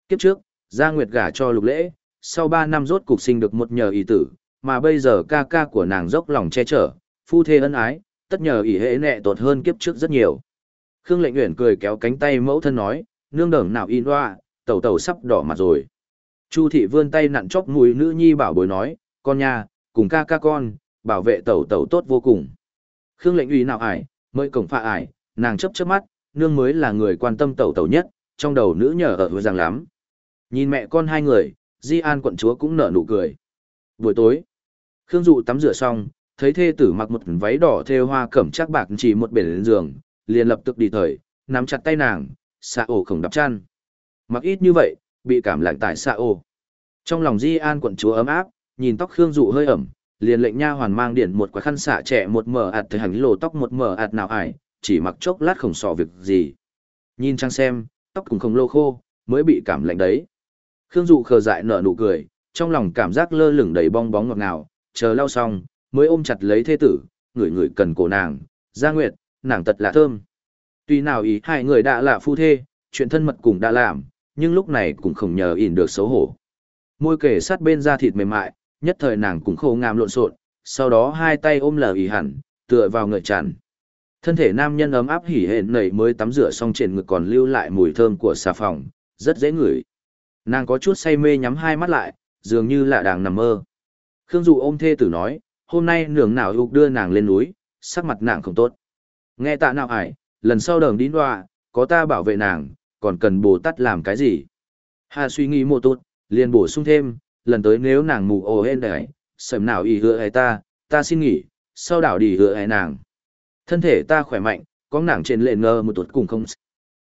Kiếp trước, Gia Nguyệt gả cho lục lễ, sau 3 năm rốt cục sinh được một nhờ ý tử, mà bây giờ ca ca của nàng dốc lòng che chở, phu thê ân ái, tất nhờ ý hệ nẹ tốt hơn kiếp trước rất nhiều. Khương Lệnh Uyển cười kéo cánh tay mẫu thân nói, nương đẳng nào in hoa, tẩu tẩu sắp đỏ mặt rồi. Chu thị vươn tay nặn chóc mùi nữ nhi bảo bối nói, con nha, cùng ca ca con, bảo vệ tẩu tẩu tốt vô cùng. Khương Lệnh Uy nào ải, mời cổng pha ải, nàng chấp chớp mắt, nương mới là người quan tâm tẩu tẩu nhất, trong đầu nữ nhờ ở hứa rằng lắm. Nhìn mẹ con hai người, Di An quận chúa cũng nở nụ cười. Buổi tối, Khương Dụ tắm rửa xong, thấy thê tử mặc một váy đỏ thêu hoa cẩm chắc bạc chỉ một bể lên giường, liền lập tức đi thời, nắm chặt tay nàng, xạ ổ khổng đắp chăn. Mặc ít như vậy, bị cảm lạnh tại xạ ổ. Trong lòng Di An quận chúa ấm áp, nhìn tóc Khương Dụ hơi ẩm, liền lệnh nha hoàn mang điện một quả khăn xạ trẻ một mở ạt thời hành lồ tóc một mở ạt nào ải, chỉ mặc chốc lát không sò việc gì. Nhìn trang xem, tóc cũng không lô khô, mới bị cảm lạnh đấy. Khương Dụ khờ dại nở nụ cười, trong lòng cảm giác lơ lửng đầy bong bóng ngọt ngào, chờ lau xong, mới ôm chặt lấy thê tử, người người cần cổ nàng, Gia Nguyệt, nàng tật lạ thơm. Tuy nào ý hai người đã là phu thê, chuyện thân mật cùng đã làm, nhưng lúc này cũng không nhờ ỉn được xấu hổ. Môi kể sát bên da thịt mềm mại, nhất thời nàng cũng khô ngàm lộn xộn, sau đó hai tay ôm lờ ý hẳn, tựa vào ngợi tràn. Thân thể nam nhân ấm áp hỉ hển nảy mới tắm rửa xong trên ngực còn lưu lại mùi thơm của xà phòng, rất dễ ngửi. Nàng có chút say mê nhắm hai mắt lại, dường như là đang nằm mơ. Khương Dụ ôm thê tử nói, hôm nay nường nào ục đưa nàng lên núi, sắc mặt nàng không tốt. Nghe tạ nào ải, lần sau đường đi đoạ, có ta bảo vệ nàng, còn cần bồ tát làm cái gì? Hà suy nghĩ một tốt, liền bổ sung thêm, lần tới nếu nàng mù ồ hên đấy, sầm nào ý hứa hay ta, ta xin nghỉ, sau đảo đi hứa hay nàng. Thân thể ta khỏe mạnh, có nàng trên lệ ngơ một tuột cùng không.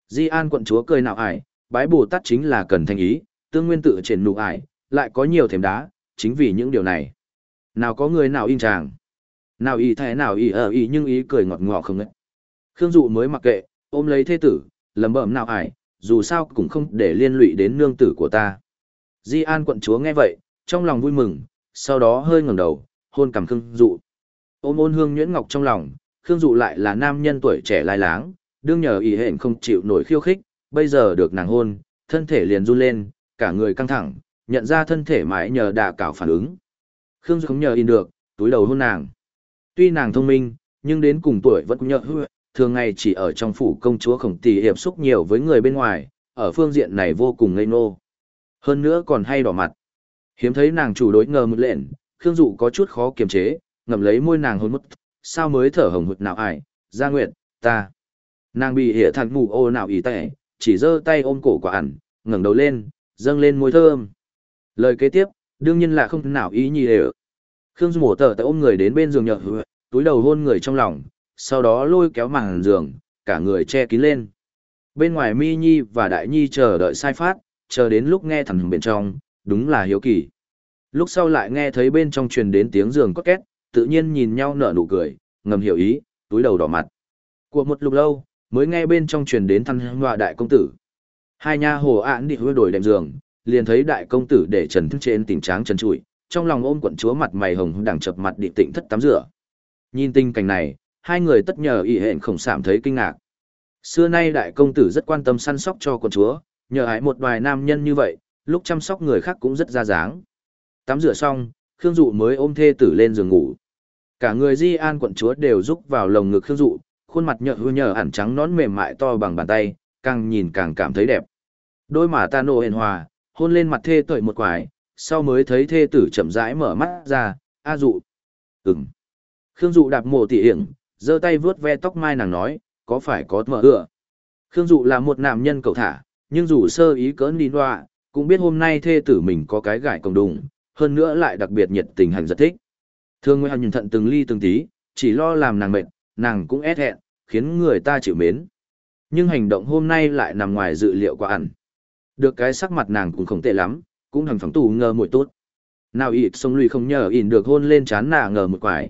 Di An quận chúa cười nào ải, bái Bồ Tát chính là cần thanh ý, tương nguyên tự trên nụ ải, lại có nhiều thềm đá, chính vì những điều này. Nào có người nào in chàng. Nào ý thế nào ý ở ý nhưng ý cười ngọt ngọt không ấy. Khương Dụ mới mặc kệ, ôm lấy thế tử, lầm bẩm nào ải, dù sao cũng không để liên lụy đến nương tử của ta. Di An quận chúa nghe vậy, trong lòng vui mừng, sau đó hơi ngẩng đầu, hôn cằm Khương Dụ. Ôm ôn hương nhuyễn ngọc trong lòng, Khương Dụ lại là nam nhân tuổi trẻ lai láng, đương nhờ ý hẹn không chịu nổi khiêu khích, bây giờ được nàng hôn, thân thể liền run lên, cả người căng thẳng, nhận ra thân thể mãi nhờ đà cảo phản ứng. Khương Dụ không nhờ in được, túi đầu hôn nàng. Tuy nàng thông minh, nhưng đến cùng tuổi vẫn cũng nhợ hư, thường ngày chỉ ở trong phủ công chúa khổng tỷ hiệp xúc nhiều với người bên ngoài, ở phương diện này vô cùng ngây nô. Hơn nữa còn hay đỏ mặt. Hiếm thấy nàng chủ đối ngờ một lện, Khương Dụ có chút khó kiềm chế, ngậm lấy môi nàng hôn mất, sao mới thở hồng hụt nào ải, gia nguyệt, ta. Nàng bị hệ thằng mù ô nào ý tệ, chỉ giơ tay ôm cổ quả ẩn, ngẩng đầu lên, dâng lên môi thơm. Lời kế tiếp, đương nhiên là không nào ý nhì đều. Khương Dụ mổ tờ tại ôm người đến bên giường nhợ túi đầu hôn người trong lòng, sau đó lôi kéo màn giường, cả người che kín lên. Bên ngoài Mi Nhi và Đại Nhi chờ đợi sai phát, chờ đến lúc nghe thẳng bên trong, đúng là hiếu kỳ. Lúc sau lại nghe thấy bên trong truyền đến tiếng giường có két, tự nhiên nhìn nhau nở nụ cười, ngầm hiểu ý, túi đầu đỏ mặt. Của một lúc lâu, mới nghe bên trong truyền đến thăng hòa đại công tử. Hai nha hồ án đi hứa đổi đệm giường, liền thấy đại công tử để trần thức trên tình tráng trần trụi, trong lòng ôm quận chúa mặt mày hồng đằng chập mặt định tịnh thất tắm rửa. Nhìn tình cảnh này, hai người tất nhờ ý hẹn khổng sảm thấy kinh ngạc. Xưa nay đại công tử rất quan tâm săn sóc cho quận chúa, nhờ hãy một vài nam nhân như vậy, lúc chăm sóc người khác cũng rất ra dáng. Tắm rửa xong, Khương Dụ mới ôm thê tử lên giường ngủ. Cả người Di An quận chúa đều rúc vào lồng ngực Khương Dụ, khuôn mặt nhợ hư nhờ ẩn trắng nón mềm mại to bằng bàn tay, càng nhìn càng cảm thấy đẹp. Đôi mà ta nộ hiền hòa, hôn lên mặt thê tợi một quải, sau mới thấy thê tử chậm rãi mở mắt ra, a dụ. Ừm. Khương Dụ đạp mồ tỉ hiển, giơ tay vướt ve tóc mai nàng nói, có phải có mở ựa. Khương Dụ là một nam nhân cầu thả, nhưng dù sơ ý cỡn đi loa, cũng biết hôm nay thê tử mình có cái gải công đùng, hơn nữa lại đặc biệt nhiệt tình hành rất thích. Thương Nguyên nhìn thận từng ly từng tí, chỉ lo làm nàng mệt, nàng cũng ép hẹn, khiến người ta chịu mến. Nhưng hành động hôm nay lại nằm ngoài dự liệu của ẩn. Được cái sắc mặt nàng cũng không tệ lắm, cũng thằng phẳng tù ngờ mùi tốt. Nào ịt sông lùi không nhờ ịn được hôn lên chán nà ngờ một quải.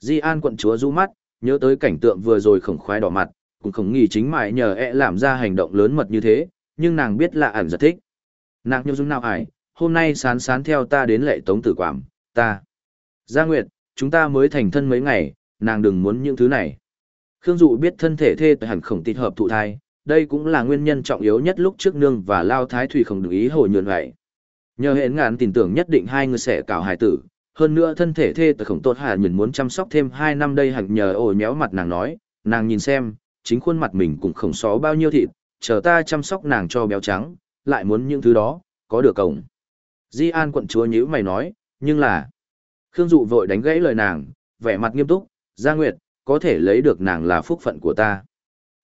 Di An quận chúa rũ mắt, nhớ tới cảnh tượng vừa rồi khổng khoái đỏ mặt, cũng không nghĩ chính mại nhờ ẹ làm ra hành động lớn mật như thế, nhưng nàng biết là ẩn rất thích. Nàng như dung nào ải, hôm nay sán sán theo ta đến lệ tống tử quảng, ta. Gia Nguyệt, chúng ta mới thành thân mấy ngày, nàng đừng muốn những thứ này. Khương Dụ biết thân thể thê hẳn khổng tịt hợp thụ thai, đây cũng là nguyên nhân trọng yếu nhất lúc trước nương và Lao Thái Thủy không đồng ý hồ nhường vậy. Nhờ hẹn ngàn tin tưởng nhất định hai người sẽ cào hài tử, hơn nữa thân thể thê tử khổng tốt hà nhìn muốn chăm sóc thêm hai năm đây hẳn nhờ ổ nhéo mặt nàng nói, nàng nhìn xem, chính khuôn mặt mình cũng không xó bao nhiêu thịt, chờ ta chăm sóc nàng cho béo trắng, lại muốn những thứ đó, có được cổng. Di An quận chúa nhữ mày nói, nhưng là... Khương Dụ vội đánh gãy lời nàng, vẻ mặt nghiêm túc, Gia Nguyệt, có thể lấy được nàng là phúc phận của ta.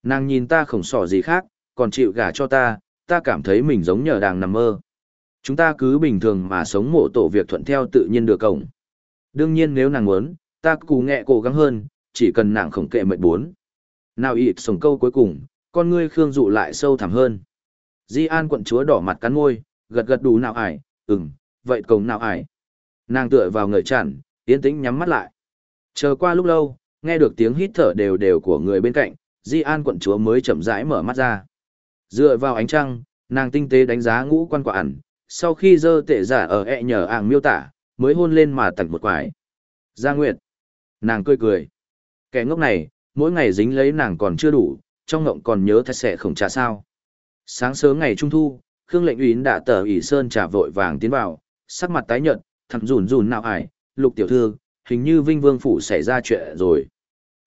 Nàng nhìn ta không sỏ gì khác, còn chịu gả cho ta, ta cảm thấy mình giống nhờ đàng nằm mơ. Chúng ta cứ bình thường mà sống mộ tổ việc thuận theo tự nhiên được cổng. Đương nhiên nếu nàng muốn, ta cù nghẹ cố gắng hơn, chỉ cần nàng khổng kệ mệt bốn. Nào ịt sống câu cuối cùng, con ngươi khương dụ lại sâu thẳm hơn. Di An quận chúa đỏ mặt cắn môi, gật gật đủ nào ải, ừm, vậy cổng nào ải. Nàng tựa vào người chản, yên tĩnh nhắm mắt lại. Chờ qua lúc lâu, nghe được tiếng hít thở đều đều của người bên cạnh, Di An quận chúa mới chậm rãi mở mắt ra. Dựa vào ánh trăng, nàng tinh tế đánh giá ngũ quan quả ẩn, sau khi dơ tệ giả ở ẹ nhờ ảng miêu tả, mới hôn lên mà tặng một quải. Gia Nguyệt. Nàng cười cười. Kẻ ngốc này, mỗi ngày dính lấy nàng còn chưa đủ, trong ngộng còn nhớ thật sẽ không trả sao. Sáng sớm ngày trung thu, Khương lệnh uyến đã tờ ỉ sơn trả vội vàng tiến vào, sắc mặt tái nhợt, thằng rùn rùn nào ải, lục tiểu thư, hình như Vinh Vương Phủ xảy ra chuyện rồi.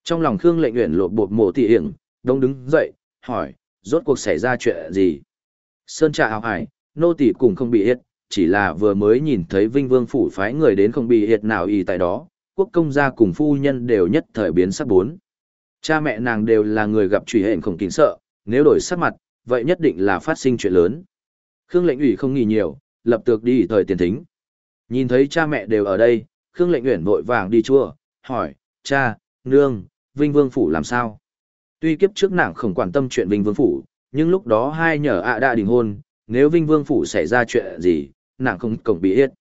Trong lòng Khương lệnh uyển lột bột mồ tỉ hiểm, đông đứng dậy, hỏi, rốt cuộc xảy ra chuyện gì? Sơn trà hào ải, nô tỳ cùng không bị hiệt, chỉ là vừa mới nhìn thấy Vinh Vương phủ phái người đến không bị hiệt nào y tại đó, quốc công gia cùng phu nhân đều nhất thời biến sắc bốn. Cha mẹ nàng đều là người gặp truy hệnh không kính sợ, nếu đổi sắc mặt, vậy nhất định là phát sinh chuyện lớn. Khương lệnh ủy không nghỉ nhiều, lập tức đi thời tiền thính. Nhìn thấy cha mẹ đều ở đây, Khương lệnh uyển vội vàng đi chua, hỏi, cha, nương, Vinh Vương phủ làm sao? Tuy kiếp trước nàng không quan tâm chuyện Vinh Vương phủ, nhưng lúc đó hai nhờ ạ đã đình hôn, nếu Vinh Vương Phủ xảy ra chuyện gì, nàng không cổng bị hết.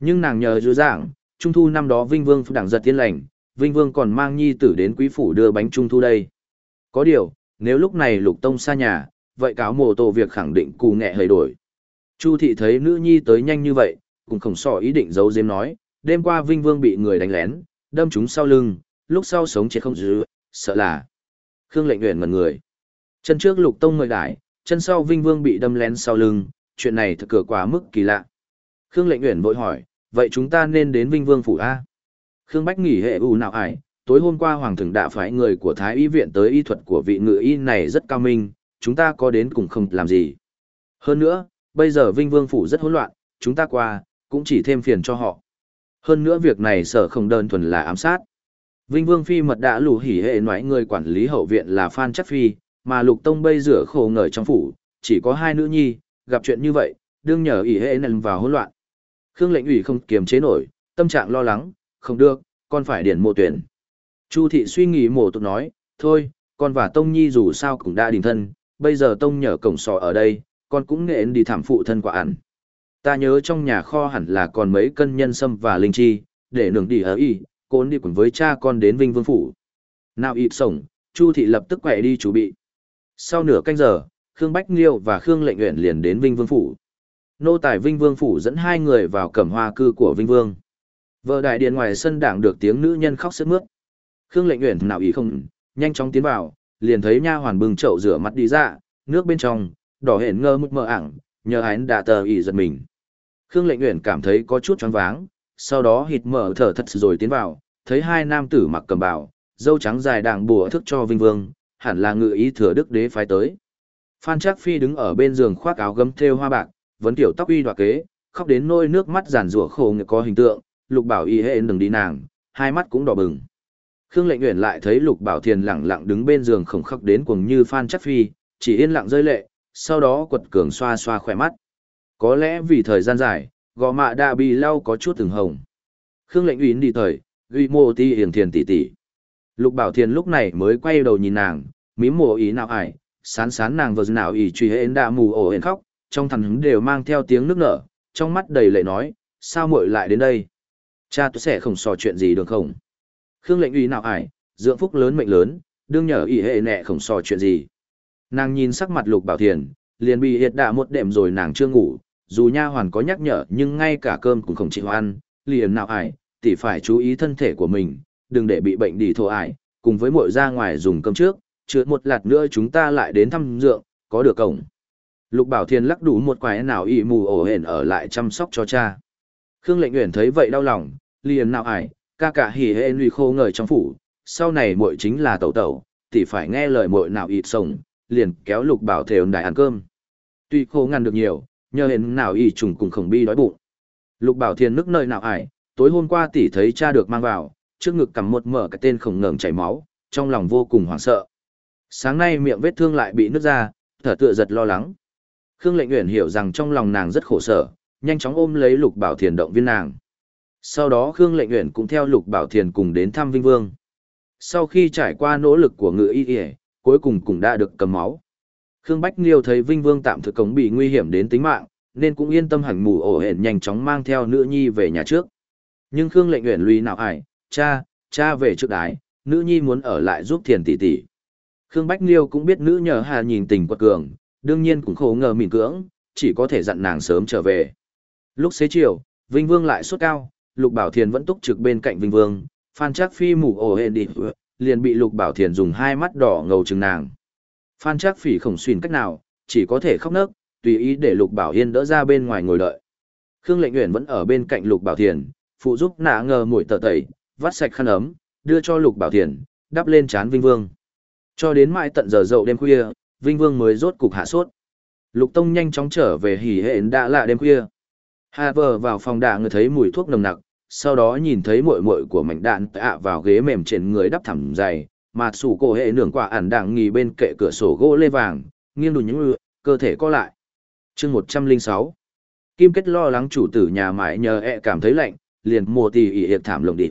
Nhưng nàng nhờ dư giảng, Trung Thu năm đó Vinh Vương Phủ đảng giật tiên lành, Vinh Vương còn mang nhi tử đến quý phủ đưa bánh Trung Thu đây. Có điều, nếu lúc này lục tông xa nhà, vậy cáo mồ tổ việc khẳng định cù nghệ hơi đổi. Chu thị thấy nữ nhi tới nhanh như vậy, cũng không so ý định giấu giếm nói, đêm qua Vinh Vương bị người đánh lén, đâm trúng sau lưng, lúc sau sống chết không dữ, sợ là. Khương lệnh nguyện ngần người. Chân trước lục tông người đại, chân sau Vinh Vương bị đâm lén sau lưng, chuyện này thật cửa quá mức kỳ lạ. Khương lệnh nguyện vội hỏi, vậy chúng ta nên đến Vinh Vương phủ A. Khương Bách nghỉ hệ u nào ải, tối hôm qua Hoàng thượng đã phái người của Thái y viện tới y thuật của vị ngự y này rất cao minh, chúng ta có đến cùng không làm gì. Hơn nữa, bây giờ Vinh Vương phủ rất hỗn loạn, chúng ta qua, cũng chỉ thêm phiền cho họ. Hơn nữa việc này sở không đơn thuần là ám sát. Vinh Vương Phi mật đã lù hỉ hệ nói người quản lý hậu viện là Phan Chắc Phi, mà Lục Tông bây rửa khổ ngời trong phủ, chỉ có hai nữ nhi, gặp chuyện như vậy, đương nhờ ỉ hệ nằm vào hỗn loạn. Khương lệnh ủy không kiềm chế nổi, tâm trạng lo lắng, không được, con phải điển mộ tuyển. Chu thị suy nghĩ mổ tục nói, thôi, con và Tông Nhi dù sao cũng đã đình thân, bây giờ Tông nhờ cổng sò ở đây, con cũng nghệ đi thảm phụ thân quả ăn. Ta nhớ trong nhà kho hẳn là còn mấy cân nhân sâm và linh chi, để nương đi ở y, cốn đi cùng với cha con đến Vinh Vương Phủ. Nào ịt sổng, Chu thị lập tức quẹ đi chuẩn bị. Sau nửa canh giờ, Khương Bách Liêu và Khương Lệnh Uyển liền đến Vinh Vương Phủ. Nô tài Vinh Vương Phủ dẫn hai người vào cẩm hoa cư của Vinh Vương. Vợ đại điện ngoài sân đảng được tiếng nữ nhân khóc sướt mướt. Khương Lệnh Uyển nào ý không, nhanh chóng tiến vào, liền thấy nha hoàn bưng chậu rửa mặt đi ra, nước bên trong, đỏ hển ngơ mực mờ ảng, nhờ hắn đã tờ ý giật mình. Khương Lệnh Uyển cảm thấy có chút choáng váng, sau đó hít mở thở thật rồi tiến vào, thấy hai nam tử mặc cầm bào, dâu trắng dài đàng bùa thức cho Vinh Vương, hẳn là ngự ý thừa đức đế phái tới. Phan Trác Phi đứng ở bên giường khoác áo gấm thêu hoa bạc, vấn tiểu tóc uy đoạt kế, khóc đến nôi nước mắt giàn rủa khổ người có hình tượng, Lục Bảo Y hệ đừng đi nàng, hai mắt cũng đỏ bừng. Khương Lệnh Uyển lại thấy Lục Bảo Thiền lẳng lặng đứng bên giường khổng khắc đến cuồng như Phan chắc Phi, chỉ yên lặng rơi lệ, sau đó quật cường xoa xoa khỏe mắt. Có lẽ vì thời gian dài, gò mạ đã bị lau có chút từng hồng. Khương Lệnh Uyển đi thời, ghi mô ti hiền thiền tỉ tỉ. Lục Bảo Thiền lúc này mới quay đầu nhìn nàng, mím mồ ý nào ải, sán sán nàng vờ nào ỉ truy hến đã mù ổ hển khóc, trong thằng hứng đều mang theo tiếng nước nở, trong mắt đầy lệ nói, sao muội lại đến đây? Cha tôi sẽ không sò chuyện gì được không? Khương lệnh uy nào ải, dưỡng phúc lớn mệnh lớn, đương nhờ ý hệ nẹ không sò chuyện gì. Nàng nhìn sắc mặt lục bảo thiền, liền bị hiệt đạ một đệm rồi nàng chưa ngủ, dù nha hoàn có nhắc nhở nhưng ngay cả cơm cũng không chịu ăn, liền nào ải, tỷ phải chú ý thân thể của mình, đừng để bị bệnh đi thổ ải, cùng với muội ra ngoài dùng cơm trước, chứa một lạt nữa chúng ta lại đến thăm dượng, có được cổng. Lục Bảo Thiên lắc đủ một quái nào ị mù ổ hển ở lại chăm sóc cho cha. Khương Lệnh Uyển thấy vậy đau lòng, liền nào ải, ca cả hỉ hệ lùi khô ngời trong phủ, sau này muội chính là tẩu tẩu, thì phải nghe lời muội nào ịt sống, liền kéo Lục Bảo Thều đài ăn cơm. Tuy khô ngăn được nhiều, nhờ hển nào ị trùng cùng khổng bi đói bụng. Lục Bảo Thiên nước nơi nào ải, tối hôm qua tỷ thấy cha được mang vào, trước ngực cầm một mở cái tên khổng ngẩng chảy máu, trong lòng vô cùng hoảng sợ. Sáng nay miệng vết thương lại bị nứt ra, thở tựa giật lo lắng. Khương Lệnh Uyển hiểu rằng trong lòng nàng rất khổ sở, nhanh chóng ôm lấy Lục Bảo Thiền động viên nàng. Sau đó Khương Lệnh Uyển cũng theo Lục Bảo Thiền cùng đến thăm Vinh Vương. Sau khi trải qua nỗ lực của ngự y ỉa cuối cùng cũng đã được cầm máu. Khương Bách Liêu thấy Vinh Vương tạm thực cống bị nguy hiểm đến tính mạng, nên cũng yên tâm hẳn mù ổ hển nhanh chóng mang theo nữ nhi về nhà trước. Nhưng Khương Lệnh Uyển lùi nào ải, cha, cha về trước đái, nữ nhi muốn ở lại giúp thiền tỷ tỷ. Khương Bách Liêu cũng biết nữ nhờ hà nhìn tình quật cường, đương nhiên cũng khổ ngờ mỉn cưỡng, chỉ có thể dặn nàng sớm trở về. Lúc xế chiều, Vinh Vương lại sốt cao, Lục Bảo Thiền vẫn túc trực bên cạnh Vinh Vương, Phan Trác Phi mù ổ hên đi, liền bị Lục Bảo Thiền dùng hai mắt đỏ ngầu chừng nàng. Phan Trác Phỉ khổng xuyên cách nào, chỉ có thể khóc nấc, tùy ý để Lục Bảo Yên đỡ ra bên ngoài ngồi đợi. Khương Lệnh Uyển vẫn ở bên cạnh Lục Bảo Thiền, phụ giúp nã ngờ mũi tờ tẩy, vắt sạch khăn ấm, đưa cho Lục Bảo Thiền, đắp lên chán Vinh Vương. Cho đến mãi tận giờ dậu đêm khuya, Vinh Vương mới rốt cục hạ sốt. Lục Tông nhanh chóng trở về hỉ hện đã lạ đêm khuya. Hà vờ vào phòng đạ người thấy mùi thuốc nồng nặc, sau đó nhìn thấy muội muội của mảnh đạn tạ vào ghế mềm trên người đắp thẳm dày, mà sủ cổ hệ nưởng quả ẩn đang nghỉ bên kệ cửa sổ gỗ lê vàng, nghiêng đùi những cơ thể co lại. chương 106 Kim kết lo lắng chủ tử nhà mãi nhờ ẹ cảm thấy lạnh, liền mùa tì ỉ hiệp thảm lồng đi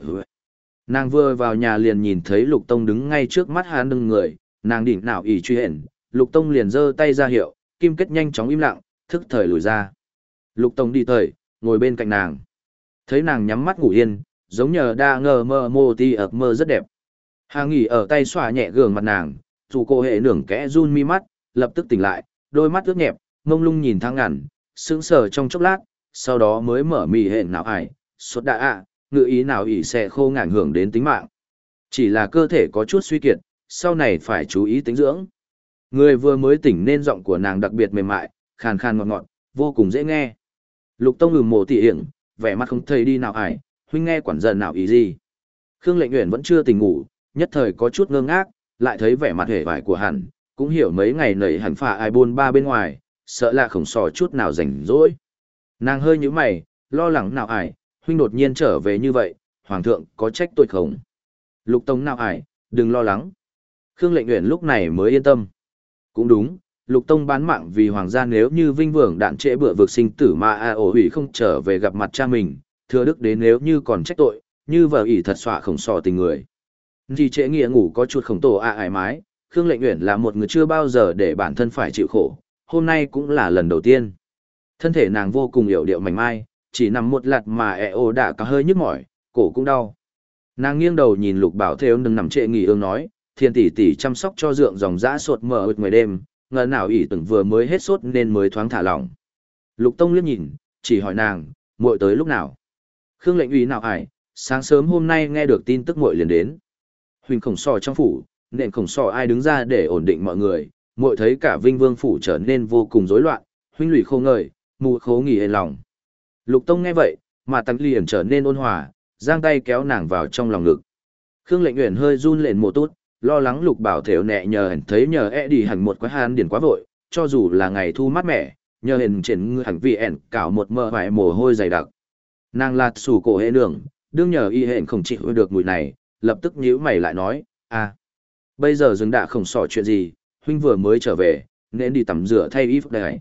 Nàng vừa vào nhà liền nhìn thấy Lục Tông đứng ngay trước mắt hắn đừng người, nàng đỉnh nào ỉ truy hển, Lục Tông liền giơ tay ra hiệu, Kim Kết nhanh chóng im lặng, thức thời lùi ra. Lục Tông đi tới, ngồi bên cạnh nàng. Thấy nàng nhắm mắt ngủ yên, giống nhờ đa ngờ mơ mô ti ập mơ rất đẹp. Hà nghỉ ở tay xòa nhẹ gường mặt nàng, dù cô hệ nưởng kẽ run mi mắt, lập tức tỉnh lại, đôi mắt ướt nhẹp, mông lung nhìn thang ngàn, sững sờ trong chốc lát, sau đó mới mở mì hẹn nào ải, suốt đã ạ, ngự ý nào ỉ sẽ khô ngảnh hưởng đến tính mạng. Chỉ là cơ thể có chút suy kiệt, sau này phải chú ý tính dưỡng. Người vừa mới tỉnh nên giọng của nàng đặc biệt mềm mại, khàn khàn ngọt ngọt, vô cùng dễ nghe. Lục Tông ngừng mồ tỉ hiển, vẻ mặt không thấy đi nào ải, huynh nghe quản dần nào ý gì. Khương Lệnh Uyển vẫn chưa tỉnh ngủ, nhất thời có chút ngơ ngác, lại thấy vẻ mặt hề vải của hẳn, cũng hiểu mấy ngày nảy hẳn phà ai buôn ba bên ngoài, sợ là khổng sò chút nào rảnh rỗi. Nàng hơi như mày, lo lắng nào ải, huynh đột nhiên trở về như vậy, hoàng thượng có trách tôi không? Lục Tông nào ải, đừng lo lắng. Khương Lệnh Uyển lúc này mới yên tâm. Cũng đúng, Lục Tông bán mạng vì hoàng gia nếu như vinh vượng đạn trễ bữa vực sinh tử mà a ổ hủy không trở về gặp mặt cha mình, thừa đức đến nếu như còn trách tội, như vợ ỷ thật xọa khổng sò tình người. Gì trễ nghĩa ngủ có chuột khổng tổ a ải mái, Khương Lệnh Uyển là một người chưa bao giờ để bản thân phải chịu khổ, hôm nay cũng là lần đầu tiên. Thân thể nàng vô cùng hiểu điệu mảnh mai, chỉ nằm một lạt mà e ô đã cả hơi nhức mỏi, cổ cũng đau. Nàng nghiêng đầu nhìn Lục Bảo Thêu đừng nằm trệ nghỉ ương nói, thiên tỷ tỷ chăm sóc cho dượng dòng dã sột mở ướt ngoài đêm, ngờ nào ỷ từng vừa mới hết sốt nên mới thoáng thả lỏng. Lục Tông liếc nhìn, chỉ hỏi nàng, muội tới lúc nào? Khương lệnh ủy nào ải, sáng sớm hôm nay nghe được tin tức muội liền đến. Huỳnh khổng sò trong phủ, nện khổng sò ai đứng ra để ổn định mọi người, muội thấy cả Vinh Vương phủ trở nên vô cùng rối loạn, huynh lụy khô ngời, mù khố nghỉ hề lòng. Lục Tông nghe vậy, mà tăng liền trở nên ôn hòa, giang tay kéo nàng vào trong lòng ngực. Khương lệnh uyển hơi run lên một chút lo lắng lục bảo thểu nẹ nhờ hẳn thấy nhờ e đi hẳn một quái hàn điển quá vội, cho dù là ngày thu mát mẻ, nhờ hẳn trên ngư hẳn vì ẻn cảo một mờ vải mồ hôi dày đặc. Nàng lạt sủ cổ hệ đường đương nhờ y hẹn không chịu được mùi này, lập tức nhíu mày lại nói, à, bây giờ dừng đã không sỏ chuyện gì, huynh vừa mới trở về, nên đi tắm rửa thay y phục đấy.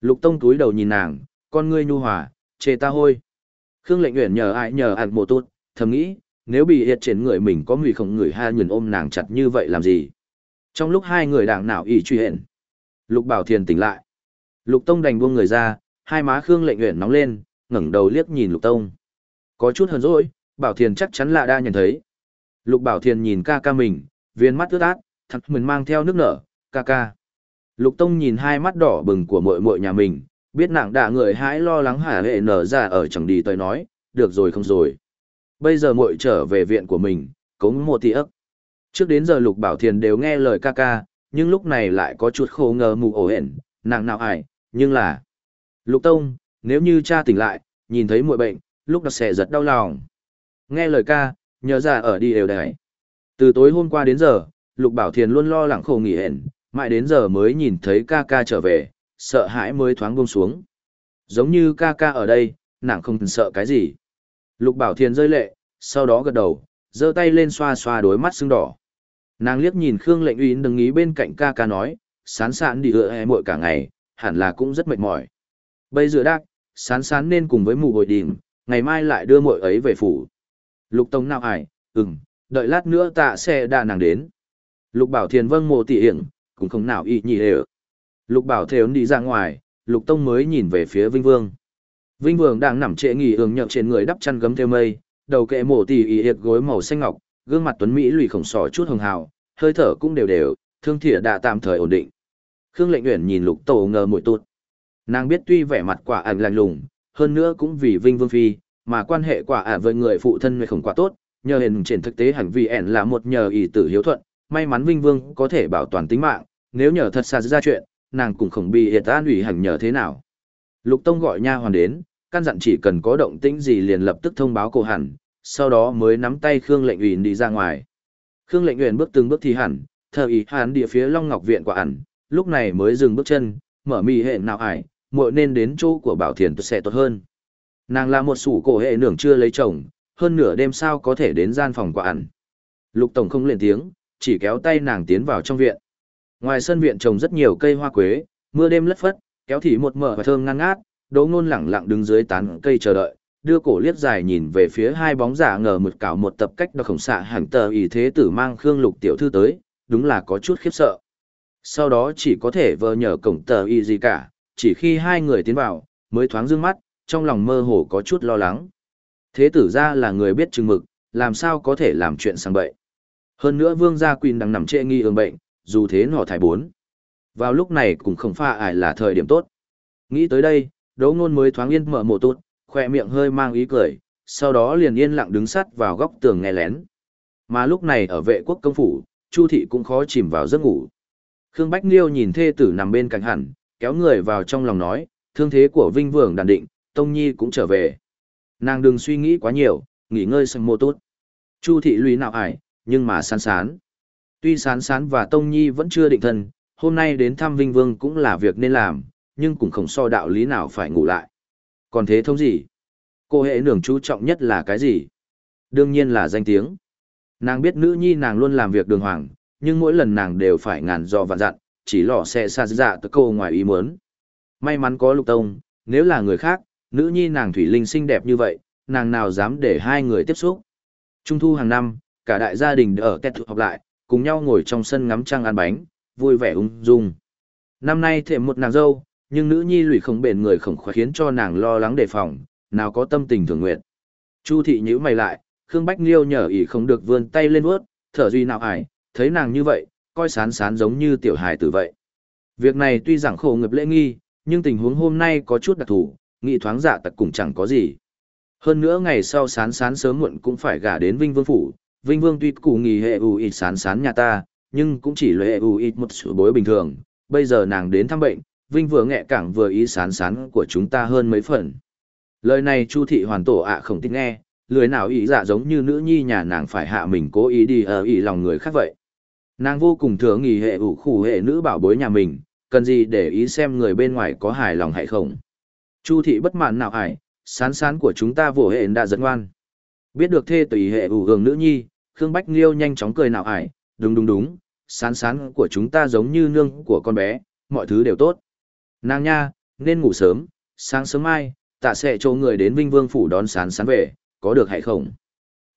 Lục tông túi đầu nhìn nàng, con ngươi nhu hòa, chê ta hôi. Khương lệnh nguyện nhờ ai nhờ ăn mồ tốt, thầm nghĩ, nếu bị hiệt trên người mình có nguy không người ha nhường ôm nàng chặt như vậy làm gì. Trong lúc hai người đảng nào ý truy hẹn, Lục Bảo Thiền tỉnh lại. Lục Tông đành buông người ra, hai má Khương lệnh nguyện nóng lên, ngẩng đầu liếc nhìn Lục Tông. Có chút hờn dỗi, Bảo Thiền chắc chắn là đã nhận thấy. Lục Bảo Thiền nhìn ca ca mình, viên mắt ướt át, thật mình mang theo nước nở, ca ca. Lục Tông nhìn hai mắt đỏ bừng của muội muội nhà mình, biết nàng đạ người hãi lo lắng hả hệ nở ra ở chẳng đi tới nói, được rồi không rồi. Bây giờ muội trở về viện của mình, cống một tí ức. Trước đến giờ Lục Bảo Thiền đều nghe lời ca ca, nhưng lúc này lại có chút khổ ngờ mù ổ hển, nàng nào ải, nhưng là... Lục Tông, nếu như cha tỉnh lại, nhìn thấy muội bệnh, lúc đó sẽ rất đau lòng. Nghe lời ca, nhớ ra ở đi đều đấy. Từ tối hôm qua đến giờ, Lục Bảo Thiền luôn lo lắng khổ nghỉ hển, mãi đến giờ mới nhìn thấy ca ca trở về, sợ hãi mới thoáng buông xuống. Giống như ca ca ở đây, nàng không sợ cái gì. Lục Bảo Thiền rơi lệ, sau đó gật đầu, giơ tay lên xoa xoa đôi mắt sưng đỏ. Nàng liếc nhìn Khương Lệnh Uyên đứng ý bên cạnh ca ca nói, sán sán đi ựa e muội cả ngày, hẳn là cũng rất mệt mỏi. Bây giờ đắc, sán sán nên cùng với mù hồi đỉnh, ngày mai lại đưa muội ấy về phủ. Lục Tông nào ải, ừm, đợi lát nữa tạ xe đà nàng đến. Lục Bảo Thiền vâng mồ tỉ hiển, cũng không nào y nhị đều. Lục Bảo Thiền đi ra ngoài, Lục Tông mới nhìn về phía Vinh Vương. Vinh Vương đang nằm trệ nghỉ ương nhậm trên người đắp chăn gấm theo mây, đầu kệ mổ tỉ y hiệt gối màu xanh ngọc, gương mặt tuấn mỹ lùi khổng sò chút hồng hào, hơi thở cũng đều đều, thương thỉa đã tạm thời ổn định. Khương Lệnh Uyển nhìn Lục Tổ ngờ mũi tụt. Nàng biết tuy vẻ mặt quả ảnh lạnh lùng, hơn nữa cũng vì Vinh Vương phi, mà quan hệ quả ả với người phụ thân người không quá tốt, nhờ hình trên thực tế hành vi ẻn là một nhờ ý tử hiếu thuận, may mắn Vinh Vương có thể bảo toàn tính mạng, nếu nhờ thật xa ra chuyện, nàng cũng không bị hiệt an ủy hành nhờ thế nào. Lục Tông gọi nha hoàn đến, căn dặn chỉ cần có động tĩnh gì liền lập tức thông báo cô hẳn, sau đó mới nắm tay Khương Lệnh Uyển đi ra ngoài. Khương Lệnh Uyển bước từng bước thì hẳn, thờ ý hắn địa phía Long Ngọc viện quả ẩn, lúc này mới dừng bước chân, mở mì hệ nào ải, muội nên đến chỗ của Bảo Thiền sẽ tốt hơn. Nàng là một sủ cổ hệ nưởng chưa lấy chồng, hơn nửa đêm sao có thể đến gian phòng quả ẩn. Lục Tổng không lên tiếng, chỉ kéo tay nàng tiến vào trong viện. Ngoài sân viện trồng rất nhiều cây hoa quế, mưa đêm lất phất, kéo thì một mở và thơm ngăn ngát, Đỗ Nôn lẳng lặng đứng dưới tán cây chờ đợi, đưa cổ liếc dài nhìn về phía hai bóng giả ngờ mực cảo một tập cách đo khổng xạ hẳn tờ ý thế tử mang Khương Lục tiểu thư tới, đúng là có chút khiếp sợ. Sau đó chỉ có thể vờ nhờ cổng tờ y gì cả, chỉ khi hai người tiến vào, mới thoáng dương mắt, trong lòng mơ hồ có chút lo lắng. Thế tử ra là người biết chừng mực, làm sao có thể làm chuyện sang bậy. Hơn nữa vương gia quỳnh đang nằm trệ nghi ương bệnh, dù thế nọ thải bốn. Vào lúc này cũng không pha ải là thời điểm tốt. Nghĩ tới đây, đỗ ngôn mới thoáng yên mở mộ tốt, khoe miệng hơi mang ý cười, sau đó liền yên lặng đứng sắt vào góc tường nghe lén. Mà lúc này ở vệ quốc công phủ, Chu thị cũng khó chìm vào giấc ngủ. Khương Bách Liêu nhìn thê tử nằm bên cạnh hẳn, kéo người vào trong lòng nói, thương thế của Vinh Vương đàn định, Tông Nhi cũng trở về. Nàng đừng suy nghĩ quá nhiều, nghỉ ngơi sang mô tốt. Chu thị lùi nào ải, nhưng mà sán sán. Tuy sán sán và Tông Nhi vẫn chưa định thân, hôm nay đến thăm Vinh Vương cũng là việc nên làm, nhưng cũng không so đạo lý nào phải ngủ lại. Còn thế thông gì? Cô hệ nưởng chú trọng nhất là cái gì? Đương nhiên là danh tiếng. Nàng biết nữ nhi nàng luôn làm việc đường hoàng, nhưng mỗi lần nàng đều phải ngàn dò vạn dặn, chỉ lỏ xe xa dạ tới cô ngoài ý muốn. May mắn có lục tông, nếu là người khác, nữ nhi nàng Thủy Linh xinh đẹp như vậy, nàng nào dám để hai người tiếp xúc. Trung thu hàng năm, cả đại gia đình ở Tết họp lại, cùng nhau ngồi trong sân ngắm trăng ăn bánh, vui vẻ ung dung. Năm nay thêm một nàng dâu, nhưng nữ nhi lụy không bền người khổng khoái khiến cho nàng lo lắng đề phòng, nào có tâm tình thường nguyện. Chu thị nhíu mày lại, Khương Bách Liêu nhờ ý không được vươn tay lên vuốt, thở duy nào ải, thấy nàng như vậy, coi sán sán giống như tiểu hài tử vậy. Việc này tuy rằng khổ ngập lễ nghi, nhưng tình huống hôm nay có chút đặc thù, nghị thoáng giả tật cũng chẳng có gì. Hơn nữa ngày sau sán sán sớm muộn cũng phải gả đến Vinh Vương Phủ, Vinh Vương tuy cụ nghỉ hệ ủ ịt sán sán nhà ta, nhưng cũng chỉ lệ ưu ít một sự bối bình thường, bây giờ nàng đến thăm bệnh, Vinh vừa nghẹ cảng vừa ý sán sán của chúng ta hơn mấy phần. Lời này Chu thị hoàn tổ ạ không tin nghe, lười nào ý dạ giống như nữ nhi nhà nàng phải hạ mình cố ý đi ở ý lòng người khác vậy. Nàng vô cùng thừa nghỉ hệ ủ khủ hệ nữ bảo bối nhà mình, cần gì để ý xem người bên ngoài có hài lòng hay không. Chu thị bất mãn nào ải, sán sán của chúng ta vỗ hệ đã dẫn ngoan. Biết được thê tùy hệ ủ hưởng nữ nhi, Khương Bách Liêu nhanh chóng cười nào ải, đúng đúng đúng, sán sán của chúng ta giống như nương của con bé, mọi thứ đều tốt. Nàng nha, nên ngủ sớm, sáng sớm mai, tạ sẽ cho người đến Vinh Vương Phủ đón sán sán về, có được hay không?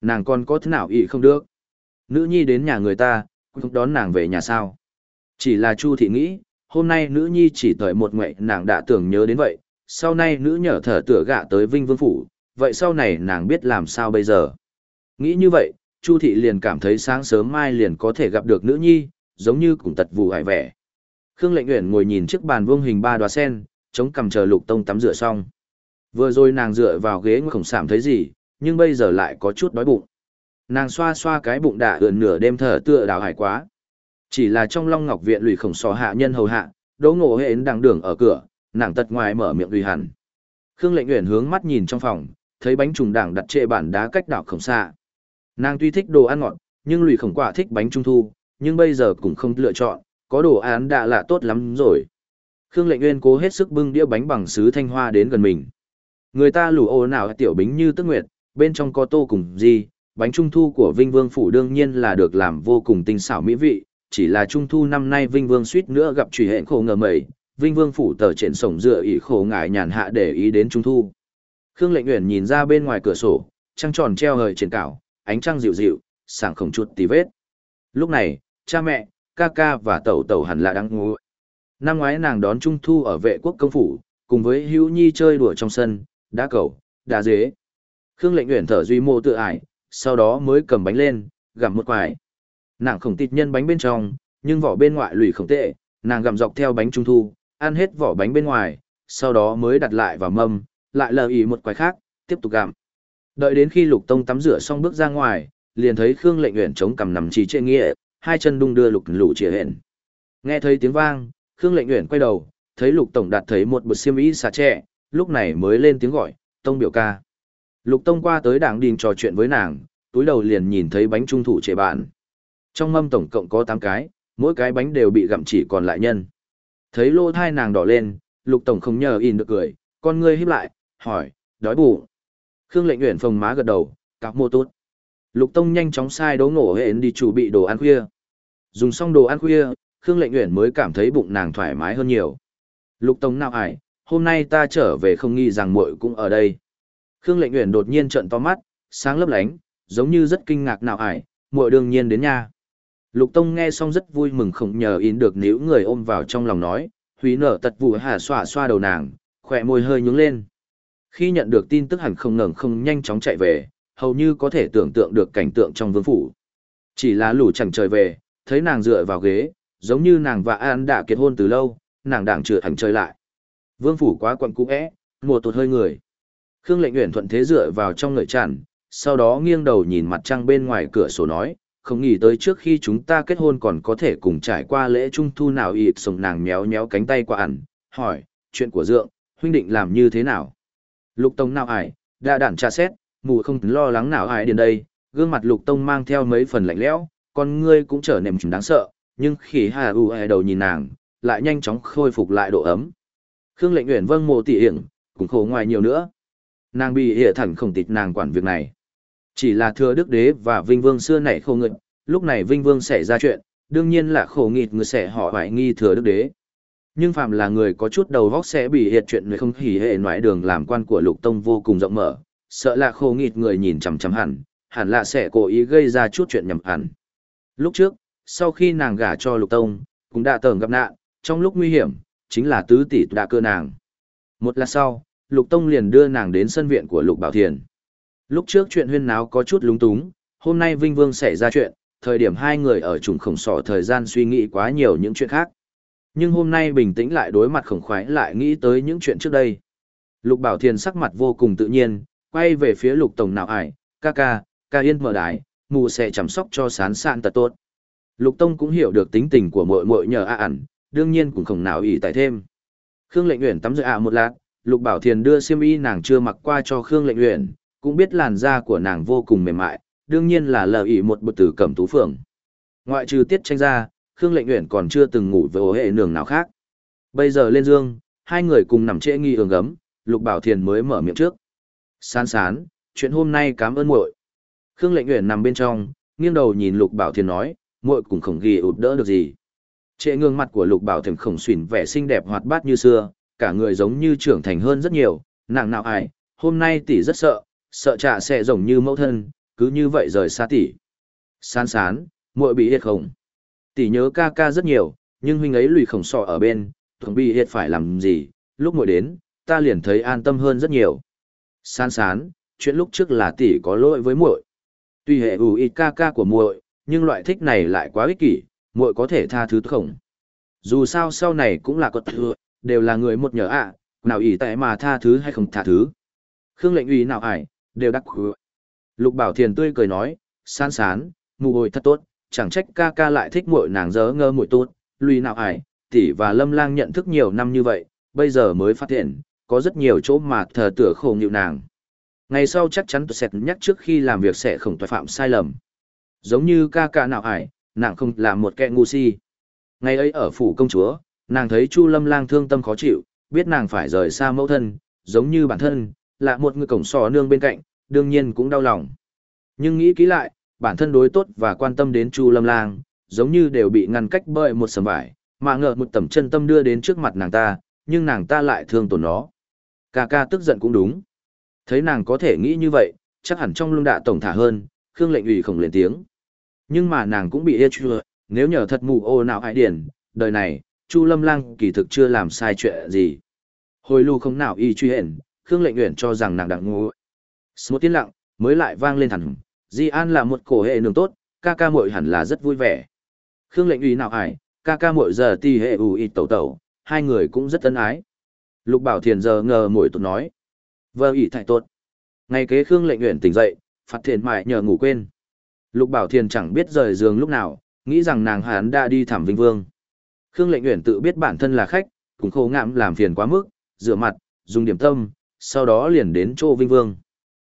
Nàng con có thế nào ý không được? Nữ nhi đến nhà người ta, không đón nàng về nhà sao? Chỉ là Chu thị nghĩ, hôm nay nữ nhi chỉ tới một ngoại nàng đã tưởng nhớ đến vậy, sau này nữ nhở thở tựa gạ tới Vinh Vương Phủ, vậy sau này nàng biết làm sao bây giờ? Nghĩ như vậy, Chu thị liền cảm thấy sáng sớm mai liền có thể gặp được nữ nhi, giống như cùng tật vụ hải vẻ. Khương Lệnh Uyển ngồi nhìn trước bàn vuông hình ba đoá sen, chống cằm chờ Lục Tông tắm rửa xong. Vừa rồi nàng dựa vào ghế ngồi khổng sảm thấy gì, nhưng bây giờ lại có chút đói bụng. Nàng xoa xoa cái bụng đã ươn nửa đêm thở tựa đào hải quá. Chỉ là trong Long Ngọc viện lùi khổng sò hạ nhân hầu hạ, Đỗ Ngộ Hễn đang đường ở cửa, nàng tật ngoài mở miệng uy hẳn. Khương Lệnh Uyển hướng mắt nhìn trong phòng, thấy bánh trùng đảng đặt trệ bản đá cách đảo khổng xa. Nàng tuy thích đồ ăn ngọt, nhưng lùi khổng quả thích bánh trung thu, nhưng bây giờ cũng không lựa chọn, có đồ án đã là tốt lắm rồi. Khương Lệnh Uyên cố hết sức bưng đĩa bánh bằng sứ thanh hoa đến gần mình. Người ta lù ô nào tiểu bính như tức nguyệt, bên trong có tô cùng gì, bánh trung thu của Vinh Vương phủ đương nhiên là được làm vô cùng tinh xảo mỹ vị, chỉ là trung thu năm nay Vinh Vương suýt nữa gặp truy hẹn khổ ngờ mẩy, Vinh Vương phủ tờ trên sổng dựa ỷ khổ ngại nhàn hạ để ý đến trung thu. Khương Lệnh Uyển nhìn ra bên ngoài cửa sổ, trăng tròn treo hời trên cảo, ánh trăng dịu dịu, sảng không chút tí vết. Lúc này, cha mẹ, ca ca và tẩu tẩu hẳn là đang ngủ. Năm ngoái nàng đón trung thu ở vệ quốc công phủ, cùng với Hữu Nhi chơi đùa trong sân, đá cầu, đá dế. Khương Lệnh nguyện thở duy mô tự ải, sau đó mới cầm bánh lên, gặm một quải. Nàng không tịt nhân bánh bên trong, nhưng vỏ bên ngoài lùi không tệ, nàng gặm dọc theo bánh trung thu, ăn hết vỏ bánh bên ngoài, sau đó mới đặt lại vào mâm, lại lờ ý một quải khác, tiếp tục gặm. Đợi đến khi Lục Tông tắm rửa xong bước ra ngoài, liền thấy Khương Lệnh Uyển chống cằm nằm trì trên nghĩa, hai chân đung đưa lục lũ chìa hẹn. Nghe thấy tiếng vang, Khương Lệnh Uyển quay đầu, thấy Lục Tổng đạt thấy một bột xiêm y xà trẻ, lúc này mới lên tiếng gọi, Tông biểu ca. Lục Tông qua tới đảng đình trò chuyện với nàng, túi đầu liền nhìn thấy bánh trung thủ trẻ bạn. Trong mâm tổng cộng có 8 cái, mỗi cái bánh đều bị gặm chỉ còn lại nhân. Thấy lô thai nàng đỏ lên, Lục Tổng không nhờ in được cười, con ngươi híp lại, hỏi, đói bụng. Khương lệnh nguyện phồng má gật đầu, cặp mô tốt. Lục Tông nhanh chóng sai đấu ngổ hẹn đi chuẩn bị đồ ăn khuya. Dùng xong đồ ăn khuya, Khương lệnh nguyện mới cảm thấy bụng nàng thoải mái hơn nhiều. Lục Tông nào ải, hôm nay ta trở về không nghi rằng muội cũng ở đây. Khương Lệnh nguyện đột nhiên trợn to mắt, sáng lấp lánh, giống như rất kinh ngạc nào ải, muội đương nhiên đến nha. Lục Tông nghe xong rất vui mừng không nhờ in được níu người ôm vào trong lòng nói, húy nở tật vụ hà xoa xoa đầu nàng, khỏe môi hơi nhướng lên. Khi nhận được tin tức hẳn không ngẩng không nhanh chóng chạy về, hầu như có thể tưởng tượng được cảnh tượng trong vương phủ. Chỉ là lũ chẳng trời về, thấy nàng dựa vào ghế, giống như nàng và An đã kết hôn từ lâu, nàng đảng chưa hẳn chơi lại. Vương phủ quá quặn cũ é, mùa tụt hơi người. Khương Lệnh Uyển thuận thế dựa vào trong ngợi tràn, sau đó nghiêng đầu nhìn mặt trăng bên ngoài cửa sổ nói, không nghĩ tới trước khi chúng ta kết hôn còn có thể cùng trải qua lễ trung thu nào ịp sồng nàng méo méo cánh tay qua ẩn, hỏi, chuyện của dượng, huynh định làm như thế nào? Lục Tông nào ải, đã đản tra xét, mù không lo lắng nào ải đến đây, gương mặt Lục Tông mang theo mấy phần lạnh lẽo, con ngươi cũng trở nên đáng sợ, nhưng khi Hà U e đầu nhìn nàng, lại nhanh chóng khôi phục lại độ ấm. Khương Lệnh Uyển vâng mộ tỉ hiển, cũng khổ ngoài nhiều nữa. Nàng bị hệ thẳng không tịch nàng quản việc này. Chỉ là thừa đức đế và vinh vương xưa nảy khô nghịch, lúc này vinh vương xảy ra chuyện, đương nhiên là khổ nghịt người sẽ họ hoài nghi thừa đức đế. Nhưng phạm là người có chút đầu vóc sẽ bị hiệt chuyện người không hỉ hệ ngoại đường làm quan của lục tông vô cùng rộng mở, sợ là khô nghịt người nhìn chằm chằm hẳn, hẳn là sẽ cố ý gây ra chút chuyện nhầm hẳn. Lúc trước, sau khi nàng gả cho lục tông, cũng đã tờn gặp nạn, trong lúc nguy hiểm, chính là tứ tỷ đã cơ nàng. Một lát sau, lục tông liền đưa nàng đến sân viện của lục bảo thiền. Lúc trước chuyện huyên náo có chút lúng túng, hôm nay Vinh Vương xảy ra chuyện, thời điểm hai người ở trùng khổng sỏ thời gian suy nghĩ quá nhiều những chuyện khác. Nhưng hôm nay bình tĩnh lại đối mặt khổng khoái lại nghĩ tới những chuyện trước đây. Lục Bảo Thiền sắc mặt vô cùng tự nhiên, quay về phía lục tổng nào ải, ca ca, ca yên mở đái, mù sẽ chăm sóc cho sán sạn tật tốt. Lục Tông cũng hiểu được tính tình của mội mội nhờ a ẩn, đương nhiên cũng không nào ý tại thêm. Khương Lệnh Uyển tắm rửa ạ một lát, Lục Bảo Thiền đưa xiêm y nàng chưa mặc qua cho Khương Lệnh Uyển, cũng biết làn da của nàng vô cùng mềm mại, đương nhiên là lờ ỉ một bậc tử cẩm tú phượng. Ngoại trừ tiết tranh ra, Khương Lệnh Uyển còn chưa từng ngủ với ổ hệ nường nào khác. Bây giờ lên dương, hai người cùng nằm trễ nghi ương gấm, Lục Bảo Thiền mới mở miệng trước. Sán sán, chuyện hôm nay cảm ơn muội. Khương Lệnh Uyển nằm bên trong, nghiêng đầu nhìn Lục Bảo Thiền nói, muội cũng không ghi ụt đỡ được gì. Trệ ngương mặt của Lục Bảo Thiền khổng xuyển vẻ xinh đẹp hoạt bát như xưa, cả người giống như trưởng thành hơn rất nhiều, nàng nào ai, hôm nay tỷ rất sợ, sợ trạ sẽ rồng như mẫu thân, cứ như vậy rời xa tỷ. Sán sán, muội bị hiệt không? Tỷ nhớ ca ca rất nhiều, nhưng huynh ấy lùi khổng sọ ở bên, thường bị hiệt phải làm gì, lúc muội đến, ta liền thấy an tâm hơn rất nhiều. Sán sán, chuyện lúc trước là tỷ có lỗi với muội. Tuy hệ ủ ít ca ca của muội, nhưng loại thích này lại quá ích kỷ, muội có thể tha thứ không? Dù sao sau này cũng là cột thừa, đều là người một nhờ ạ, nào ỷ tại mà tha thứ hay không tha thứ. Khương lệnh ủy nào ải, đều đắc khứa. Lục Bảo Thiền tươi cười nói, sán sán, mù hồi thật tốt, chẳng trách ca ca lại thích muội nàng dớ ngơ muội tốt, lùi nào ải, tỷ và lâm lang nhận thức nhiều năm như vậy, bây giờ mới phát hiện, có rất nhiều chỗ mà thờ tựa khổ nhịu nàng. Ngày sau chắc chắn tôi sẽ nhắc trước khi làm việc sẽ không tội phạm sai lầm. Giống như ca ca nào ải, nàng không là một kẻ ngu si. Ngày ấy ở phủ công chúa, nàng thấy Chu Lâm Lang thương tâm khó chịu, biết nàng phải rời xa mẫu thân, giống như bản thân, là một người cổng sò nương bên cạnh, đương nhiên cũng đau lòng. Nhưng nghĩ kỹ lại, bản thân đối tốt và quan tâm đến Chu Lâm Lang, giống như đều bị ngăn cách bởi một sầm vải, mà ngờ một tầm chân tâm đưa đến trước mặt nàng ta, nhưng nàng ta lại thương tổn nó. Ca ca tức giận cũng đúng. Thấy nàng có thể nghĩ như vậy, chắc hẳn trong lưng đạ tổng thả hơn, Khương lệnh ủy khổng lên tiếng. Nhưng mà nàng cũng bị ê chưa, nếu nhờ thật mù ô nào hại điển, đời này, Chu Lâm Lang kỳ thực chưa làm sai chuyện gì. Hồi lưu không nào y truy hển, Khương lệnh uyển cho rằng nàng đang ngu. Một tiếng lặng, mới lại vang lên thẳng. Di An là một cổ hệ nương tốt, ca ca muội hẳn là rất vui vẻ. Khương lệnh uy nào ải, ca ca muội giờ ti hệ ủ ít tẩu tẩu, hai người cũng rất ân ái. Lục Bảo Thiền giờ ngờ muội tụt nói. vờ ỷ thải tốt. Ngày kế Khương lệnh uyển tỉnh dậy, phạt thiền mại nhờ ngủ quên. Lục Bảo Thiền chẳng biết rời giường lúc nào, nghĩ rằng nàng hắn đã đi thảm vinh vương. Khương lệnh uyển tự biết bản thân là khách, cũng khô ngạm làm phiền quá mức, rửa mặt, dùng điểm tâm, sau đó liền đến chỗ vinh vương.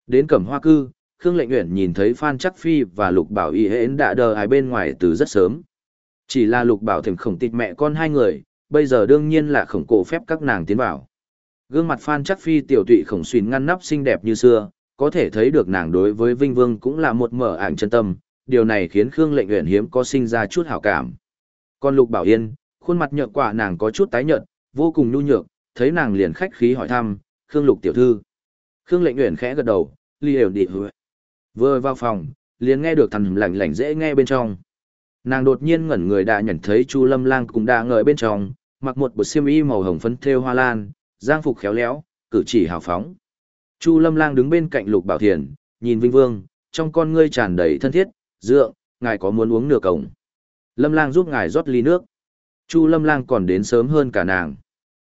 Đến cẩm hoa cư, Khương Lệnh Uyển nhìn thấy Phan Chắc Phi và Lục Bảo Y hễn đã đờ hai bên ngoài từ rất sớm. Chỉ là Lục Bảo thèm khổng tịt mẹ con hai người, bây giờ đương nhiên là khổng cổ phép các nàng tiến vào. Gương mặt Phan Chắc Phi tiểu tụy khổng xuyên ngăn nắp xinh đẹp như xưa, có thể thấy được nàng đối với Vinh Vương cũng là một mở ảng chân tâm, điều này khiến Khương Lệnh Uyển hiếm có sinh ra chút hảo cảm. Còn Lục Bảo Yên, khuôn mặt nhợt quả nàng có chút tái nhợt, vô cùng nhu nhược, thấy nàng liền khách khí hỏi thăm, "Khương Lục tiểu thư?" Khương Lệnh Uyển khẽ gật đầu, "Li đều đi hứa." Vừa vào phòng, liền nghe được thằng lạnh lạnh dễ nghe bên trong. Nàng đột nhiên ngẩn người đã nhận thấy Chu Lâm Lang cũng đã ngợi bên trong, mặc một bộ xiêm y màu hồng phấn thêu hoa lan, giang phục khéo léo, cử chỉ hào phóng. Chu Lâm Lang đứng bên cạnh Lục Bảo Thiền, nhìn Vinh Vương, trong con ngươi tràn đầy thân thiết, dựa ngài có muốn uống nửa cổng?" Lâm Lang giúp ngài rót ly nước. Chu Lâm Lang còn đến sớm hơn cả nàng.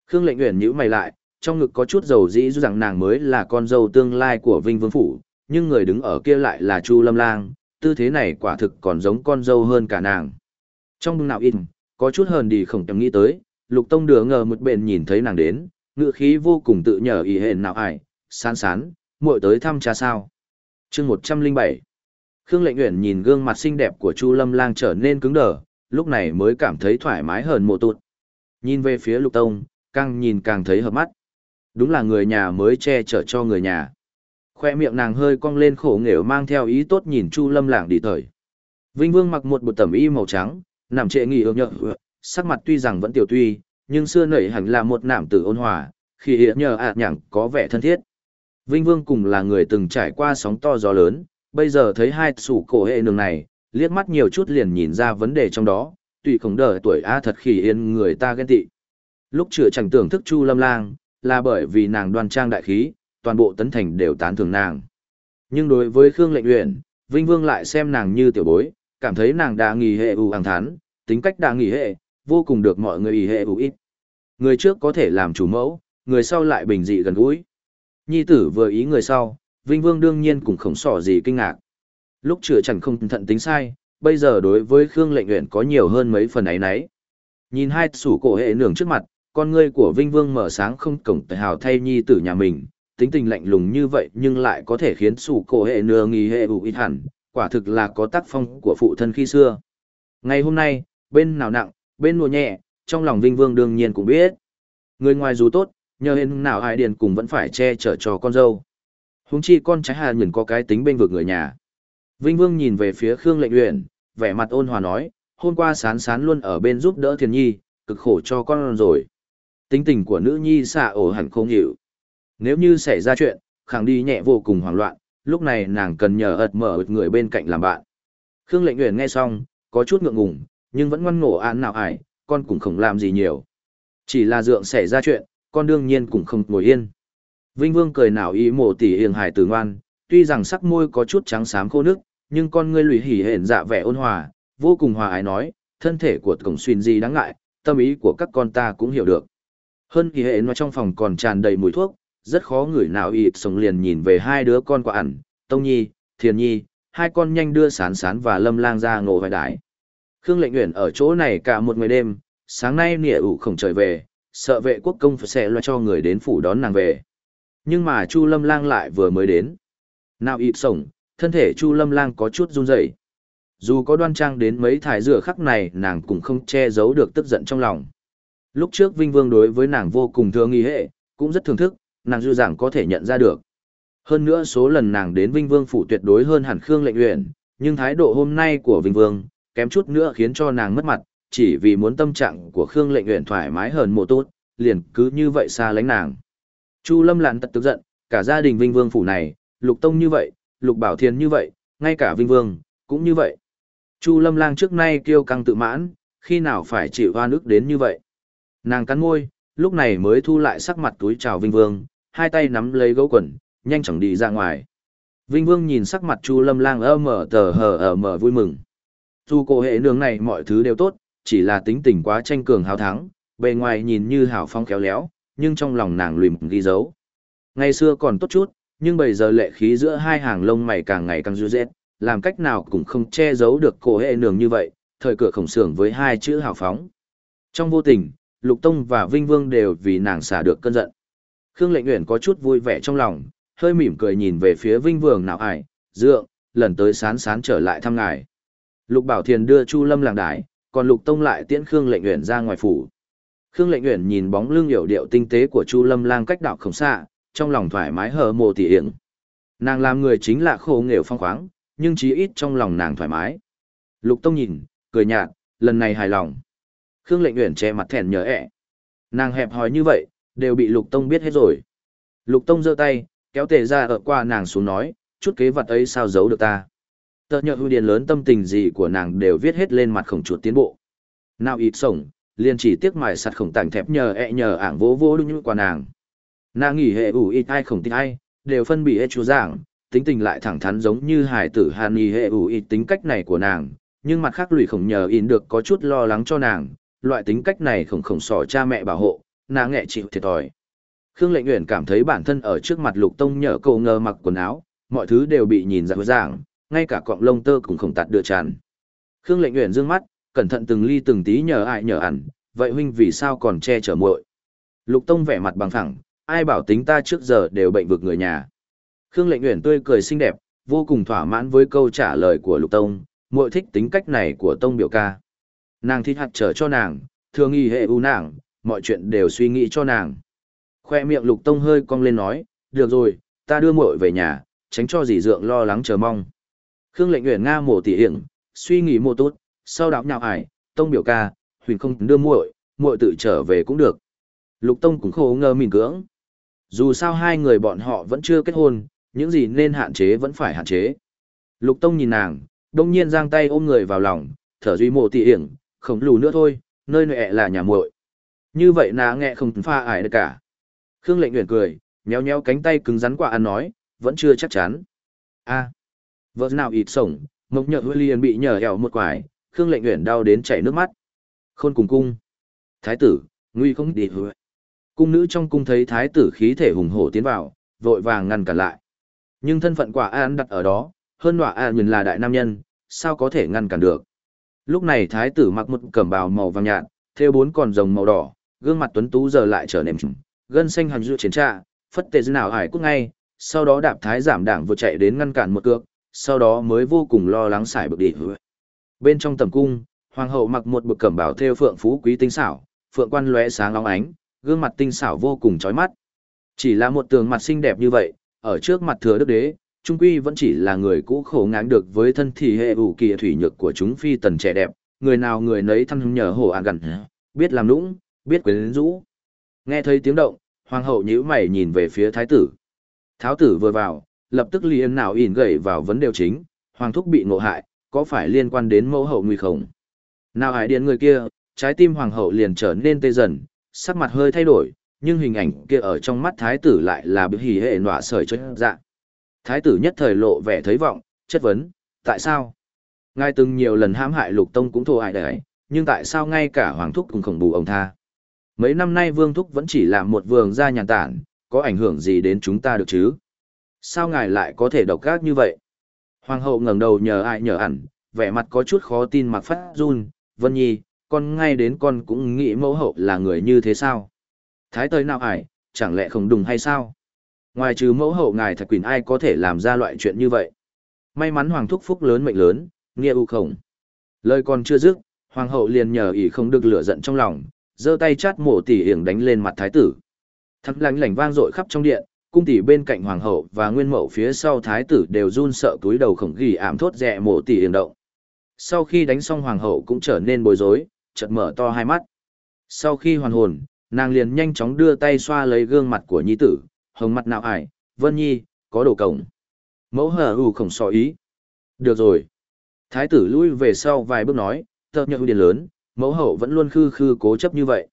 Khương Lệnh Uyển nhíu mày lại, trong ngực có chút dầu dĩ rằng nàng mới là con dâu tương lai của Vinh Vương Phủ, nhưng người đứng ở kia lại là Chu Lâm Lang, tư thế này quả thực còn giống con dâu hơn cả nàng. Trong bưng nào in, có chút hờn đi không tầm nghĩ tới, Lục Tông đứa ngờ một bên nhìn thấy nàng đến, ngựa khí vô cùng tự nhờ ý hẹn nào ải, sán sán, muội tới thăm cha sao. chương 107 Khương Lệnh Uyển nhìn gương mặt xinh đẹp của Chu Lâm Lang trở nên cứng đờ, lúc này mới cảm thấy thoải mái hơn mộ tụt. Nhìn về phía Lục Tông, càng nhìn càng thấy hợp mắt. Đúng là người nhà mới che chở cho người nhà. Khoe miệng nàng hơi cong lên khổ nghểu mang theo ý tốt nhìn Chu Lâm lảng đi thời. Vinh Vương mặc một bộ tẩm y màu trắng, nằm trệ nghỉ ương nhợ, sắc mặt tuy rằng vẫn tiểu tuy, nhưng xưa nảy hẳn là một nạm tử ôn hòa, khi hiện nhờ ạ nhẳng có vẻ thân thiết. Vinh Vương cùng là người từng trải qua sóng to gió lớn, bây giờ thấy hai sủ cổ hệ nương này, liếc mắt nhiều chút liền nhìn ra vấn đề trong đó, tùy không đợi tuổi A thật khỉ yên người ta ghen tị. Lúc chửa chẳng tưởng thức Chu Lâm Lang, là bởi vì nàng đoan trang đại khí, toàn bộ tấn thành đều tán thưởng nàng. Nhưng đối với Khương Lệnh Uyển, Vinh Vương lại xem nàng như tiểu bối, cảm thấy nàng đã nghỉ hệ ưu hàng thán, tính cách đã nghỉ hệ, vô cùng được mọi người ý hệ ưu ít. Người trước có thể làm chủ mẫu, người sau lại bình dị gần gũi. Nhi tử vừa ý người sau, Vinh Vương đương nhiên cũng không sỏ gì kinh ngạc. Lúc chữa chẳng không thận tính sai, bây giờ đối với Khương Lệnh Uyển có nhiều hơn mấy phần ấy nấy. Nhìn hai sủ cổ hệ nường trước mặt, con ngươi của Vinh Vương mở sáng không cổng tự hào thay nhi tử nhà mình, tính tình lạnh lùng như vậy nhưng lại có thể khiến sủ cổ hệ nửa nghi hệ ủ ít hẳn, quả thực là có tác phong của phụ thân khi xưa. Ngày hôm nay, bên nào nặng, bên nùa nhẹ, trong lòng Vinh Vương đương nhiên cũng biết. Người ngoài dù tốt, nhờ hên nào hai điền cùng vẫn phải che chở cho con dâu. Huống chi con trái hà nhìn có cái tính bên vực người nhà. Vinh Vương nhìn về phía Khương Lệnh Uyển, vẻ mặt ôn hòa nói, hôm qua sán sán luôn ở bên giúp đỡ Thiền Nhi, cực khổ cho con rồi. Tính tình của nữ nhi xạ ổ hẳn không hiểu. Nếu như xảy ra chuyện, khẳng đi nhẹ vô cùng hoảng loạn, lúc này nàng cần nhờ ật mở người bên cạnh làm bạn. Khương Lệnh Uyển nghe xong, có chút ngượng ngùng, nhưng vẫn ngoan ngổ án nào ải, con cũng không làm gì nhiều. Chỉ là dượng xảy ra chuyện, con đương nhiên cũng không ngồi yên. Vinh Vương cười nào ý mộ tỷ hiền hải tử ngoan, tuy rằng sắc môi có chút trắng xám khô nước, nhưng con ngươi lùi hỉ hển dạ vẻ ôn hòa, vô cùng hòa ái nói, thân thể của cổng xuyên gì đáng ngại, tâm ý của các con ta cũng hiểu được. Hơn kỳ hệ nó trong phòng còn tràn đầy mùi thuốc, rất khó người nào ịt sống liền nhìn về hai đứa con quả ẩn, Tông Nhi, Thiền Nhi, hai con nhanh đưa sán sán và lâm lang ra ngộ vài đái. Khương lệnh nguyện ở chỗ này cả một ngày đêm, sáng nay nịa ủ khổng trời về, sợ vệ quốc công sẽ lo cho người đến phủ đón nàng về. Nhưng mà Chu Lâm Lang lại vừa mới đến. Nào ịt sổng, thân thể Chu Lâm Lang có chút run rẩy. Dù có đoan trang đến mấy thải rửa khắc này nàng cũng không che giấu được tức giận trong lòng. Lúc trước Vinh Vương đối với nàng vô cùng thương nghi hệ, cũng rất thưởng thức, nàng dư dàng có thể nhận ra được. Hơn nữa số lần nàng đến Vinh Vương phủ tuyệt đối hơn hẳn Khương Lệnh Uyển, nhưng thái độ hôm nay của Vinh Vương, kém chút nữa khiến cho nàng mất mặt, chỉ vì muốn tâm trạng của Khương Lệnh Uyển thoải mái hơn một tốt, liền cứ như vậy xa lánh nàng. Chu Lâm lạn tật tức giận, cả gia đình Vinh Vương phủ này, Lục Tông như vậy, Lục Bảo Thiên như vậy, ngay cả Vinh Vương, cũng như vậy. Chu Lâm Lang trước nay kiêu căng tự mãn, khi nào phải chịu oan nước đến như vậy. Nàng cắn môi, lúc này mới thu lại sắc mặt túi chào Vinh Vương, hai tay nắm lấy gấu quần, nhanh chóng đi ra ngoài. Vinh Vương nhìn sắc mặt Chu Lâm Lang ơ mở tờ hờ ờ ở mở vui mừng. Dù cổ hệ nương này mọi thứ đều tốt, chỉ là tính tình quá tranh cường hào thắng, bề ngoài nhìn như hảo phong khéo léo, nhưng trong lòng nàng lùm ghi dấu. Ngày xưa còn tốt chút, nhưng bây giờ lệ khí giữa hai hàng lông mày càng ngày càng dữ dết, làm cách nào cũng không che giấu được cổ hệ nương như vậy, thời cửa khổng sưởng với hai chữ hào phóng. Trong vô tình, Lục Tông và Vinh Vương đều vì nàng xả được cơn giận. Khương Lệnh Uyển có chút vui vẻ trong lòng, hơi mỉm cười nhìn về phía Vinh Vương nào ải, dượng, lần tới sán sán trở lại thăm ngài. Lục Bảo Thiền đưa Chu Lâm làng đái, còn Lục Tông lại tiễn Khương Lệnh Uyển ra ngoài phủ. Khương Lệnh Uyển nhìn bóng lưng hiểu điệu tinh tế của Chu Lâm lang cách đạo không xa, trong lòng thoải mái hờ mồ tỉ yểng. Nàng làm người chính là khổ nghèo phong khoáng, nhưng chí ít trong lòng nàng thoải mái. Lục Tông nhìn, cười nhạt, lần này hài lòng. Khương Lệnh Uyển che mặt thẹn nhớ ẹ. Nàng hẹp hòi như vậy, đều bị Lục Tông biết hết rồi. Lục Tông giơ tay, kéo tề ra ở qua nàng xuống nói, chút kế vật ấy sao giấu được ta. Tờ nhợ hưu điền lớn tâm tình gì của nàng đều viết hết lên mặt khổng chuột tiến bộ. Nào ít sổng, liền chỉ tiếc mài sạt khổng tảng thẹp nhờ ẹ nhờ ảng vỗ vỗ đúng như qua nàng. Nàng nghỉ hệ ủ ít ai khổng tích ai, đều phân bị hết chú giảng, tính tình lại thẳng thắn giống như hải tử hàn nghỉ hệ ủ ít tính cách này của nàng, nhưng mặt khác lùi khổng nhờ in được có chút lo lắng cho nàng, loại tính cách này khổng khổng sỏ cha mẹ bảo hộ, nàng nghệ chịu thiệt thòi. Khương Lệnh Uyển cảm thấy bản thân ở trước mặt Lục Tông nhở cầu ngờ mặc quần áo, mọi thứ đều bị nhìn rõ ràng, ngay cả cọng lông tơ cũng không tạt đưa tràn. Khương Lệnh Uyển dương mắt, cẩn thận từng ly từng tí nhờ ai nhờ ẩn, vậy huynh vì sao còn che chở muội? Lục Tông vẻ mặt bằng thẳng, ai bảo tính ta trước giờ đều bệnh vực người nhà. Khương Lệnh Uyển tươi cười xinh đẹp, vô cùng thỏa mãn với câu trả lời của Lục Tông, muội thích tính cách này của Tông biểu ca. Nàng thích hạt trở cho nàng, thường y hệ u nàng, mọi chuyện đều suy nghĩ cho nàng. Khoe miệng Lục Tông hơi cong lên nói, được rồi, ta đưa muội về nhà, tránh cho dì dượng lo lắng chờ mong. Khương Lệnh nguyện nga mổ tỉ hiển, suy nghĩ một tốt, sau đó nhạo ải, Tông biểu ca, Huyền không đưa muội, muội tự trở về cũng được. Lục Tông cũng khổ ngờ mỉm cưỡng. Dù sao hai người bọn họ vẫn chưa kết hôn, những gì nên hạn chế vẫn phải hạn chế. Lục Tông nhìn nàng, đông nhiên giang tay ôm người vào lòng, thở duy mộ tỉ hiển, không lù nữa thôi, nơi nệ là nhà muội. Như vậy nà nghe không pha ải được cả. Khương lệnh nguyện cười, nhéo nhéo cánh tay cứng rắn qua ăn nói, vẫn chưa chắc chắn. a vợ nào ịt sổng, mộc nhợ hư liền bị nhờ hẻo một quải, Khương lệnh nguyện đau đến chảy nước mắt. Khôn cùng cung. Thái tử, nguy không đi hứa. Cung nữ trong cung thấy thái tử khí thể hùng hổ tiến vào, vội vàng ngăn cản lại. Nhưng thân phận quả an đặt ở đó, hơn nọa an nhìn là đại nam nhân, sao có thể ngăn cản được. Lúc này thái tử mặc một cẩm bào màu vàng nhạt, theo bốn con rồng màu đỏ, gương mặt tuấn tú giờ lại trở nên gân xanh hàm dự chiến trạ, phất tề nào hải cút ngay, sau đó đạp thái giảm đảng vừa chạy đến ngăn cản một cước, sau đó mới vô cùng lo lắng xài bực đi. Bên trong tầm cung, hoàng hậu mặc một bực cẩm bào theo phượng phú quý tinh xảo, phượng quan lóe sáng long ánh, gương mặt tinh xảo vô cùng chói mắt. Chỉ là một tường mặt xinh đẹp như vậy, ở trước mặt thừa đức đế, trung quy vẫn chỉ là người cũ khổ ngáng được với thân thể hệ ủ kỳ thủy nhược của chúng phi tần trẻ đẹp, người nào người nấy thăm nhờ hổ an gần, biết làm nũng, biết quyến rũ. Nghe thấy tiếng động, hoàng hậu nhíu mày nhìn về phía thái tử. Tháo tử vừa vào, lập tức liền nào ỉn gậy vào vấn đề chính, hoàng thúc bị ngộ hại, có phải liên quan đến mẫu hậu nguy không? Nào hải điện người kia, trái tim hoàng hậu liền trở nên tê dần, sắc mặt hơi thay đổi, nhưng hình ảnh kia ở trong mắt thái tử lại là bị hỉ hệ nọa sởi cho dạ. Thái tử nhất thời lộ vẻ thấy vọng, chất vấn, tại sao? Ngài từng nhiều lần hãm hại lục tông cũng thô hại đấy, nhưng tại sao ngay cả hoàng thúc cũng khổng bù ông tha? Mấy năm nay Vương Thúc vẫn chỉ là một vườn gia nhàn tản, có ảnh hưởng gì đến chúng ta được chứ? Sao ngài lại có thể độc gác như vậy? Hoàng hậu ngẩng đầu nhờ ai nhờ ẩn, vẻ mặt có chút khó tin mặc phát run, Vân Nhi, con ngay đến con cũng nghĩ mẫu hậu là người như thế sao? Thái tới nào ải, chẳng lẽ không đúng hay sao? Ngoài trừ mẫu hậu ngài thật quỳnh ai có thể làm ra loại chuyện như vậy? May mắn Hoàng Thúc Phúc lớn mệnh lớn, nghĩa u khổng. Lời còn chưa dứt, Hoàng hậu liền nhờ ỷ không được lửa giận trong lòng, giơ tay chát mổ tỷ hiển đánh lên mặt thái tử. Thắm lánh lảnh vang dội khắp trong điện, cung tỷ bên cạnh hoàng hậu và nguyên mẫu phía sau thái tử đều run sợ túi đầu khổng ghi ảm thốt rẹ mổ tỷ hiển động. Sau khi đánh xong hoàng hậu cũng trở nên bối rối, chợt mở to hai mắt. Sau khi hoàn hồn, nàng liền nhanh chóng đưa tay xoa lấy gương mặt của nhi tử, hồng mặt nào ải, vân nhi, có đồ cổng. Mẫu hờ ù khổng so ý. Được rồi. Thái tử lui về sau vài bước nói, tợt nhậu điện lớn, mẫu hậu vẫn luôn khư khư cố chấp như vậy.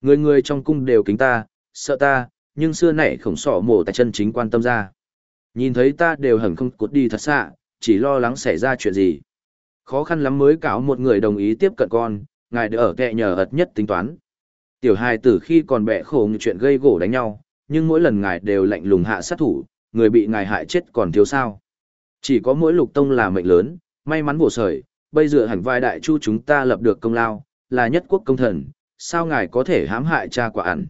Người người trong cung đều kính ta, sợ ta, nhưng xưa nãy khổng sỏ mổ tại chân chính quan tâm ra. Nhìn thấy ta đều hẳn không cút đi thật xạ, chỉ lo lắng xảy ra chuyện gì. Khó khăn lắm mới cáo một người đồng ý tiếp cận con, ngài đã ở kẹ nhờ ật nhất tính toán. Tiểu hài tử khi còn bẻ khổ như chuyện gây gỗ đánh nhau, nhưng mỗi lần ngài đều lạnh lùng hạ sát thủ, người bị ngài hại chết còn thiếu sao. Chỉ có mỗi lục tông là mệnh lớn, may mắn bổ sởi, bây giờ hẳn vai đại chu chúng ta lập được công lao, là nhất quốc công thần, sao ngài có thể hãm hại cha quả ẩn.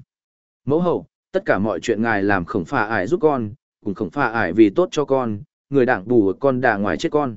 Mẫu hậu, tất cả mọi chuyện ngài làm khổng phà ải giúp con, cũng khổng phà ải vì tốt cho con, người đảng bù con đà ngoài chết con.